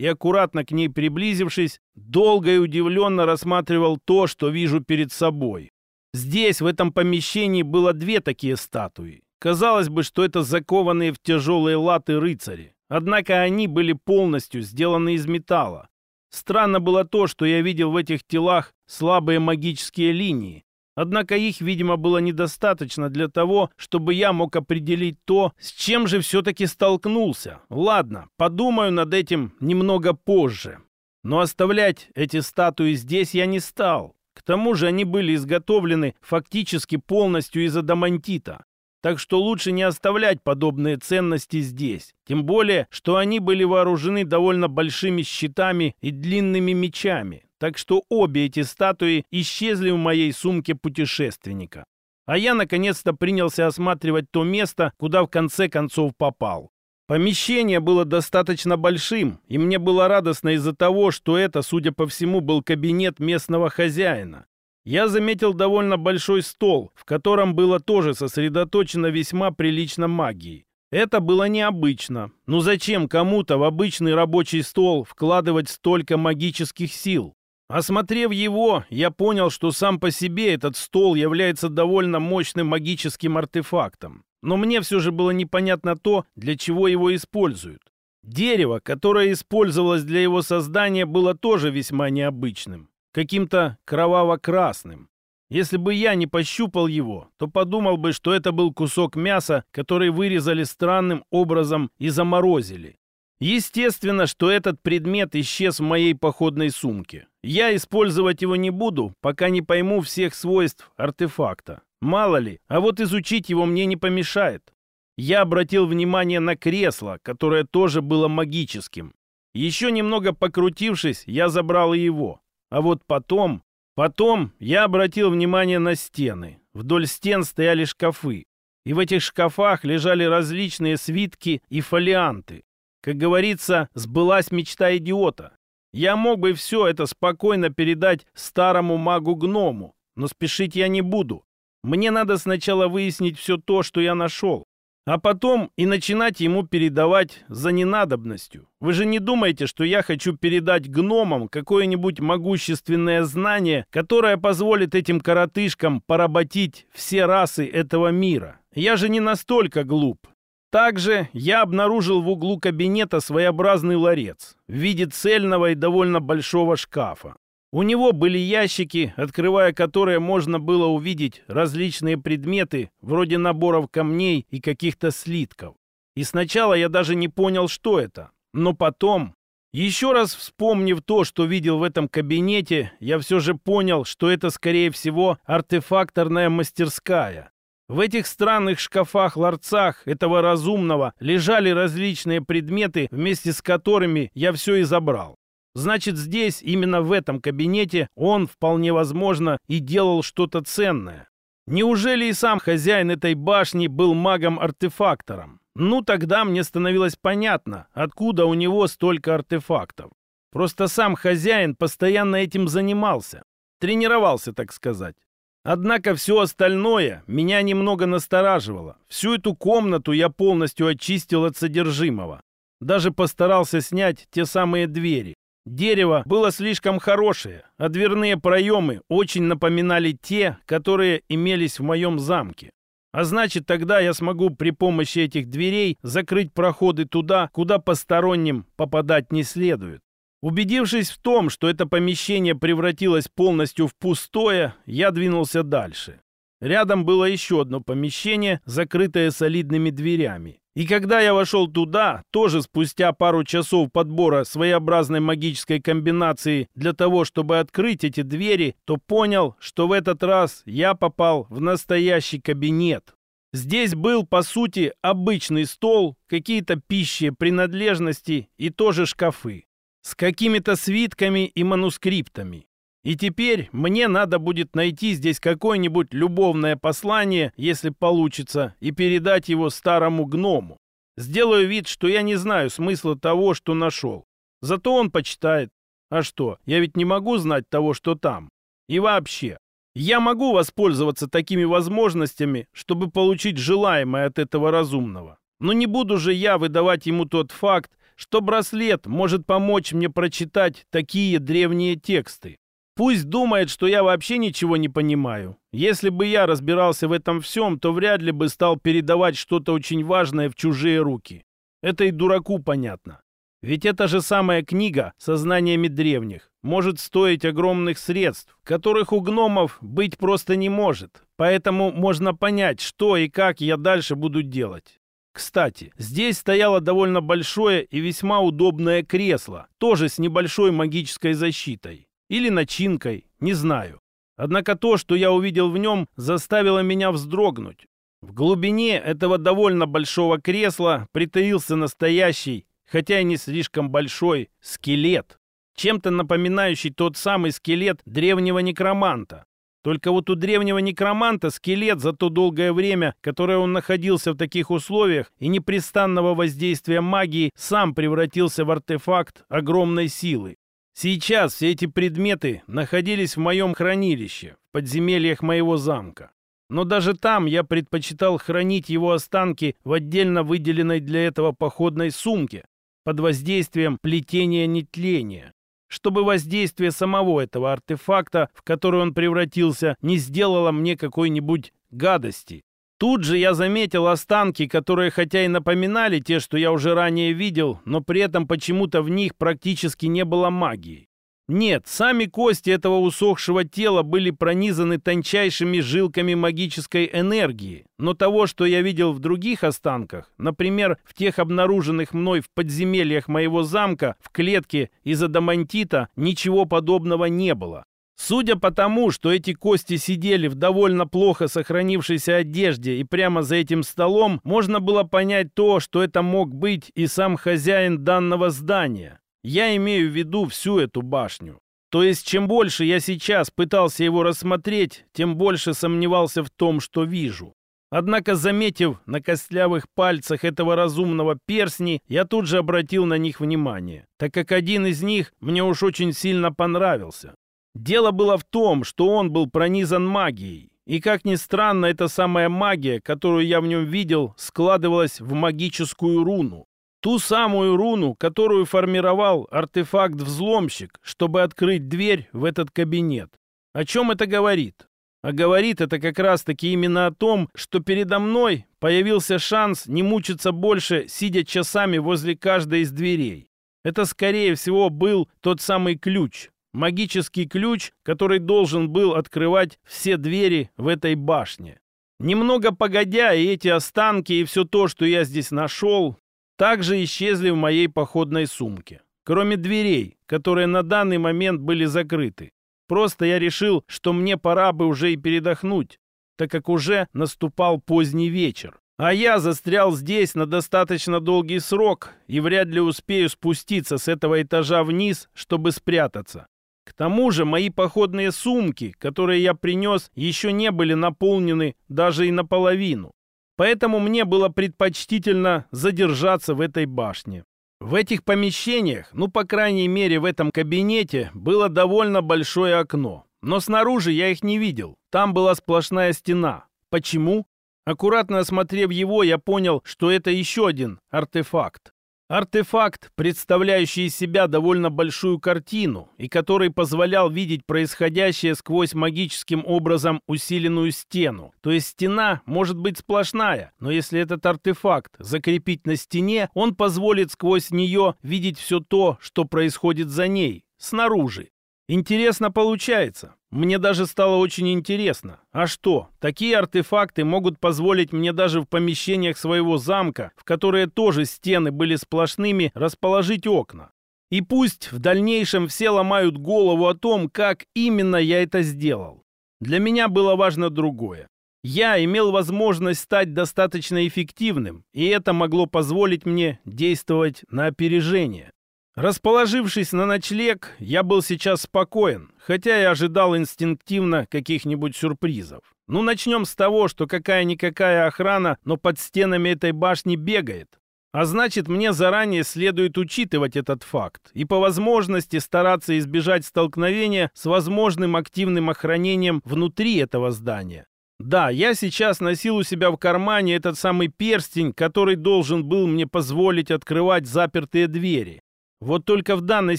И аккуратно к ней приблизившись, долго и удивленно рассматривал то, что вижу перед собой. Здесь, в этом помещении, было две такие статуи. Казалось бы, что это закованные в тяжелые латы рыцари. Однако они были полностью сделаны из металла. Странно было то, что я видел в этих телах слабые магические линии. Однако их, видимо, было недостаточно для того, чтобы я мог определить то, с чем же все-таки столкнулся. Ладно, подумаю над этим немного позже. Но оставлять эти статуи здесь я не стал. К тому же они были изготовлены фактически полностью из адамантита. Так что лучше не оставлять подобные ценности здесь. Тем более, что они были вооружены довольно большими щитами и длинными мечами. Так что обе эти статуи исчезли в моей сумке путешественника. А я наконец-то принялся осматривать то место, куда в конце концов попал. Помещение было достаточно большим, и мне было радостно из-за того, что это, судя по всему, был кабинет местного хозяина. Я заметил довольно большой стол, в котором было тоже сосредоточено весьма прилично магии. Это было необычно. Но зачем кому-то в обычный рабочий стол вкладывать столько магических сил? Осмотрев его, я понял, что сам по себе этот стол является довольно мощным магическим артефактом но мне все же было непонятно то, для чего его используют. Дерево, которое использовалось для его создания, было тоже весьма необычным, каким-то кроваво-красным. Если бы я не пощупал его, то подумал бы, что это был кусок мяса, который вырезали странным образом и заморозили. Естественно, что этот предмет исчез в моей походной сумке. Я использовать его не буду, пока не пойму всех свойств артефакта. Мало ли, а вот изучить его мне не помешает. Я обратил внимание на кресло, которое тоже было магическим. Еще немного покрутившись, я забрал его. А вот потом... Потом я обратил внимание на стены. Вдоль стен стояли шкафы. И в этих шкафах лежали различные свитки и фолианты. Как говорится, сбылась мечта идиота. Я мог бы все это спокойно передать старому магу-гному, но спешить я не буду. Мне надо сначала выяснить все то, что я нашел, а потом и начинать ему передавать за ненадобностью. Вы же не думаете, что я хочу передать гномам какое-нибудь могущественное знание, которое позволит этим коротышкам поработить все расы этого мира. Я же не настолько глуп. Также я обнаружил в углу кабинета своеобразный ларец в виде цельного и довольно большого шкафа. У него были ящики, открывая которые можно было увидеть различные предметы, вроде наборов камней и каких-то слитков. И сначала я даже не понял, что это. Но потом, еще раз вспомнив то, что видел в этом кабинете, я все же понял, что это, скорее всего, артефакторная мастерская. В этих странных шкафах-ларцах этого разумного лежали различные предметы, вместе с которыми я все и забрал. Значит, здесь, именно в этом кабинете, он, вполне возможно, и делал что-то ценное. Неужели и сам хозяин этой башни был магом-артефактором? Ну, тогда мне становилось понятно, откуда у него столько артефактов. Просто сам хозяин постоянно этим занимался. Тренировался, так сказать. Однако все остальное меня немного настораживало. Всю эту комнату я полностью очистил от содержимого. Даже постарался снять те самые двери. Дерево было слишком хорошее, а дверные проемы очень напоминали те, которые имелись в моем замке. А значит, тогда я смогу при помощи этих дверей закрыть проходы туда, куда посторонним попадать не следует. Убедившись в том, что это помещение превратилось полностью в пустое, я двинулся дальше. Рядом было еще одно помещение, закрытое солидными дверями. И когда я вошел туда, тоже спустя пару часов подбора своеобразной магической комбинации для того, чтобы открыть эти двери, то понял, что в этот раз я попал в настоящий кабинет. Здесь был, по сути, обычный стол, какие-то пищи, принадлежности и тоже шкафы. С какими-то свитками и манускриптами. И теперь мне надо будет найти здесь какое-нибудь любовное послание, если получится, и передать его старому гному. Сделаю вид, что я не знаю смысла того, что нашел. Зато он почитает. А что, я ведь не могу знать того, что там. И вообще, я могу воспользоваться такими возможностями, чтобы получить желаемое от этого разумного. Но не буду же я выдавать ему тот факт, что браслет может помочь мне прочитать такие древние тексты. Пусть думает, что я вообще ничего не понимаю. Если бы я разбирался в этом всем, то вряд ли бы стал передавать что-то очень важное в чужие руки. Это и дураку понятно. Ведь эта же самая книга со знаниями древних может стоить огромных средств, которых у гномов быть просто не может. Поэтому можно понять, что и как я дальше буду делать. Кстати, здесь стояло довольно большое и весьма удобное кресло, тоже с небольшой магической защитой или начинкой, не знаю. Однако то, что я увидел в нем, заставило меня вздрогнуть. В глубине этого довольно большого кресла притаился настоящий, хотя и не слишком большой, скелет, чем-то напоминающий тот самый скелет древнего некроманта. Только вот у древнего некроманта скелет за то долгое время, которое он находился в таких условиях и непрестанного воздействия магии, сам превратился в артефакт огромной силы. Сейчас все эти предметы находились в моем хранилище, в подземельях моего замка. Но даже там я предпочитал хранить его останки в отдельно выделенной для этого походной сумке под воздействием плетения нетления, чтобы воздействие самого этого артефакта, в который он превратился, не сделало мне какой-нибудь гадости Тут же я заметил останки, которые хотя и напоминали те, что я уже ранее видел, но при этом почему-то в них практически не было магии. Нет, сами кости этого усохшего тела были пронизаны тончайшими жилками магической энергии, но того, что я видел в других останках, например, в тех обнаруженных мной в подземельях моего замка, в клетке из адамантита, ничего подобного не было. Судя по тому, что эти кости сидели в довольно плохо сохранившейся одежде, и прямо за этим столом можно было понять то, что это мог быть и сам хозяин данного здания. Я имею в виду всю эту башню. То есть, чем больше я сейчас пытался его рассмотреть, тем больше сомневался в том, что вижу. Однако, заметив на костлявых пальцах этого разумного персни, я тут же обратил на них внимание, так как один из них мне уж очень сильно понравился. Дело было в том, что он был пронизан магией. И как ни странно, эта самая магия, которую я в нем видел, складывалась в магическую руну. Ту самую руну, которую формировал артефакт-взломщик, чтобы открыть дверь в этот кабинет. О чем это говорит? А говорит это как раз-таки именно о том, что передо мной появился шанс не мучиться больше, сидя часами возле каждой из дверей. Это, скорее всего, был тот самый ключ, магический ключ, который должен был открывать все двери в этой башне. Немного погодя, и эти останки, и все то, что я здесь нашел, также исчезли в моей походной сумке. Кроме дверей, которые на данный момент были закрыты. Просто я решил, что мне пора бы уже и передохнуть, так как уже наступал поздний вечер. А я застрял здесь на достаточно долгий срок и вряд ли успею спуститься с этого этажа вниз, чтобы спрятаться. К тому же мои походные сумки, которые я принес, еще не были наполнены даже и наполовину. Поэтому мне было предпочтительно задержаться в этой башне. В этих помещениях, ну, по крайней мере, в этом кабинете, было довольно большое окно. Но снаружи я их не видел. Там была сплошная стена. Почему? Аккуратно осмотрев его, я понял, что это еще один артефакт. Артефакт, представляющий из себя довольно большую картину, и который позволял видеть происходящее сквозь магическим образом усиленную стену. То есть стена может быть сплошная, но если этот артефакт закрепить на стене, он позволит сквозь нее видеть все то, что происходит за ней, снаружи. Интересно получается. Мне даже стало очень интересно. А что, такие артефакты могут позволить мне даже в помещениях своего замка, в которые тоже стены были сплошными, расположить окна? И пусть в дальнейшем все ломают голову о том, как именно я это сделал. Для меня было важно другое. Я имел возможность стать достаточно эффективным, и это могло позволить мне действовать на опережение. Расположившись на ночлег, я был сейчас спокоен, хотя и ожидал инстинктивно каких-нибудь сюрпризов. Ну, начнем с того, что какая-никакая охрана, но под стенами этой башни бегает. А значит, мне заранее следует учитывать этот факт и по возможности стараться избежать столкновения с возможным активным охранением внутри этого здания. Да, я сейчас носил у себя в кармане этот самый перстень, который должен был мне позволить открывать запертые двери. Вот только в данной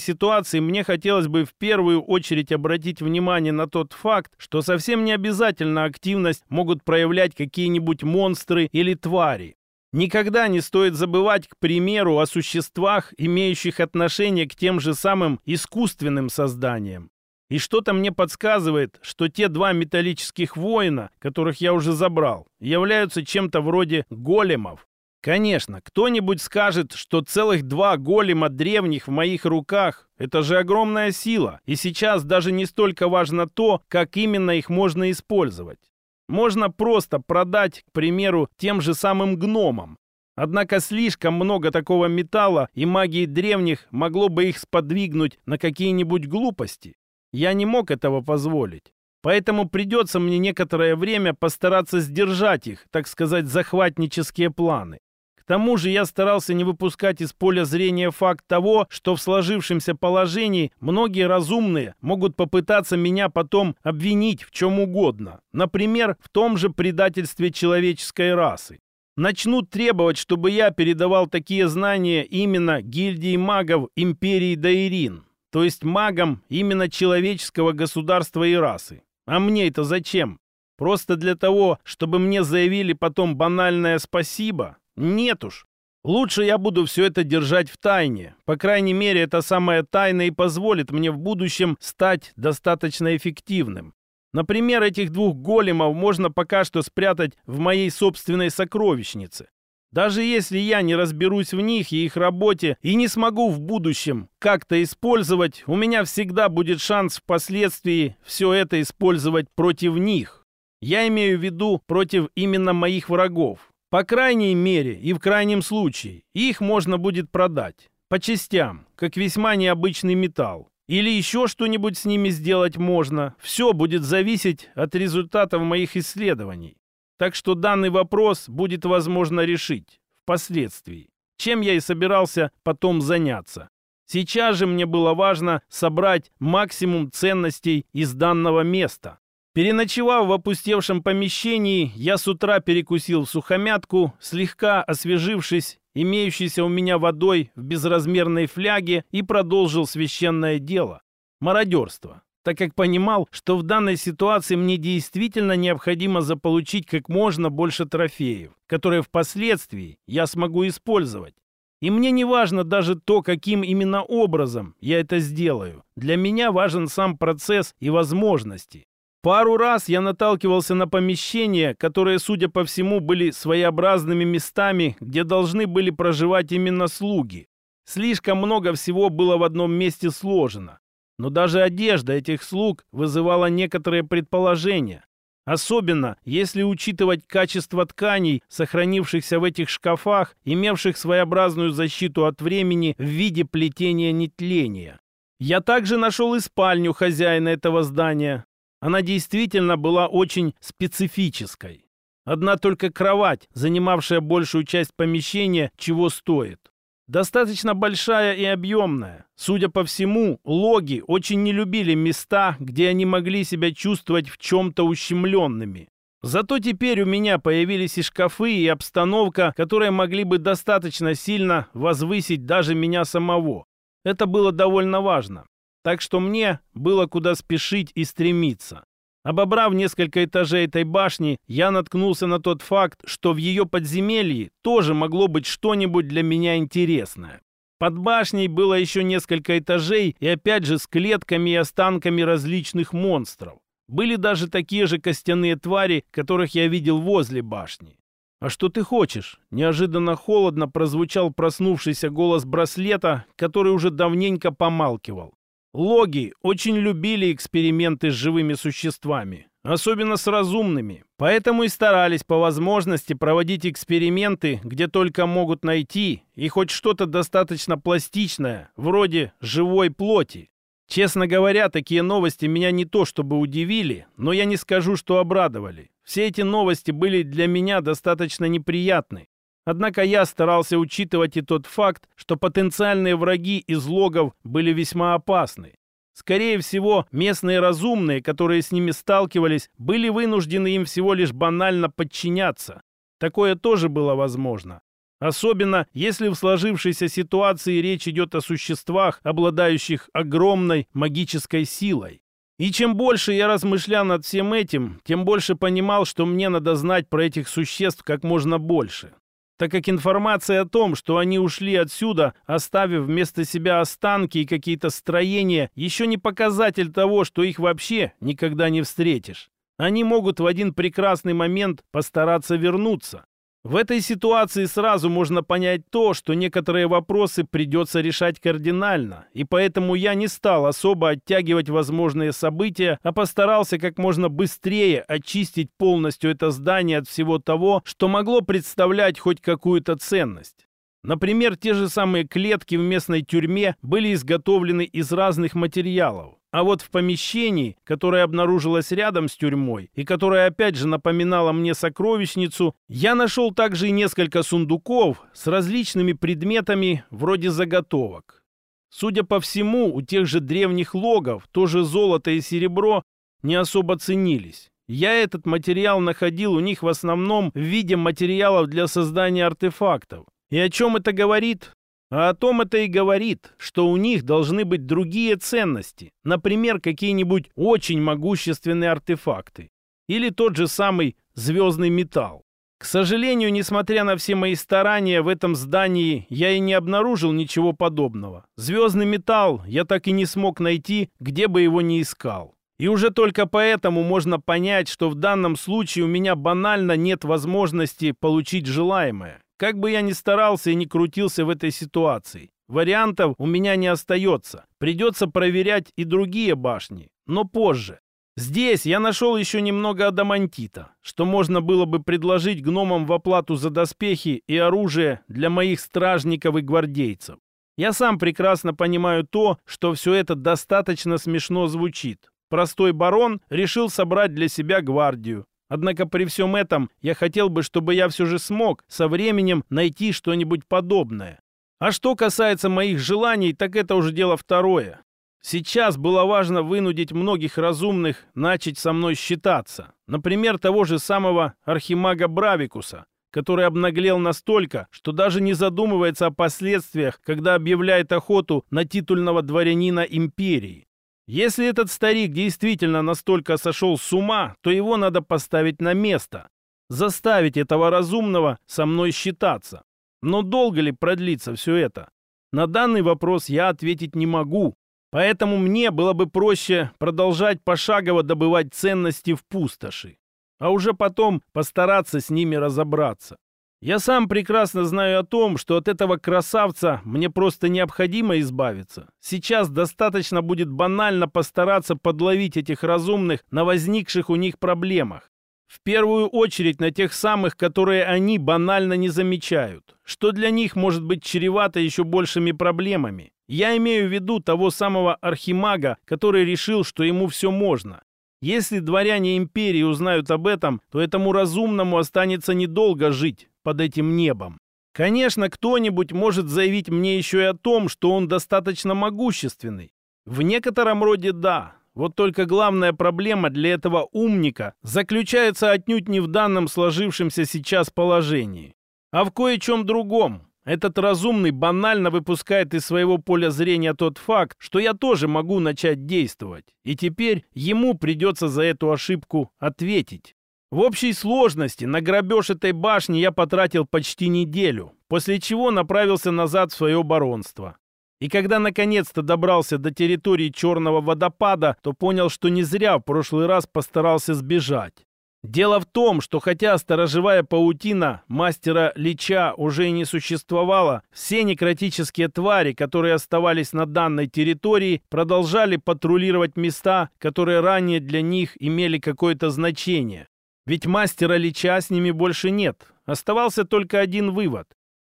ситуации мне хотелось бы в первую очередь обратить внимание на тот факт, что совсем не обязательно активность могут проявлять какие-нибудь монстры или твари. Никогда не стоит забывать, к примеру, о существах, имеющих отношение к тем же самым искусственным созданиям. И что-то мне подсказывает, что те два металлических воина, которых я уже забрал, являются чем-то вроде големов. Конечно, кто-нибудь скажет, что целых два голема древних в моих руках. Это же огромная сила, и сейчас даже не столько важно то, как именно их можно использовать. Можно просто продать, к примеру, тем же самым гномам. Однако слишком много такого металла и магии древних могло бы их сподвигнуть на какие-нибудь глупости. Я не мог этого позволить. Поэтому придется мне некоторое время постараться сдержать их, так сказать, захватнические планы тому же я старался не выпускать из поля зрения факт того, что в сложившемся положении многие разумные могут попытаться меня потом обвинить в чем угодно. Например, в том же предательстве человеческой расы. Начнут требовать, чтобы я передавал такие знания именно гильдии магов империи Даирин, то есть магам именно человеческого государства и расы. А мне это зачем? Просто для того, чтобы мне заявили потом банальное спасибо? Нет уж. Лучше я буду все это держать в тайне. По крайней мере, это самая тайна и позволит мне в будущем стать достаточно эффективным. Например, этих двух големов можно пока что спрятать в моей собственной сокровищнице. Даже если я не разберусь в них и их работе и не смогу в будущем как-то использовать, у меня всегда будет шанс впоследствии все это использовать против них. Я имею в виду против именно моих врагов. По крайней мере и в крайнем случае их можно будет продать по частям, как весьма необычный металл. Или еще что-нибудь с ними сделать можно. Все будет зависеть от результатов моих исследований. Так что данный вопрос будет возможно решить впоследствии, чем я и собирался потом заняться. Сейчас же мне было важно собрать максимум ценностей из данного места. Переночевав в опустевшем помещении, я с утра перекусил сухомятку, слегка освежившись имеющейся у меня водой в безразмерной фляге и продолжил священное дело – мародерство, так как понимал, что в данной ситуации мне действительно необходимо заполучить как можно больше трофеев, которые впоследствии я смогу использовать. И мне не важно даже то, каким именно образом я это сделаю. Для меня важен сам процесс и возможности. Пару раз я наталкивался на помещения, которые, судя по всему, были своеобразными местами, где должны были проживать именно слуги. Слишком много всего было в одном месте сложено. Но даже одежда этих слуг вызывала некоторые предположения. Особенно, если учитывать качество тканей, сохранившихся в этих шкафах, имевших своеобразную защиту от времени в виде плетения нетления. Я также нашел и спальню хозяина этого здания. Она действительно была очень специфической. Одна только кровать, занимавшая большую часть помещения, чего стоит. Достаточно большая и объемная. Судя по всему, логи очень не любили места, где они могли себя чувствовать в чем-то ущемленными. Зато теперь у меня появились и шкафы, и обстановка, которые могли бы достаточно сильно возвысить даже меня самого. Это было довольно важно так что мне было куда спешить и стремиться. А Обобрав несколько этажей этой башни, я наткнулся на тот факт, что в ее подземелье тоже могло быть что-нибудь для меня интересное. Под башней было еще несколько этажей и опять же с клетками и останками различных монстров. Были даже такие же костяные твари, которых я видел возле башни. «А что ты хочешь?» – неожиданно холодно прозвучал проснувшийся голос браслета, который уже давненько помалкивал. Логи очень любили эксперименты с живыми существами, особенно с разумными, поэтому и старались по возможности проводить эксперименты, где только могут найти, и хоть что-то достаточно пластичное, вроде живой плоти. Честно говоря, такие новости меня не то чтобы удивили, но я не скажу, что обрадовали. Все эти новости были для меня достаточно неприятны, Однако я старался учитывать и тот факт, что потенциальные враги из логов были весьма опасны. Скорее всего, местные разумные, которые с ними сталкивались, были вынуждены им всего лишь банально подчиняться. Такое тоже было возможно. Особенно, если в сложившейся ситуации речь идет о существах, обладающих огромной магической силой. И чем больше я размышлял над всем этим, тем больше понимал, что мне надо знать про этих существ как можно больше так как информация о том, что они ушли отсюда, оставив вместо себя останки и какие-то строения, еще не показатель того, что их вообще никогда не встретишь. Они могут в один прекрасный момент постараться вернуться. В этой ситуации сразу можно понять то, что некоторые вопросы придется решать кардинально, и поэтому я не стал особо оттягивать возможные события, а постарался как можно быстрее очистить полностью это здание от всего того, что могло представлять хоть какую-то ценность. Например, те же самые клетки в местной тюрьме были изготовлены из разных материалов а вот в помещении, которое обнаружилось рядом с тюрьмой и которое опять же напоминало мне сокровищницу, я нашел также и несколько сундуков с различными предметами вроде заготовок. Судя по всему, у тех же древних логов тоже золото и серебро не особо ценились. Я этот материал находил у них в основном в виде материалов для создания артефактов. И о чем это говорит? А о том это и говорит, что у них должны быть другие ценности, например, какие-нибудь очень могущественные артефакты или тот же самый звездный металл. К сожалению, несмотря на все мои старания, в этом здании я и не обнаружил ничего подобного. Звездный металл я так и не смог найти, где бы его ни искал. И уже только поэтому можно понять, что в данном случае у меня банально нет возможности получить желаемое. Как бы я ни старался и не крутился в этой ситуации, вариантов у меня не остается. Придется проверять и другие башни, но позже. Здесь я нашел еще немного адамантита, что можно было бы предложить гномам в оплату за доспехи и оружие для моих стражников и гвардейцев. Я сам прекрасно понимаю то, что все это достаточно смешно звучит. Простой барон решил собрать для себя гвардию, Однако при всем этом я хотел бы, чтобы я все же смог со временем найти что-нибудь подобное. А что касается моих желаний, так это уже дело второе. Сейчас было важно вынудить многих разумных начать со мной считаться. Например, того же самого архимага Бравикуса, который обнаглел настолько, что даже не задумывается о последствиях, когда объявляет охоту на титульного дворянина империи. Если этот старик действительно настолько сошел с ума, то его надо поставить на место, заставить этого разумного со мной считаться. Но долго ли продлится все это? На данный вопрос я ответить не могу, поэтому мне было бы проще продолжать пошагово добывать ценности в пустоши, а уже потом постараться с ними разобраться. Я сам прекрасно знаю о том, что от этого красавца мне просто необходимо избавиться. Сейчас достаточно будет банально постараться подловить этих разумных на возникших у них проблемах. В первую очередь на тех самых, которые они банально не замечают, что для них может быть чревато еще большими проблемами. Я имею в виду того самого архимага, который решил, что ему все можно. Если дворяне империи узнают об этом, то этому разумному останется недолго жить под этим небом. Конечно, кто-нибудь может заявить мне еще и о том, что он достаточно могущественный. В некотором роде да. Вот только главная проблема для этого умника заключается отнюдь не в данном сложившемся сейчас положении, а в кое-чем другом. Этот разумный банально выпускает из своего поля зрения тот факт, что я тоже могу начать действовать, и теперь ему придется за эту ошибку ответить. В общей сложности на грабеж этой башни я потратил почти неделю, после чего направился назад в свое баронство. И когда наконец-то добрался до территории Черного водопада, то понял, что не зря в прошлый раз постарался сбежать. Дело в том, что хотя сторожевая паутина мастера Лича уже и не существовала, все некротические твари, которые оставались на данной территории, продолжали патрулировать места, которые ранее для них имели какое-то значение. Ведь мастера Лича с ними больше нет. Оставался только один вывод.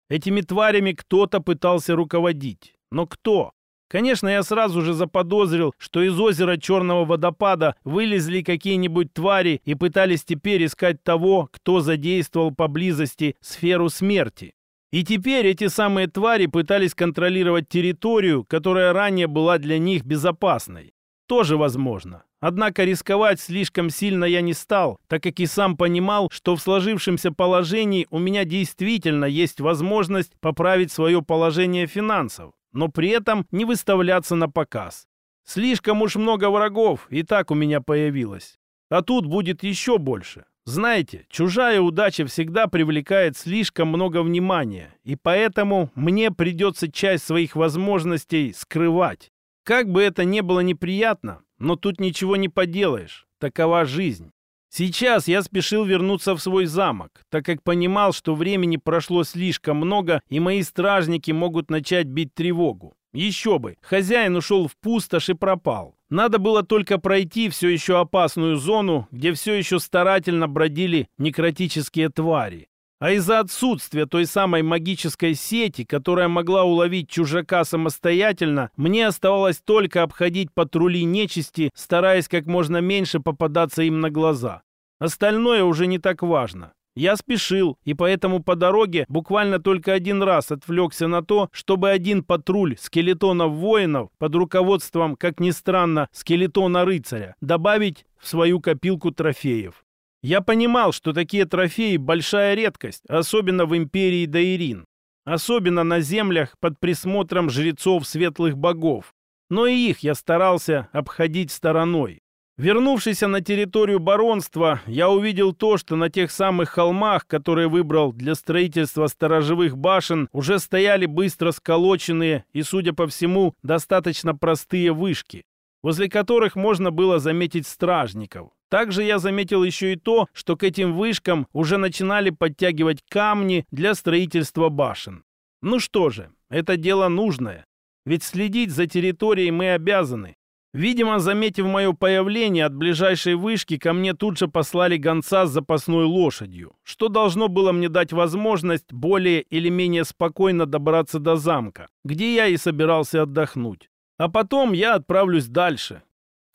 Этими тварями кто-то пытался руководить. Но кто? Конечно, я сразу же заподозрил, что из озера Черного водопада вылезли какие-нибудь твари и пытались теперь искать того, кто задействовал поблизости сферу смерти. И теперь эти самые твари пытались контролировать территорию, которая ранее была для них безопасной. Тоже возможно. Однако рисковать слишком сильно я не стал, так как и сам понимал, что в сложившемся положении у меня действительно есть возможность поправить свое положение финансов, но при этом не выставляться на показ. Слишком уж много врагов и так у меня появилось. А тут будет еще больше. Знаете, чужая удача всегда привлекает слишком много внимания, и поэтому мне придется часть своих возможностей скрывать. Как бы это ни было неприятно, но тут ничего не поделаешь, такова жизнь. Сейчас я спешил вернуться в свой замок, так как понимал, что времени прошло слишком много, и мои стражники могут начать бить тревогу. Еще бы, хозяин ушел в пустошь и пропал. Надо было только пройти все еще опасную зону, где все еще старательно бродили некротические твари а из-за отсутствия той самой магической сети, которая могла уловить чужака самостоятельно, мне оставалось только обходить патрули нечисти, стараясь как можно меньше попадаться им на глаза. Остальное уже не так важно. Я спешил, и поэтому по дороге буквально только один раз отвлекся на то, чтобы один патруль скелетонов-воинов под руководством, как ни странно, скелетона-рыцаря добавить в свою копилку трофеев. Я понимал, что такие трофеи – большая редкость, особенно в империи Даирин. Особенно на землях под присмотром жрецов светлых богов. Но и их я старался обходить стороной. Вернувшись на территорию баронства, я увидел то, что на тех самых холмах, которые выбрал для строительства сторожевых башен, уже стояли быстро сколоченные и, судя по всему, достаточно простые вышки, возле которых можно было заметить стражников. Также я заметил еще и то, что к этим вышкам уже начинали подтягивать камни для строительства башен. Ну что же, это дело нужное. Ведь следить за территорией мы обязаны. Видимо, заметив мое появление от ближайшей вышки, ко мне тут же послали гонца с запасной лошадью, что должно было мне дать возможность более или менее спокойно добраться до замка, где я и собирался отдохнуть. А потом я отправлюсь дальше,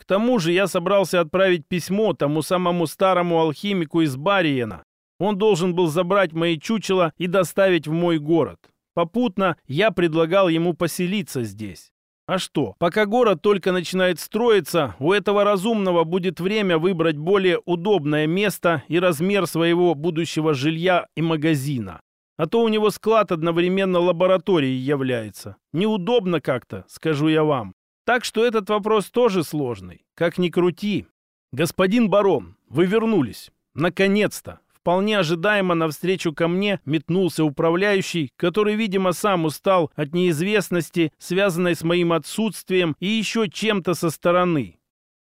к тому же я собрался отправить письмо тому самому старому алхимику из Бариена. Он должен был забрать мои чучела и доставить в мой город. Попутно я предлагал ему поселиться здесь. А что, пока город только начинает строиться, у этого разумного будет время выбрать более удобное место и размер своего будущего жилья и магазина. А то у него склад одновременно лабораторией является. Неудобно как-то, скажу я вам. Так что этот вопрос тоже сложный, как ни крути. Господин барон, вы вернулись. Наконец-то. Вполне ожидаемо навстречу ко мне метнулся управляющий, который, видимо, сам устал от неизвестности, связанной с моим отсутствием и еще чем-то со стороны.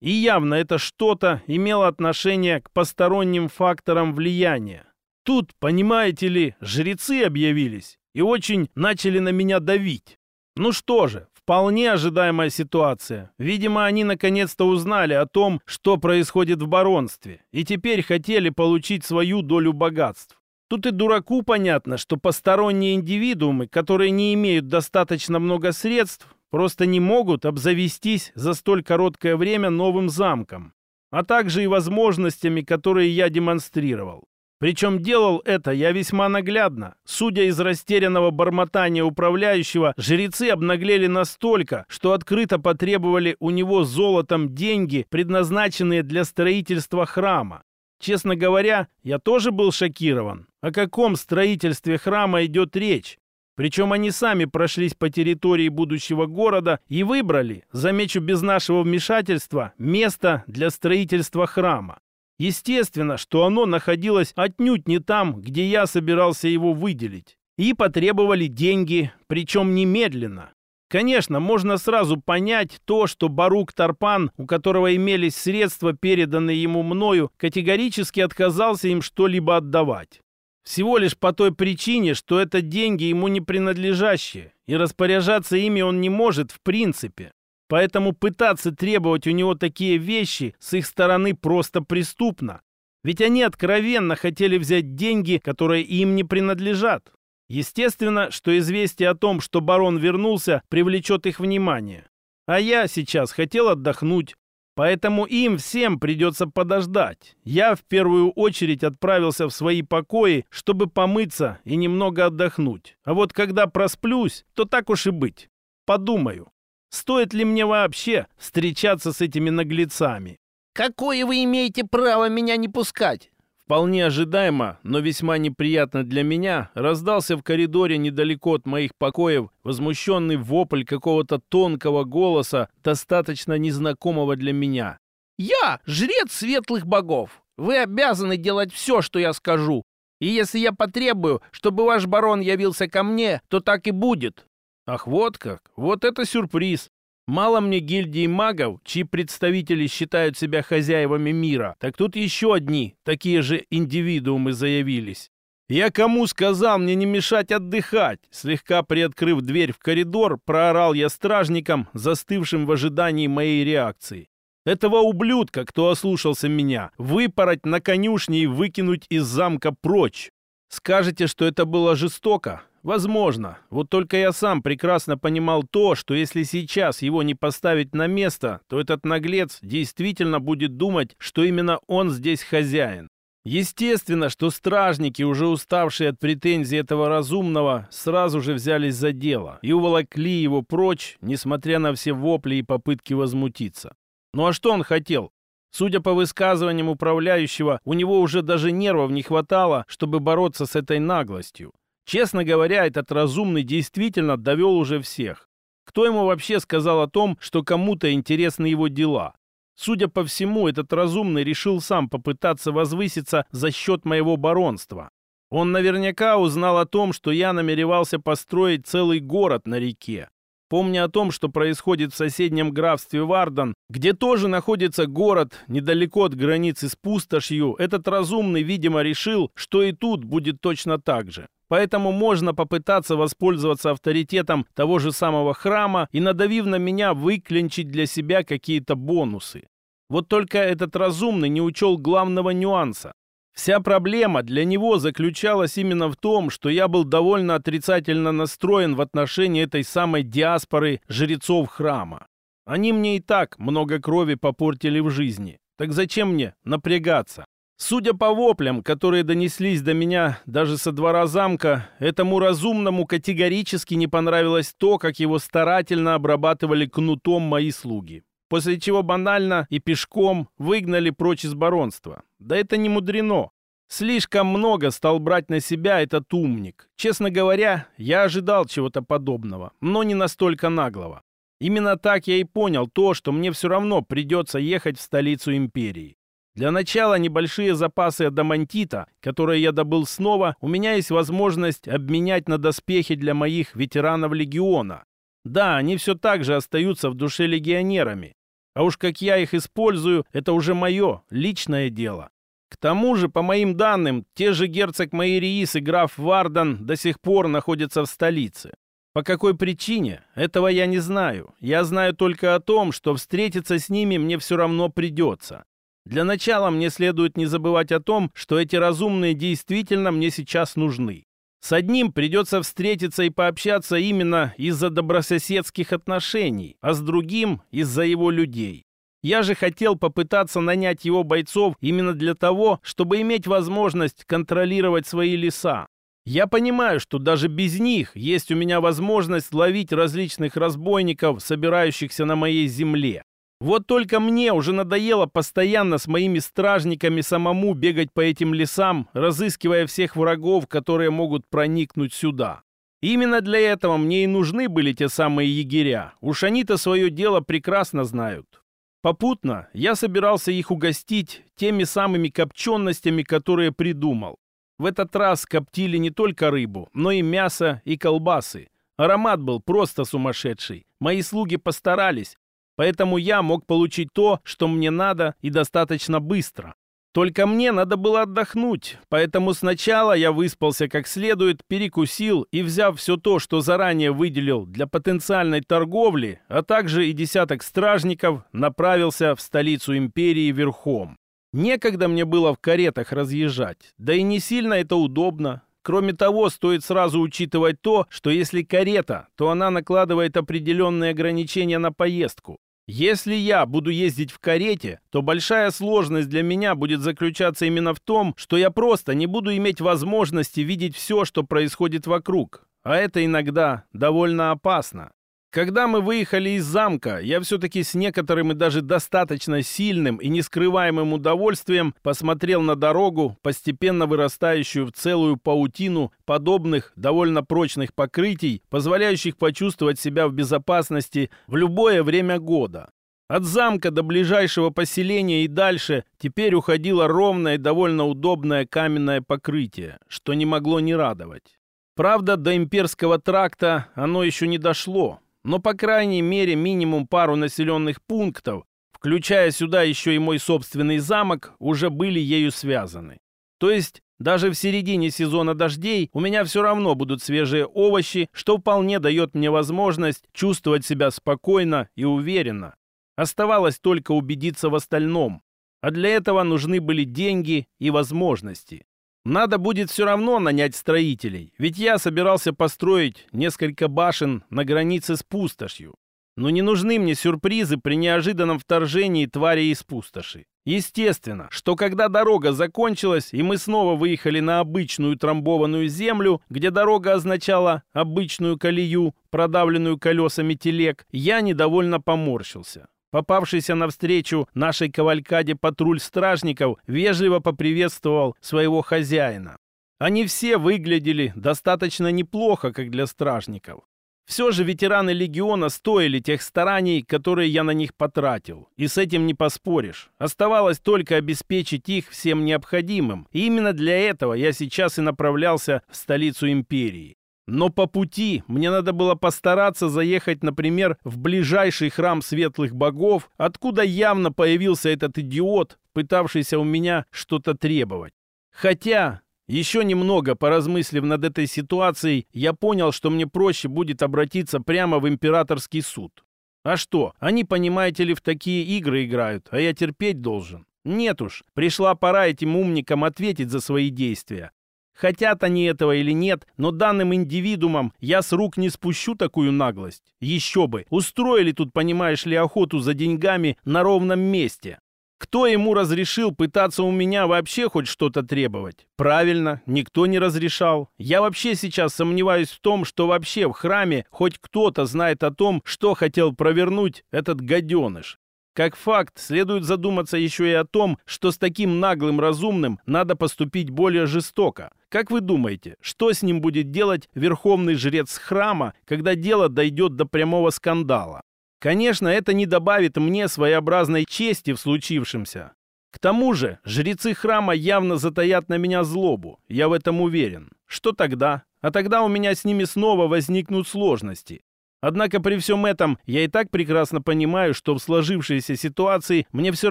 И явно это что-то имело отношение к посторонним факторам влияния. Тут, понимаете ли, жрецы объявились и очень начали на меня давить. Ну что же, Вполне ожидаемая ситуация. Видимо, они наконец-то узнали о том, что происходит в баронстве, и теперь хотели получить свою долю богатств. Тут и дураку понятно, что посторонние индивидуумы, которые не имеют достаточно много средств, просто не могут обзавестись за столь короткое время новым замком, а также и возможностями, которые я демонстрировал. Причем делал это я весьма наглядно. Судя из растерянного бормотания управляющего, жрецы обнаглели настолько, что открыто потребовали у него золотом деньги, предназначенные для строительства храма. Честно говоря, я тоже был шокирован. О каком строительстве храма идет речь? Причем они сами прошлись по территории будущего города и выбрали, замечу без нашего вмешательства, место для строительства храма. Естественно, что оно находилось отнюдь не там, где я собирался его выделить. И потребовали деньги, причем немедленно. Конечно, можно сразу понять то, что Барук Тарпан, у которого имелись средства, переданные ему мною, категорически отказался им что-либо отдавать. Всего лишь по той причине, что это деньги ему не принадлежащие, и распоряжаться ими он не может в принципе. Поэтому пытаться требовать у него такие вещи с их стороны просто преступно. Ведь они откровенно хотели взять деньги, которые им не принадлежат. Естественно, что известие о том, что барон вернулся, привлечет их внимание. А я сейчас хотел отдохнуть, поэтому им всем придется подождать. Я в первую очередь отправился в свои покои, чтобы помыться и немного отдохнуть. А вот когда просплюсь, то так уж и быть. Подумаю. Стоит ли мне вообще встречаться с этими наглецами? Какое вы имеете право меня не пускать? Вполне ожидаемо, но весьма неприятно для меня, раздался в коридоре недалеко от моих покоев возмущенный вопль какого-то тонкого голоса, достаточно незнакомого для меня. «Я — жрец светлых богов! Вы обязаны делать все, что я скажу! И если я потребую, чтобы ваш барон явился ко мне, то так и будет!» Ах вот как! Вот это сюрприз! Мало мне гильдии магов, чьи представители считают себя хозяевами мира, так тут еще одни, такие же индивидуумы заявились. Я кому сказал мне не мешать отдыхать? Слегка приоткрыв дверь в коридор, проорал я стражникам, застывшим в ожидании моей реакции. Этого ублюдка, кто ослушался меня, выпороть на конюшне и выкинуть из замка прочь. Скажете, что это было жестоко? Возможно. Вот только я сам прекрасно понимал то, что если сейчас его не поставить на место, то этот наглец действительно будет думать, что именно он здесь хозяин. Естественно, что стражники, уже уставшие от претензий этого разумного, сразу же взялись за дело и уволокли его прочь, несмотря на все вопли и попытки возмутиться. Ну а что он хотел? Судя по высказываниям управляющего, у него уже даже нервов не хватало, чтобы бороться с этой наглостью. Честно говоря, этот разумный действительно довел уже всех. Кто ему вообще сказал о том, что кому-то интересны его дела? Судя по всему, этот разумный решил сам попытаться возвыситься за счет моего баронства. Он наверняка узнал о том, что я намеревался построить целый город на реке. Помня о том, что происходит в соседнем графстве Вардан, где тоже находится город недалеко от границы с пустошью, этот разумный, видимо, решил, что и тут будет точно так же. Поэтому можно попытаться воспользоваться авторитетом того же самого храма и, надавив на меня, выклинчить для себя какие-то бонусы. Вот только этот разумный не учел главного нюанса. Вся проблема для него заключалась именно в том, что я был довольно отрицательно настроен в отношении этой самой диаспоры жрецов храма. Они мне и так много крови попортили в жизни. Так зачем мне напрягаться? Судя по воплям, которые донеслись до меня даже со двора замка, этому разумному категорически не понравилось то, как его старательно обрабатывали кнутом мои слуги. После чего банально и пешком выгнали прочь из баронства. Да это не мудрено. Слишком много стал брать на себя этот умник. Честно говоря, я ожидал чего-то подобного, но не настолько наглого. Именно так я и понял то, что мне все равно придется ехать в столицу империи. Для начала небольшие запасы адамантита, которые я добыл снова, у меня есть возможность обменять на доспехи для моих ветеранов легиона. Да, они все так же остаются в душе легионерами. А уж как я их использую, это уже мое, личное дело. К тому же, по моим данным, те же герцог Майриис и граф Вардан до сих пор находятся в столице. По какой причине, этого я не знаю. Я знаю только о том, что встретиться с ними мне все равно придется. Для начала мне следует не забывать о том, что эти разумные действительно мне сейчас нужны. С одним придется встретиться и пообщаться именно из-за добрососедских отношений, а с другим – из-за его людей. Я же хотел попытаться нанять его бойцов именно для того, чтобы иметь возможность контролировать свои леса. Я понимаю, что даже без них есть у меня возможность ловить различных разбойников, собирающихся на моей земле. Вот только мне уже надоело постоянно с моими стражниками самому бегать по этим лесам, разыскивая всех врагов, которые могут проникнуть сюда. Именно для этого мне и нужны были те самые егеря. Уж они-то свое дело прекрасно знают. Попутно я собирался их угостить теми самыми копченостями, которые придумал. В этот раз коптили не только рыбу, но и мясо и колбасы. Аромат был просто сумасшедший. Мои слуги постарались, Поэтому я мог получить то, что мне надо, и достаточно быстро. Только мне надо было отдохнуть, поэтому сначала я выспался как следует, перекусил и, взяв все то, что заранее выделил для потенциальной торговли, а также и десяток стражников, направился в столицу империи верхом. Некогда мне было в каретах разъезжать, да и не сильно это удобно, Кроме того, стоит сразу учитывать то, что если карета, то она накладывает определенные ограничения на поездку. Если я буду ездить в карете, то большая сложность для меня будет заключаться именно в том, что я просто не буду иметь возможности видеть все, что происходит вокруг. А это иногда довольно опасно. Когда мы выехали из замка, я все-таки с некоторым и даже достаточно сильным и нескрываемым удовольствием посмотрел на дорогу, постепенно вырастающую в целую паутину подобных довольно прочных покрытий, позволяющих почувствовать себя в безопасности в любое время года. От замка до ближайшего поселения и дальше теперь уходило ровное и довольно удобное каменное покрытие, что не могло не радовать. Правда, до имперского тракта оно еще не дошло, но по крайней мере минимум пару населенных пунктов, включая сюда еще и мой собственный замок, уже были ею связаны. То есть даже в середине сезона дождей у меня все равно будут свежие овощи, что вполне дает мне возможность чувствовать себя спокойно и уверенно. Оставалось только убедиться в остальном. А для этого нужны были деньги и возможности. Надо будет все равно нанять строителей, ведь я собирался построить несколько башен на границе с пустошью. Но не нужны мне сюрпризы при неожиданном вторжении тварей из пустоши. Естественно, что когда дорога закончилась, и мы снова выехали на обычную трамбованную землю, где дорога означала обычную колею, продавленную колесами телег, я недовольно поморщился попавшийся навстречу нашей кавалькаде патруль стражников вежливо поприветствовал своего хозяина. Они все выглядели достаточно неплохо, как для стражников. Все же ветераны легиона стоили тех стараний, которые я на них потратил. И с этим не поспоришь. Оставалось только обеспечить их всем необходимым. И именно для этого я сейчас и направлялся в столицу империи. Но по пути мне надо было постараться заехать, например, в ближайший храм светлых богов, откуда явно появился этот идиот, пытавшийся у меня что-то требовать. Хотя, еще немного поразмыслив над этой ситуацией, я понял, что мне проще будет обратиться прямо в императорский суд. А что, они, понимаете ли, в такие игры играют, а я терпеть должен. Нет уж, пришла пора этим умникам ответить за свои действия. Хотят они этого или нет, но данным индивидуумам я с рук не спущу такую наглость. Еще бы, устроили тут, понимаешь ли, охоту за деньгами на ровном месте. Кто ему разрешил пытаться у меня вообще хоть что-то требовать? Правильно, никто не разрешал. Я вообще сейчас сомневаюсь в том, что вообще в храме хоть кто-то знает о том, что хотел провернуть этот гаденыш. Как факт, следует задуматься еще и о том, что с таким наглым разумным надо поступить более жестоко. Как вы думаете, что с ним будет делать верховный жрец храма, когда дело дойдет до прямого скандала? Конечно, это не добавит мне своеобразной чести в случившемся. К тому же, жрецы храма явно затаят на меня злобу, я в этом уверен. Что тогда? А тогда у меня с ними снова возникнут сложности. Однако при всем этом я и так прекрасно понимаю, что в сложившейся ситуации мне все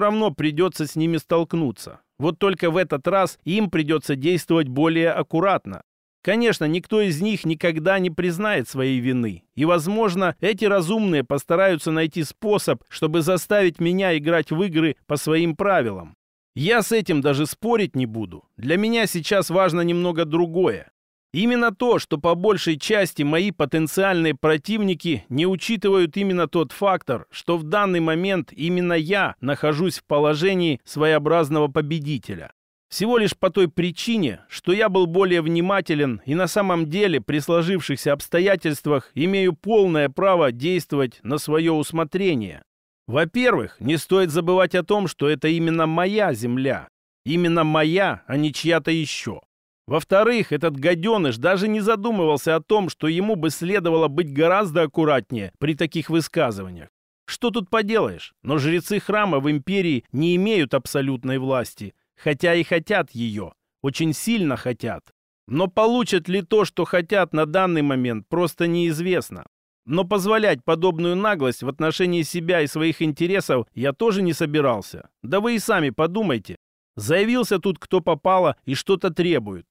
равно придется с ними столкнуться. Вот только в этот раз им придется действовать более аккуратно. Конечно, никто из них никогда не признает своей вины. И, возможно, эти разумные постараются найти способ, чтобы заставить меня играть в игры по своим правилам. Я с этим даже спорить не буду. Для меня сейчас важно немного другое. Именно то, что по большей части мои потенциальные противники не учитывают именно тот фактор, что в данный момент именно я нахожусь в положении своеобразного победителя. Всего лишь по той причине, что я был более внимателен и на самом деле при сложившихся обстоятельствах имею полное право действовать на свое усмотрение. Во-первых, не стоит забывать о том, что это именно моя земля. Именно моя, а не чья-то еще. Во-вторых, этот гаденыш даже не задумывался о том, что ему бы следовало быть гораздо аккуратнее при таких высказываниях. Что тут поделаешь? Но жрецы храма в империи не имеют абсолютной власти, хотя и хотят ее, очень сильно хотят. Но получат ли то, что хотят на данный момент, просто неизвестно. Но позволять подобную наглость в отношении себя и своих интересов я тоже не собирался. Да вы и сами подумайте, Заявился тут кто попало и что-то требует.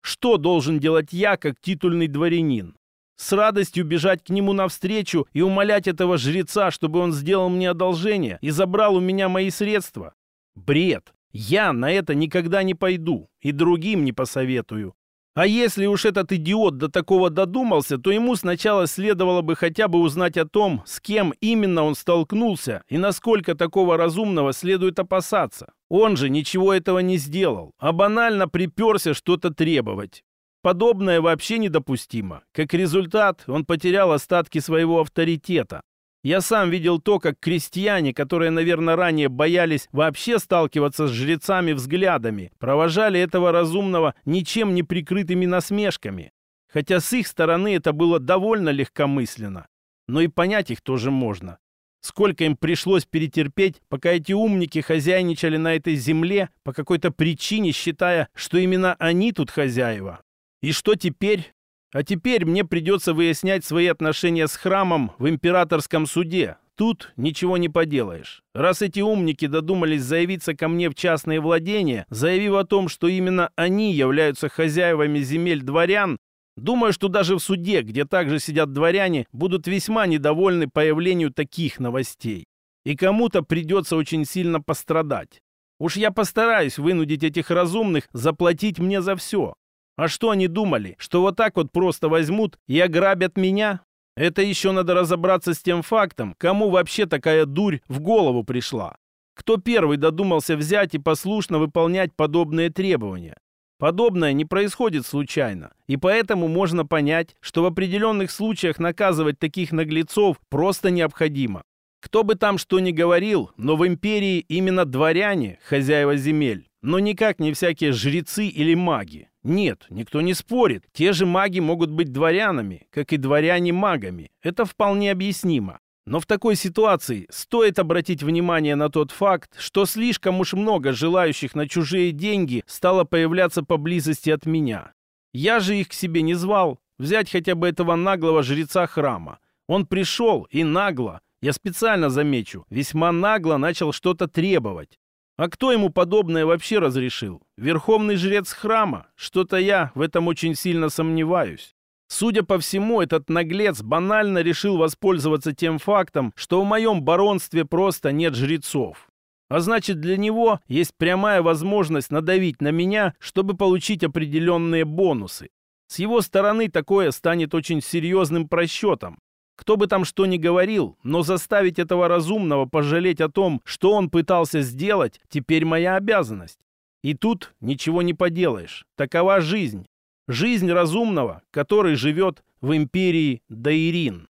Что должен делать я, как титульный дворянин? С радостью бежать к нему навстречу и умолять этого жреца, чтобы он сделал мне одолжение и забрал у меня мои средства? Бред! Я на это никогда не пойду и другим не посоветую. А если уж этот идиот до такого додумался, то ему сначала следовало бы хотя бы узнать о том, с кем именно он столкнулся и насколько такого разумного следует опасаться. Он же ничего этого не сделал, а банально приперся что-то требовать. Подобное вообще недопустимо. Как результат, он потерял остатки своего авторитета. Я сам видел то, как крестьяне, которые, наверное, ранее боялись вообще сталкиваться с жрецами взглядами, провожали этого разумного ничем не прикрытыми насмешками. Хотя с их стороны это было довольно легкомысленно. Но и понять их тоже можно. Сколько им пришлось перетерпеть, пока эти умники хозяйничали на этой земле по какой-то причине, считая, что именно они тут хозяева. И что теперь? А теперь мне придется выяснять свои отношения с храмом в императорском суде. Тут ничего не поделаешь. Раз эти умники додумались заявиться ко мне в частные владения, заявив о том, что именно они являются хозяевами земель дворян, думаю, что даже в суде, где также сидят дворяне, будут весьма недовольны появлению таких новостей. И кому-то придется очень сильно пострадать. Уж я постараюсь вынудить этих разумных заплатить мне за все. А что они думали, что вот так вот просто возьмут и ограбят меня? Это еще надо разобраться с тем фактом, кому вообще такая дурь в голову пришла. Кто первый додумался взять и послушно выполнять подобные требования? Подобное не происходит случайно, и поэтому можно понять, что в определенных случаях наказывать таких наглецов просто необходимо. Кто бы там что ни говорил, но в империи именно дворяне – хозяева земель. Но никак не всякие жрецы или маги. Нет, никто не спорит. Те же маги могут быть дворянами, как и дворяне магами. Это вполне объяснимо. Но в такой ситуации стоит обратить внимание на тот факт, что слишком уж много желающих на чужие деньги стало появляться поблизости от меня. Я же их к себе не звал. Взять хотя бы этого наглого жреца храма. Он пришел и нагло, я специально замечу, весьма нагло начал что-то требовать. А кто ему подобное вообще разрешил? Верховный жрец храма? Что-то я в этом очень сильно сомневаюсь. Судя по всему, этот наглец банально решил воспользоваться тем фактом, что в моем баронстве просто нет жрецов. А значит, для него есть прямая возможность надавить на меня, чтобы получить определенные бонусы. С его стороны такое станет очень серьезным просчетом, кто бы там что ни говорил, но заставить этого разумного пожалеть о том, что он пытался сделать, теперь моя обязанность. И тут ничего не поделаешь. Такова жизнь. Жизнь разумного, который живет в империи Даирин.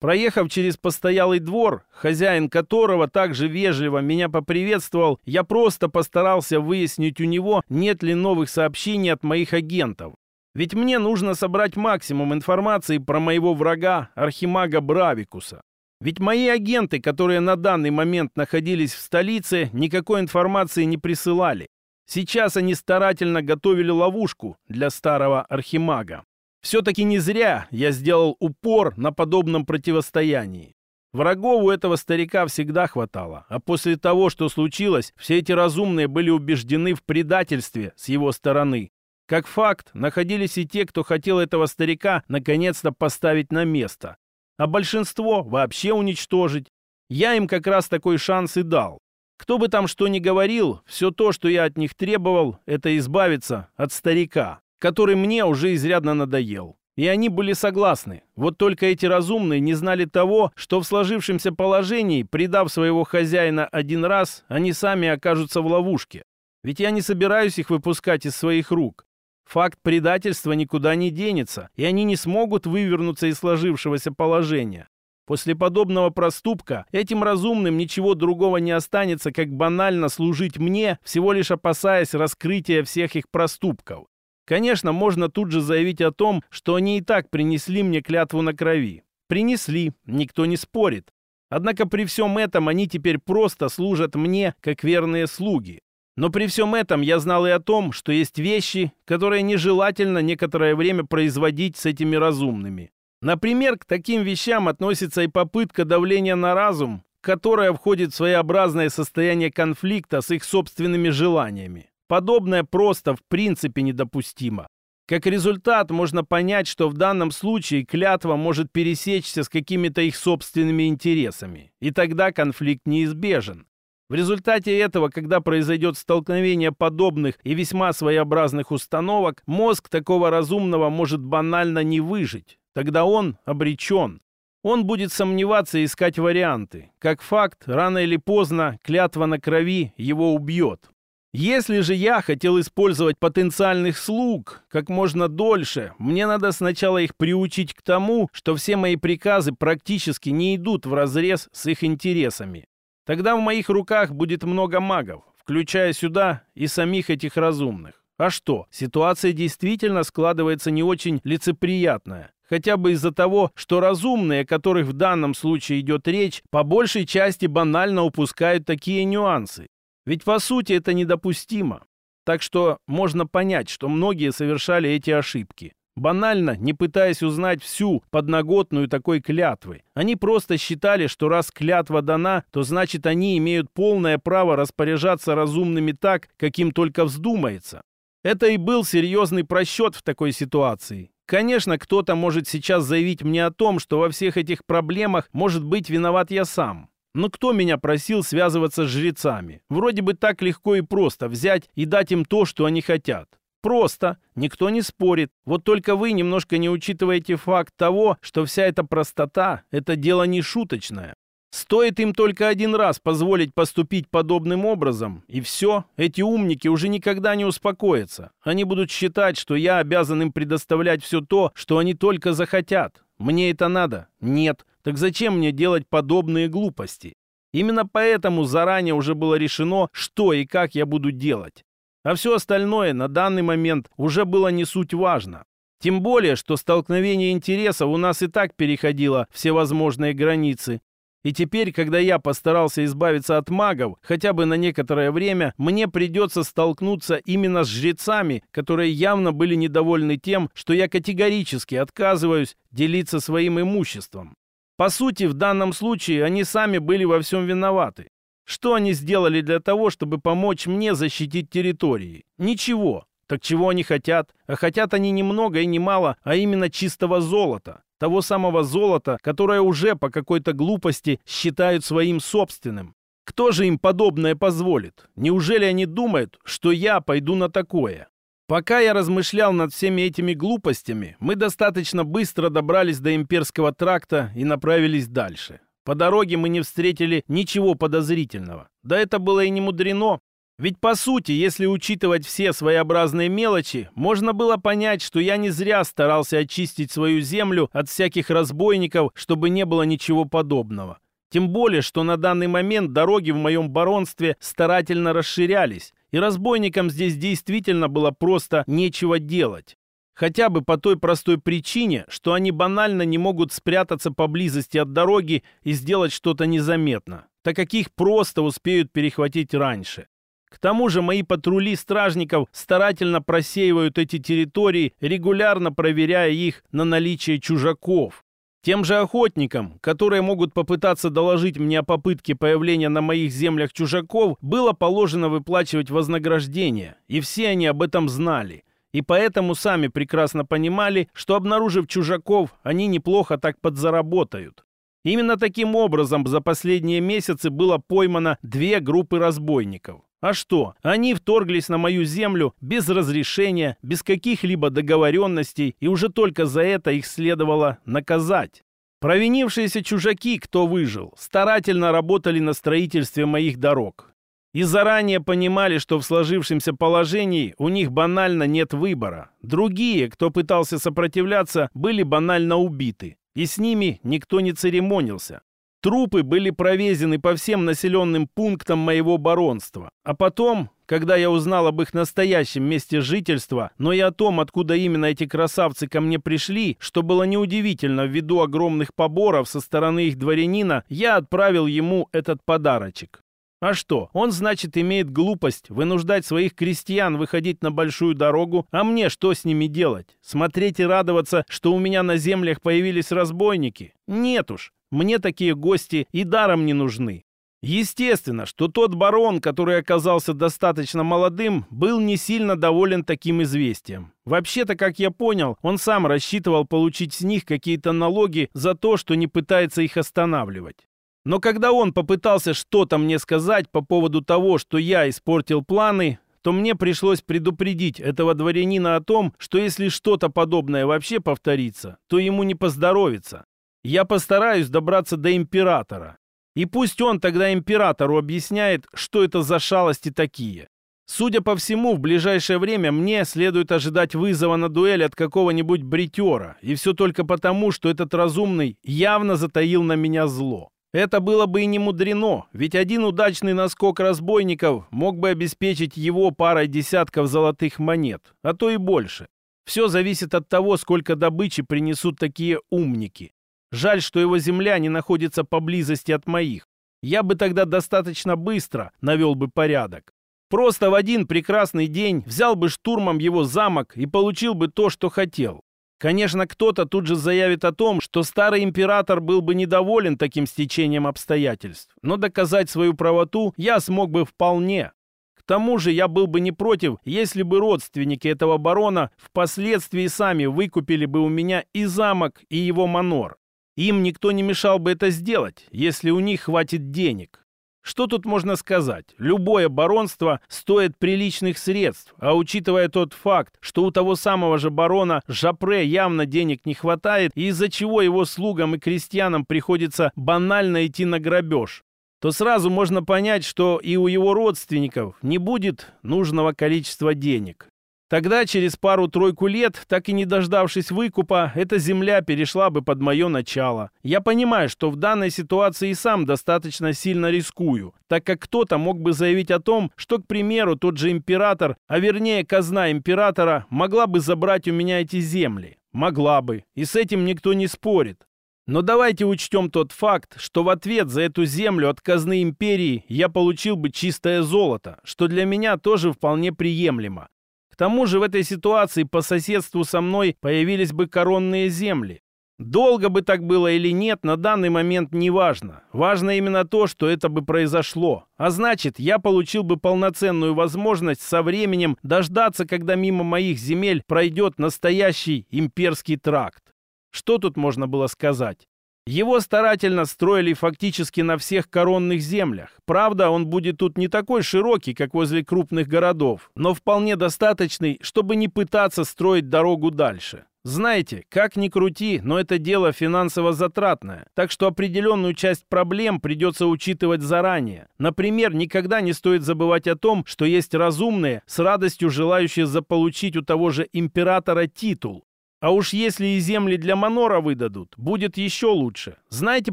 Проехав через постоялый двор, хозяин которого также вежливо меня поприветствовал, я просто постарался выяснить у него, нет ли новых сообщений от моих агентов. Ведь мне нужно собрать максимум информации про моего врага, архимага Бравикуса. Ведь мои агенты, которые на данный момент находились в столице, никакой информации не присылали. Сейчас они старательно готовили ловушку для старого архимага. Все-таки не зря я сделал упор на подобном противостоянии. Врагов у этого старика всегда хватало, а после того, что случилось, все эти разумные были убеждены в предательстве с его стороны. Как факт, находились и те, кто хотел этого старика наконец-то поставить на место, а большинство вообще уничтожить. Я им как раз такой шанс и дал. Кто бы там что ни говорил, все то, что я от них требовал, это избавиться от старика, который мне уже изрядно надоел. И они были согласны. Вот только эти разумные не знали того, что в сложившемся положении, предав своего хозяина один раз, они сами окажутся в ловушке. Ведь я не собираюсь их выпускать из своих рук. Факт предательства никуда не денется, и они не смогут вывернуться из сложившегося положения. После подобного проступка этим разумным ничего другого не останется, как банально служить мне, всего лишь опасаясь раскрытия всех их проступков. Конечно, можно тут же заявить о том, что они и так принесли мне клятву на крови. Принесли, никто не спорит. Однако при всем этом они теперь просто служат мне, как верные слуги. Но при всем этом я знал и о том, что есть вещи, которые нежелательно некоторое время производить с этими разумными. Например, к таким вещам относится и попытка давления на разум, которая входит в своеобразное состояние конфликта с их собственными желаниями. Подобное просто в принципе недопустимо. Как результат, можно понять, что в данном случае клятва может пересечься с какими-то их собственными интересами, и тогда конфликт неизбежен. В результате этого, когда произойдет столкновение подобных и весьма своеобразных установок, мозг такого разумного может банально не выжить. Тогда он обречен. Он будет сомневаться и искать варианты. Как факт, рано или поздно клятва на крови его убьет. Если же я хотел использовать потенциальных слуг как можно дольше, мне надо сначала их приучить к тому, что все мои приказы практически не идут вразрез с их интересами. Тогда в моих руках будет много магов, включая сюда и самих этих разумных. А что, ситуация действительно складывается не очень лицеприятная. Хотя бы из-за того, что разумные, о которых в данном случае идет речь, по большей части банально упускают такие нюансы. Ведь по сути это недопустимо. Так что можно понять, что многие совершали эти ошибки банально не пытаясь узнать всю подноготную такой клятвы. Они просто считали, что раз клятва дана, то значит они имеют полное право распоряжаться разумными так, каким только вздумается. Это и был серьезный просчет в такой ситуации. Конечно, кто-то может сейчас заявить мне о том, что во всех этих проблемах может быть виноват я сам. Но кто меня просил связываться с жрецами? Вроде бы так легко и просто взять и дать им то, что они хотят просто, никто не спорит. Вот только вы немножко не учитываете факт того, что вся эта простота – это дело не шуточное. Стоит им только один раз позволить поступить подобным образом, и все, эти умники уже никогда не успокоятся. Они будут считать, что я обязан им предоставлять все то, что они только захотят. Мне это надо? Нет. Так зачем мне делать подобные глупости? Именно поэтому заранее уже было решено, что и как я буду делать. А все остальное на данный момент уже было не суть важно. Тем более, что столкновение интересов у нас и так переходило всевозможные границы. И теперь, когда я постарался избавиться от магов, хотя бы на некоторое время, мне придется столкнуться именно с жрецами, которые явно были недовольны тем, что я категорически отказываюсь делиться своим имуществом. По сути, в данном случае они сами были во всем виноваты. Что они сделали для того, чтобы помочь мне защитить территории? Ничего. Так чего они хотят? А хотят они не много и не мало, а именно чистого золота. Того самого золота, которое уже по какой-то глупости считают своим собственным. Кто же им подобное позволит? Неужели они думают, что я пойду на такое? Пока я размышлял над всеми этими глупостями, мы достаточно быстро добрались до Имперского тракта и направились дальше. По дороге мы не встретили ничего подозрительного. Да это было и не мудрено. Ведь по сути, если учитывать все своеобразные мелочи, можно было понять, что я не зря старался очистить свою землю от всяких разбойников, чтобы не было ничего подобного. Тем более, что на данный момент дороги в моем баронстве старательно расширялись, и разбойникам здесь действительно было просто нечего делать. Хотя бы по той простой причине, что они банально не могут спрятаться поблизости от дороги и сделать что-то незаметно, так как их просто успеют перехватить раньше. К тому же мои патрули стражников старательно просеивают эти территории, регулярно проверяя их на наличие чужаков. Тем же охотникам, которые могут попытаться доложить мне о попытке появления на моих землях чужаков, было положено выплачивать вознаграждение, и все они об этом знали – и поэтому сами прекрасно понимали, что обнаружив чужаков, они неплохо так подзаработают. Именно таким образом за последние месяцы было поймано две группы разбойников. А что, они вторглись на мою землю без разрешения, без каких-либо договоренностей, и уже только за это их следовало наказать. Провинившиеся чужаки, кто выжил, старательно работали на строительстве моих дорог и заранее понимали, что в сложившемся положении у них банально нет выбора. Другие, кто пытался сопротивляться, были банально убиты, и с ними никто не церемонился. Трупы были провезены по всем населенным пунктам моего баронства. А потом, когда я узнал об их настоящем месте жительства, но и о том, откуда именно эти красавцы ко мне пришли, что было неудивительно ввиду огромных поборов со стороны их дворянина, я отправил ему этот подарочек. А что, он, значит, имеет глупость вынуждать своих крестьян выходить на большую дорогу, а мне что с ними делать? Смотреть и радоваться, что у меня на землях появились разбойники? Нет уж, мне такие гости и даром не нужны. Естественно, что тот барон, который оказался достаточно молодым, был не сильно доволен таким известием. Вообще-то, как я понял, он сам рассчитывал получить с них какие-то налоги за то, что не пытается их останавливать. Но когда он попытался что-то мне сказать по поводу того, что я испортил планы, то мне пришлось предупредить этого дворянина о том, что если что-то подобное вообще повторится, то ему не поздоровится. Я постараюсь добраться до императора. И пусть он тогда императору объясняет, что это за шалости такие. Судя по всему, в ближайшее время мне следует ожидать вызова на дуэль от какого-нибудь бритера, и все только потому, что этот разумный явно затаил на меня зло. Это было бы и не мудрено, ведь один удачный наскок разбойников мог бы обеспечить его парой десятков золотых монет, а то и больше. Все зависит от того, сколько добычи принесут такие умники. Жаль, что его земля не находится поблизости от моих. Я бы тогда достаточно быстро навел бы порядок. Просто в один прекрасный день взял бы штурмом его замок и получил бы то, что хотел. Конечно, кто-то тут же заявит о том, что старый император был бы недоволен таким стечением обстоятельств, но доказать свою правоту я смог бы вполне. К тому же я был бы не против, если бы родственники этого барона впоследствии сами выкупили бы у меня и замок, и его манор. Им никто не мешал бы это сделать, если у них хватит денег. Что тут можно сказать? Любое баронство стоит приличных средств, а учитывая тот факт, что у того самого же барона Жапре явно денег не хватает, из-за чего его слугам и крестьянам приходится банально идти на грабеж, то сразу можно понять, что и у его родственников не будет нужного количества денег. Тогда, через пару-тройку лет, так и не дождавшись выкупа, эта земля перешла бы под мое начало. Я понимаю, что в данной ситуации и сам достаточно сильно рискую, так как кто-то мог бы заявить о том, что, к примеру, тот же император, а вернее казна императора, могла бы забрать у меня эти земли. Могла бы. И с этим никто не спорит. Но давайте учтем тот факт, что в ответ за эту землю от казны империи я получил бы чистое золото, что для меня тоже вполне приемлемо. К тому же в этой ситуации по соседству со мной появились бы коронные земли. Долго бы так было или нет, на данный момент не важно. Важно именно то, что это бы произошло. А значит, я получил бы полноценную возможность со временем дождаться, когда мимо моих земель пройдет настоящий имперский тракт. Что тут можно было сказать? Его старательно строили фактически на всех коронных землях. Правда, он будет тут не такой широкий, как возле крупных городов, но вполне достаточный, чтобы не пытаться строить дорогу дальше. Знаете, как ни крути, но это дело финансово затратное, так что определенную часть проблем придется учитывать заранее. Например, никогда не стоит забывать о том, что есть разумные, с радостью желающие заполучить у того же императора титул, а уж если и земли для манора выдадут, будет еще лучше. Знаете,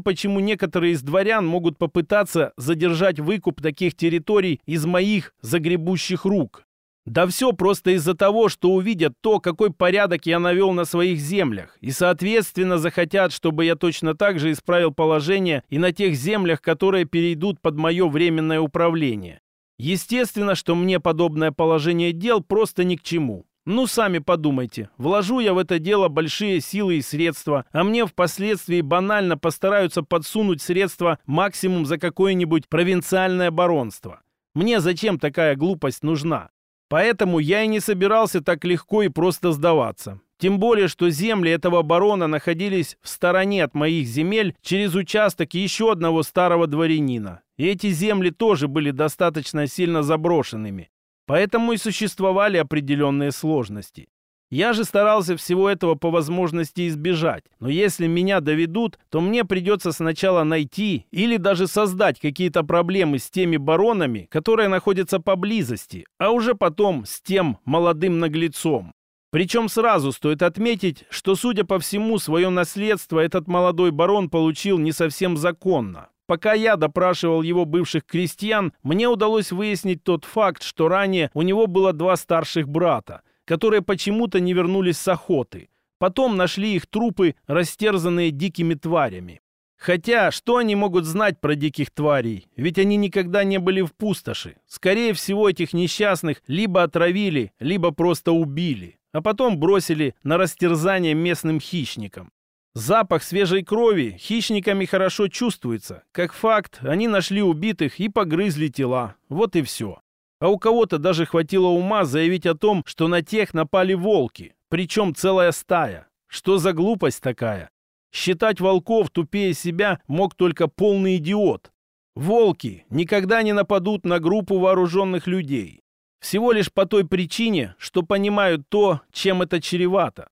почему некоторые из дворян могут попытаться задержать выкуп таких территорий из моих загребущих рук? Да все просто из-за того, что увидят то, какой порядок я навел на своих землях, и, соответственно, захотят, чтобы я точно так же исправил положение и на тех землях, которые перейдут под мое временное управление. Естественно, что мне подобное положение дел просто ни к чему. Ну, сами подумайте. Вложу я в это дело большие силы и средства, а мне впоследствии банально постараются подсунуть средства максимум за какое-нибудь провинциальное баронство. Мне зачем такая глупость нужна? Поэтому я и не собирался так легко и просто сдаваться. Тем более, что земли этого барона находились в стороне от моих земель через участок еще одного старого дворянина. И эти земли тоже были достаточно сильно заброшенными. Поэтому и существовали определенные сложности. Я же старался всего этого по возможности избежать, но если меня доведут, то мне придется сначала найти или даже создать какие-то проблемы с теми баронами, которые находятся поблизости, а уже потом с тем молодым наглецом. Причем сразу стоит отметить, что, судя по всему, свое наследство этот молодой барон получил не совсем законно. Пока я допрашивал его бывших крестьян, мне удалось выяснить тот факт, что ранее у него было два старших брата, которые почему-то не вернулись с охоты. Потом нашли их трупы, растерзанные дикими тварями. Хотя, что они могут знать про диких тварей? Ведь они никогда не были в пустоши. Скорее всего, этих несчастных либо отравили, либо просто убили, а потом бросили на растерзание местным хищникам. Запах свежей крови хищниками хорошо чувствуется. Как факт, они нашли убитых и погрызли тела. Вот и все. А у кого-то даже хватило ума заявить о том, что на тех напали волки. Причем целая стая. Что за глупость такая? Считать волков тупее себя мог только полный идиот. Волки никогда не нападут на группу вооруженных людей. Всего лишь по той причине, что понимают то, чем это чревато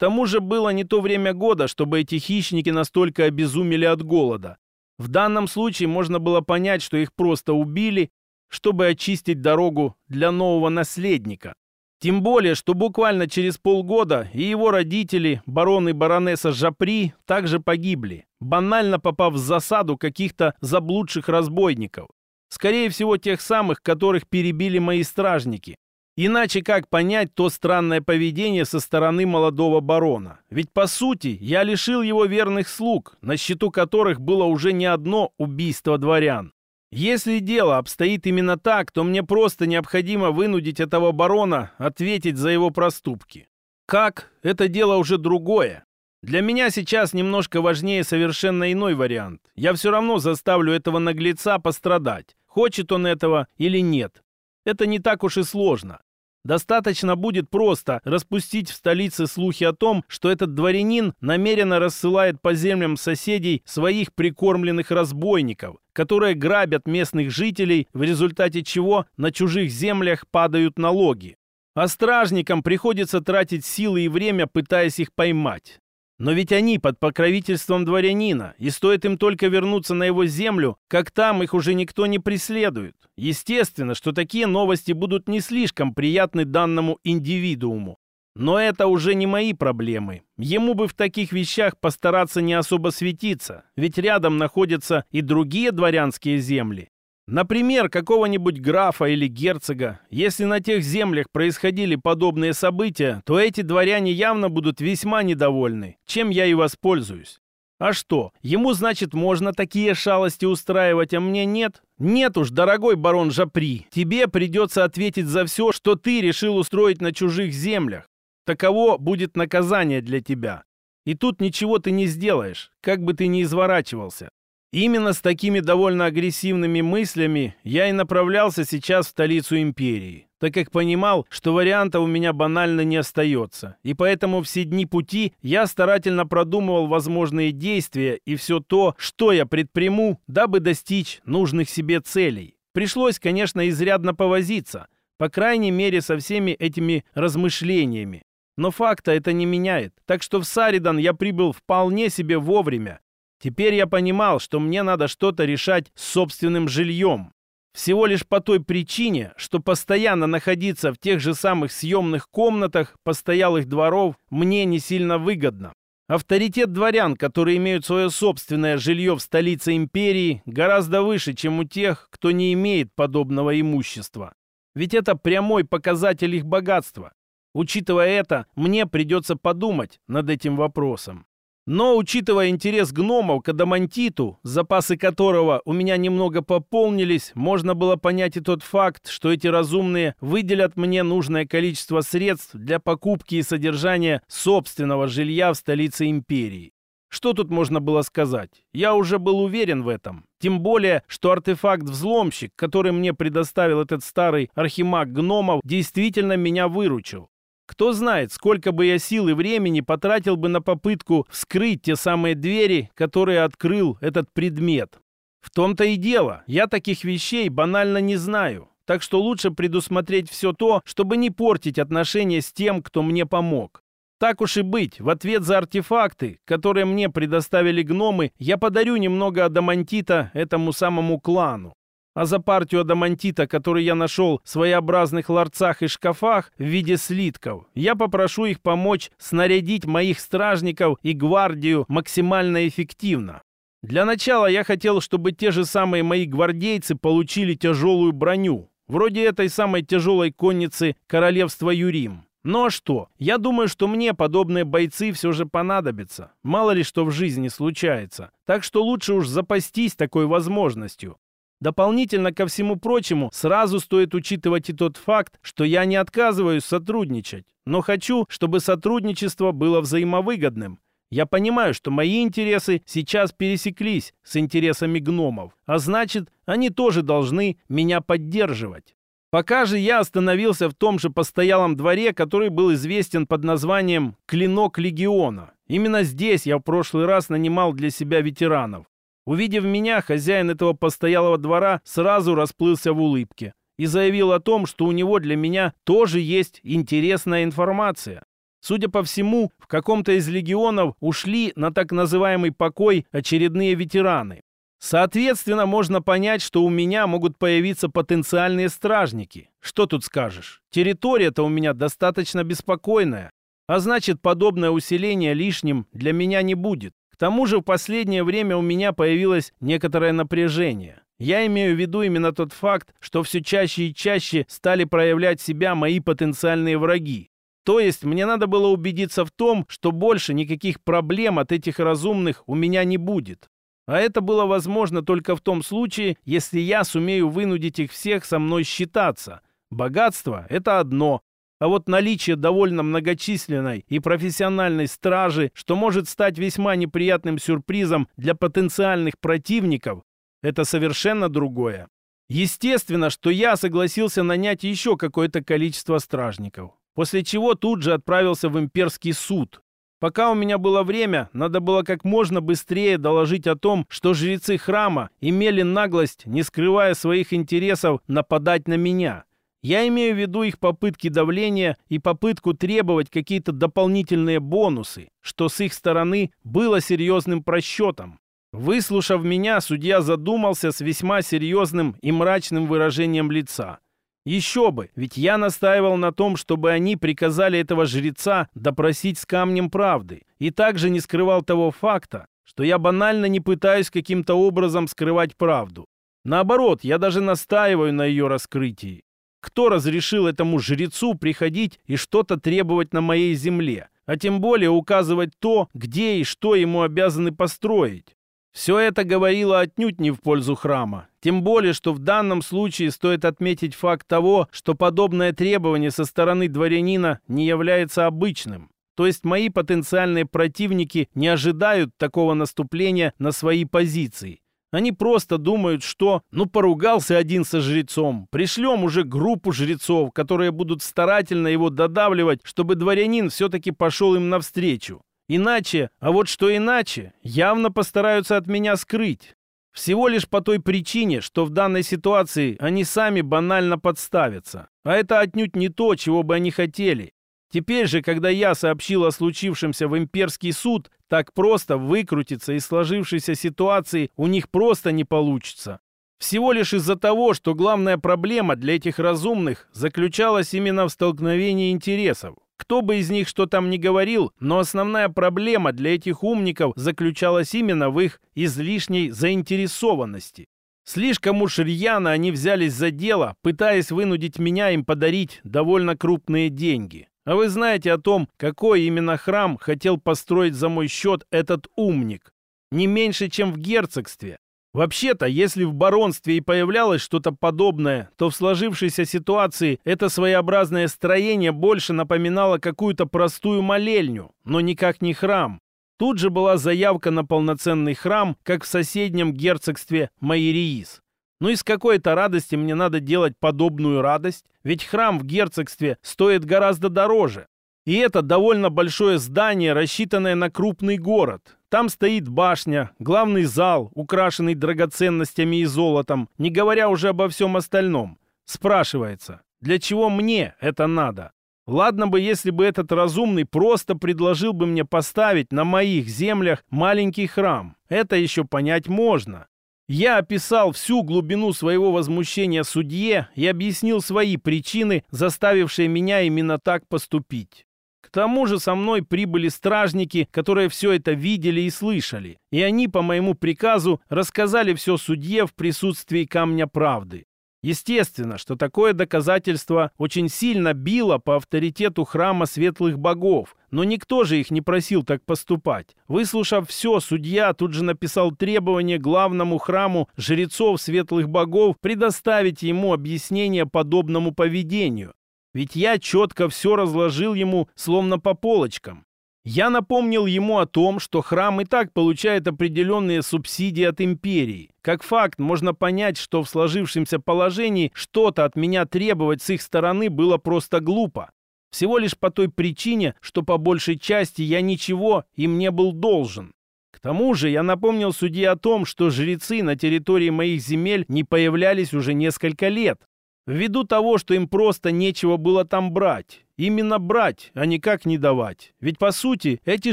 тому же было не то время года, чтобы эти хищники настолько обезумели от голода. В данном случае можно было понять, что их просто убили, чтобы очистить дорогу для нового наследника. Тем более, что буквально через полгода и его родители, барон и баронесса Жапри, также погибли, банально попав в засаду каких-то заблудших разбойников. Скорее всего, тех самых, которых перебили мои стражники. Иначе как понять то странное поведение со стороны молодого барона? Ведь по сути я лишил его верных слуг, на счету которых было уже не одно убийство дворян. Если дело обстоит именно так, то мне просто необходимо вынудить этого барона ответить за его проступки. Как? Это дело уже другое. Для меня сейчас немножко важнее совершенно иной вариант. Я все равно заставлю этого наглеца пострадать, хочет он этого или нет. Это не так уж и сложно. Достаточно будет просто распустить в столице слухи о том, что этот дворянин намеренно рассылает по землям соседей своих прикормленных разбойников, которые грабят местных жителей, в результате чего на чужих землях падают налоги. А стражникам приходится тратить силы и время, пытаясь их поймать. Но ведь они под покровительством дворянина, и стоит им только вернуться на его землю, как там их уже никто не преследует. Естественно, что такие новости будут не слишком приятны данному индивидууму. Но это уже не мои проблемы. Ему бы в таких вещах постараться не особо светиться, ведь рядом находятся и другие дворянские земли. Например, какого-нибудь графа или герцога. Если на тех землях происходили подобные события, то эти дворяне явно будут весьма недовольны, чем я и воспользуюсь. А что, ему, значит, можно такие шалости устраивать, а мне нет? Нет уж, дорогой барон Жапри, тебе придется ответить за все, что ты решил устроить на чужих землях. Таково будет наказание для тебя. И тут ничего ты не сделаешь, как бы ты ни изворачивался. Именно с такими довольно агрессивными мыслями я и направлялся сейчас в столицу империи, так как понимал, что варианта у меня банально не остается, и поэтому все дни пути я старательно продумывал возможные действия и все то, что я предприму, дабы достичь нужных себе целей. Пришлось, конечно, изрядно повозиться, по крайней мере со всеми этими размышлениями, но факта это не меняет. Так что в Саридан я прибыл вполне себе вовремя Теперь я понимал, что мне надо что-то решать с собственным жильем. Всего лишь по той причине, что постоянно находиться в тех же самых съемных комнатах постоялых дворов мне не сильно выгодно. Авторитет дворян, которые имеют свое собственное жилье в столице империи, гораздо выше, чем у тех, кто не имеет подобного имущества. Ведь это прямой показатель их богатства. Учитывая это, мне придется подумать над этим вопросом. Но учитывая интерес гномов к адамантиту, запасы которого у меня немного пополнились, можно было понять и тот факт, что эти разумные выделят мне нужное количество средств для покупки и содержания собственного жилья в столице империи. Что тут можно было сказать? Я уже был уверен в этом. Тем более, что артефакт-взломщик, который мне предоставил этот старый архимаг гномов, действительно меня выручил. Кто знает, сколько бы я сил и времени потратил бы на попытку вскрыть те самые двери, которые открыл этот предмет. В том-то и дело, я таких вещей банально не знаю. Так что лучше предусмотреть все то, чтобы не портить отношения с тем, кто мне помог. Так уж и быть, в ответ за артефакты, которые мне предоставили гномы, я подарю немного адамантита этому самому клану а за партию адамантита, который я нашел в своеобразных ларцах и шкафах в виде слитков. Я попрошу их помочь снарядить моих стражников и гвардию максимально эффективно. Для начала я хотел, чтобы те же самые мои гвардейцы получили тяжелую броню, вроде этой самой тяжелой конницы королевства Юрим. Ну а что? Я думаю, что мне подобные бойцы все же понадобятся. Мало ли что в жизни случается. Так что лучше уж запастись такой возможностью. Дополнительно ко всему прочему, сразу стоит учитывать и тот факт, что я не отказываюсь сотрудничать, но хочу, чтобы сотрудничество было взаимовыгодным. Я понимаю, что мои интересы сейчас пересеклись с интересами гномов, а значит, они тоже должны меня поддерживать. Пока же я остановился в том же постоялом дворе, который был известен под названием «Клинок Легиона». Именно здесь я в прошлый раз нанимал для себя ветеранов. Увидев меня, хозяин этого постоялого двора сразу расплылся в улыбке и заявил о том, что у него для меня тоже есть интересная информация. Судя по всему, в каком-то из легионов ушли на так называемый покой очередные ветераны. Соответственно, можно понять, что у меня могут появиться потенциальные стражники. Что тут скажешь? Территория-то у меня достаточно беспокойная. А значит, подобное усиление лишним для меня не будет тому же в последнее время у меня появилось некоторое напряжение. Я имею в виду именно тот факт, что все чаще и чаще стали проявлять себя мои потенциальные враги. То есть мне надо было убедиться в том, что больше никаких проблем от этих разумных у меня не будет. А это было возможно только в том случае, если я сумею вынудить их всех со мной считаться. Богатство – это одно, а вот наличие довольно многочисленной и профессиональной стражи, что может стать весьма неприятным сюрпризом для потенциальных противников, это совершенно другое. Естественно, что я согласился нанять еще какое-то количество стражников, после чего тут же отправился в имперский суд. Пока у меня было время, надо было как можно быстрее доложить о том, что жрецы храма имели наглость, не скрывая своих интересов, нападать на меня – я имею в виду их попытки давления и попытку требовать какие-то дополнительные бонусы, что с их стороны было серьезным просчетом. Выслушав меня, судья задумался с весьма серьезным и мрачным выражением лица. Еще бы, ведь я настаивал на том, чтобы они приказали этого жреца допросить с камнем правды, и также не скрывал того факта, что я банально не пытаюсь каким-то образом скрывать правду. Наоборот, я даже настаиваю на ее раскрытии. Кто разрешил этому жрецу приходить и что-то требовать на моей земле, а тем более указывать то, где и что ему обязаны построить? Все это говорило отнюдь не в пользу храма. Тем более, что в данном случае стоит отметить факт того, что подобное требование со стороны дворянина не является обычным. То есть мои потенциальные противники не ожидают такого наступления на свои позиции. Они просто думают, что, ну, поругался один со жрецом. Пришлем уже группу жрецов, которые будут старательно его додавливать, чтобы дворянин все-таки пошел им навстречу. Иначе, а вот что иначе, явно постараются от меня скрыть. Всего лишь по той причине, что в данной ситуации они сами банально подставятся. А это отнюдь не то, чего бы они хотели. Теперь же, когда я сообщил о случившемся в имперский суд, так просто выкрутиться из сложившейся ситуации у них просто не получится. Всего лишь из-за того, что главная проблема для этих разумных заключалась именно в столкновении интересов. Кто бы из них что там ни говорил, но основная проблема для этих умников заключалась именно в их излишней заинтересованности. Слишком уж рьяно они взялись за дело, пытаясь вынудить меня им подарить довольно крупные деньги. А вы знаете о том, какой именно храм хотел построить за мой счет этот умник? Не меньше, чем в герцогстве. Вообще-то, если в баронстве и появлялось что-то подобное, то в сложившейся ситуации это своеобразное строение больше напоминало какую-то простую молельню, но никак не храм. Тут же была заявка на полноценный храм, как в соседнем герцогстве Майриис. Ну и с какой-то радости мне надо делать подобную радость? Ведь храм в герцогстве стоит гораздо дороже. И это довольно большое здание, рассчитанное на крупный город. Там стоит башня, главный зал, украшенный драгоценностями и золотом, не говоря уже обо всем остальном. Спрашивается, для чего мне это надо? Ладно бы, если бы этот разумный просто предложил бы мне поставить на моих землях маленький храм. Это еще понять можно. Я описал всю глубину своего возмущения судье и объяснил свои причины, заставившие меня именно так поступить. К тому же со мной прибыли стражники, которые все это видели и слышали, и они по моему приказу рассказали все судье в присутствии Камня Правды. Естественно, что такое доказательство очень сильно било по авторитету храма светлых богов, но никто же их не просил так поступать. Выслушав все, судья тут же написал требование главному храму жрецов светлых богов предоставить ему объяснение подобному поведению. Ведь я четко все разложил ему, словно по полочкам. Я напомнил ему о том, что храм и так получает определенные субсидии от империи. Как факт, можно понять, что в сложившемся положении что-то от меня требовать с их стороны было просто глупо. Всего лишь по той причине, что по большей части я ничего им не был должен. К тому же я напомнил судье о том, что жрецы на территории моих земель не появлялись уже несколько лет. Ввиду того, что им просто нечего было там брать. Именно брать, а никак не давать. Ведь по сути эти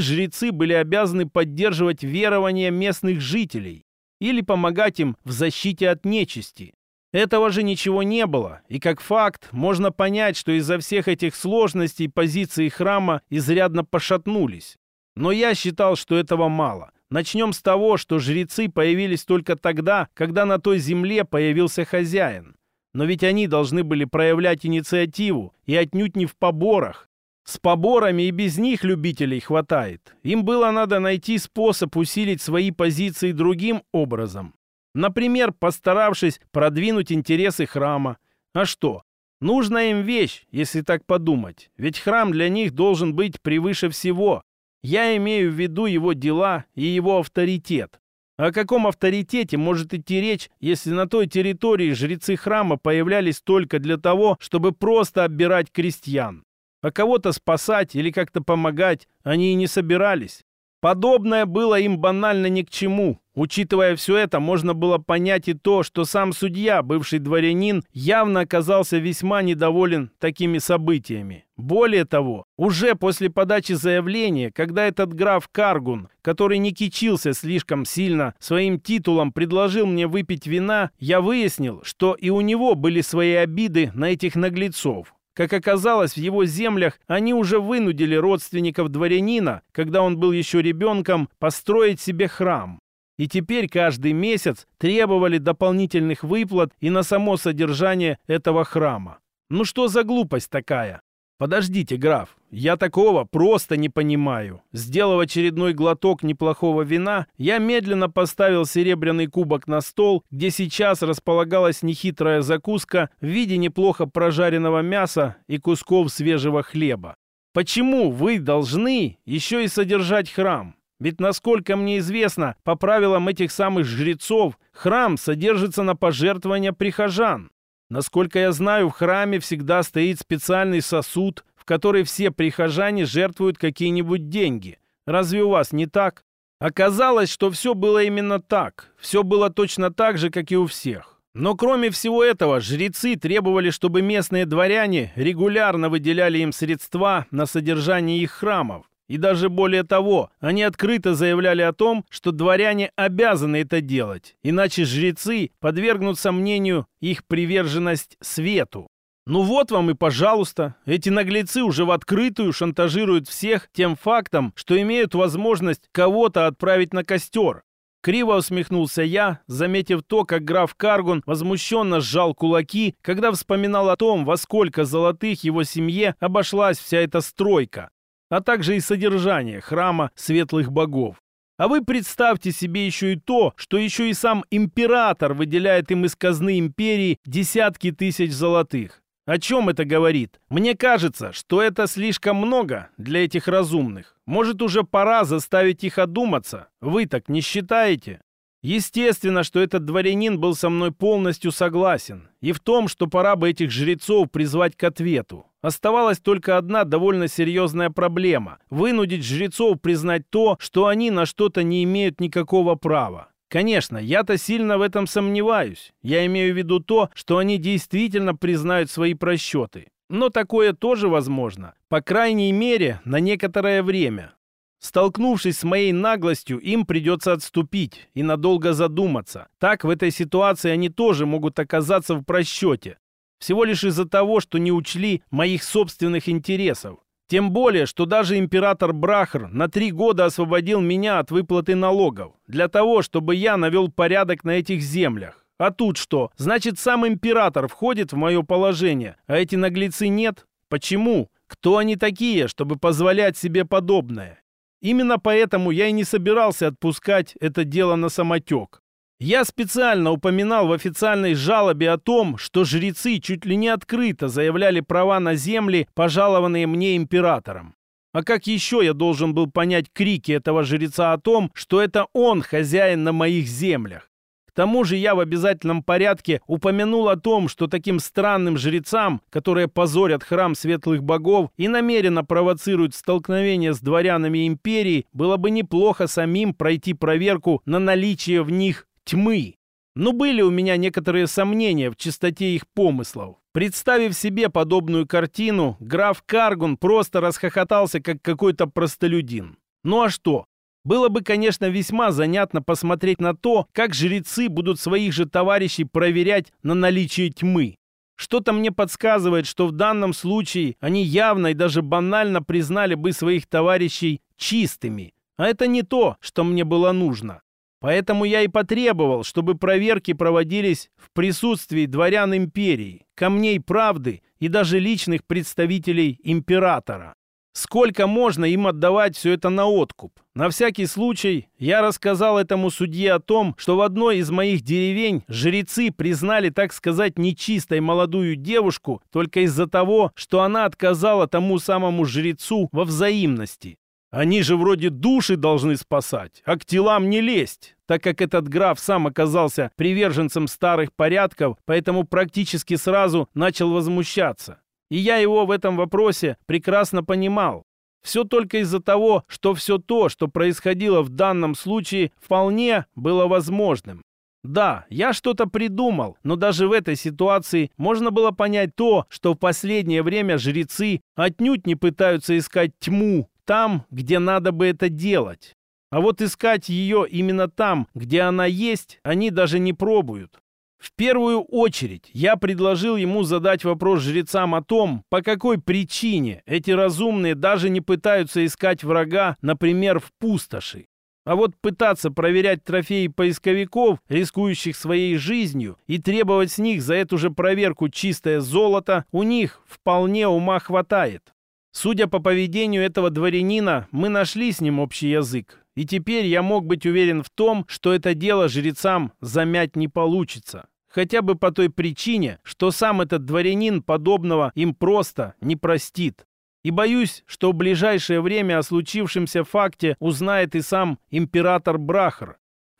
жрецы были обязаны поддерживать верование местных жителей или помогать им в защите от нечисти. Этого же ничего не было, и как факт можно понять, что из-за всех этих сложностей позиции храма изрядно пошатнулись. Но я считал, что этого мало. Начнем с того, что жрецы появились только тогда, когда на той земле появился хозяин но ведь они должны были проявлять инициативу и отнюдь не в поборах. С поборами и без них любителей хватает. Им было надо найти способ усилить свои позиции другим образом. Например, постаравшись продвинуть интересы храма. А что? Нужна им вещь, если так подумать. Ведь храм для них должен быть превыше всего. Я имею в виду его дела и его авторитет. О каком авторитете может идти речь, если на той территории жрецы храма появлялись только для того, чтобы просто оббирать крестьян? А кого-то спасать или как-то помогать они и не собирались. Подобное было им банально ни к чему. Учитывая все это, можно было понять и то, что сам судья, бывший дворянин, явно оказался весьма недоволен такими событиями. Более того, уже после подачи заявления, когда этот граф Каргун, который не кичился слишком сильно своим титулом, предложил мне выпить вина, я выяснил, что и у него были свои обиды на этих наглецов. Как оказалось, в его землях они уже вынудили родственников дворянина, когда он был еще ребенком, построить себе храм и теперь каждый месяц требовали дополнительных выплат и на само содержание этого храма. Ну что за глупость такая? Подождите, граф, я такого просто не понимаю. Сделав очередной глоток неплохого вина, я медленно поставил серебряный кубок на стол, где сейчас располагалась нехитрая закуска в виде неплохо прожаренного мяса и кусков свежего хлеба. Почему вы должны еще и содержать храм? Ведь, насколько мне известно, по правилам этих самых жрецов, храм содержится на пожертвования прихожан. Насколько я знаю, в храме всегда стоит специальный сосуд, в который все прихожане жертвуют какие-нибудь деньги. Разве у вас не так? Оказалось, что все было именно так. Все было точно так же, как и у всех. Но кроме всего этого, жрецы требовали, чтобы местные дворяне регулярно выделяли им средства на содержание их храмов. И даже более того, они открыто заявляли о том, что дворяне обязаны это делать, иначе жрецы подвергнут сомнению их приверженность свету. Ну вот вам и пожалуйста, эти наглецы уже в открытую шантажируют всех тем фактом, что имеют возможность кого-то отправить на костер. Криво усмехнулся я, заметив то, как граф Каргун возмущенно сжал кулаки, когда вспоминал о том, во сколько золотых его семье обошлась вся эта стройка а также и содержание храма светлых богов. А вы представьте себе еще и то, что еще и сам император выделяет им из казны империи десятки тысяч золотых. О чем это говорит? Мне кажется, что это слишком много для этих разумных. Может, уже пора заставить их одуматься? Вы так не считаете? Естественно, что этот дворянин был со мной полностью согласен. И в том, что пора бы этих жрецов призвать к ответу. Оставалась только одна довольно серьезная проблема – вынудить жрецов признать то, что они на что-то не имеют никакого права. Конечно, я-то сильно в этом сомневаюсь. Я имею в виду то, что они действительно признают свои просчеты. Но такое тоже возможно. По крайней мере, на некоторое время. Столкнувшись с моей наглостью, им придется отступить и надолго задуматься. Так в этой ситуации они тоже могут оказаться в просчете. Всего лишь из-за того, что не учли моих собственных интересов. Тем более, что даже император Брахр на три года освободил меня от выплаты налогов, для того, чтобы я навел порядок на этих землях. А тут что? Значит, сам император входит в мое положение, а эти наглецы нет? Почему? Кто они такие, чтобы позволять себе подобное? Именно поэтому я и не собирался отпускать это дело на самотек. Я специально упоминал в официальной жалобе о том, что жрецы чуть ли не открыто заявляли права на земли, пожалованные мне императором. А как еще я должен был понять крики этого жреца о том, что это он хозяин на моих землях? К тому же я в обязательном порядке упомянул о том, что таким странным жрецам, которые позорят храм светлых богов и намеренно провоцируют столкновение с дворянами империи, было бы неплохо самим пройти проверку на наличие в них тьмы. Но были у меня некоторые сомнения в чистоте их помыслов. Представив себе подобную картину, граф Каргун просто расхохотался, как какой-то простолюдин. Ну а что? Было бы, конечно, весьма занятно посмотреть на то, как жрецы будут своих же товарищей проверять на наличие тьмы. Что-то мне подсказывает, что в данном случае они явно и даже банально признали бы своих товарищей чистыми. А это не то, что мне было нужно. Поэтому я и потребовал, чтобы проверки проводились в присутствии дворян империи, камней правды и даже личных представителей императора. Сколько можно им отдавать все это на откуп? На всякий случай я рассказал этому судье о том, что в одной из моих деревень жрецы признали, так сказать, нечистой молодую девушку только из-за того, что она отказала тому самому жрецу во взаимности. Они же вроде души должны спасать, а к телам не лезть, так как этот граф сам оказался приверженцем старых порядков, поэтому практически сразу начал возмущаться. И я его в этом вопросе прекрасно понимал. Все только из-за того, что все то, что происходило в данном случае, вполне было возможным. Да, я что-то придумал, но даже в этой ситуации можно было понять то, что в последнее время жрецы отнюдь не пытаются искать тьму там, где надо бы это делать. А вот искать ее именно там, где она есть, они даже не пробуют. В первую очередь я предложил ему задать вопрос жрецам о том, по какой причине эти разумные даже не пытаются искать врага, например, в пустоши. А вот пытаться проверять трофеи поисковиков, рискующих своей жизнью, и требовать с них за эту же проверку чистое золото, у них вполне ума хватает. Судя по поведению этого дворянина, мы нашли с ним общий язык. И теперь я мог быть уверен в том, что это дело жрецам замять не получится. Хотя бы по той причине, что сам этот дворянин подобного им просто не простит. И боюсь, что в ближайшее время о случившемся факте узнает и сам император Брахар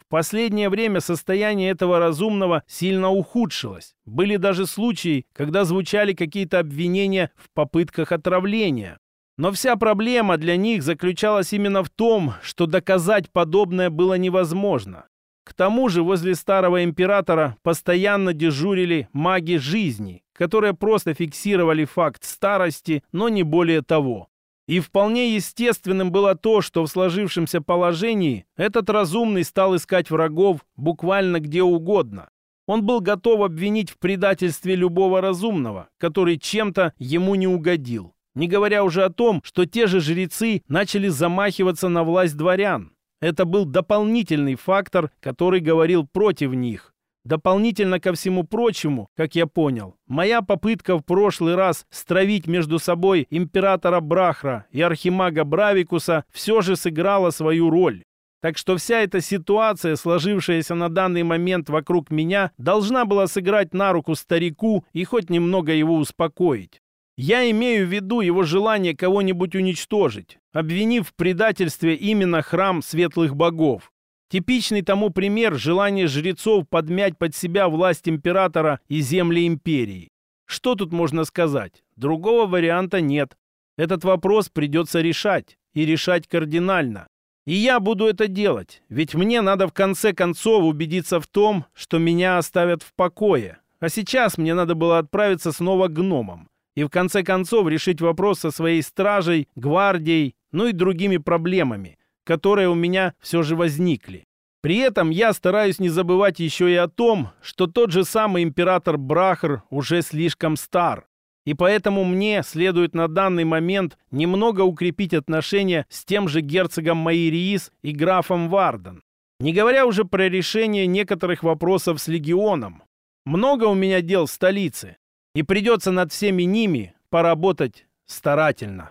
последнее время состояние этого разумного сильно ухудшилось. Были даже случаи, когда звучали какие-то обвинения в попытках отравления. Но вся проблема для них заключалась именно в том, что доказать подобное было невозможно. К тому же возле старого императора постоянно дежурили маги жизни, которые просто фиксировали факт старости, но не более того. И вполне естественным было то, что в сложившемся положении этот разумный стал искать врагов буквально где угодно. Он был готов обвинить в предательстве любого разумного, который чем-то ему не угодил. Не говоря уже о том, что те же жрецы начали замахиваться на власть дворян. Это был дополнительный фактор, который говорил против них. Дополнительно ко всему прочему, как я понял, моя попытка в прошлый раз стравить между собой императора Брахра и архимага Бравикуса все же сыграла свою роль. Так что вся эта ситуация, сложившаяся на данный момент вокруг меня, должна была сыграть на руку старику и хоть немного его успокоить. Я имею в виду его желание кого-нибудь уничтожить, обвинив в предательстве именно храм светлых богов. Типичный тому пример – желание жрецов подмять под себя власть императора и земли империи. Что тут можно сказать? Другого варианта нет. Этот вопрос придется решать, и решать кардинально. И я буду это делать, ведь мне надо в конце концов убедиться в том, что меня оставят в покое. А сейчас мне надо было отправиться снова к гномам и в конце концов решить вопрос со своей стражей, гвардией, ну и другими проблемами которые у меня все же возникли. При этом я стараюсь не забывать еще и о том, что тот же самый император Брахар уже слишком стар, и поэтому мне следует на данный момент немного укрепить отношения с тем же герцогом Майриис и графом Варден. Не говоря уже про решение некоторых вопросов с легионом. Много у меня дел в столице, и придется над всеми ними поработать старательно.